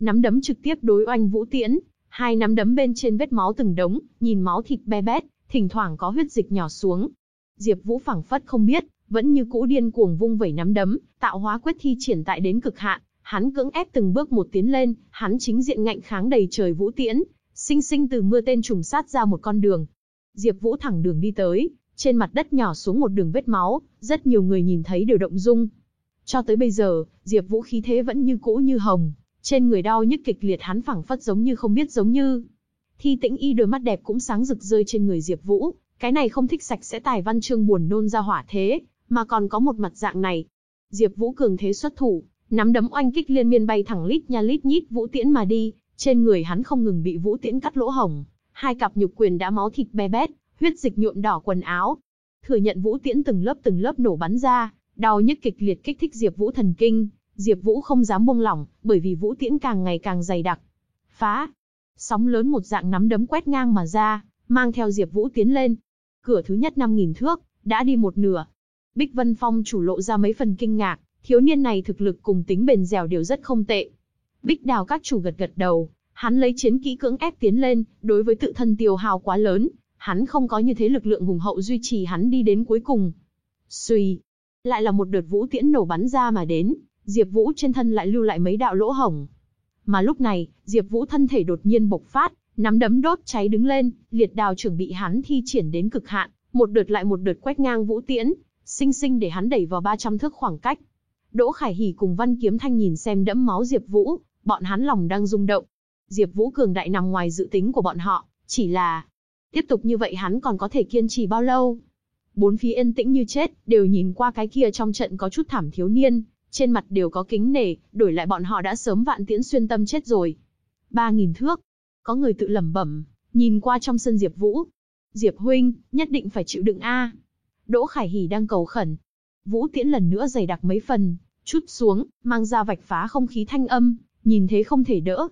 Nắm đấm trực tiếp đối oanh vũ tiễn, hai nắm đấm bên trên vết máu từng đống, nhìn máu thịt be bét, thỉnh thoảng có huyết dịch nhỏ xuống. Diệp Vũ phảng phất không biết, vẫn như cũ điên cuồng vung vẩy nắm đấm, tạo hóa quyết thi triển tại đến cực hạn, hắn cưỡng ép từng bước một tiến lên, hắn chính diện ngạnh kháng đầy trời vũ tiễn, sinh sinh từ mưa tên trùng sát ra một con đường. Diệp Vũ thẳng đường đi tới, trên mặt đất nhỏ xuống một đường vết máu, rất nhiều người nhìn thấy đều động dung. Cho tới bây giờ, Diệp Vũ khí thế vẫn như cũ như hồng, trên người đau nhức kịch liệt hắn phảng phất giống như không biết giống như. Thi Tĩnh Y đôi mắt đẹp cũng sáng rực rơi trên người Diệp Vũ, cái này không thích sạch sẽ tài văn chương buồn nôn ra hỏa thế, mà còn có một mặt dạng này. Diệp Vũ cường thế xuất thủ, nắm đấm oanh kích liên miên bay thẳng lít nha lít nhít Vũ Tiễn mà đi, trên người hắn không ngừng bị Vũ Tiễn cắt lỗ hổng, hai cặp nhục quyền đã máu thịt be bét, huyết dịch nhuộm đỏ quần áo. Thừa nhận Vũ Tiễn từng lớp từng lớp nổ bắn ra, đau nhức kịch liệt kích thích Diệp Vũ thần kinh, Diệp Vũ không dám buông lỏng, bởi vì Vũ Tiễn càng ngày càng dày đặc. Phá! Sóng lớn một dạng nắm đấm quét ngang mà ra, mang theo Diệp Vũ tiến lên. Cửa thứ nhất 5000 thước, đã đi một nửa. Bích Vân Phong chủ lộ ra mấy phần kinh ngạc, thiếu niên này thực lực cùng tính bền dẻo đều rất không tệ. Bích Đào các chủ gật gật đầu, hắn lấy chiến kỹ cưỡng ép tiến lên, đối với tự thân tiêu hao quá lớn, hắn không có như thế lực lượng hùng hậu duy trì hắn đi đến cuối cùng. Xuy, lại là một đợt vũ tiễn nổ bắn ra mà đến, Diệp Vũ trên thân lại lưu lại mấy đạo lỗ hổng. Mà lúc này, Diệp Vũ thân thể đột nhiên bộc phát, nắm đấm đốt cháy đứng lên, liệt đào chuẩn bị hắn thi triển đến cực hạn, một đợt lại một đợt quét ngang Vũ Tiễn, sinh sinh để hắn đẩy vào 300 thước khoảng cách. Đỗ Khải Hỉ cùng Văn Kiếm Thanh nhìn xem đẫm máu Diệp Vũ, bọn hắn lòng đang rung động. Diệp Vũ cường đại nằm ngoài dự tính của bọn họ, chỉ là tiếp tục như vậy hắn còn có thể kiên trì bao lâu? Bốn phía yên tĩnh như chết, đều nhìn qua cái kia trong trận có chút thảm thiếu niên, trên mặt đều có kính nể, đổi lại bọn họ đã sớm vạn tiễn xuyên tâm chết rồi. Ba nghìn thước. Có người tự lẩm bẩm, nhìn qua trong sân Diệp Vũ. Diệp huynh, nhất định phải chịu đựng a. Đỗ Khải Hỉ đang cầu khẩn. Vũ Tiễn lần nữa dày đặc mấy phần, chút xuống, mang ra vạch phá không khí thanh âm, nhìn thế không thể đỡ.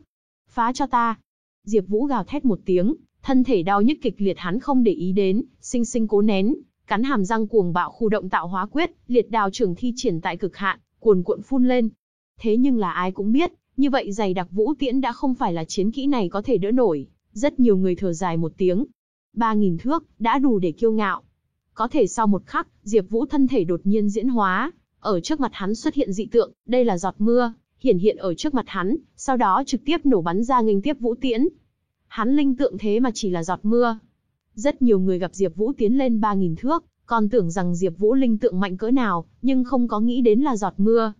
Phá cho ta. Diệp Vũ gào thét một tiếng, thân thể đau nhức kịch liệt hắn không để ý đến, sinh sinh cố nén, cắn hàm răng cuồng bạo khu động tạo hóa quyết, liệt đào trưởng thi triển tại cực hạn, cuồn cuộn phun lên. Thế nhưng là ai cũng biết, như vậy dày đặc vũ tiễn đã không phải là chiến kỹ này có thể đỡ nổi. Rất nhiều người thở dài một tiếng. Ba nghìn thước, đã đủ để kiêu ngạo. Có thể sau một khắc, Diệp Vũ thân thể đột nhiên diễn hóa, ở trước mặt hắn xuất hiện dị tượng, đây là giọt mưa, hiển hiện ở trước mặt hắn, sau đó trực tiếp nổ bắn ra nghênh tiếp Vũ Tiễn. Hắn linh tượng thế mà chỉ là giọt mưa. Rất nhiều người gặp Diệp Vũ tiến lên 3000 thước, còn tưởng rằng Diệp Vũ linh tượng mạnh cỡ nào, nhưng không có nghĩ đến là giọt mưa.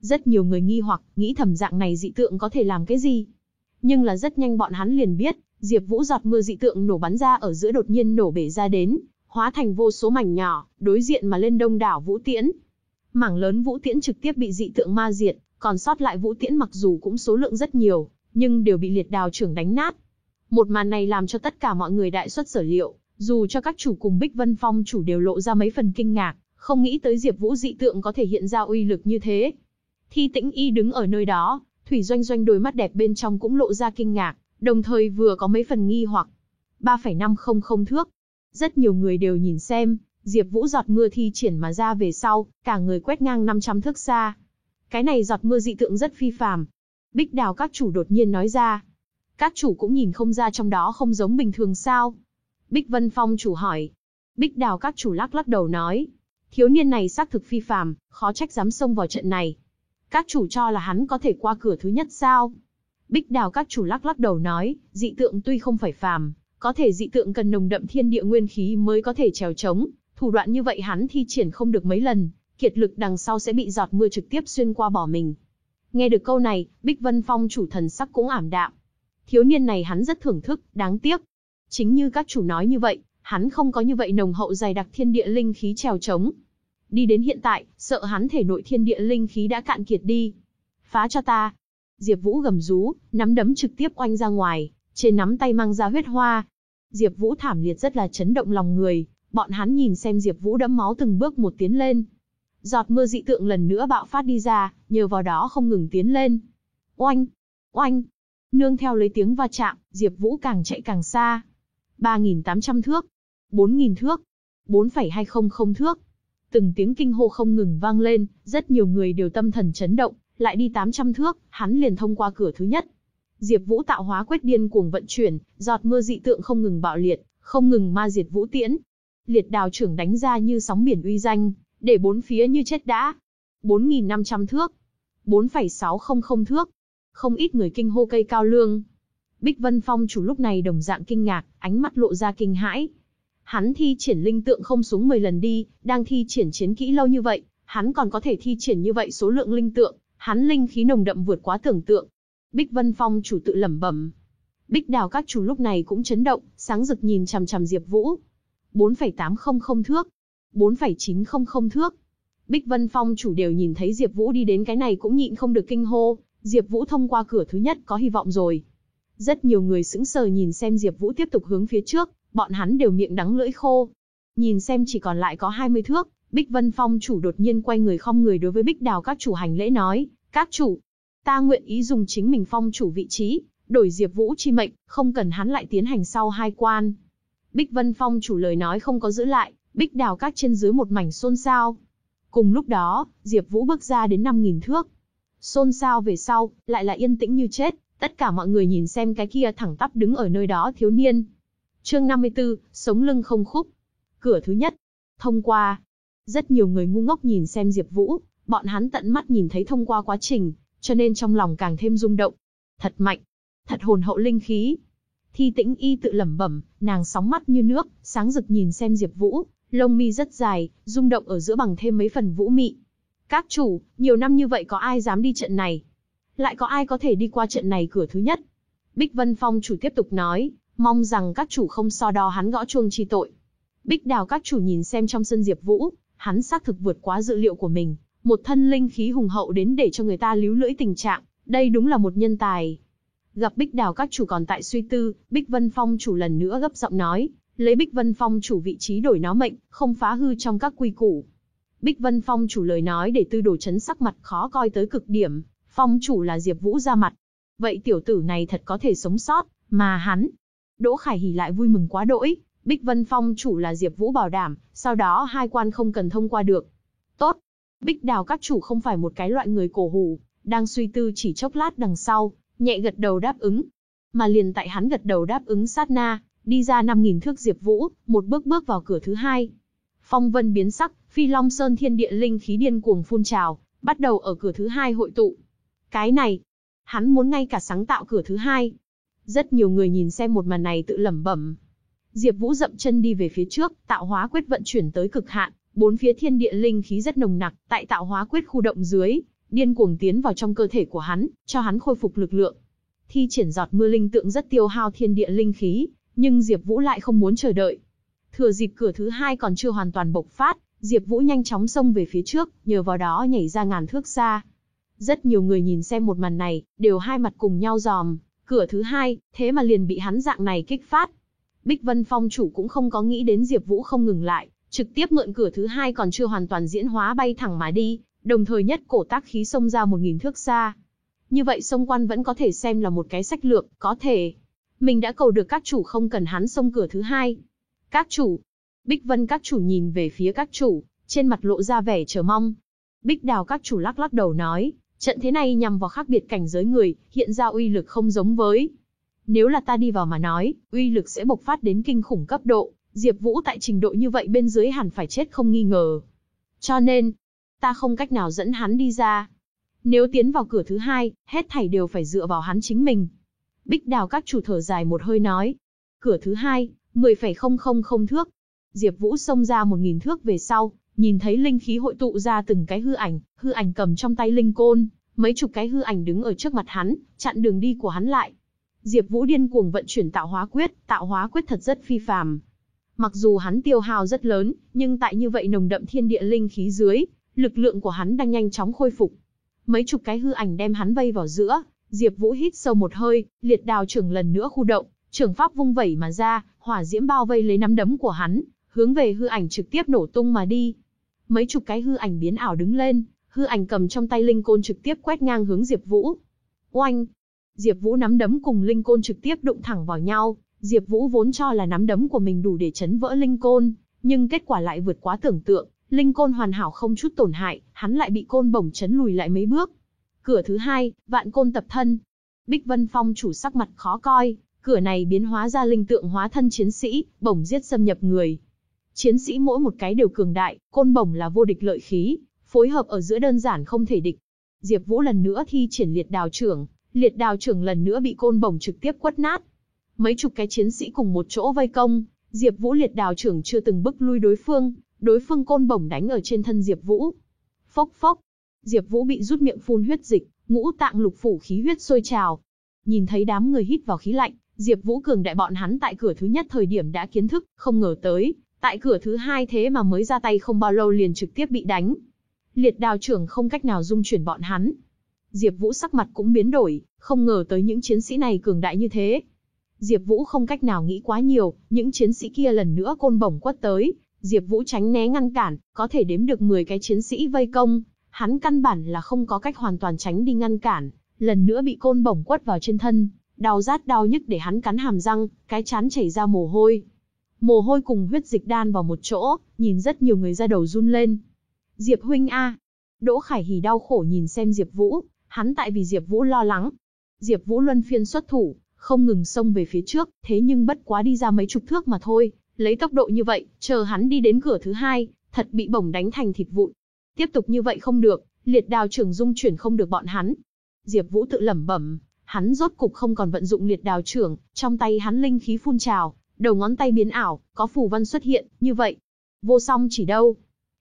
Rất nhiều người nghi hoặc, nghĩ thầm dạng này dị tượng có thể làm cái gì? Nhưng là rất nhanh bọn hắn liền biết, Diệp Vũ giọt mưa dị tượng nổ bắn ra ở giữa đột nhiên nổ bể ra đến, hóa thành vô số mảnh nhỏ, đối diện mà lên đông đảo vũ tiễn. Mảng lớn vũ tiễn trực tiếp bị dị tượng ma diệt, còn sót lại vũ tiễn mặc dù cũng số lượng rất nhiều, nhưng đều bị liệt đào trưởng đánh nát. Một màn này làm cho tất cả mọi người đại xuất sở liệu, dù cho các chủ cùng Bích Vân Phong chủ đều lộ ra mấy phần kinh ngạc, không nghĩ tới Diệp Vũ dị tượng có thể hiện ra uy lực như thế. Thi Tĩnh Y đứng ở nơi đó, Thủy Doanh Doanh đôi mắt đẹp bên trong cũng lộ ra kinh ngạc, đồng thời vừa có mấy phần nghi hoặc. 3,500 thước. Rất nhiều người đều nhìn xem, Diệp Vũ giọt mưa thi triển mà ra về sau, cả người quét ngang 500 thước xa. Cái này giọt mưa dị tượng rất phi phàm. Bích Đào các chủ đột nhiên nói ra. Các chủ cũng nhìn không ra trong đó không giống bình thường sao? Bích Vân Phong chủ hỏi. Bích Đào các chủ lắc lắc đầu nói. Thiếu niên này xác thực phi phàm, khó trách dám xông vào trận này. Các chủ cho là hắn có thể qua cửa thứ nhất sao? Bích Đào các chủ lắc lắc đầu nói, dị tượng tuy không phải phàm, có thể dị tượng cần nồng đậm thiên địa nguyên khí mới có thể trèo chống, thủ đoạn như vậy hắn thi triển không được mấy lần, kiệt lực đằng sau sẽ bị giọt mưa trực tiếp xuyên qua bỏ mình. Nghe được câu này, Bích Vân Phong chủ thần sắc cũng ảm đạm. Thiếu niên này hắn rất thưởng thức, đáng tiếc. Chính như các chủ nói như vậy, hắn không có như vậy nồng hậu dày đặc thiên địa linh khí trèo trống. Đi đến hiện tại, sợ hắn thể nội thiên địa linh khí đã cạn kiệt đi. Phá cho ta. Diệp Vũ gầm rú, nắm đấm trực tiếp oanh ra ngoài, trên nắm tay mang ra huyết hoa. Diệp Vũ thảm liệt rất là chấn động lòng người, bọn hắn nhìn xem Diệp Vũ đẫm máu từng bước một tiến lên. Giọt mưa dị tượng lần nữa bạo phát đi ra, nhờ vào đó không ngừng tiến lên. Oanh, oanh. Nương theo lấy tiếng va chạm, Diệp Vũ càng chạy càng xa. 3800 thước, 4000 thước, 4,200 thước. Từng tiếng kinh hô không ngừng vang lên, rất nhiều người đều tâm thần chấn động, lại đi 800 thước, hắn liền thông qua cửa thứ nhất. Diệp Vũ tạo hóa quyết điên cuồng vận chuyển, giọt mưa dị tượng không ngừng bạo liệt, không ngừng ma diệt vũ tiễn. Liệt đào trưởng đánh ra như sóng biển uy danh, để bốn phía như chết đã. 4.500 thước, 4,600 thước. Không ít người kinh hô cây cao lương. Bích Vân Phong chủ lúc này đồng dạng kinh ngạc, ánh mắt lộ ra kinh hãi. Hắn thi triển linh tượng không xuống 10 lần đi, đang thi triển chiến kỹ lâu như vậy, hắn còn có thể thi triển như vậy số lượng linh tượng, hắn linh khí nồng đậm vượt quá tưởng tượng. Bích Vân Phong chủ tự lẩm bẩm. Bích Đào các chủ lúc này cũng chấn động, sáng rực nhìn chằm chằm Diệp Vũ. 4,800 thước, 4,900 thước. Bích Vân Phong chủ đều nhìn thấy Diệp Vũ đi đến cái này cũng nhịn không được kinh hô, Diệp Vũ thông qua cửa thứ nhất có hy vọng rồi. Rất nhiều người sững sờ nhìn xem Diệp Vũ tiếp tục hướng phía trước, bọn hắn đều miệng đắng lưỡi khô. Nhìn xem chỉ còn lại có 20 thước, Bích Vân Phong chủ đột nhiên quay người khom người đối với Bích Đào các chủ hành lễ nói, "Các chủ, ta nguyện ý dùng chính mình phong chủ vị trí, đổi Diệp Vũ chi mệnh, không cần hắn lại tiến hành sau hai quan." Bích Vân Phong chủ lời nói không có giữ lại, Bích Đào các trên dưới một mảnh xôn xao. Cùng lúc đó, Diệp Vũ bước ra đến 5000 thước. Xôn xao về sau, lại là yên tĩnh như chết, tất cả mọi người nhìn xem cái kia thẳng tắp đứng ở nơi đó thiếu niên. Chương 54, sống lưng không khúc. Cửa thứ nhất, thông qua. Rất nhiều người ngu ngốc nhìn xem Diệp Vũ, bọn hắn tận mắt nhìn thấy thông qua quá trình, cho nên trong lòng càng thêm rung động. Thật mạnh, thật hồn hậu linh khí. Thi Tĩnh Y tự lẩm bẩm, nàng sóng mắt như nước, sáng rực nhìn xem Diệp Vũ, lông mi rất dài, rung động ở giữa bằng thêm mấy phần vũ mị. Các chủ, nhiều năm như vậy có ai dám đi trận này? Lại có ai có thể đi qua trận này cửa thứ nhất? Bích Vân Phong chủ tiếp tục nói, mong rằng các chủ không so đo hắn gõ chuông chi tội. Bích Đào các chủ nhìn xem trong sân Diệp Vũ, hắn xác thực vượt quá dự liệu của mình, một thân linh khí hùng hậu đến để cho người ta líu lưỡi tình trạng, đây đúng là một nhân tài. Gặp Bích Đào các chủ còn tại suy tư, Bích Vân Phong chủ lần nữa gấp giọng nói, lấy Bích Vân Phong chủ vị trí đổi nó mệnh, không phá hư trong các quy củ. Bích Vân Phong chủ lời nói để tư đồ chấn sắc mặt khó coi tới cực điểm, phong chủ là Diệp Vũ ra mặt. Vậy tiểu tử này thật có thể sống sót, mà hắn. Đỗ Khải Hỉ lại vui mừng quá đỗi, Bích Vân Phong chủ là Diệp Vũ bảo đảm, sau đó hai quan không cần thông qua được. Tốt. Bích Đào các chủ không phải một cái loại người cổ hủ, đang suy tư chỉ chốc lát đằng sau, nhẹ gật đầu đáp ứng. Mà liền tại hắn gật đầu đáp ứng sát na, đi ra 5000 thước Diệp Vũ, một bước bước vào cửa thứ hai. Phong vân biến sắc, Phi Long Sơn thiên địa linh khí điên cuồng phun trào, bắt đầu ở cửa thứ hai hội tụ. Cái này, hắn muốn ngay cả sáng tạo cửa thứ hai. Rất nhiều người nhìn xem một màn này tự lẩm bẩm. Diệp Vũ dậm chân đi về phía trước, tạo hóa quyết vận chuyển tới cực hạn, bốn phía thiên địa linh khí rất nồng nặc, tại tạo hóa quyết khu động dưới, điên cuồng tiến vào trong cơ thể của hắn, cho hắn khôi phục lực lượng. Thi triển giọt mưa linh tượng rất tiêu hao thiên địa linh khí, nhưng Diệp Vũ lại không muốn chờ đợi. Thừa dịp cửa thứ hai còn chưa hoàn toàn bộc phát, Diệp Vũ nhanh chóng xông về phía trước, nhờ vào đó nhảy ra ngàn thước xa. Rất nhiều người nhìn xem một màn này, đều hai mặt cùng nhau giòm, cửa thứ hai, thế mà liền bị hắn dạng này kích phát. Bích Vân Phong chủ cũng không có nghĩ đến Diệp Vũ không ngừng lại, trực tiếp mượn cửa thứ hai còn chưa hoàn toàn diễn hóa bay thẳng mà đi, đồng thời nhất cổ tác khí xông ra một nghìn thước xa. Như vậy xung quan vẫn có thể xem là một cái sách lược, có thể. Mình đã cầu được các chủ không cần hắn xông cửa thứ hai. Các chủ. Bích Vân các chủ nhìn về phía các chủ, trên mặt lộ ra vẻ chờ mong. Bích Đào các chủ lắc lắc đầu nói, trận thế này nhằm vào khác biệt cảnh giới người, hiện ra uy lực không giống với. Nếu là ta đi vào mà nói, uy lực sẽ bộc phát đến kinh khủng cấp độ, Diệp Vũ tại trình độ như vậy bên dưới hẳn phải chết không nghi ngờ. Cho nên, ta không cách nào dẫn hắn đi ra. Nếu tiến vào cửa thứ hai, hết thảy đều phải dựa vào hắn chính mình. Bích Đào các chủ thở dài một hơi nói. Cửa thứ hai, 10,000 thước. Diệp Vũ xông ra 1.000 thước về sau, nhìn thấy linh khí hội tụ ra từng cái hư ảnh, hư ảnh cầm trong tay linh côn, mấy chục cái hư ảnh đứng ở trước mặt hắn, chặn đường đi của hắn lại. Diệp Vũ điên cuồng vận chuyển tạo hóa quyết, tạo hóa quyết thật rất phi phàm. Mặc dù hắn tiêu hao rất lớn, nhưng tại như vậy nồng đậm thiên địa linh khí dưới, lực lượng của hắn đang nhanh chóng khôi phục. Mấy chục cái hư ảnh đem hắn vây vào giữa, Diệp Vũ hít sâu một hơi, liệt đào trưởng lần nữa khu động, trưởng pháp vung vẩy mà ra, hỏa diễm bao vây lấy nắm đấm của hắn, hướng về hư ảnh trực tiếp nổ tung mà đi. Mấy chục cái hư ảnh biến ảo đứng lên, hư ảnh cầm trong tay linh côn trực tiếp quét ngang hướng Diệp Vũ. Oanh! Diệp Vũ nắm đấm cùng linh côn trực tiếp đụng thẳng vào nhau, Diệp Vũ vốn cho là nắm đấm của mình đủ để chấn vỡ linh côn, nhưng kết quả lại vượt quá tưởng tượng, linh côn hoàn hảo không chút tổn hại, hắn lại bị côn bổng chấn lùi lại mấy bước. Cửa thứ hai, vạn côn tập thân. Bích Vân Phong chủ sắc mặt khó coi, cửa này biến hóa ra linh tượng hóa thân chiến sĩ, bổng giết xâm nhập người. Chiến sĩ mỗi một cái đều cường đại, côn bổng là vô địch lợi khí, phối hợp ở giữa đơn giản không thể địch. Diệp Vũ lần nữa thi triển liệt đào trưởng, liệt đào trưởng lần nữa bị côn bổng trực tiếp quất nát. Mấy chục cái chiến sĩ cùng một chỗ vây công, Diệp Vũ liệt đào trưởng chưa từng bức lui đối phương, đối phương côn bổng đánh ở trên thân Diệp Vũ. Phốc phốc, Diệp Vũ bị rút miệng phun huyết dịch, ngũ tạng lục phủ khí huyết sôi trào. Nhìn thấy đám người hít vào khí lạnh, Diệp Vũ cường đại bọn hắn tại cửa thứ nhất thời điểm đã kiến thức, không ngờ tới, tại cửa thứ hai thế mà mới ra tay không bao lâu liền trực tiếp bị đánh. Liệt đào trưởng không cách nào dung chuyển bọn hắn. Diệp Vũ sắc mặt cũng biến đổi, không ngờ tới những chiến sĩ này cường đại như thế. Diệp Vũ không cách nào nghĩ quá nhiều, những chiến sĩ kia lần nữa côn bổng quất tới, Diệp Vũ tránh né ngăn cản, có thể đếm được 10 cái chiến sĩ vây công, hắn căn bản là không có cách hoàn toàn tránh đi ngăn cản, lần nữa bị côn bổng quất vào trên thân, đau rát đau nhức để hắn cắn hàm răng, cái chán chảy ra mồ hôi. Mồ hôi cùng huyết dịch đan vào một chỗ, nhìn rất nhiều người ra đầu run lên. Diệp huynh a. Đỗ Khải Hỉ đau khổ nhìn xem Diệp Vũ, hắn tại vì Diệp Vũ lo lắng. Diệp Vũ luân phiên xuất thủ, không ngừng xông về phía trước, thế nhưng bất quá đi ra mấy chục thước mà thôi, lấy tốc độ như vậy, chờ hắn đi đến cửa thứ hai, thật bị bổng đánh thành thịt vụn. Tiếp tục như vậy không được, liệt đào trưởng dung chuyển không được bọn hắn. Diệp Vũ tự lẩm bẩm, hắn rốt cục không còn vận dụng liệt đào trưởng, trong tay hắn linh khí phun trào, đầu ngón tay biến ảo, có phù văn xuất hiện, như vậy. Vô song chỉ đâu?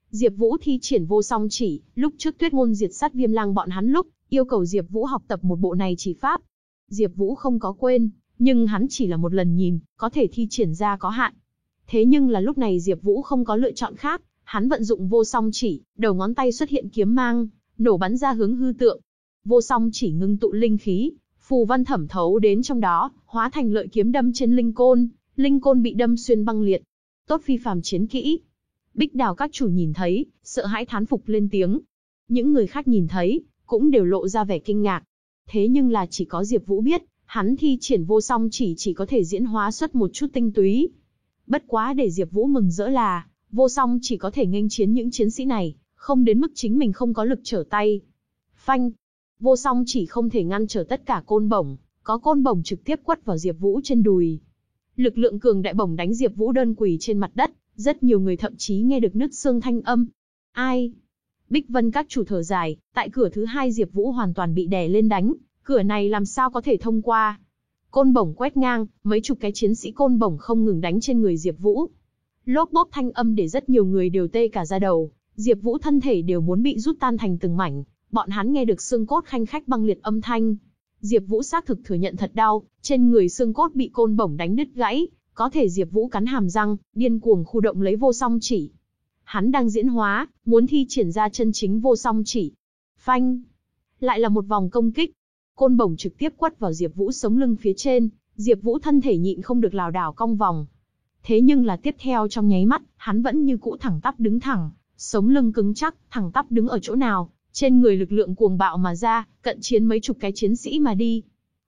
Diệp Vũ thi triển vô song chỉ, lúc trước Tuyết ngôn diệt sát Viêm Lang bọn hắn lúc, yêu cầu Diệp Vũ học tập một bộ này chỉ pháp. Diệp Vũ không có quên, nhưng hắn chỉ là một lần nhìn, có thể thi triển ra có hạn. Thế nhưng là lúc này Diệp Vũ không có lựa chọn khác, hắn vận dụng vô song chỉ, đầu ngón tay xuất hiện kiếm mang, nổ bắn ra hướng hư tượng. Vô song chỉ ngưng tụ linh khí, phù văn thẩm thấu đến trong đó, hóa thành lợi kiếm đâm trên linh côn, linh côn bị đâm xuyên băng liệt. Tốt phi phàm chiến kỹ. Bích Đào các chủ nhìn thấy, sợ hãi thán phục lên tiếng. Những người khác nhìn thấy, cũng đều lộ ra vẻ kinh ngạc. Thế nhưng là chỉ có Diệp Vũ biết, hắn thi triển vô song chỉ chỉ có thể diễn hóa xuất một chút tinh túy. Bất quá để Diệp Vũ mừng rỡ là, vô song chỉ có thể nghênh chiến những chiến sĩ này, không đến mức chính mình không có lực trở tay. Phanh! Vô song chỉ không thể ngăn trở tất cả côn bổng, có côn bổng trực tiếp quất vào Diệp Vũ trên đùi. Lực lượng cường đại bổng đánh Diệp Vũ đơn quỳ trên mặt đất, rất nhiều người thậm chí nghe được nứt xương thanh âm. Ai? Bích Vân các chủ thở dài, tại cửa thứ hai Diệp Vũ hoàn toàn bị đè lên đánh, cửa này làm sao có thể thông qua? Côn bổng quét ngang, mấy chục cái chiến sĩ côn bổng không ngừng đánh trên người Diệp Vũ. Lốp bốp thanh âm để rất nhiều người đều tê cả da đầu, Diệp Vũ thân thể đều muốn bị rút tan thành từng mảnh, bọn hắn nghe được xương cốt khanh khách băng liệt âm thanh. Diệp Vũ xác thực thừa nhận thật đau, trên người xương cốt bị côn bổng đánh đứt gãy, có thể Diệp Vũ cắn hàm răng, điên cuồng khu động lấy vô song chỉ. Hắn đang diễn hóa, muốn thi triển ra chân chính vô song chỉ. Phanh! Lại là một vòng công kích. Côn bổng trực tiếp quất vào Diệp Vũ sống lưng phía trên, Diệp Vũ thân thể nhịn không được lảo đảo cong vòng. Thế nhưng là tiếp theo trong nháy mắt, hắn vẫn như cũ thẳng tắp đứng thẳng, sống lưng cứng chắc, thẳng tắp đứng ở chỗ nào, trên người lực lượng cuồng bạo mà ra, cận chiến mấy chục cái chiến sĩ mà đi.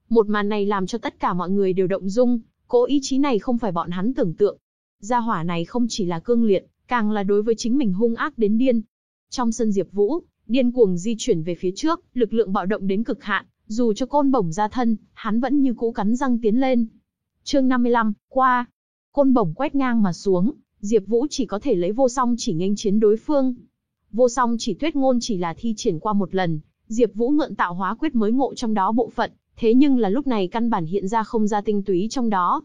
Một màn này làm cho tất cả mọi người đều động dung, cố ý chí này không phải bọn hắn tưởng tượng. Gia hỏa này không chỉ là cương liệt, càng là đối với chính mình hung ác đến điên. Trong sân Diệp Vũ, điên cuồng di chuyển về phía trước, lực lượng bạo động đến cực hạn, dù cho côn bổng ra thân, hắn vẫn như cũ cắn răng tiến lên. Chương 55, qua. Côn bổng quét ngang mà xuống, Diệp Vũ chỉ có thể lấy vô song chỉ nghênh chiến đối phương. Vô song chỉ tuyết ngôn chỉ là thi triển qua một lần, Diệp Vũ mượn tạo hóa quyết mới ngộ trong đó bộ phận, thế nhưng là lúc này căn bản hiện ra không ra tinh túy trong đó.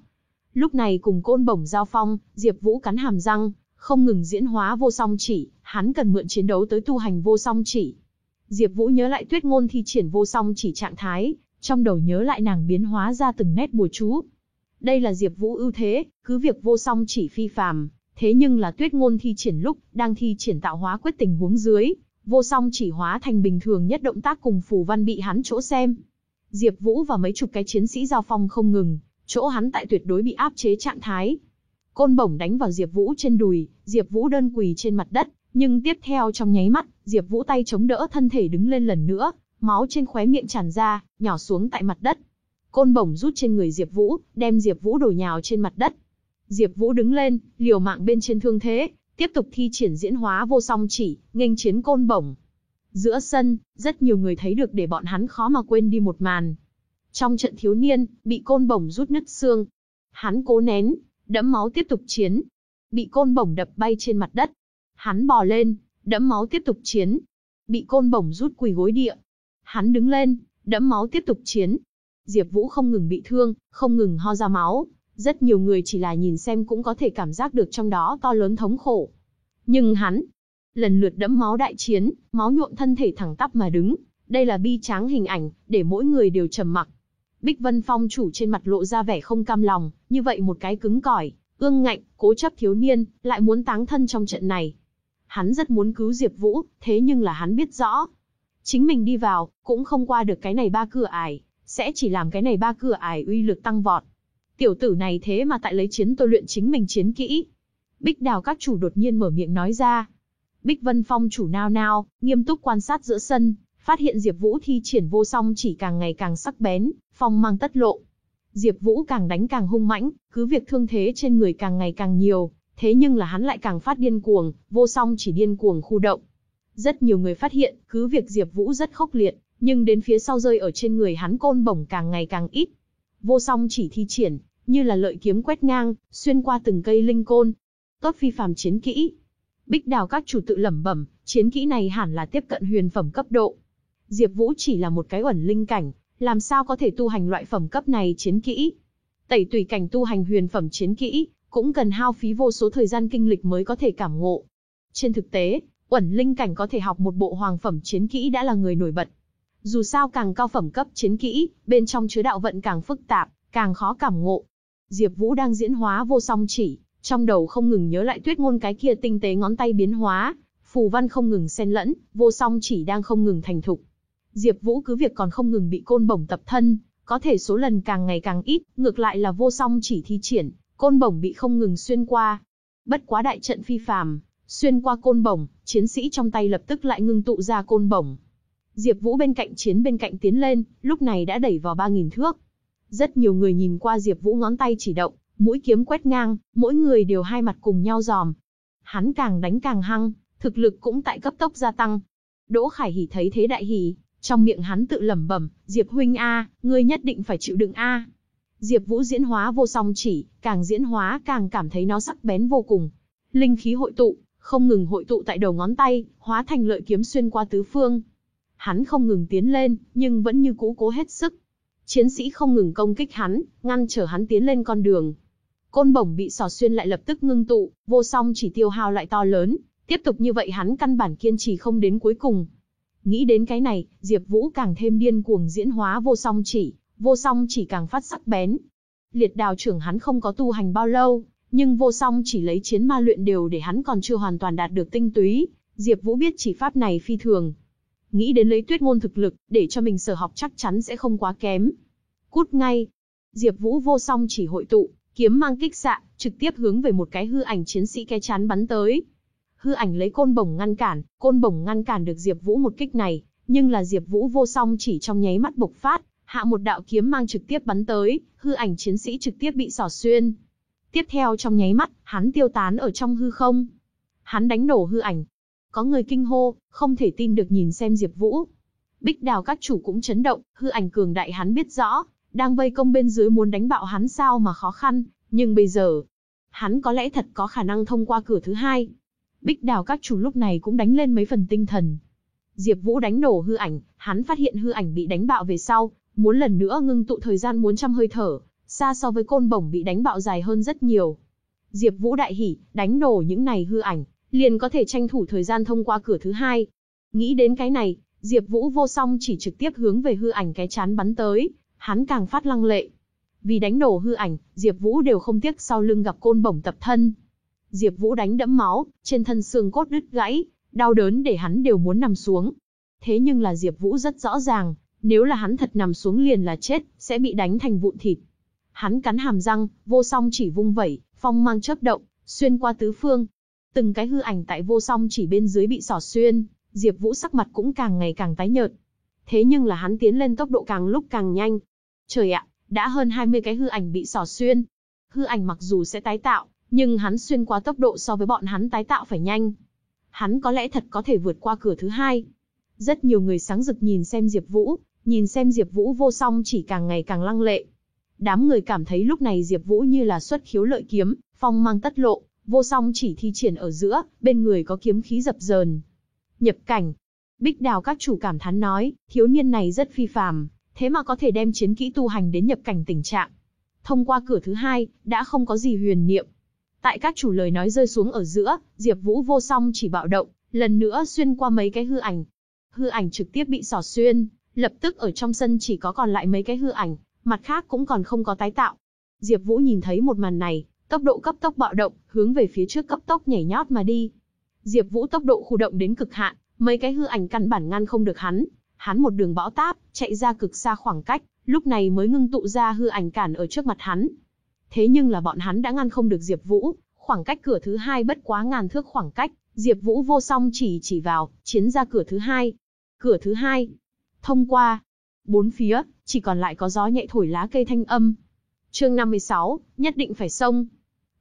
Lúc này cùng côn bổng giao phong, Diệp Vũ cắn hàm răng, không ngừng diễn hóa vô song chỉ, hắn cần mượn chiến đấu tới tu hành vô song chỉ. Diệp Vũ nhớ lại Tuyết Ngôn thi triển vô song chỉ trạng thái, trong đầu nhớ lại nàng biến hóa ra từng nét bùa chú. Đây là Diệp Vũ ưu thế, cứ việc vô song chỉ phi phàm, thế nhưng là Tuyết Ngôn thi triển lúc đang thi triển tạo hóa quyết tình huống dưới, vô song chỉ hóa thành bình thường nhất động tác cùng phù văn bị hắn chỗ xem. Diệp Vũ và mấy chục cái chiến sĩ giao phong không ngừng, chỗ hắn tại tuyệt đối bị áp chế trạng thái. Côn bổng đánh vào Diệp Vũ trên đùi, Diệp Vũ đơn quỳ trên mặt đất, nhưng tiếp theo trong nháy mắt, Diệp Vũ tay chống đỡ thân thể đứng lên lần nữa, máu trên khóe miệng tràn ra, nhỏ xuống tại mặt đất. Côn bổng rút trên người Diệp Vũ, đem Diệp Vũ đổ nhào trên mặt đất. Diệp Vũ đứng lên, liều mạng bên trên thương thế, tiếp tục thi triển diễn hóa vô song chỉ, nghênh chiến côn bổng. Giữa sân, rất nhiều người thấy được để bọn hắn khó mà quên đi một màn. Trong trận thiếu niên, bị côn bổng rút nứt xương. Hắn cố nén, đẫm máu tiếp tục chiến. Bị côn bổng đập bay trên mặt đất. Hắn bò lên, đẫm máu tiếp tục chiến. Bị côn bổng rút quỳ gối địa. Hắn đứng lên, đẫm máu tiếp tục chiến. Diệp Vũ không ngừng bị thương, không ngừng ho ra máu. Rất nhiều người chỉ là nhìn xem cũng có thể cảm giác được trong đó to lớn thống khổ. Nhưng hắn, lần lượt đẫm máu đại chiến, máu nhuộm thân thể thẳng tắp mà đứng. Đây là bi tráng hình ảnh, để mỗi người đều trầm mặc. Bích Vân Phong chủ trên mặt lộ ra vẻ không cam lòng, như vậy một cái cứng cỏi, ương ngạnh, cố chấp thiếu niên, lại muốn táng thân trong trận này. Hắn rất muốn cứu Diệp Vũ, thế nhưng là hắn biết rõ. Chính mình đi vào, cũng không qua được cái này ba cửa ải, sẽ chỉ làm cái này ba cửa ải uy lực tăng vọt. Tiểu tử này thế mà tại lấy chiến tôi luyện chính mình chiến kỹ. Bích đào các chủ đột nhiên mở miệng nói ra. Bích Vân Phong chủ nao nao, nghiêm túc quan sát giữa sân, phát hiện Diệp Vũ thi triển vô song chỉ càng ngày càng sắc bén, phong mang tất lộ. Diệp Vũ càng đánh càng hung mãnh, cứ việc thương thế trên người càng ngày càng nhiều, thế nhưng là hắn lại càng phát điên cuồng, vô song chỉ điên cuồng khu động. Rất nhiều người phát hiện, cứ việc Diệp Vũ rất khốc liệt, nhưng đến phía sau rơi ở trên người hắn côn bổng càng ngày càng ít. Vô song chỉ thi triển, như là lợi kiếm quét ngang, xuyên qua từng cây linh côn. Tốt phi phàm chiến kỹ. Bích Đào các chủ tự lẩm bẩm, chiến kỹ này hẳn là tiếp cận huyền phẩm cấp độ. Diệp Vũ chỉ là một cái ẩn linh cảnh, làm sao có thể tu hành loại phẩm cấp này chiến kỹ? Tẩy tùy cảnh tu hành huyền phẩm chiến kỹ, cũng cần hao phí vô số thời gian kinh lịch mới có thể cảm ngộ. Trên thực tế, ẩn linh cảnh có thể học một bộ hoàng phẩm chiến kỹ đã là người nổi bật. Dù sao càng cao phẩm cấp chiến kỹ, bên trong chứa đạo vận càng phức tạp, càng khó cảm ngộ. Diệp Vũ đang diễn hóa vô song chỉ, trong đầu không ngừng nhớ lại tuyết ngôn cái kia tinh tế ngón tay biến hóa, phù văn không ngừng xen lẫn, vô song chỉ đang không ngừng thành thục. Diệp Vũ cứ việc còn không ngừng bị côn bổng tập thân, có thể số lần càng ngày càng ít, ngược lại là vô song chỉ thi triển, côn bổng bị không ngừng xuyên qua. Bất quá đại trận phi phàm, xuyên qua côn bổng, chiến sĩ trong tay lập tức lại ngưng tụ ra côn bổng. Diệp Vũ bên cạnh chiến bên cạnh tiến lên, lúc này đã đẩy vào 3000 thước. Rất nhiều người nhìn qua Diệp Vũ ngón tay chỉ động, Mũi kiếm quét ngang, mỗi người đều hai mặt cùng nhau giòm. Hắn càng đánh càng hăng, thực lực cũng tại cấp tốc gia tăng. Đỗ Khải Hỉ thấy thế đại hỉ, trong miệng hắn tự lẩm bẩm, Diệp huynh a, ngươi nhất định phải chịu đựng a. Diệp Vũ diễn hóa vô song chỉ, càng diễn hóa càng cảm thấy nó sắc bén vô cùng. Linh khí hội tụ, không ngừng hội tụ tại đầu ngón tay, hóa thành lợi kiếm xuyên qua tứ phương. Hắn không ngừng tiến lên, nhưng vẫn như cũ cố hết sức. Chiến sĩ không ngừng công kích hắn, ngăn trở hắn tiến lên con đường. Côn bổng bị sò xuyên lại lập tức ngưng tụ, vô song chỉ tiêu hao lại to lớn, tiếp tục như vậy hắn căn bản kiên trì không đến cuối cùng. Nghĩ đến cái này, Diệp Vũ càng thêm điên cuồng diễn hóa vô song chỉ, vô song chỉ càng phát sắc bén. Liệt đào trưởng hắn không có tu hành bao lâu, nhưng vô song chỉ lấy chiến ma luyện đều để hắn còn chưa hoàn toàn đạt được tinh túy. Diệp Vũ biết chỉ pháp này phi thường. Nghĩ đến lấy tuyết ngôn thực lực, để cho mình sở học chắc chắn sẽ không quá kém. Cút ngay. Diệp Vũ vô song chỉ hội tụ, kiếm mang kích xạ, trực tiếp hướng về một cái hư ảnh chiến sĩ cái chán bắn tới. Hư ảnh lấy côn bổng ngăn cản, côn bổng ngăn cản được Diệp Vũ một kích này, nhưng là Diệp Vũ vô song chỉ trong nháy mắt bộc phát, hạ một đạo kiếm mang trực tiếp bắn tới, hư ảnh chiến sĩ trực tiếp bị xỏ xuyên. Tiếp theo trong nháy mắt, hắn tiêu tán ở trong hư không. Hắn đánh nổ hư ảnh. Có người kinh hô, không thể tin được nhìn xem Diệp Vũ. Bích Đào các chủ cũng chấn động, hư ảnh cường đại hắn biết rõ, đang vây công bên dưới muốn đánh bạo hắn sao mà khó khăn, nhưng bây giờ, hắn có lẽ thật có khả năng thông qua cửa thứ hai. Bích Đào các chủ lúc này cũng đánh lên mấy phần tinh thần. Diệp Vũ đánh nổ hư ảnh, hắn phát hiện hư ảnh bị đánh bạo về sau, muốn lần nữa ngưng tụ thời gian muốn trăm hơi thở, xa so với côn bổng bị đánh bạo dài hơn rất nhiều. Diệp Vũ đại hỉ, đánh nổ những này hư ảnh, liền có thể tranh thủ thời gian thông qua cửa thứ hai. Nghĩ đến cái này, Diệp Vũ vô song chỉ trực tiếp hướng về hư ảnh cái chán bắn tới, hắn càng phát lăng lệ. Vì đánh nổ hư ảnh, Diệp Vũ đều không tiếc sau lưng gặp côn bổng tập thân. Diệp Vũ đánh đẫm máu, trên thân xương cốt đứt gãy, đau đớn để hắn đều muốn nằm xuống. Thế nhưng là Diệp Vũ rất rõ ràng, nếu là hắn thật nằm xuống liền là chết, sẽ bị đánh thành vụn thịt. Hắn cắn hàm răng, vô song chỉ vung vẩy, phong mang chớp động, xuyên qua tứ phương. Từng cái hư ảnh tại vô song chỉ bên dưới bị xỏ xuyên, Diệp Vũ sắc mặt cũng càng ngày càng tái nhợt. Thế nhưng là hắn tiến lên tốc độ càng lúc càng nhanh. Trời ạ, đã hơn 20 cái hư ảnh bị xỏ xuyên. Hư ảnh mặc dù sẽ tái tạo, nhưng hắn xuyên qua tốc độ so với bọn hắn tái tạo phải nhanh. Hắn có lẽ thật có thể vượt qua cửa thứ hai. Rất nhiều người sáng rực nhìn xem Diệp Vũ, nhìn xem Diệp Vũ vô song chỉ càng ngày càng lăng lệ. Đám người cảm thấy lúc này Diệp Vũ như là xuất khiếu lợi kiếm, phong mang tất lộ, vô song chỉ thi triển ở giữa, bên người có kiếm khí dập dờn. Nhập cảnh. Bích Đào các chủ cảm thán nói, thiếu niên này rất phi phàm, thế mà có thể đem chiến kỹ tu hành đến nhập cảnh tình trạng. Thông qua cửa thứ hai, đã không có gì huyền niệm. Tại các chủ lời nói rơi xuống ở giữa, Diệp Vũ vô song chỉ bạo động, lần nữa xuyên qua mấy cái hư ảnh. Hư ảnh trực tiếp bị xỏ xuyên, lập tức ở trong sân chỉ có còn lại mấy cái hư ảnh, mặt khác cũng còn không có tái tạo. Diệp Vũ nhìn thấy một màn này, tốc độ cấp tốc bạo động, hướng về phía trước cấp tốc nhảy nhót mà đi. Diệp Vũ tốc độ khu động đến cực hạn, mấy cái hư ảnh căn bản ngăn không được hắn, hắn một đường bão táp, chạy ra cực xa khoảng cách, lúc này mới ngưng tụ ra hư ảnh cản ở trước mặt hắn. Thế nhưng là bọn hắn đã ngăn không được Diệp Vũ, khoảng cách cửa thứ hai bất quá ngàn thước khoảng cách, Diệp Vũ vô song chỉ chỉ vào, chiến ra cửa thứ hai. Cửa thứ hai. Thông qua. Bốn phía, chỉ còn lại có gió nhẹ thổi lá cây thanh âm. Chương 56, nhất định phải xông.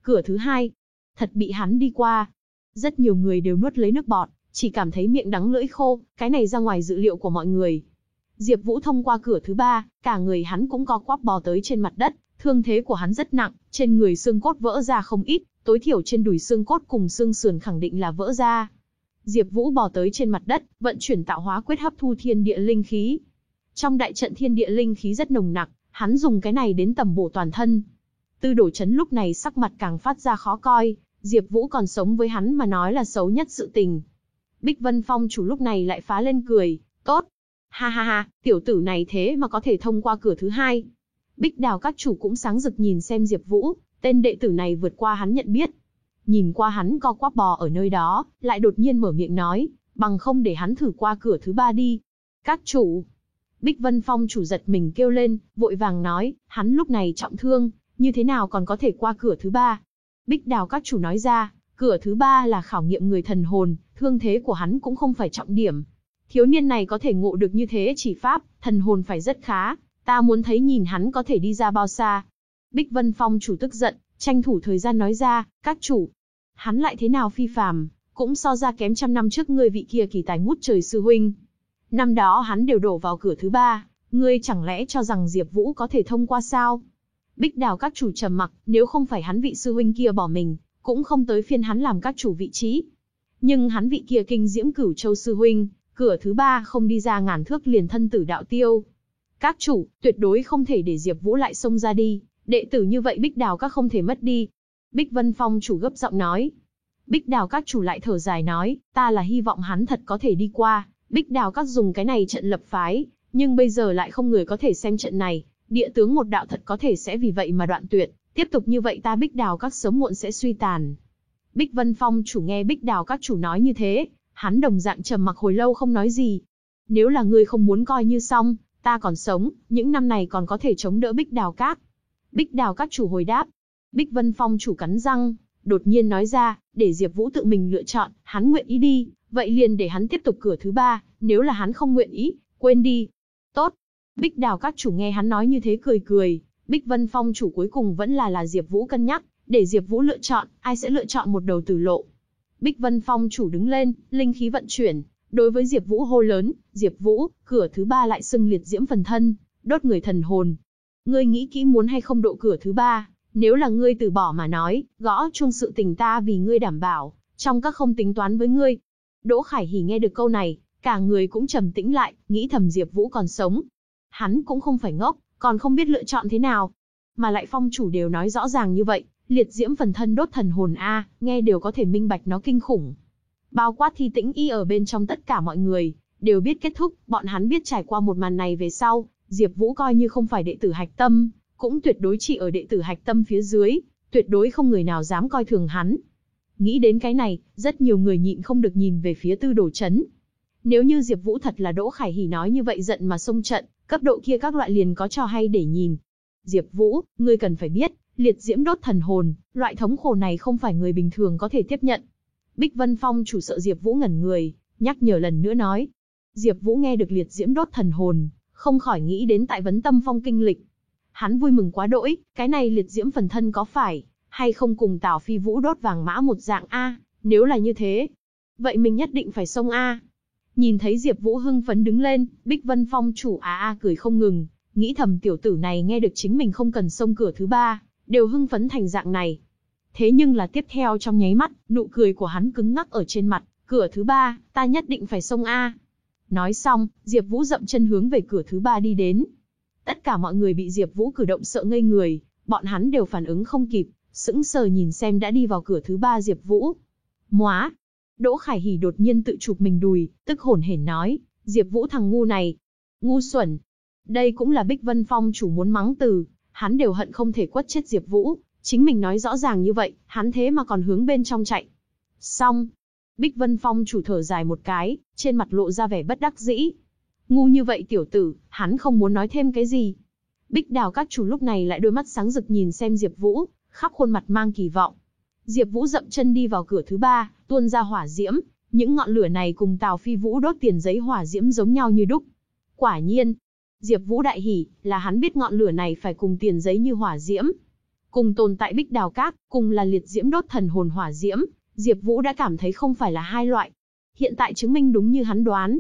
Cửa thứ hai. Thật bị hắn đi qua. Rất nhiều người đều nuốt lấy nước bọt, chỉ cảm thấy miệng đắng lưỡi khô, cái này ra ngoài dự liệu của mọi người. Diệp Vũ thông qua cửa thứ ba, cả người hắn cũng co quắp bò tới trên mặt đất, thương thế của hắn rất nặng, trên người xương cốt vỡ ra không ít, tối thiểu trên đùi xương cốt cùng xương sườn khẳng định là vỡ ra. Diệp Vũ bò tới trên mặt đất, vận chuyển tạo hóa quyết hấp thu thiên địa linh khí. Trong đại trận thiên địa linh khí rất nồng nặc, hắn dùng cái này đến tầm bổ toàn thân. Tư Đồ Chấn lúc này sắc mặt càng phát ra khó coi, Diệp Vũ còn sống với hắn mà nói là xấu nhất sự tình. Bích Vân Phong chủ lúc này lại phá lên cười, "Tốt, ha ha ha, tiểu tử này thế mà có thể thông qua cửa thứ hai." Bích Đào các chủ cũng sáng rực nhìn xem Diệp Vũ, tên đệ tử này vượt qua hắn nhận biết. Nhìn qua hắn co quắp bò ở nơi đó, lại đột nhiên mở miệng nói, bằng không để hắn thử qua cửa thứ ba đi. Các chủ. Bích Vân Phong chủ giật mình kêu lên, vội vàng nói, hắn lúc này trọng thương, như thế nào còn có thể qua cửa thứ ba. Bích Đào các chủ nói ra, cửa thứ ba là khảo nghiệm người thần hồn, thương thế của hắn cũng không phải trọng điểm. Thiếu niên này có thể ngộ được như thế chỉ pháp, thần hồn phải rất khá, ta muốn thấy nhìn hắn có thể đi ra bao xa. Bích Vân Phong chủ tức giận, tranh thủ thời gian nói ra, các chủ. Hắn lại thế nào phi phàm, cũng so ra kém trăm năm trước ngươi vị kia kỳ tài ngút trời sư huynh. Năm đó hắn đều đổ vào cửa thứ ba, ngươi chẳng lẽ cho rằng Diệp Vũ có thể thông qua sao? Bích Đào các chủ trầm mặc, nếu không phải hắn vị sư huynh kia bỏ mình, cũng không tới phiên hắn làm các chủ vị trí. Nhưng hắn vị kia kinh diễm cửu châu sư huynh, cửa thứ ba không đi ra ngàn thước liền thân tử đạo tiêu. Các chủ, tuyệt đối không thể để Diệp Vũ lại xông ra đi, đệ tử như vậy Bích Đào các không thể mất đi. Bích Vân Phong chủ gấp giọng nói. Bích Đào các chủ lại thở dài nói, ta là hy vọng hắn thật có thể đi qua, Bích Đào các dùng cái này trận lập phái, nhưng bây giờ lại không người có thể xem trận này, địa tướng một đạo thật có thể sẽ vì vậy mà đoạn tuyệt, tiếp tục như vậy ta Bích Đào các sớm muộn sẽ suy tàn. Bích Vân Phong chủ nghe Bích Đào các chủ nói như thế, hắn đồng dạng trầm mặc hồi lâu không nói gì. Nếu là ngươi không muốn coi như xong, ta còn sống, những năm này còn có thể chống đỡ Bích Đào các. Bích Đào các chủ hồi đáp. Bích Vân Phong chủ cắn răng, đột nhiên nói ra, để Diệp Vũ tự mình lựa chọn, hắn nguyện ý đi, vậy liền để hắn tiếp tục cửa thứ ba, nếu là hắn không nguyện ý, quên đi. Tốt. Bích Đào các chủ nghe hắn nói như thế cười cười, Bích Vân Phong chủ cuối cùng vẫn là là Diệp Vũ cân nhắc, để Diệp Vũ lựa chọn, ai sẽ lựa chọn một đầu tử lộ. Bích Vân Phong chủ đứng lên, linh khí vận chuyển, đối với Diệp Vũ hô lớn, "Diệp Vũ, cửa thứ ba lại xưng liệt diễm phần thân, đốt người thần hồn. Ngươi nghĩ kỹ muốn hay không độ cửa thứ ba, nếu là ngươi từ bỏ mà nói, gõ chuông sự tình ta vì ngươi đảm bảo, trong các không tính toán với ngươi." Đỗ Khải Hỉ nghe được câu này, cả người cũng trầm tĩnh lại, nghĩ thầm Diệp Vũ còn sống. Hắn cũng không phải ngốc, còn không biết lựa chọn thế nào. Mà lại phong chủ đều nói rõ ràng như vậy, liệt diễm phần thân đốt thần hồn a, nghe đều có thể minh bạch nó kinh khủng. Bao quát thi tĩnh y ở bên trong tất cả mọi người, đều biết kết thúc, bọn hắn biết trải qua một màn này về sau, Diệp Vũ coi như không phải đệ tử hạch tâm, cũng tuyệt đối chỉ ở đệ tử hạch tâm phía dưới, tuyệt đối không người nào dám coi thường hắn. Nghĩ đến cái này, rất nhiều người nhịn không được nhìn về phía tư đồ chấn. Nếu như Diệp Vũ thật là Đỗ Khải Hỉ nói như vậy giận mà xông trận, cấp độ kia các loại liền có trò hay để nhìn. Diệp Vũ, ngươi cần phải biết, liệt diễm đốt thần hồn, loại thống khổ này không phải người bình thường có thể tiếp nhận. Bích Vân Phong chủ sợ Diệp Vũ ngẩn người, nhắc nhở lần nữa nói. Diệp Vũ nghe được liệt diễm đốt thần hồn, không khỏi nghĩ đến tại vấn tâm phong kinh lịch. Hắn vui mừng quá đỗi, cái này liệt diễm phần thân có phải hay không cùng Tào Phi Vũ đốt vàng mã một dạng a, nếu là như thế, vậy mình nhất định phải xông a. Nhìn thấy Diệp Vũ hưng phấn đứng lên, Bích Vân Phong chủ a a cười không ngừng, nghĩ thầm tiểu tử này nghe được chính mình không cần xông cửa thứ ba, đều hưng phấn thành dạng này. Thế nhưng là tiếp theo trong nháy mắt, nụ cười của hắn cứng ngắc ở trên mặt, cửa thứ ba, ta nhất định phải xông a. Nói xong, Diệp Vũ dậm chân hướng về cửa thứ ba đi đến. Tất cả mọi người bị Diệp Vũ cử động sợ ngây người, bọn hắn đều phản ứng không kịp, sững sờ nhìn xem đã đi vào cửa thứ ba Diệp Vũ. Móa! Đỗ Khải Hỉ đột nhiên tự chụp mình đùi, tức hổn hển nói, Diệp Vũ thằng ngu này, ngu xuẩn. Đây cũng là Bích Vân Phong chủ muốn mắng từ, hắn đều hận không thể quất chết Diệp Vũ, chính mình nói rõ ràng như vậy, hắn thế mà còn hướng bên trong chạy. Xong, Bích Vân Phong chủ thở dài một cái, trên mặt lộ ra vẻ bất đắc dĩ. Ngu như vậy tiểu tử, hắn không muốn nói thêm cái gì. Bích Đào các chủ lúc này lại đôi mắt sáng rực nhìn xem Diệp Vũ, khắp khuôn mặt mang kỳ vọng. Diệp Vũ dậm chân đi vào cửa thứ ba, tuôn ra hỏa diễm, những ngọn lửa này cùng Tào Phi Vũ đốt tiền giấy hỏa diễm giống nhau như đúc. Quả nhiên, Diệp Vũ đại hỉ, là hắn biết ngọn lửa này phải cùng tiền giấy như hỏa diễm. Cùng tồn tại Bích Đào Các, cùng là liệt diễm đốt thần hồn hỏa diễm, Diệp Vũ đã cảm thấy không phải là hai loại. Hiện tại chứng minh đúng như hắn đoán.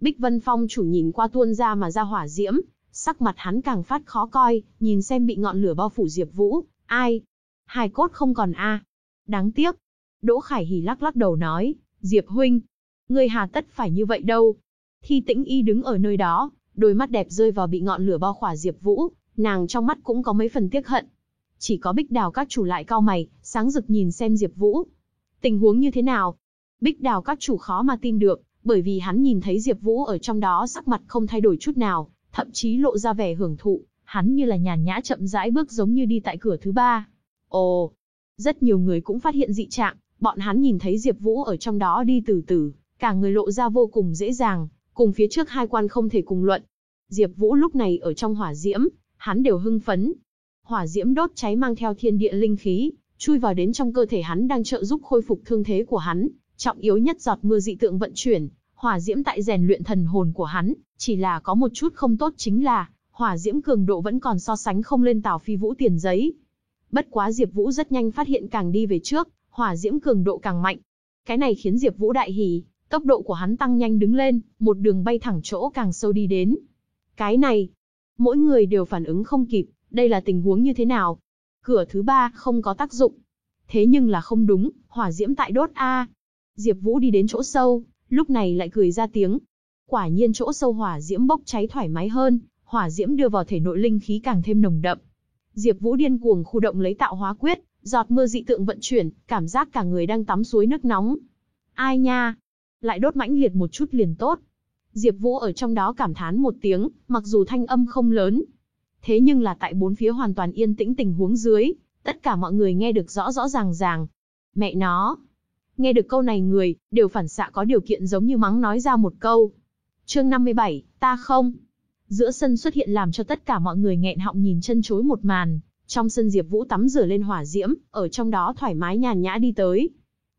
Bích Vân Phong chủ nhìn qua tuôn ra mà ra hỏa diễm, sắc mặt hắn càng phát khó coi, nhìn xem bị ngọn lửa bao phủ Diệp Vũ, ai? Hài cốt không còn a. Đáng tiếc. Đỗ Khải Hỉ lắc lắc đầu nói, Diệp huynh, ngươi hà tất phải như vậy đâu. Thi Tĩnh Y đứng ở nơi đó, đôi mắt đẹp rơi vào bị ngọn lửa bao khỏa Diệp Vũ, nàng trong mắt cũng có mấy phần tiếc hận. Chỉ có Bích Đào các chủ lại cau mày, sáng rực nhìn xem Diệp Vũ. Tình huống như thế nào? Bích Đào các chủ khó mà tin được, bởi vì hắn nhìn thấy Diệp Vũ ở trong đó sắc mặt không thay đổi chút nào, thậm chí lộ ra vẻ hưởng thụ, hắn như là nhàn nhã chậm rãi bước giống như đi tại cửa thứ ba. Ồ, rất nhiều người cũng phát hiện dị trạng, bọn hắn nhìn thấy Diệp Vũ ở trong đó đi từ từ, cả người lộ ra vô cùng dễ dàng, cùng phía trước hai quan không thể cùng luận. Diệp Vũ lúc này ở trong hỏa diễm, hắn đều hưng phấn. Hỏa diễm đốt cháy mang theo thiên địa linh khí, chui vào đến trong cơ thể hắn đang trợ giúp khôi phục thương thế của hắn, trọng yếu nhất giọt mưa dị tượng vận chuyển, hỏa diễm tại rèn luyện thần hồn của hắn, chỉ là có một chút không tốt chính là, hỏa diễm cường độ vẫn còn so sánh không lên Tào Phi Vũ tiền giấy. Bất quá Diệp Vũ rất nhanh phát hiện càng đi về trước, hỏa diễm cường độ càng mạnh. Cái này khiến Diệp Vũ đại hỉ, tốc độ của hắn tăng nhanh đứng lên, một đường bay thẳng chỗ càng sâu đi đến. Cái này, mỗi người đều phản ứng không kịp, đây là tình huống như thế nào? Cửa thứ ba không có tác dụng. Thế nhưng là không đúng, hỏa diễm tại đốt a. Diệp Vũ đi đến chỗ sâu, lúc này lại cười ra tiếng. Quả nhiên chỗ sâu hỏa diễm bốc cháy thoải mái hơn, hỏa diễm đưa vào thể nội linh khí càng thêm nồng đậm. Diệp Vũ điên cuồng khu động lấy tạo hóa quyết, giọt mưa dị tượng vận chuyển, cảm giác cả người đang tắm suối nước nóng. Ai nha, lại đốt mãnh liệt một chút liền tốt. Diệp Vũ ở trong đó cảm thán một tiếng, mặc dù thanh âm không lớn, thế nhưng là tại bốn phía hoàn toàn yên tĩnh tình huống dưới, tất cả mọi người nghe được rõ rõ ràng ràng. Mẹ nó, nghe được câu này người đều phản xạ có điều kiện giống như mắng nói ra một câu. Chương 57, ta không giữa sân xuất hiện làm cho tất cả mọi người nghẹn họng nhìn chân chối một màn. Trong sân Diệp Vũ tắm rửa lên hỏa diễm, ở trong đó thoải mái nhàn nhã đi tới.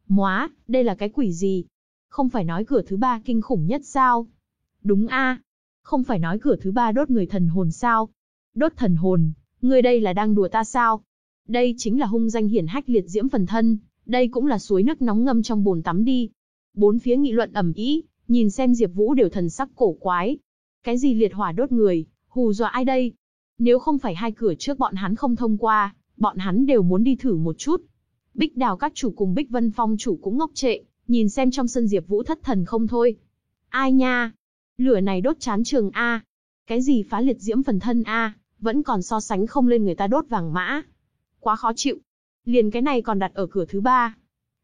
Móa, đây là cái quỷ gì? Không phải nói cửa thứ ba kinh khủng nhất sao? Đúng a, không phải nói cửa thứ ba đốt người thần hồn sao? Đốt thần hồn, người đây là đang đùa ta sao? Đây chính là hung danh hiển hách liệt diễm phần thân, đây cũng là suối nước nóng ngâm trong bồn tắm đi. Bốn phía nghị luận ầm ĩ, nhìn xem Diệp Vũ đều thần sắc cổ quái, cái gì liệt hỏa đốt người, hù dọa ai đây? Nếu không phải hai cửa trước bọn hắn không thông qua, bọn hắn đều muốn đi thử một chút. Bích Đào các chủ cùng Bích Vân Phong chủ cũng ngốc trệ, nhìn xem trong sân Diệp Vũ thất thần không thôi. Ai nha? Lửa này đốt chán trường a. Cái gì phá liệt diễm phần thân a, vẫn còn so sánh không lên người ta đốt vàng mã. Quá khó chịu. Liền cái này còn đặt ở cửa thứ ba.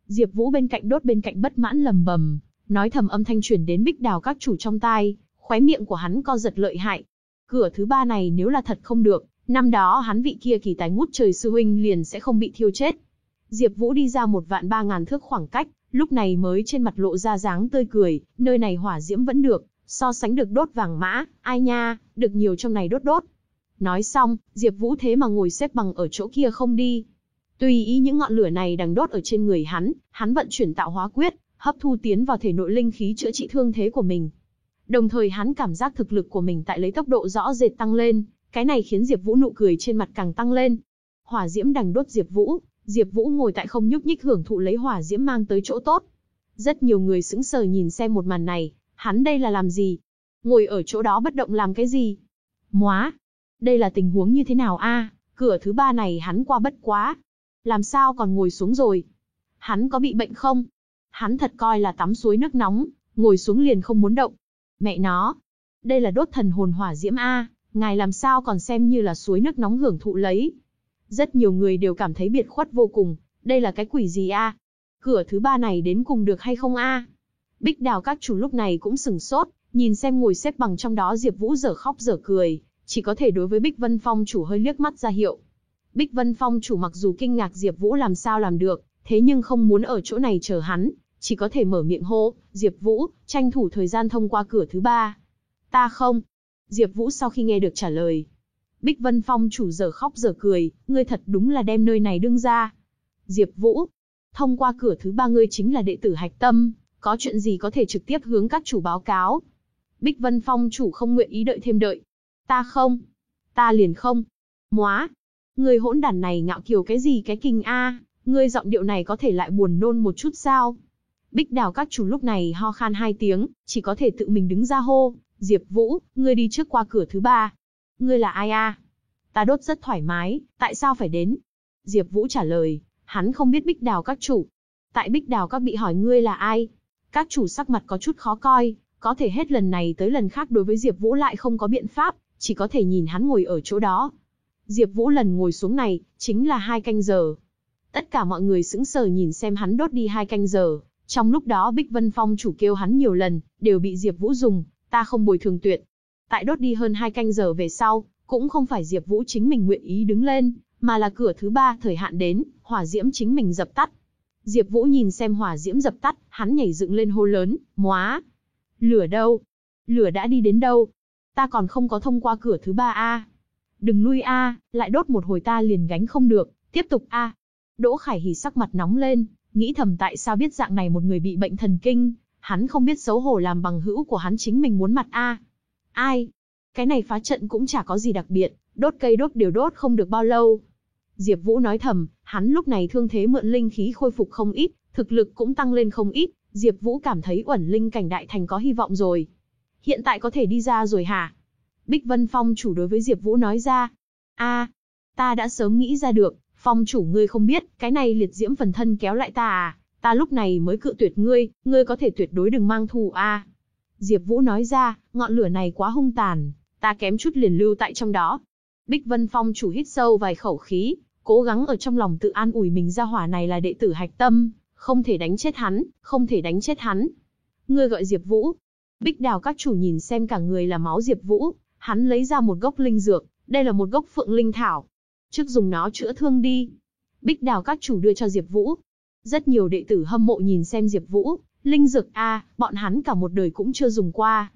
Diệp Vũ bên cạnh đốt bên cạnh bất mãn lầm bầm, nói thầm âm thanh truyền đến Bích Đào các chủ trong tai, Khóe miệng của hắn co giật lợi hại. Cửa thứ ba này nếu là thật không được, năm đó hắn vị kia kỳ tài ngút trời sư huynh liền sẽ không bị thiêu chết. Diệp Vũ đi ra một vạn ba ngàn thước khoảng cách, lúc này mới trên mặt lộ ra dáng tươi cười, nơi này hỏa diễm vẫn được, so sánh được đốt vàng mã, ai nha, được nhiều trong này đốt đốt. Nói xong, Diệp Vũ thế mà ngồi xếp bằng ở chỗ kia không đi. Tùy ý những ngọn lửa này đang đốt ở trên người hắn, hắn vận chuyển tạo hóa quyết, hấp thu tiến vào thể nội linh khí chữa trị thương thế của mình. Đồng thời hắn cảm giác thực lực của mình tại lấy tốc độ rõ rệt tăng lên, cái này khiến Diệp Vũ nụ cười trên mặt càng tăng lên. Hỏa diễm đằng đốt Diệp Vũ, Diệp Vũ ngồi tại không nhúc nhích hưởng thụ lấy hỏa diễm mang tới chỗ tốt. Rất nhiều người sững sờ nhìn xem một màn này, hắn đây là làm gì? Ngồi ở chỗ đó bất động làm cái gì? Móa, đây là tình huống như thế nào a? cửa thứ ba này hắn qua bất quá. Làm sao còn ngồi xuống rồi? Hắn có bị bệnh không? Hắn thật coi là tắm suối nước nóng, ngồi xuống liền không muốn động. Mẹ nó, đây là đốt thần hồn hỏa diễm A, ngài làm sao còn xem như là suối nước nóng hưởng thụ lấy. Rất nhiều người đều cảm thấy biệt khuất vô cùng, đây là cái quỷ gì A? Cửa thứ ba này đến cùng được hay không A? Bích đào các chủ lúc này cũng sừng sốt, nhìn xem ngồi xếp bằng trong đó Diệp Vũ dở khóc dở cười, chỉ có thể đối với Bích Vân Phong chủ hơi liếc mắt ra hiệu. Bích Vân Phong chủ mặc dù kinh ngạc Diệp Vũ làm sao làm được, thế nhưng không muốn ở chỗ này chờ hắn, chỉ có thể mở miệng hô, Diệp Vũ, tranh thủ thời gian thông qua cửa thứ ba. Ta không. Diệp Vũ sau khi nghe được trả lời. Bích Vân Phong chủ giờ khóc giờ cười, ngươi thật đúng là đem nơi này đương ra. Diệp Vũ, thông qua cửa thứ ba ngươi chính là đệ tử hạch tâm, có chuyện gì có thể trực tiếp hướng các chủ báo cáo. Bích Vân Phong chủ không nguyện ý đợi thêm đợi. Ta không. Ta liền không. Móa. Ngươi hỗn đản này ngạo kiều cái gì cái kinh a, ngươi giọng điệu này có thể lại buồn nôn một chút sao? Bích đào các chủ lúc này ho khan hai tiếng, chỉ có thể tự mình đứng ra hô, Diệp Vũ, ngươi đi trước qua cửa thứ ba. Ngươi là ai a? Ta đốt rất thoải mái, tại sao phải đến? Diệp Vũ trả lời, hắn không biết Bích đào các chủ. Tại Bích đào các bị hỏi ngươi là ai? Các chủ sắc mặt có chút khó coi, có thể hết lần này tới lần khác đối với Diệp Vũ lại không có biện pháp, chỉ có thể nhìn hắn ngồi ở chỗ đó. Diệp Vũ lần ngồi xuống này, chính là hai canh giờ. Tất cả mọi người sững sờ nhìn xem hắn đốt đi hai canh giờ, trong lúc đó Bích Vân Phong chủ kêu hắn nhiều lần, đều bị Diệp Vũ dùng, ta không bồi thường tuyệt. Tại đốt đi hơn hai canh giờ về sau, cũng không phải Diệp Vũ chính mình nguyện ý đứng lên, mà là cửa thứ ba thời hạn đến, hỏa diễm chính mình dập tắt. Diệp Vũ nhìn xem hỏa diễm dập tắt, hắn nhảy dựng lên hô lớn, "Móa! Lửa đâu? Lửa đã đi đến đâu? Ta còn không có thông qua cửa thứ ba a. Đừng lui a, lại đốt một hồi ta liền gánh không được, tiếp tục a." Đỗ Khải Hỉ sắc mặt nóng lên, nghĩ thầm tại sao biết dạng này một người bị bệnh thần kinh, hắn không biết xấu hổ làm bằng hữu của hắn chính mình muốn mặt a. Ai? cái này phá trận cũng chả có gì đặc biệt, đốt cây đốt đều đốt không được bao lâu. Diệp Vũ nói thầm, hắn lúc này thương thế mượn linh khí khôi phục không ít, thực lực cũng tăng lên không ít, Diệp Vũ cảm thấy uẩn linh cảnh đại thành có hy vọng rồi. Hiện tại có thể đi ra rồi hả? Bích Vân Phong chủ đối với Diệp Vũ nói ra. A, ta đã sớm nghĩ ra được, Phong chủ ngươi không biết, cái này liệt diễm phần thân kéo lại ta à? Ta lúc này mới cự tuyệt ngươi, ngươi có thể tuyệt đối đừng mang thù a. Diệp Vũ nói ra, ngọn lửa này quá hung tàn, ta kém chút liền lưu tại trong đó. Bích Vân Phong chủ hít sâu vài khẩu khí, cố gắng ở trong lòng tự an ủi mình ra hỏa này là đệ tử hạch tâm, không thể đánh chết hắn, không thể đánh chết hắn. Ngươi gọi Diệp Vũ. Bích Đào các chủ nhìn xem cả người là máu Diệp Vũ, hắn lấy ra một gốc linh dược, đây là một gốc Phượng Linh thảo. Trước dùng nó chữa thương đi. Bích Đào các chủ đưa cho Diệp Vũ. Rất nhiều đệ tử hâm mộ nhìn xem Diệp Vũ, linh dược a, bọn hắn cả một đời cũng chưa dùng qua.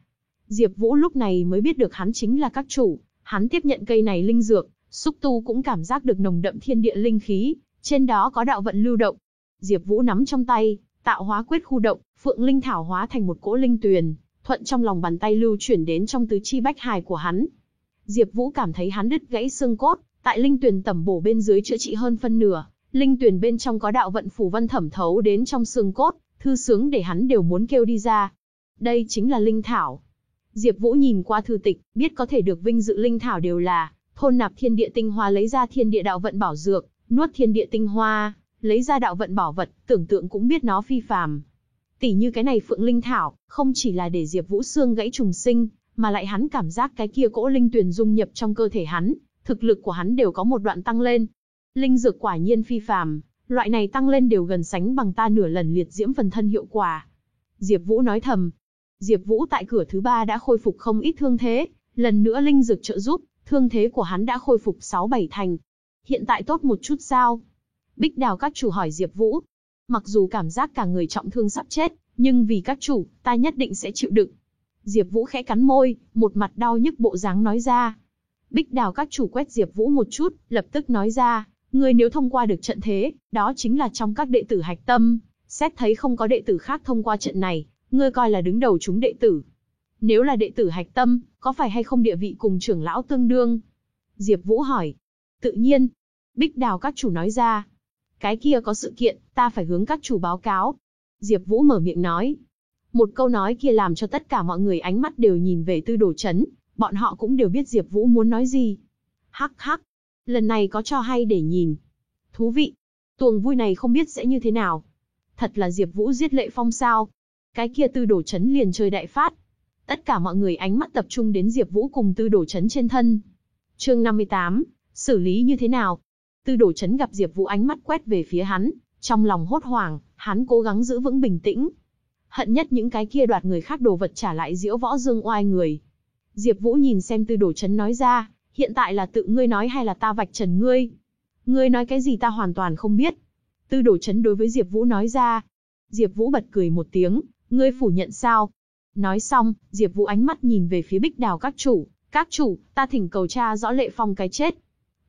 Diệp Vũ lúc này mới biết được hắn chính là các chủ, hắn tiếp nhận cây này linh dược, xúc tu cũng cảm giác được nồng đậm thiên địa linh khí, trên đó có đạo vận lưu động. Diệp Vũ nắm trong tay, tạo hóa quyết khu động, Phượng Linh thảo hóa thành một cỗ linh tuyền, thuận trong lòng bàn tay lưu chuyển đến trong tứ chi bách hài của hắn. Diệp Vũ cảm thấy hắn đứt gãy xương cốt, tại linh tuyền tẩm bổ bên dưới chữa trị hơn phân nửa, linh tuyền bên trong có đạo vận phù văn thẩm thấu đến trong xương cốt, thư sướng để hắn đều muốn kêu đi ra. Đây chính là linh thảo. Diệp Vũ nhìn qua thư tịch, biết có thể được vinh dự linh thảo đều là thôn nạp thiên địa tinh hoa lấy ra thiên địa đạo vận bảo dược, nuốt thiên địa tinh hoa, lấy ra đạo vận bảo vật, tưởng tượng cũng biết nó phi phàm. Tỷ như cái này Phượng Linh thảo, không chỉ là để Diệp Vũ xương gãy trùng sinh, mà lại hắn cảm giác cái kia cỗ linh tuyền dung nhập trong cơ thể hắn, thực lực của hắn đều có một đoạn tăng lên. Linh dược quả nhiên phi phàm, loại này tăng lên đều gần sánh bằng ta nửa lần liệt diễm phần thân hiệu quả. Diệp Vũ nói thầm. Diệp Vũ tại cửa thứ ba đã khôi phục không ít thương thế, lần nữa linh dược trợ giúp, thương thế của hắn đã khôi phục 6 7 thành. Hiện tại tốt một chút sao? Bích Đào các chủ hỏi Diệp Vũ. Mặc dù cảm giác cả người trọng thương sắp chết, nhưng vì các chủ, ta nhất định sẽ chịu đựng. Diệp Vũ khẽ cắn môi, một mặt đau nhức bộ dáng nói ra. Bích Đào các chủ quét Diệp Vũ một chút, lập tức nói ra, ngươi nếu thông qua được trận thế, đó chính là trong các đệ tử hạch tâm, xét thấy không có đệ tử khác thông qua trận này, ngươi coi là đứng đầu chúng đệ tử. Nếu là đệ tử hạch tâm, có phải hay không địa vị cùng trưởng lão tương đương? Diệp Vũ hỏi. Tự nhiên. Bích Đào các chủ nói ra. Cái kia có sự kiện, ta phải hướng các chủ báo cáo. Diệp Vũ mở miệng nói. Một câu nói kia làm cho tất cả mọi người ánh mắt đều nhìn về tư đồ chấn, bọn họ cũng đều biết Diệp Vũ muốn nói gì. Hắc hắc, lần này có cho hay để nhìn. Thú vị, tuồng vui này không biết sẽ như thế nào. Thật là Diệp Vũ giết Lệ Phong sao? Cái kia tư đồ chấn liền chơi đại phát. Tất cả mọi người ánh mắt tập trung đến Diệp Vũ cùng tư đồ chấn trên thân. Chương 58, xử lý như thế nào? Tư đồ chấn gặp Diệp Vũ ánh mắt quét về phía hắn, trong lòng hốt hoảng, hắn cố gắng giữ vững bình tĩnh. Hận nhất những cái kia đoạt người khác đồ vật trả lại diễu võ dương oai người. Diệp Vũ nhìn xem Tư Đồ Chấn nói ra, hiện tại là tự ngươi nói hay là ta vạch trần ngươi? Ngươi nói cái gì ta hoàn toàn không biết. Tư Đồ Chấn đối với Diệp Vũ nói ra. Diệp Vũ bật cười một tiếng, ngươi phủ nhận sao? Nói xong, Diệp Vũ ánh mắt nhìn về phía Bích Đào các chủ, các chủ, ta thỉnh cầu tra rõ Lệ Phong cái chết.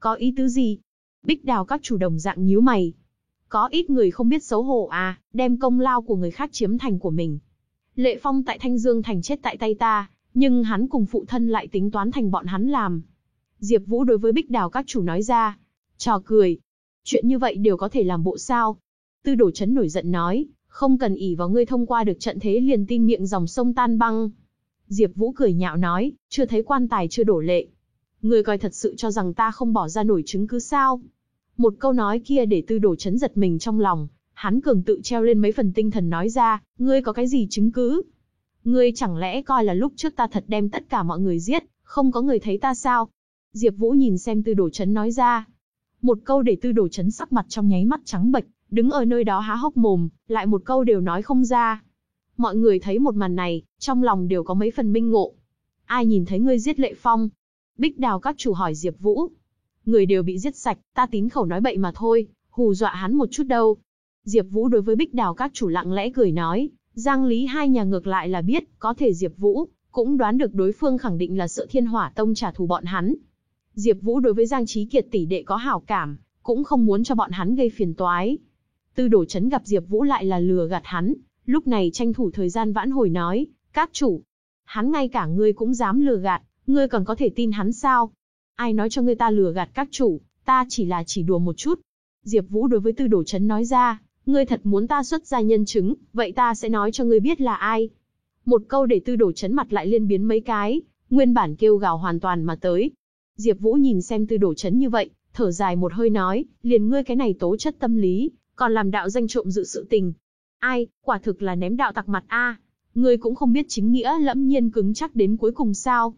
Có ý tứ gì? Bích Đào các chủ đồng dạng nhíu mày. Có ít người không biết xấu hổ à, đem công lao của người khác chiếm thành của mình. Lệ Phong tại Thanh Dương thành chết tại tay ta, nhưng hắn cùng phụ thân lại tính toán thành bọn hắn làm. Diệp Vũ đối với Bích Đào các chủ nói ra. Trò cười. Chuyện như vậy đều có thể làm bộ sao? Tư Đồ Chấn nổi giận nói, không cần ỷ vào ngươi thông qua được trận thế liền tin miệng dòng sông tan băng. Diệp Vũ cười nhạo nói, chưa thấy quan tài chưa đổ lệ. Ngươi coi thật sự cho rằng ta không bỏ ra nổi chứng cứ sao? Một câu nói kia để Tư Đồ Chấn giật mình trong lòng, hắn cường tự treo lên mấy phần tinh thần nói ra, ngươi có cái gì chứng cứ? Ngươi chẳng lẽ coi là lúc trước ta thật đem tất cả mọi người giết, không có người thấy ta sao? Diệp Vũ nhìn xem Tư Đồ Chấn nói ra. Một câu để Tư Đồ Chấn sắc mặt trong nháy mắt trắng bệch, đứng ở nơi đó há hốc mồm, lại một câu đều nói không ra. Mọi người thấy một màn này, trong lòng đều có mấy phần minh ngộ. Ai nhìn thấy ngươi giết Lệ Phong? Bích Đào các chủ hỏi Diệp Vũ. Người đều bị giết sạch, ta tín khẩu nói bậy mà thôi, hù dọa hắn một chút đâu. Diệp Vũ đối với Bích Đào các chủ lặng lẽ cười nói, Giang Lý hai nhà ngược lại là biết, có thể Diệp Vũ cũng đoán được đối phương khẳng định là sợ Thiên Hỏa Tông trả thù bọn hắn. Diệp Vũ đối với Giang Chí Kiệt tỷ đệ có hảo cảm, cũng không muốn cho bọn hắn gây phiền toái. Tư Đồ Chấn gặp Diệp Vũ lại là lừa gạt hắn, lúc này tranh thủ thời gian vãn hồi nói, "Các chủ, hắn ngay cả ngươi cũng dám lừa gạt, Ngươi còn có thể tin hắn sao? Ai nói cho ngươi ta lừa gạt các chủ, ta chỉ là chỉ đùa một chút. Diệp Vũ đối với Tư Đồ Chấn nói ra, ngươi thật muốn ta xuất ra nhân chứng, vậy ta sẽ nói cho ngươi biết là ai. Một câu để Tư Đồ Chấn mặt lại liên biến mấy cái, nguyên bản kêu gào hoàn toàn mà tới. Diệp Vũ nhìn xem Tư Đồ Chấn như vậy, thở dài một hơi nói, liền ngươi cái này tố chất tâm lý, còn làm đạo danh trộm dự sự tình. Ai, quả thực là ném đạo tặc mặt a. Ngươi cũng không biết chính nghĩa lẫm nhiên cứng chắc đến cuối cùng sao?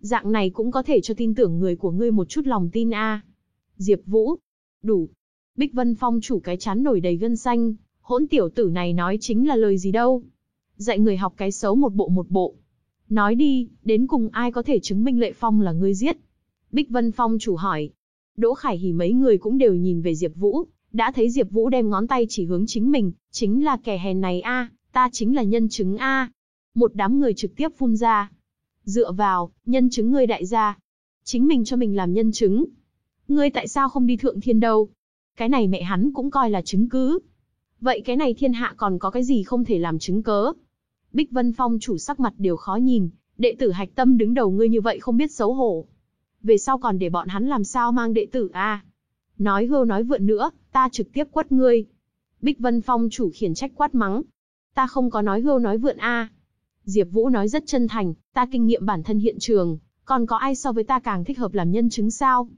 Dạng này cũng có thể cho tin tưởng người của ngươi một chút lòng tin a. Diệp Vũ, đủ. Bích Vân Phong chủ cái chán nổi đầy gân xanh, hỗn tiểu tử này nói chính là lời gì đâu? Dạy người học cái xấu một bộ một bộ. Nói đi, đến cùng ai có thể chứng minh Lệ Phong là ngươi giết? Bích Vân Phong chủ hỏi. Đỗ Khải Hỉ mấy người cũng đều nhìn về Diệp Vũ, đã thấy Diệp Vũ đem ngón tay chỉ hướng chính mình, chính là kẻ hèn này a, ta chính là nhân chứng a. Một đám người trực tiếp phun ra. Dựa vào, nhân chứng ngươi đại gia. Chính mình cho mình làm nhân chứng. Ngươi tại sao không đi thượng thiên đâu? Cái này mẹ hắn cũng coi là chứng cứ. Vậy cái này thiên hạ còn có cái gì không thể làm chứng cớ? Bích Vân Phong chủ sắc mặt đều khó nhìn, đệ tử hạch tâm đứng đầu ngươi như vậy không biết xấu hổ. Về sau còn để bọn hắn làm sao mang đệ tử a? Nói hưu nói vượn nữa, ta trực tiếp quất ngươi. Bích Vân Phong chủ khiển trách quát mắng. Ta không có nói hưu nói vượn a. Diệp Vũ nói rất chân thành, ta kinh nghiệm bản thân hiện trường, còn có ai so với ta càng thích hợp làm nhân chứng sao?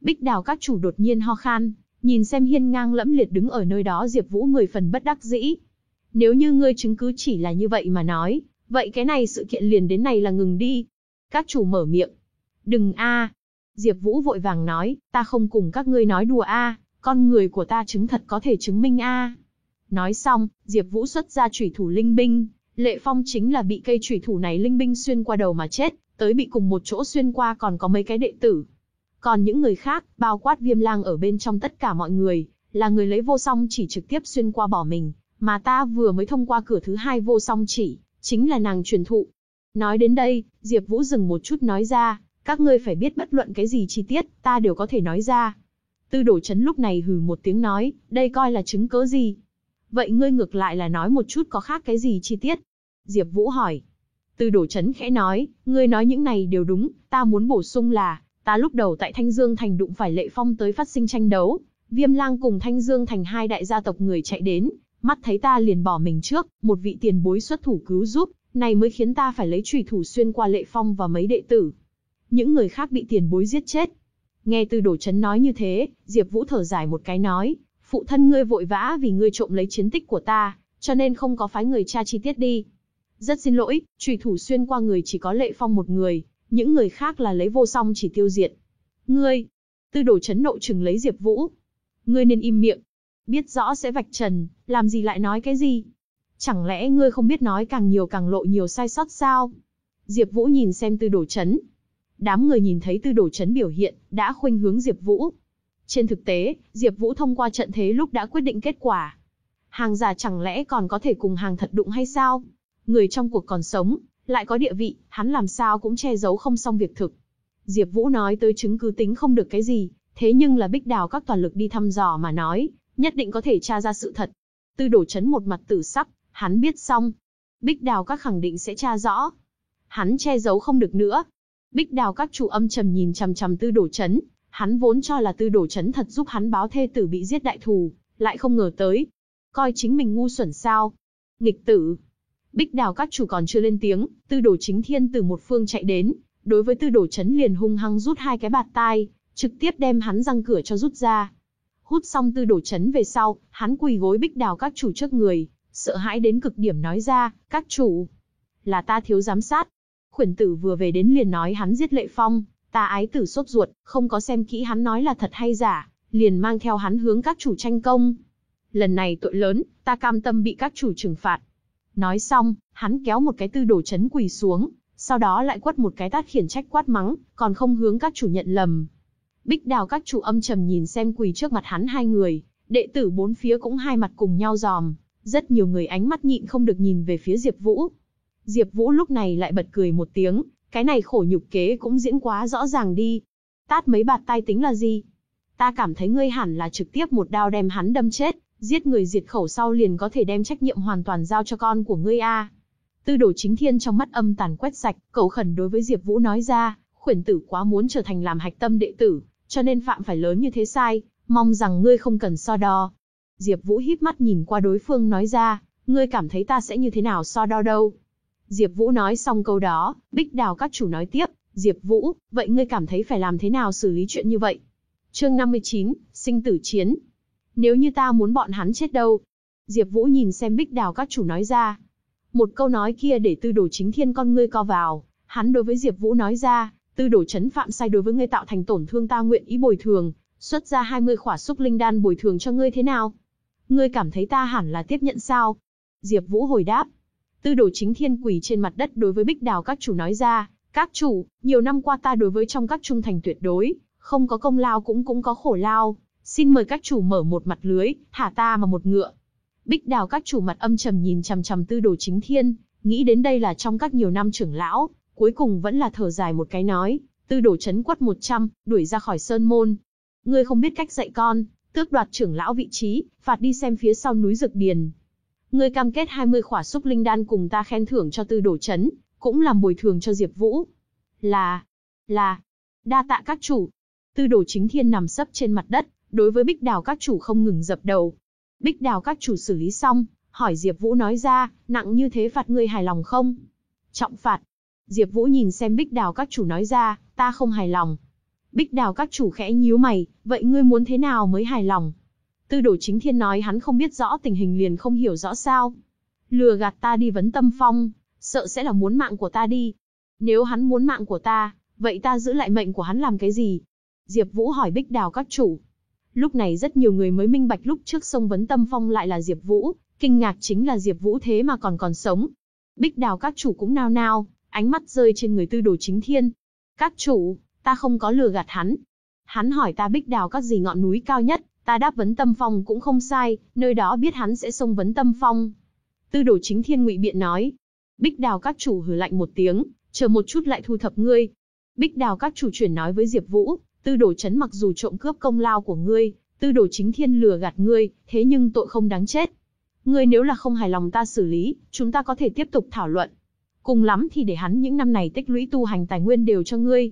Bích Đào các chủ đột nhiên ho khan, nhìn xem hiên ngang lẫm liệt đứng ở nơi đó Diệp Vũ mười phần bất đắc dĩ. Nếu như ngươi chứng cứ chỉ là như vậy mà nói, vậy cái này sự kiện liền đến này là ngừng đi. Các chủ mở miệng. Đừng a. Diệp Vũ vội vàng nói, ta không cùng các ngươi nói đùa a, con người của ta chứng thật có thể chứng minh a. Nói xong, Diệp Vũ xuất ra chủy thủ linh binh, Lệ Phong chính là bị cây chủy thủ này linh binh xuyên qua đầu mà chết, tới bị cùng một chỗ xuyên qua còn có mấy cái đệ tử. Còn những người khác, bao quát Viêm Lang ở bên trong tất cả mọi người, là người lấy vô song chỉ trực tiếp xuyên qua bỏ mình, mà ta vừa mới thông qua cửa thứ hai vô song chỉ, chính là nàng truyền thụ. Nói đến đây, Diệp Vũ dừng một chút nói ra, các ngươi phải biết bất luận cái gì chi tiết, ta đều có thể nói ra. Tư Đồ Chấn lúc này hừ một tiếng nói, đây coi là chứng cứ gì? Vậy ngươi ngược lại là nói một chút có khác cái gì chi tiết? Diệp Vũ hỏi. Tư Đồ Chấn khẽ nói, ngươi nói những này đều đúng, ta muốn bổ sung là, ta lúc đầu tại Thanh Dương Thành đụng phải Lệ Phong tới phát sinh tranh đấu, Viêm Lang cùng Thanh Dương Thành hai đại gia tộc người chạy đến, mắt thấy ta liền bỏ mình trước, một vị tiền bối xuất thủ cứu giúp, này mới khiến ta phải lấy chủy thủ xuyên qua Lệ Phong và mấy đệ tử. Những người khác bị tiền bối giết chết. Nghe Tư Đồ Chấn nói như thế, Diệp Vũ thở dài một cái nói, phụ thân ngươi vội vã vì ngươi trộm lấy chiến tích của ta, cho nên không có phái người tra chi tiết đi. Rất xin lỗi, chủy thủ xuyên qua người chỉ có Lệ Phong một người, những người khác là lấy vô song chỉ tiêu diệt. Ngươi, Tư Đồ chấn nộ trừng lấy Diệp Vũ. Ngươi nên im miệng. Biết rõ sẽ vạch trần, làm gì lại nói cái gì? Chẳng lẽ ngươi không biết nói càng nhiều càng lộ nhiều sai sót sao? Diệp Vũ nhìn xem Tư Đồ chấn. Đám người nhìn thấy Tư Đồ chấn biểu hiện, đã khuynh hướng Diệp Vũ. Trên thực tế, Diệp Vũ thông qua trận thế lúc đã quyết định kết quả. Hàng giả chẳng lẽ còn có thể cùng hàng thật đụng hay sao? Người trong cuộc còn sống, lại có địa vị, hắn làm sao cũng che giấu không xong việc thực. Diệp Vũ nói tới chứng cứ tính không được cái gì, thế nhưng là Bích Đào các toàn lực đi thăm dò mà nói, nhất định có thể tra ra sự thật. Tư Đồ chấn một mặt tử sắc, hắn biết xong, Bích Đào các khẳng định sẽ tra rõ. Hắn che giấu không được nữa. Bích Đào các chủ âm trầm nhìn chằm chằm Tư Đồ chấn, hắn vốn cho là Tư Đồ chấn thật giúp hắn báo thê tử bị giết đại thù, lại không ngờ tới, coi chính mình ngu xuẩn sao? Nghịch tử, Bích Đào các chủ còn chưa lên tiếng, Tư Đồ Chính Thiên từ một phương chạy đến, đối với Tư Đồ Chấn liền hung hăng rút hai cái bạt tai, trực tiếp đem hắn răng cửa cho rút ra. Hút xong Tư Đồ Chấn về sau, hắn quỳ gối Bích Đào các chủ trước người, sợ hãi đến cực điểm nói ra, các chủ, là ta thiếu giám sát. Khuyển tử vừa về đến liền nói hắn giết Lệ Phong, ta ái tử sốt ruột, không có xem kỹ hắn nói là thật hay giả, liền mang theo hắn hướng các chủ tranh công. Lần này tội lớn, ta cam tâm bị các chủ trừng phạt, Nói xong, hắn kéo một cái tư đồ chấn quỳ xuống, sau đó lại quất một cái tát khiển trách quát mắng, còn không hướng các chủ nhận lầm. Bích đào các chủ âm trầm nhìn xem quỳ trước mặt hắn hai người, đệ tử bốn phía cũng hai mặt cùng nhau giòm, rất nhiều người ánh mắt nhịn không được nhìn về phía Diệp Vũ. Diệp Vũ lúc này lại bật cười một tiếng, cái này khổ nhục kế cũng diễn quá rõ ràng đi. Tát mấy bạt tay tính là gì? Ta cảm thấy ngươi hẳn là trực tiếp một đao đem hắn đâm chết, Giết người diệt khẩu sau liền có thể đem trách nhiệm hoàn toàn giao cho con của ngươi a. Tư đồ chính thiên trong mắt âm tàn quét sạch, cậu khẩn đối với Diệp Vũ nói ra, khuyển tử quá muốn trở thành làm hạch tâm đệ tử, cho nên phạm phải lớn như thế sai, mong rằng ngươi không cần so đo. Diệp Vũ híp mắt nhìn qua đối phương nói ra, ngươi cảm thấy ta sẽ như thế nào so đo đâu. Diệp Vũ nói xong câu đó, Bích Đào các chủ nói tiếp, Diệp Vũ, vậy ngươi cảm thấy phải làm thế nào xử lý chuyện như vậy? Chương 59, sinh tử chiến. Nếu như ta muốn bọn hắn chết đâu? Diệp Vũ nhìn xem Bích Đào các chủ nói ra. Một câu nói kia để Tư Đồ Chính Thiên con ngươi co vào, hắn đối với Diệp Vũ nói ra, Tư Đồ trấn phạm sai đối với ngươi tạo thành tổn thương ta nguyện ý bồi thường, xuất ra 20 khỏa xúc linh đan bồi thường cho ngươi thế nào? Ngươi cảm thấy ta hẳn là tiếp nhận sao? Diệp Vũ hồi đáp. Tư đồ chính thiên quỳ trên mặt đất đối với bích đào các chủ nói ra, các chủ, nhiều năm qua ta đối với trong các trung thành tuyệt đối, không có công lao cũng cũng có khổ lao, xin mời các chủ mở một mặt lưới, thả ta mà một ngựa. Bích đào các chủ mặt âm trầm nhìn chằm chằm tư đồ chính thiên, nghĩ đến đây là trong các nhiều năm trưởng lão, cuối cùng vẫn là thở dài một cái nói, tư đồ chấn quất 100, đuổi ra khỏi sơn môn. Ngươi không biết cách dạy con, tước đoạt trưởng lão vị trí, phạt đi xem phía sau núi Dực Điền. Ngươi cam kết 20 khỏa xúc linh đan cùng ta khen thưởng cho tư đổ chấn, cũng làm bồi thường cho Diệp Vũ. Là, là, đa tạ các chủ. Tư đồ chính thiên nằm sấp trên mặt đất, đối với bích đào các chủ không ngừng dập đầu. Bích đào các chủ xử lý xong, hỏi Diệp Vũ nói ra, nặng như thế phạt ngươi hài lòng không? Trọng phạt. Diệp Vũ nhìn xem bích đào các chủ nói ra, ta không hài lòng. Bích đào các chủ khẽ nhíu mày, vậy ngươi muốn thế nào mới hài lòng? Tư đồ chính thiên nói hắn không biết rõ tình hình liền không hiểu rõ sao. Lừa gạt ta đi vấn tâm phong, sợ sẽ là muốn mạng của ta đi. Nếu hắn muốn mạng của ta, vậy ta giữ lại mệnh của hắn làm cái gì? Diệp Vũ hỏi Bích Đào các chủ. Lúc này rất nhiều người mới minh bạch lúc trước sông vấn tâm phong lại là Diệp Vũ, kinh ngạc chính là Diệp Vũ thế mà còn còn sống. Bích Đào các chủ cũng nao nao, ánh mắt rơi trên người tư đồ chính thiên. Các chủ, ta không có lừa gạt hắn. Hắn hỏi ta Bích Đào các gì ngọn núi cao nhất, Ta đáp vấn tâm phong cũng không sai, nơi đó biết hắn sẽ sông vấn tâm phong. Tư đồ chính thiên ngụy biện nói. Bích đào các chủ hừ lạnh một tiếng, chờ một chút lại thu thập ngươi. Bích đào các chủ chuyển nói với Diệp Vũ, tư đồ chấn mặc dù trộm cướp công lao của ngươi, tư đồ chính thiên lừa gạt ngươi, thế nhưng tội không đáng chết. Ngươi nếu là không hài lòng ta xử lý, chúng ta có thể tiếp tục thảo luận. Cùng lắm thì để hắn những năm này tích lũy tu hành tài nguyên đều cho ngươi.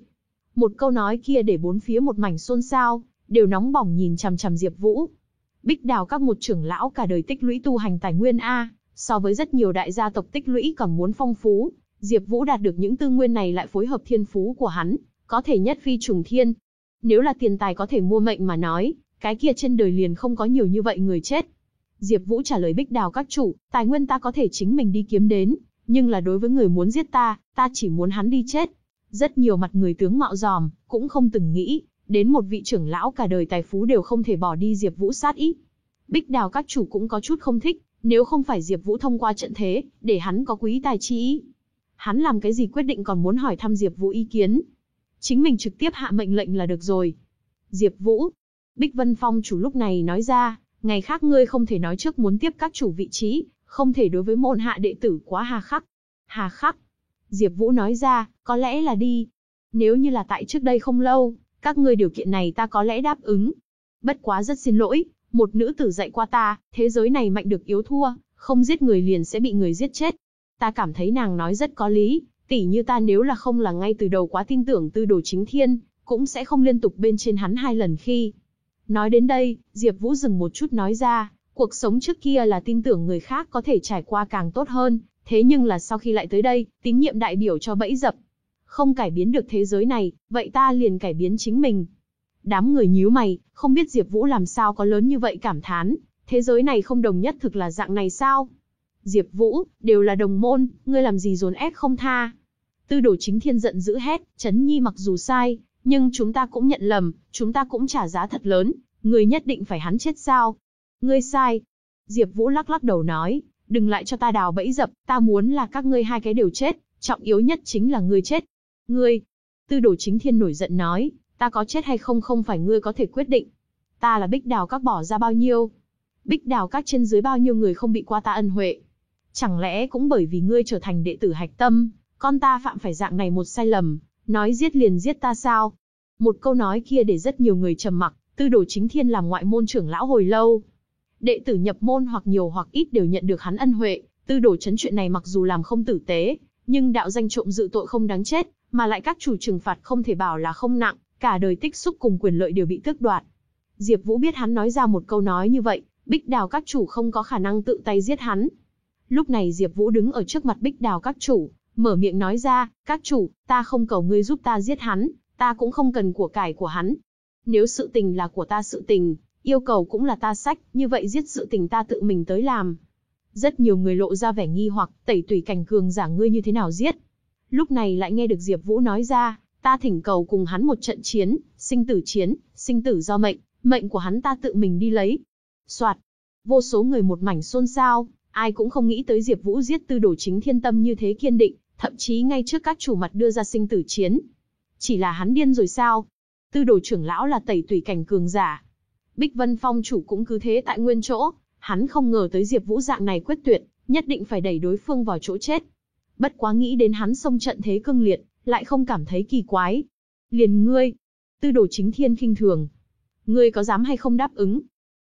Một câu nói kia để bốn phía một mảnh xôn xao đều nóng bỏng nhìn chằm chằm Diệp Vũ. Bích Đào các một trưởng lão cả đời tích lũy tu hành tài nguyên a, so với rất nhiều đại gia tộc tích lũy còn muốn phong phú, Diệp Vũ đạt được những tư nguyên này lại phối hợp thiên phú của hắn, có thể nhất phi trùng thiên. Nếu là tiền tài có thể mua mệnh mà nói, cái kia trên đời liền không có nhiều như vậy người chết. Diệp Vũ trả lời Bích Đào các chủ, tài nguyên ta có thể chính mình đi kiếm đến, nhưng là đối với người muốn giết ta, ta chỉ muốn hắn đi chết. Rất nhiều mặt người tướng mạo giòm, cũng không từng nghĩ, Đến một vị trưởng lão cả đời tài phú đều không thể bỏ đi Diệp Vũ sát ý. Bích Đào các chủ cũng có chút không thích, nếu không phải Diệp Vũ thông qua trận thế, để hắn có quý tài chi Hắn làm cái gì quyết định còn muốn hỏi thăm Diệp Vũ ý kiến. Chính mình trực tiếp hạ mệnh lệnh là được rồi. Diệp Vũ, Bích Vân Phong chủ lúc này nói ra, ngày khác ngươi không thể nói trước muốn tiếp các chủ vị trí, không thể đối với môn hạ đệ tử quá hà khắc. Hà khắc. Diệp Vũ nói ra, có lẽ là đi. Nếu như là tại trước đây không lâu, các ngươi điều kiện này ta có lẽ đáp ứng. Bất quá rất xin lỗi, một nữ tử dạy qua ta, thế giới này mạnh được yếu thua, không giết người liền sẽ bị người giết chết. Ta cảm thấy nàng nói rất có lý, Tỷ như ta nếu là không là ngay từ đầu quá tin tưởng tư đồ chính thiên, cũng sẽ không liên tục bên trên hắn hai lần khi. Nói đến đây, Diệp Vũ dừng một chút nói ra, cuộc sống trước kia là tin tưởng người khác có thể trải qua càng tốt hơn, thế nhưng là sau khi lại tới đây, tín nhiệm đại biểu cho bẫy dập, không cải biến được thế giới này, vậy ta liền cải biến chính mình. Đám người nhíu mày, không biết Diệp Vũ làm sao có lớn như vậy cảm thán, thế giới này không đồng nhất thực là dạng này sao? Diệp Vũ, đều là đồng môn, ngươi làm gì dồn ép không tha? Tư đồ chính thiên giận dữ hét, Trấn Nhi mặc dù sai, nhưng chúng ta cũng nhận lầm, chúng ta cũng trả giá thật lớn, ngươi nhất định phải hắn chết sao? Ngươi sai. Diệp Vũ lắc lắc đầu nói, đừng lại cho ta đào bẫy dập, ta muốn là các ngươi hai cái đều chết, trọng yếu nhất chính là ngươi chết. Ngươi, tư đồ chính thiên nổi giận nói, ta có chết hay không không phải ngươi có thể quyết định. Ta là bích đào các bỏ ra bao nhiêu? Bích đào các trên dưới bao nhiêu người không bị qua ta ân huệ? Chẳng lẽ cũng bởi vì ngươi trở thành đệ tử hạch tâm, con ta phạm phải dạng này một sai lầm, nói giết liền giết ta sao? Một câu nói kia để rất nhiều người trầm mặc, tư đồ chính thiên làm ngoại môn trưởng lão hồi lâu. Đệ tử nhập môn hoặc nhiều hoặc ít đều nhận được hắn ân huệ, tư đồ chấn chuyện này mặc dù làm không tử tế, nhưng đạo danh trộm dự tội không đáng chết, mà lại các chủ trừng phạt không thể bảo là không nặng, cả đời tích xúc cùng quyền lợi đều bị tước đoạt. Diệp Vũ biết hắn nói ra một câu nói như vậy, Bích Đào các chủ không có khả năng tự tay giết hắn. Lúc này Diệp Vũ đứng ở trước mặt Bích Đào các chủ, mở miệng nói ra, "Các chủ, ta không cầu ngươi giúp ta giết hắn, ta cũng không cần của cải của hắn. Nếu sự tình là của ta sự tình, yêu cầu cũng là ta sách, như vậy giết sự tình ta tự mình tới làm." Rất nhiều người lộ ra vẻ nghi hoặc, tẩy tùy cảnh cường giả ngươi như thế nào giết? Lúc này lại nghe được Diệp Vũ nói ra, ta thỉnh cầu cùng hắn một trận chiến, sinh tử chiến, sinh tử do mệnh, mệnh của hắn ta tự mình đi lấy. Soạt. Vô số người một mảnh xôn xao, ai cũng không nghĩ tới Diệp Vũ giết Tư Đồ Chính Thiên tâm như thế kiên định, thậm chí ngay trước các chủ mặt đưa ra sinh tử chiến. Chỉ là hắn điên rồi sao? Tư Đồ trưởng lão là tẩy tùy cảnh cường giả. Bích Vân Phong chủ cũng cứ thế tại nguyên chỗ, hắn không ngờ tới Diệp Vũ dạng này quyết tuyệt, nhất định phải đẩy đối phương vào chỗ chết. Bất quá nghĩ đến hắn xông trận thế cương liệt, lại không cảm thấy kỳ quái. Liền ngươi, Tư Đồ Chính Thiên khinh thường, ngươi có dám hay không đáp ứng?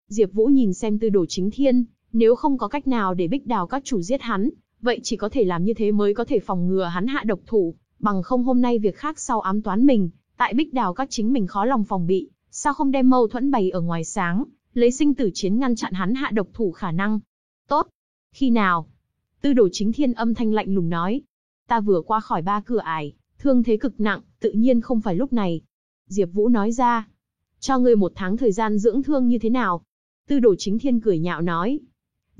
Diệp Vũ nhìn xem Tư Đồ Chính Thiên, nếu không có cách nào để Bích Đào các chủ giết hắn, vậy chỉ có thể làm như thế mới có thể phòng ngừa hắn hạ độc thủ, bằng không hôm nay việc khác sau ám toán mình, tại Bích Đào các chính mình khó lòng phòng bị, sao không đem mâu thuẫn bày ở ngoài sáng, lấy sinh tử chiến ngăn chặn hắn hạ độc thủ khả năng. Tốt. Khi nào? Tư đồ chính thiên âm thanh lạnh lùng nói. Ta vừa qua khỏi ba cửa ải, thương thế cực nặng, tự nhiên không phải lúc này. Diệp Vũ nói ra. Cho ngươi một tháng thời gian dưỡng thương như thế nào? Tư đồ chính thiên cười nhạo nói.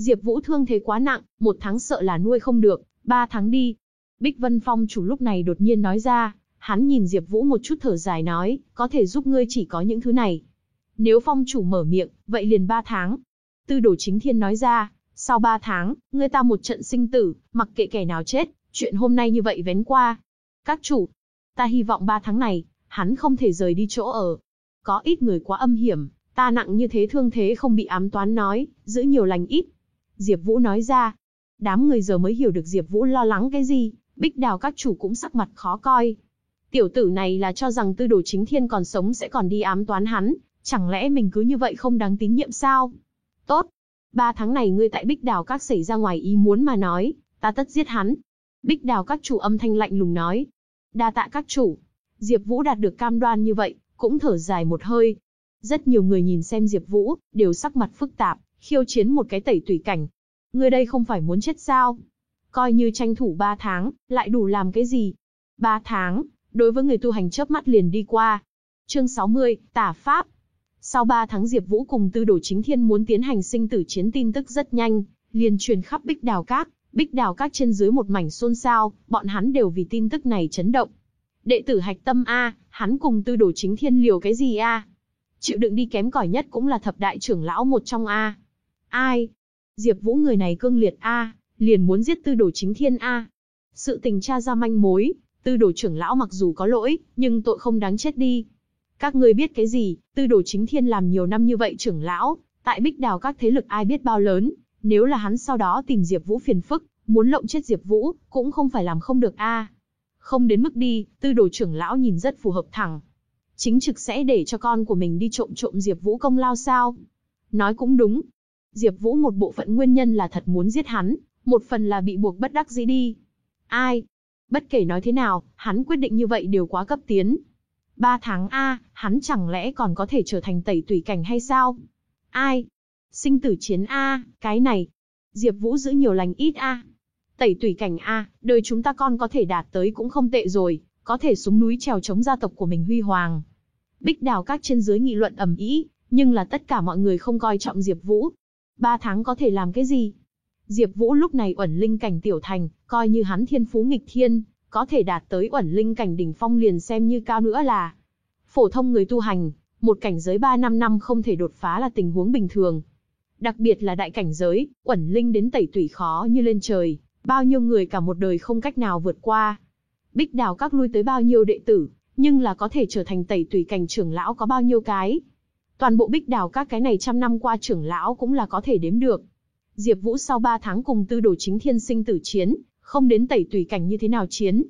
Diệp Vũ thương thế quá nặng, một tháng sợ là nuôi không được, ba tháng đi. Bích Vân Phong chủ lúc này đột nhiên nói ra, hắn nhìn Diệp Vũ một chút thở dài nói, có thể giúp ngươi chỉ có những thứ này. Nếu Phong chủ mở miệng, vậy liền ba tháng. Tư đồ chính thiên nói ra, sau ba tháng, ngươi ta một trận sinh tử, mặc kệ kẻ nào chết, chuyện hôm nay như vậy vén qua. Các chủ, ta hy vọng ba tháng này, hắn không thể rời đi chỗ ở. Có ít người quá âm hiểm, ta nặng như thế thương thế không bị ám toán nói, giữ nhiều lành ít. Diệp Vũ nói ra. Đám người giờ mới hiểu được Diệp Vũ lo lắng cái gì, Bích Đào các chủ cũng sắc mặt khó coi. Tiểu tử này là cho rằng Tư Đồ Chính Thiên còn sống sẽ còn đi ám toán hắn, chẳng lẽ mình cứ như vậy không đáng tín nhiệm sao? Tốt, ba tháng này ngươi tại Bích Đào các xảy ra ngoài ý muốn mà nói, ta tất giết hắn. Bích Đào các chủ âm thanh lạnh lùng nói. Đa tạ các chủ. Diệp Vũ đạt được cam đoan như vậy, cũng thở dài một hơi. Rất nhiều người nhìn xem Diệp Vũ, đều sắc mặt phức tạp, khiêu chiến một cái tẩy tùy cảnh. Ngươi đây không phải muốn chết sao? Coi như tranh thủ 3 tháng, lại đủ làm cái gì? 3 tháng, đối với người tu hành chớp mắt liền đi qua. Chương 60, Tả Pháp. Sau 3 tháng Diệp Vũ cùng Tư Đồ Chính Thiên muốn tiến hành sinh tử chiến tin tức rất nhanh, liền truyền khắp Bích Đào Các, Bích Đào Các trên dưới một mảnh xôn xao, bọn hắn đều vì tin tức này chấn động. Đệ tử Hạch Tâm a, hắn cùng Tư Đồ Chính Thiên liều cái gì a? Chịu đựng đi kém cỏi nhất cũng là thập đại trưởng lão một trong a. Ai? Diệp Vũ người này cương liệt a, liền muốn giết Tư Đồ Chính Thiên a. Sự tình tra ra manh mối, Tư Đồ trưởng lão mặc dù có lỗi, nhưng tội không đáng chết đi. Các ngươi biết cái gì, Tư Đồ Chính Thiên làm nhiều năm như vậy trưởng lão, tại Bích Đào các thế lực ai biết bao lớn, nếu là hắn sau đó tìm Diệp Vũ phiền phức, muốn lộng chết Diệp Vũ, cũng không phải làm không được a. Không đến mức đi, Tư Đồ trưởng lão nhìn rất phù hợp thẳng. Chính trực sẽ để cho con của mình đi trộm trộm Diệp Vũ công lao sao? Nói cũng đúng, Diệp Vũ một bộ phận nguyên nhân là thật muốn giết hắn, một phần là bị buộc bất đắc dĩ đi. Ai? Bất kể nói thế nào, hắn quyết định như vậy đều quá cấp tiến. Ba tháng A, hắn chẳng lẽ còn có thể trở thành tẩy tùy cảnh hay sao? Ai? Sinh tử chiến A, cái này. Diệp Vũ giữ nhiều lành ít A. Tẩy tùy cảnh A, đời chúng ta con có thể đạt tới cũng không tệ rồi, có thể xuống núi trèo chống gia tộc của mình huy hoàng. Bích Đào các trên dưới nghị luận ầm ĩ, nhưng là tất cả mọi người không coi trọng Diệp Vũ, Ba tháng có thể làm cái gì? Diệp Vũ lúc này uẩn linh cảnh tiểu thành, coi như hắn thiên phú nghịch thiên, có thể đạt tới uẩn linh cảnh đỉnh phong liền xem như cao nữa là phổ thông người tu hành, một cảnh giới 3 năm năm không thể đột phá là tình huống bình thường. Đặc biệt là đại cảnh giới, uẩn linh đến tẩy tủy khó như lên trời, bao nhiêu người cả một đời không cách nào vượt qua. Bích Đào các lui tới bao nhiêu đệ tử, nhưng là có thể trở thành tẩy tủy cảnh trưởng lão có bao nhiêu cái. Toàn bộ bích đào các cái này trăm năm qua trưởng lão cũng là có thể đếm được. Diệp Vũ sau 3 tháng cùng tư đồ chính thiên sinh tử chiến, không đến tẩy tùy cảnh như thế nào chiến.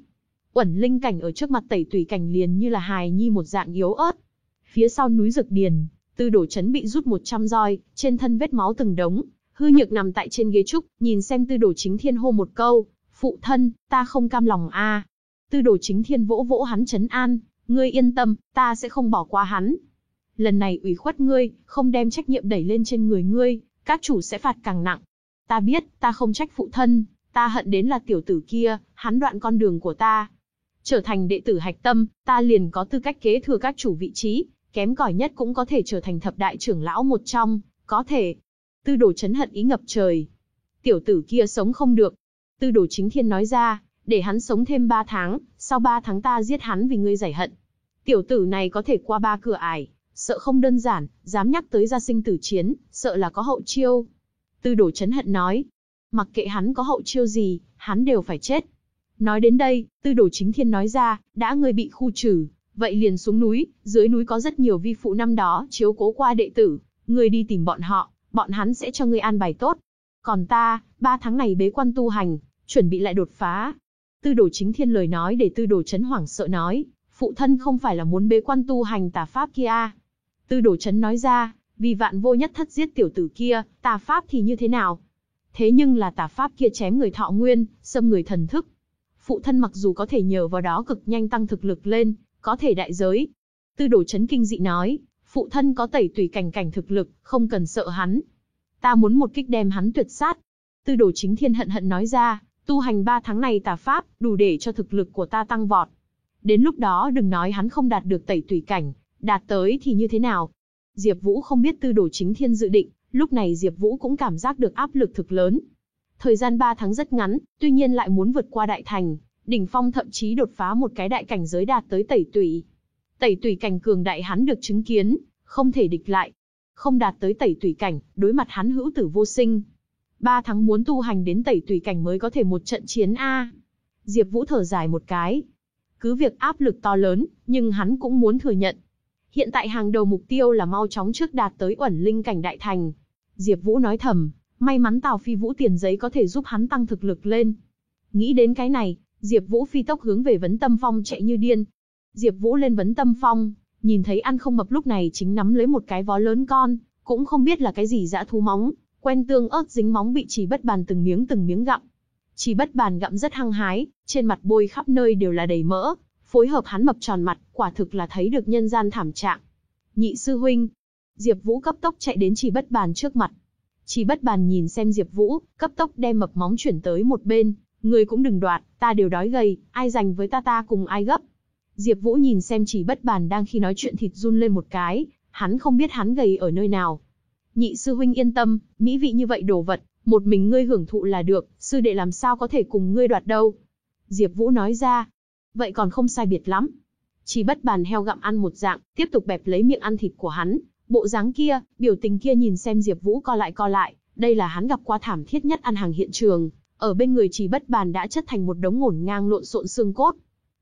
Uẩn linh cảnh ở trước mặt tẩy tùy cảnh liền như là hài nhi một dạng yếu ớt. Phía sau núi dực điền, tư đồ chấn bị rút 100 roi, trên thân vết máu từng đống, hư nhược nằm tại trên ghế trúc, nhìn xem tư đồ chính thiên hô một câu, Phụ thân, ta không cam lòng a. Tư đồ chính thiên vỗ vỗ hắn chấn an, ngươi yên tâm, ta sẽ không bỏ qua hắn. Lần này ủy khuất ngươi, không đem trách nhiệm đẩy lên trên người ngươi, các chủ sẽ phạt càng nặng. Ta biết, ta không trách phụ thân, ta hận đến là tiểu tử kia, hắn đoạn con đường của ta. Trở thành đệ tử hạch tâm, ta liền có tư cách kế thừa các chủ vị trí, kém cỏi nhất cũng có thể trở thành thập đại trưởng lão một trong, có thể. Tư đồ chấn hận ý ngập trời. Tiểu tử kia sống không được. Tư đồ chính thiên nói ra, để hắn sống thêm 3 tháng, sau 3 tháng ta giết hắn vì ngươi giải hận. Tiểu tử này có thể qua ba cửa ải, sợ không đơn giản, dám nhắc tới gia sinh tử chiến, sợ là có hậu chiêu. Tư đồ chấn hận nói, mặc kệ hắn có hậu chiêu gì, hắn đều phải chết. Nói đến đây, tư đồ chính thiên nói ra, đã ngươi bị khu trừ, vậy liền xuống núi, dưới núi có rất nhiều vi phụ năm đó chiếu cố qua đệ tử, ngươi đi tìm bọn họ, bọn hắn sẽ cho ngươi an bài tốt. Còn ta, ba tháng này bế quan tu hành, chuẩn bị lại đột phá. Tư đồ chính thiên lời nói để tư đồ chấn hoảng sợ nói, phụ thân không phải là muốn bế quan tu hành tà pháp kia. Tư đồ chấn nói ra, vì vạn vô nhất thất giết tiểu tử kia, tà pháp thì như thế nào? Thế nhưng là tà pháp kia chém người thọ nguyên, xâm người thần thức. Phụ thân mặc dù có thể nhờ vào đó cực nhanh tăng thực lực lên, có thể đại giới. Tư đồ chấn kinh dị nói, phụ thân có tẩy tùy cảnh cảnh thực lực, không cần sợ hắn. Ta muốn một kích đem hắn tuyệt sát. Tư đồ chính thiên hận hận nói ra, tu hành ba tháng này tà pháp, đủ để cho thực lực của ta tăng vọt. Đến lúc đó đừng nói hắn không đạt được tẩy tùy cảnh, đạt tới thì như thế nào. Diệp Vũ không biết tư đồ chính thiên dự định, lúc này Diệp Vũ cũng cảm giác được áp lực thực lớn. Thời gian 3 tháng rất ngắn, tuy nhiên lại muốn vượt qua đại thành, đỉnh phong thậm chí đột phá một cái đại cảnh giới đạt tới tẩy tủy. Tẩy tủy cảnh cường đại hắn được chứng kiến, không thể địch lại. Không đạt tới tẩy tủy cảnh, đối mặt hắn hữu tử vô sinh. 3 tháng muốn tu hành đến tẩy tủy cảnh mới có thể một trận chiến a. Diệp Vũ thở dài một cái. Cứ việc áp lực to lớn, nhưng hắn cũng muốn thừa nhận. Hiện tại hàng đầu mục tiêu là mau chóng trước đạt tới ẩn linh cảnh đại thành. Diệp Vũ nói thầm, may mắn Tào Phi Vũ tiền giấy có thể giúp hắn tăng thực lực lên. Nghĩ đến cái này, Diệp Vũ phi tốc hướng về Vấn Tâm Phong chạy như điên. Diệp Vũ lên Vấn Tâm Phong, nhìn thấy ăn không mập lúc này chính nắm lấy một cái vó lớn con, cũng không biết là cái gì dã thú móng, quen tương ớt dính móng bị chỉ bất bàn từng miếng từng miếng gặm. Chỉ bất bàn gặm rất hăng hái, trên mặt bôi khắp nơi đều là đầy mỡ, phối hợp hắn mập tròn mặt, quả thực là thấy được nhân gian thảm trạng. Nhị sư huynh, Diệp Vũ cấp tốc chạy đến chỉ bất bàn trước mặt. Chỉ bất bàn nhìn xem Diệp Vũ, cấp tốc đem mập móng chuyển tới một bên, người cũng đừng đoạt, ta đều đói gầy, ai giành với ta ta cùng ai gấp. Diệp Vũ nhìn xem chỉ bất bàn đang khi nói chuyện thịt run lên một cái, hắn không biết hắn gầy ở nơi nào. Nhị sư huynh yên tâm, mỹ vị như vậy đồ vật, một mình ngươi hưởng thụ là được, sư đệ làm sao có thể cùng ngươi đoạt đâu. Diệp Vũ nói ra, vậy còn không sai biệt lắm. Chỉ bất bàn heo gặm ăn một dạng, tiếp tục bẹp lấy miệng ăn thịt của hắn, bộ dáng kia, biểu tình kia nhìn xem Diệp Vũ co lại co lại, đây là hắn gặp qua thảm thiết nhất ăn hàng hiện trường, ở bên người chỉ bất bàn đã chất thành một đống ngổn ngang lộn xộn xương cốt.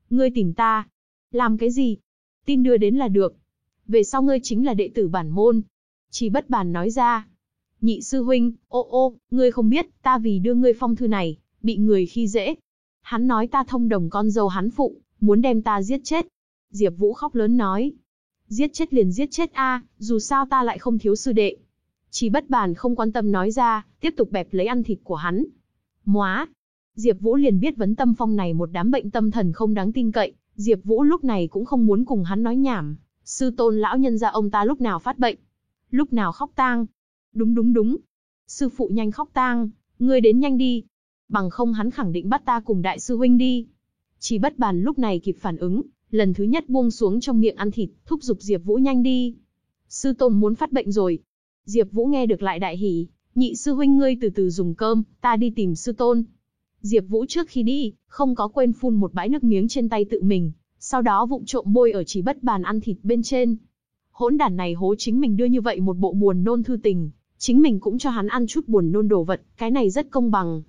Ngươi tìm ta? Làm cái gì? Tin đưa đến là được. Về sau ngươi chính là đệ tử bản môn. Chỉ bất bàn nói ra. Nhị sư huynh, ô ô, ngươi không biết, ta vì đưa ngươi phong thư này, bị người khi dễ. Hắn nói ta thông đồng con dâu hắn phụ, muốn đem ta giết chết. Diệp Vũ khóc lớn nói. Giết chết liền giết chết a, dù sao ta lại không thiếu sư đệ. Chỉ bất bàn không quan tâm nói ra, tiếp tục bẹp lấy ăn thịt của hắn, Móa! Diệp Vũ liền biết vấn tâm phong này một đám bệnh tâm thần không đáng tin cậy, Diệp Vũ lúc này cũng không muốn cùng hắn nói nhảm, sư tôn lão nhân gia ông ta lúc nào phát bệnh, lúc nào khóc tang. Đúng đúng đúng. Sư phụ nhanh khóc tang, ngươi đến nhanh đi. Bằng không hắn khẳng định bắt ta cùng đại sư huynh đi. Chỉ bất bàn lúc này kịp phản ứng, lần thứ nhất buông xuống trong miệng ăn thịt, thúc giục Diệp Vũ nhanh đi. Sư tôn muốn phát bệnh rồi. Diệp Vũ nghe được lại đại hỉ, Nhị sư huynh ngươi từ từ dùng cơm, ta đi tìm sư tôn. Diệp Vũ trước khi đi, không có quên phun một bãi nước miếng trên tay tự mình, sau đó vụng trộm bôi ở chỉ bất bàn ăn thịt bên trên. Hỗn đản này hố chính mình đưa như vậy một bộ buồn nôn thư tình, chính mình cũng cho hắn ăn chút buồn nôn đồ vật, cái này rất công bằng.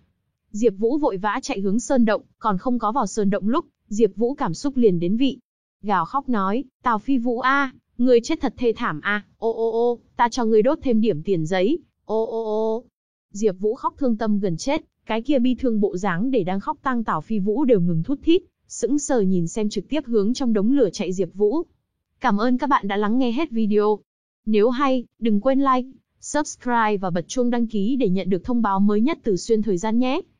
Diệp Vũ vội vã chạy hướng sơn động, còn không có vào sơn động lúc, Diệp Vũ cảm xúc liền đến vị. Gào khóc nói, "Tào Phi Vũ a, ngươi chết thật thê thảm a, ô ô ô, ta cho ngươi đốt thêm điểm tiền giấy, Ô ô ô. Diệp Vũ khóc thương tâm gần chết, cái kia bi thương bộ dáng để đang khóc tang Tào Phi Vũ đều ngừng thút thít, sững sờ nhìn xem trực tiếp hướng trong đống lửa chạy Diệp Vũ. Cảm ơn các bạn đã lắng nghe hết video. Nếu hay, đừng quên like, subscribe và bật chuông đăng ký để nhận được thông báo mới nhất từ xuyên thời gian nhé.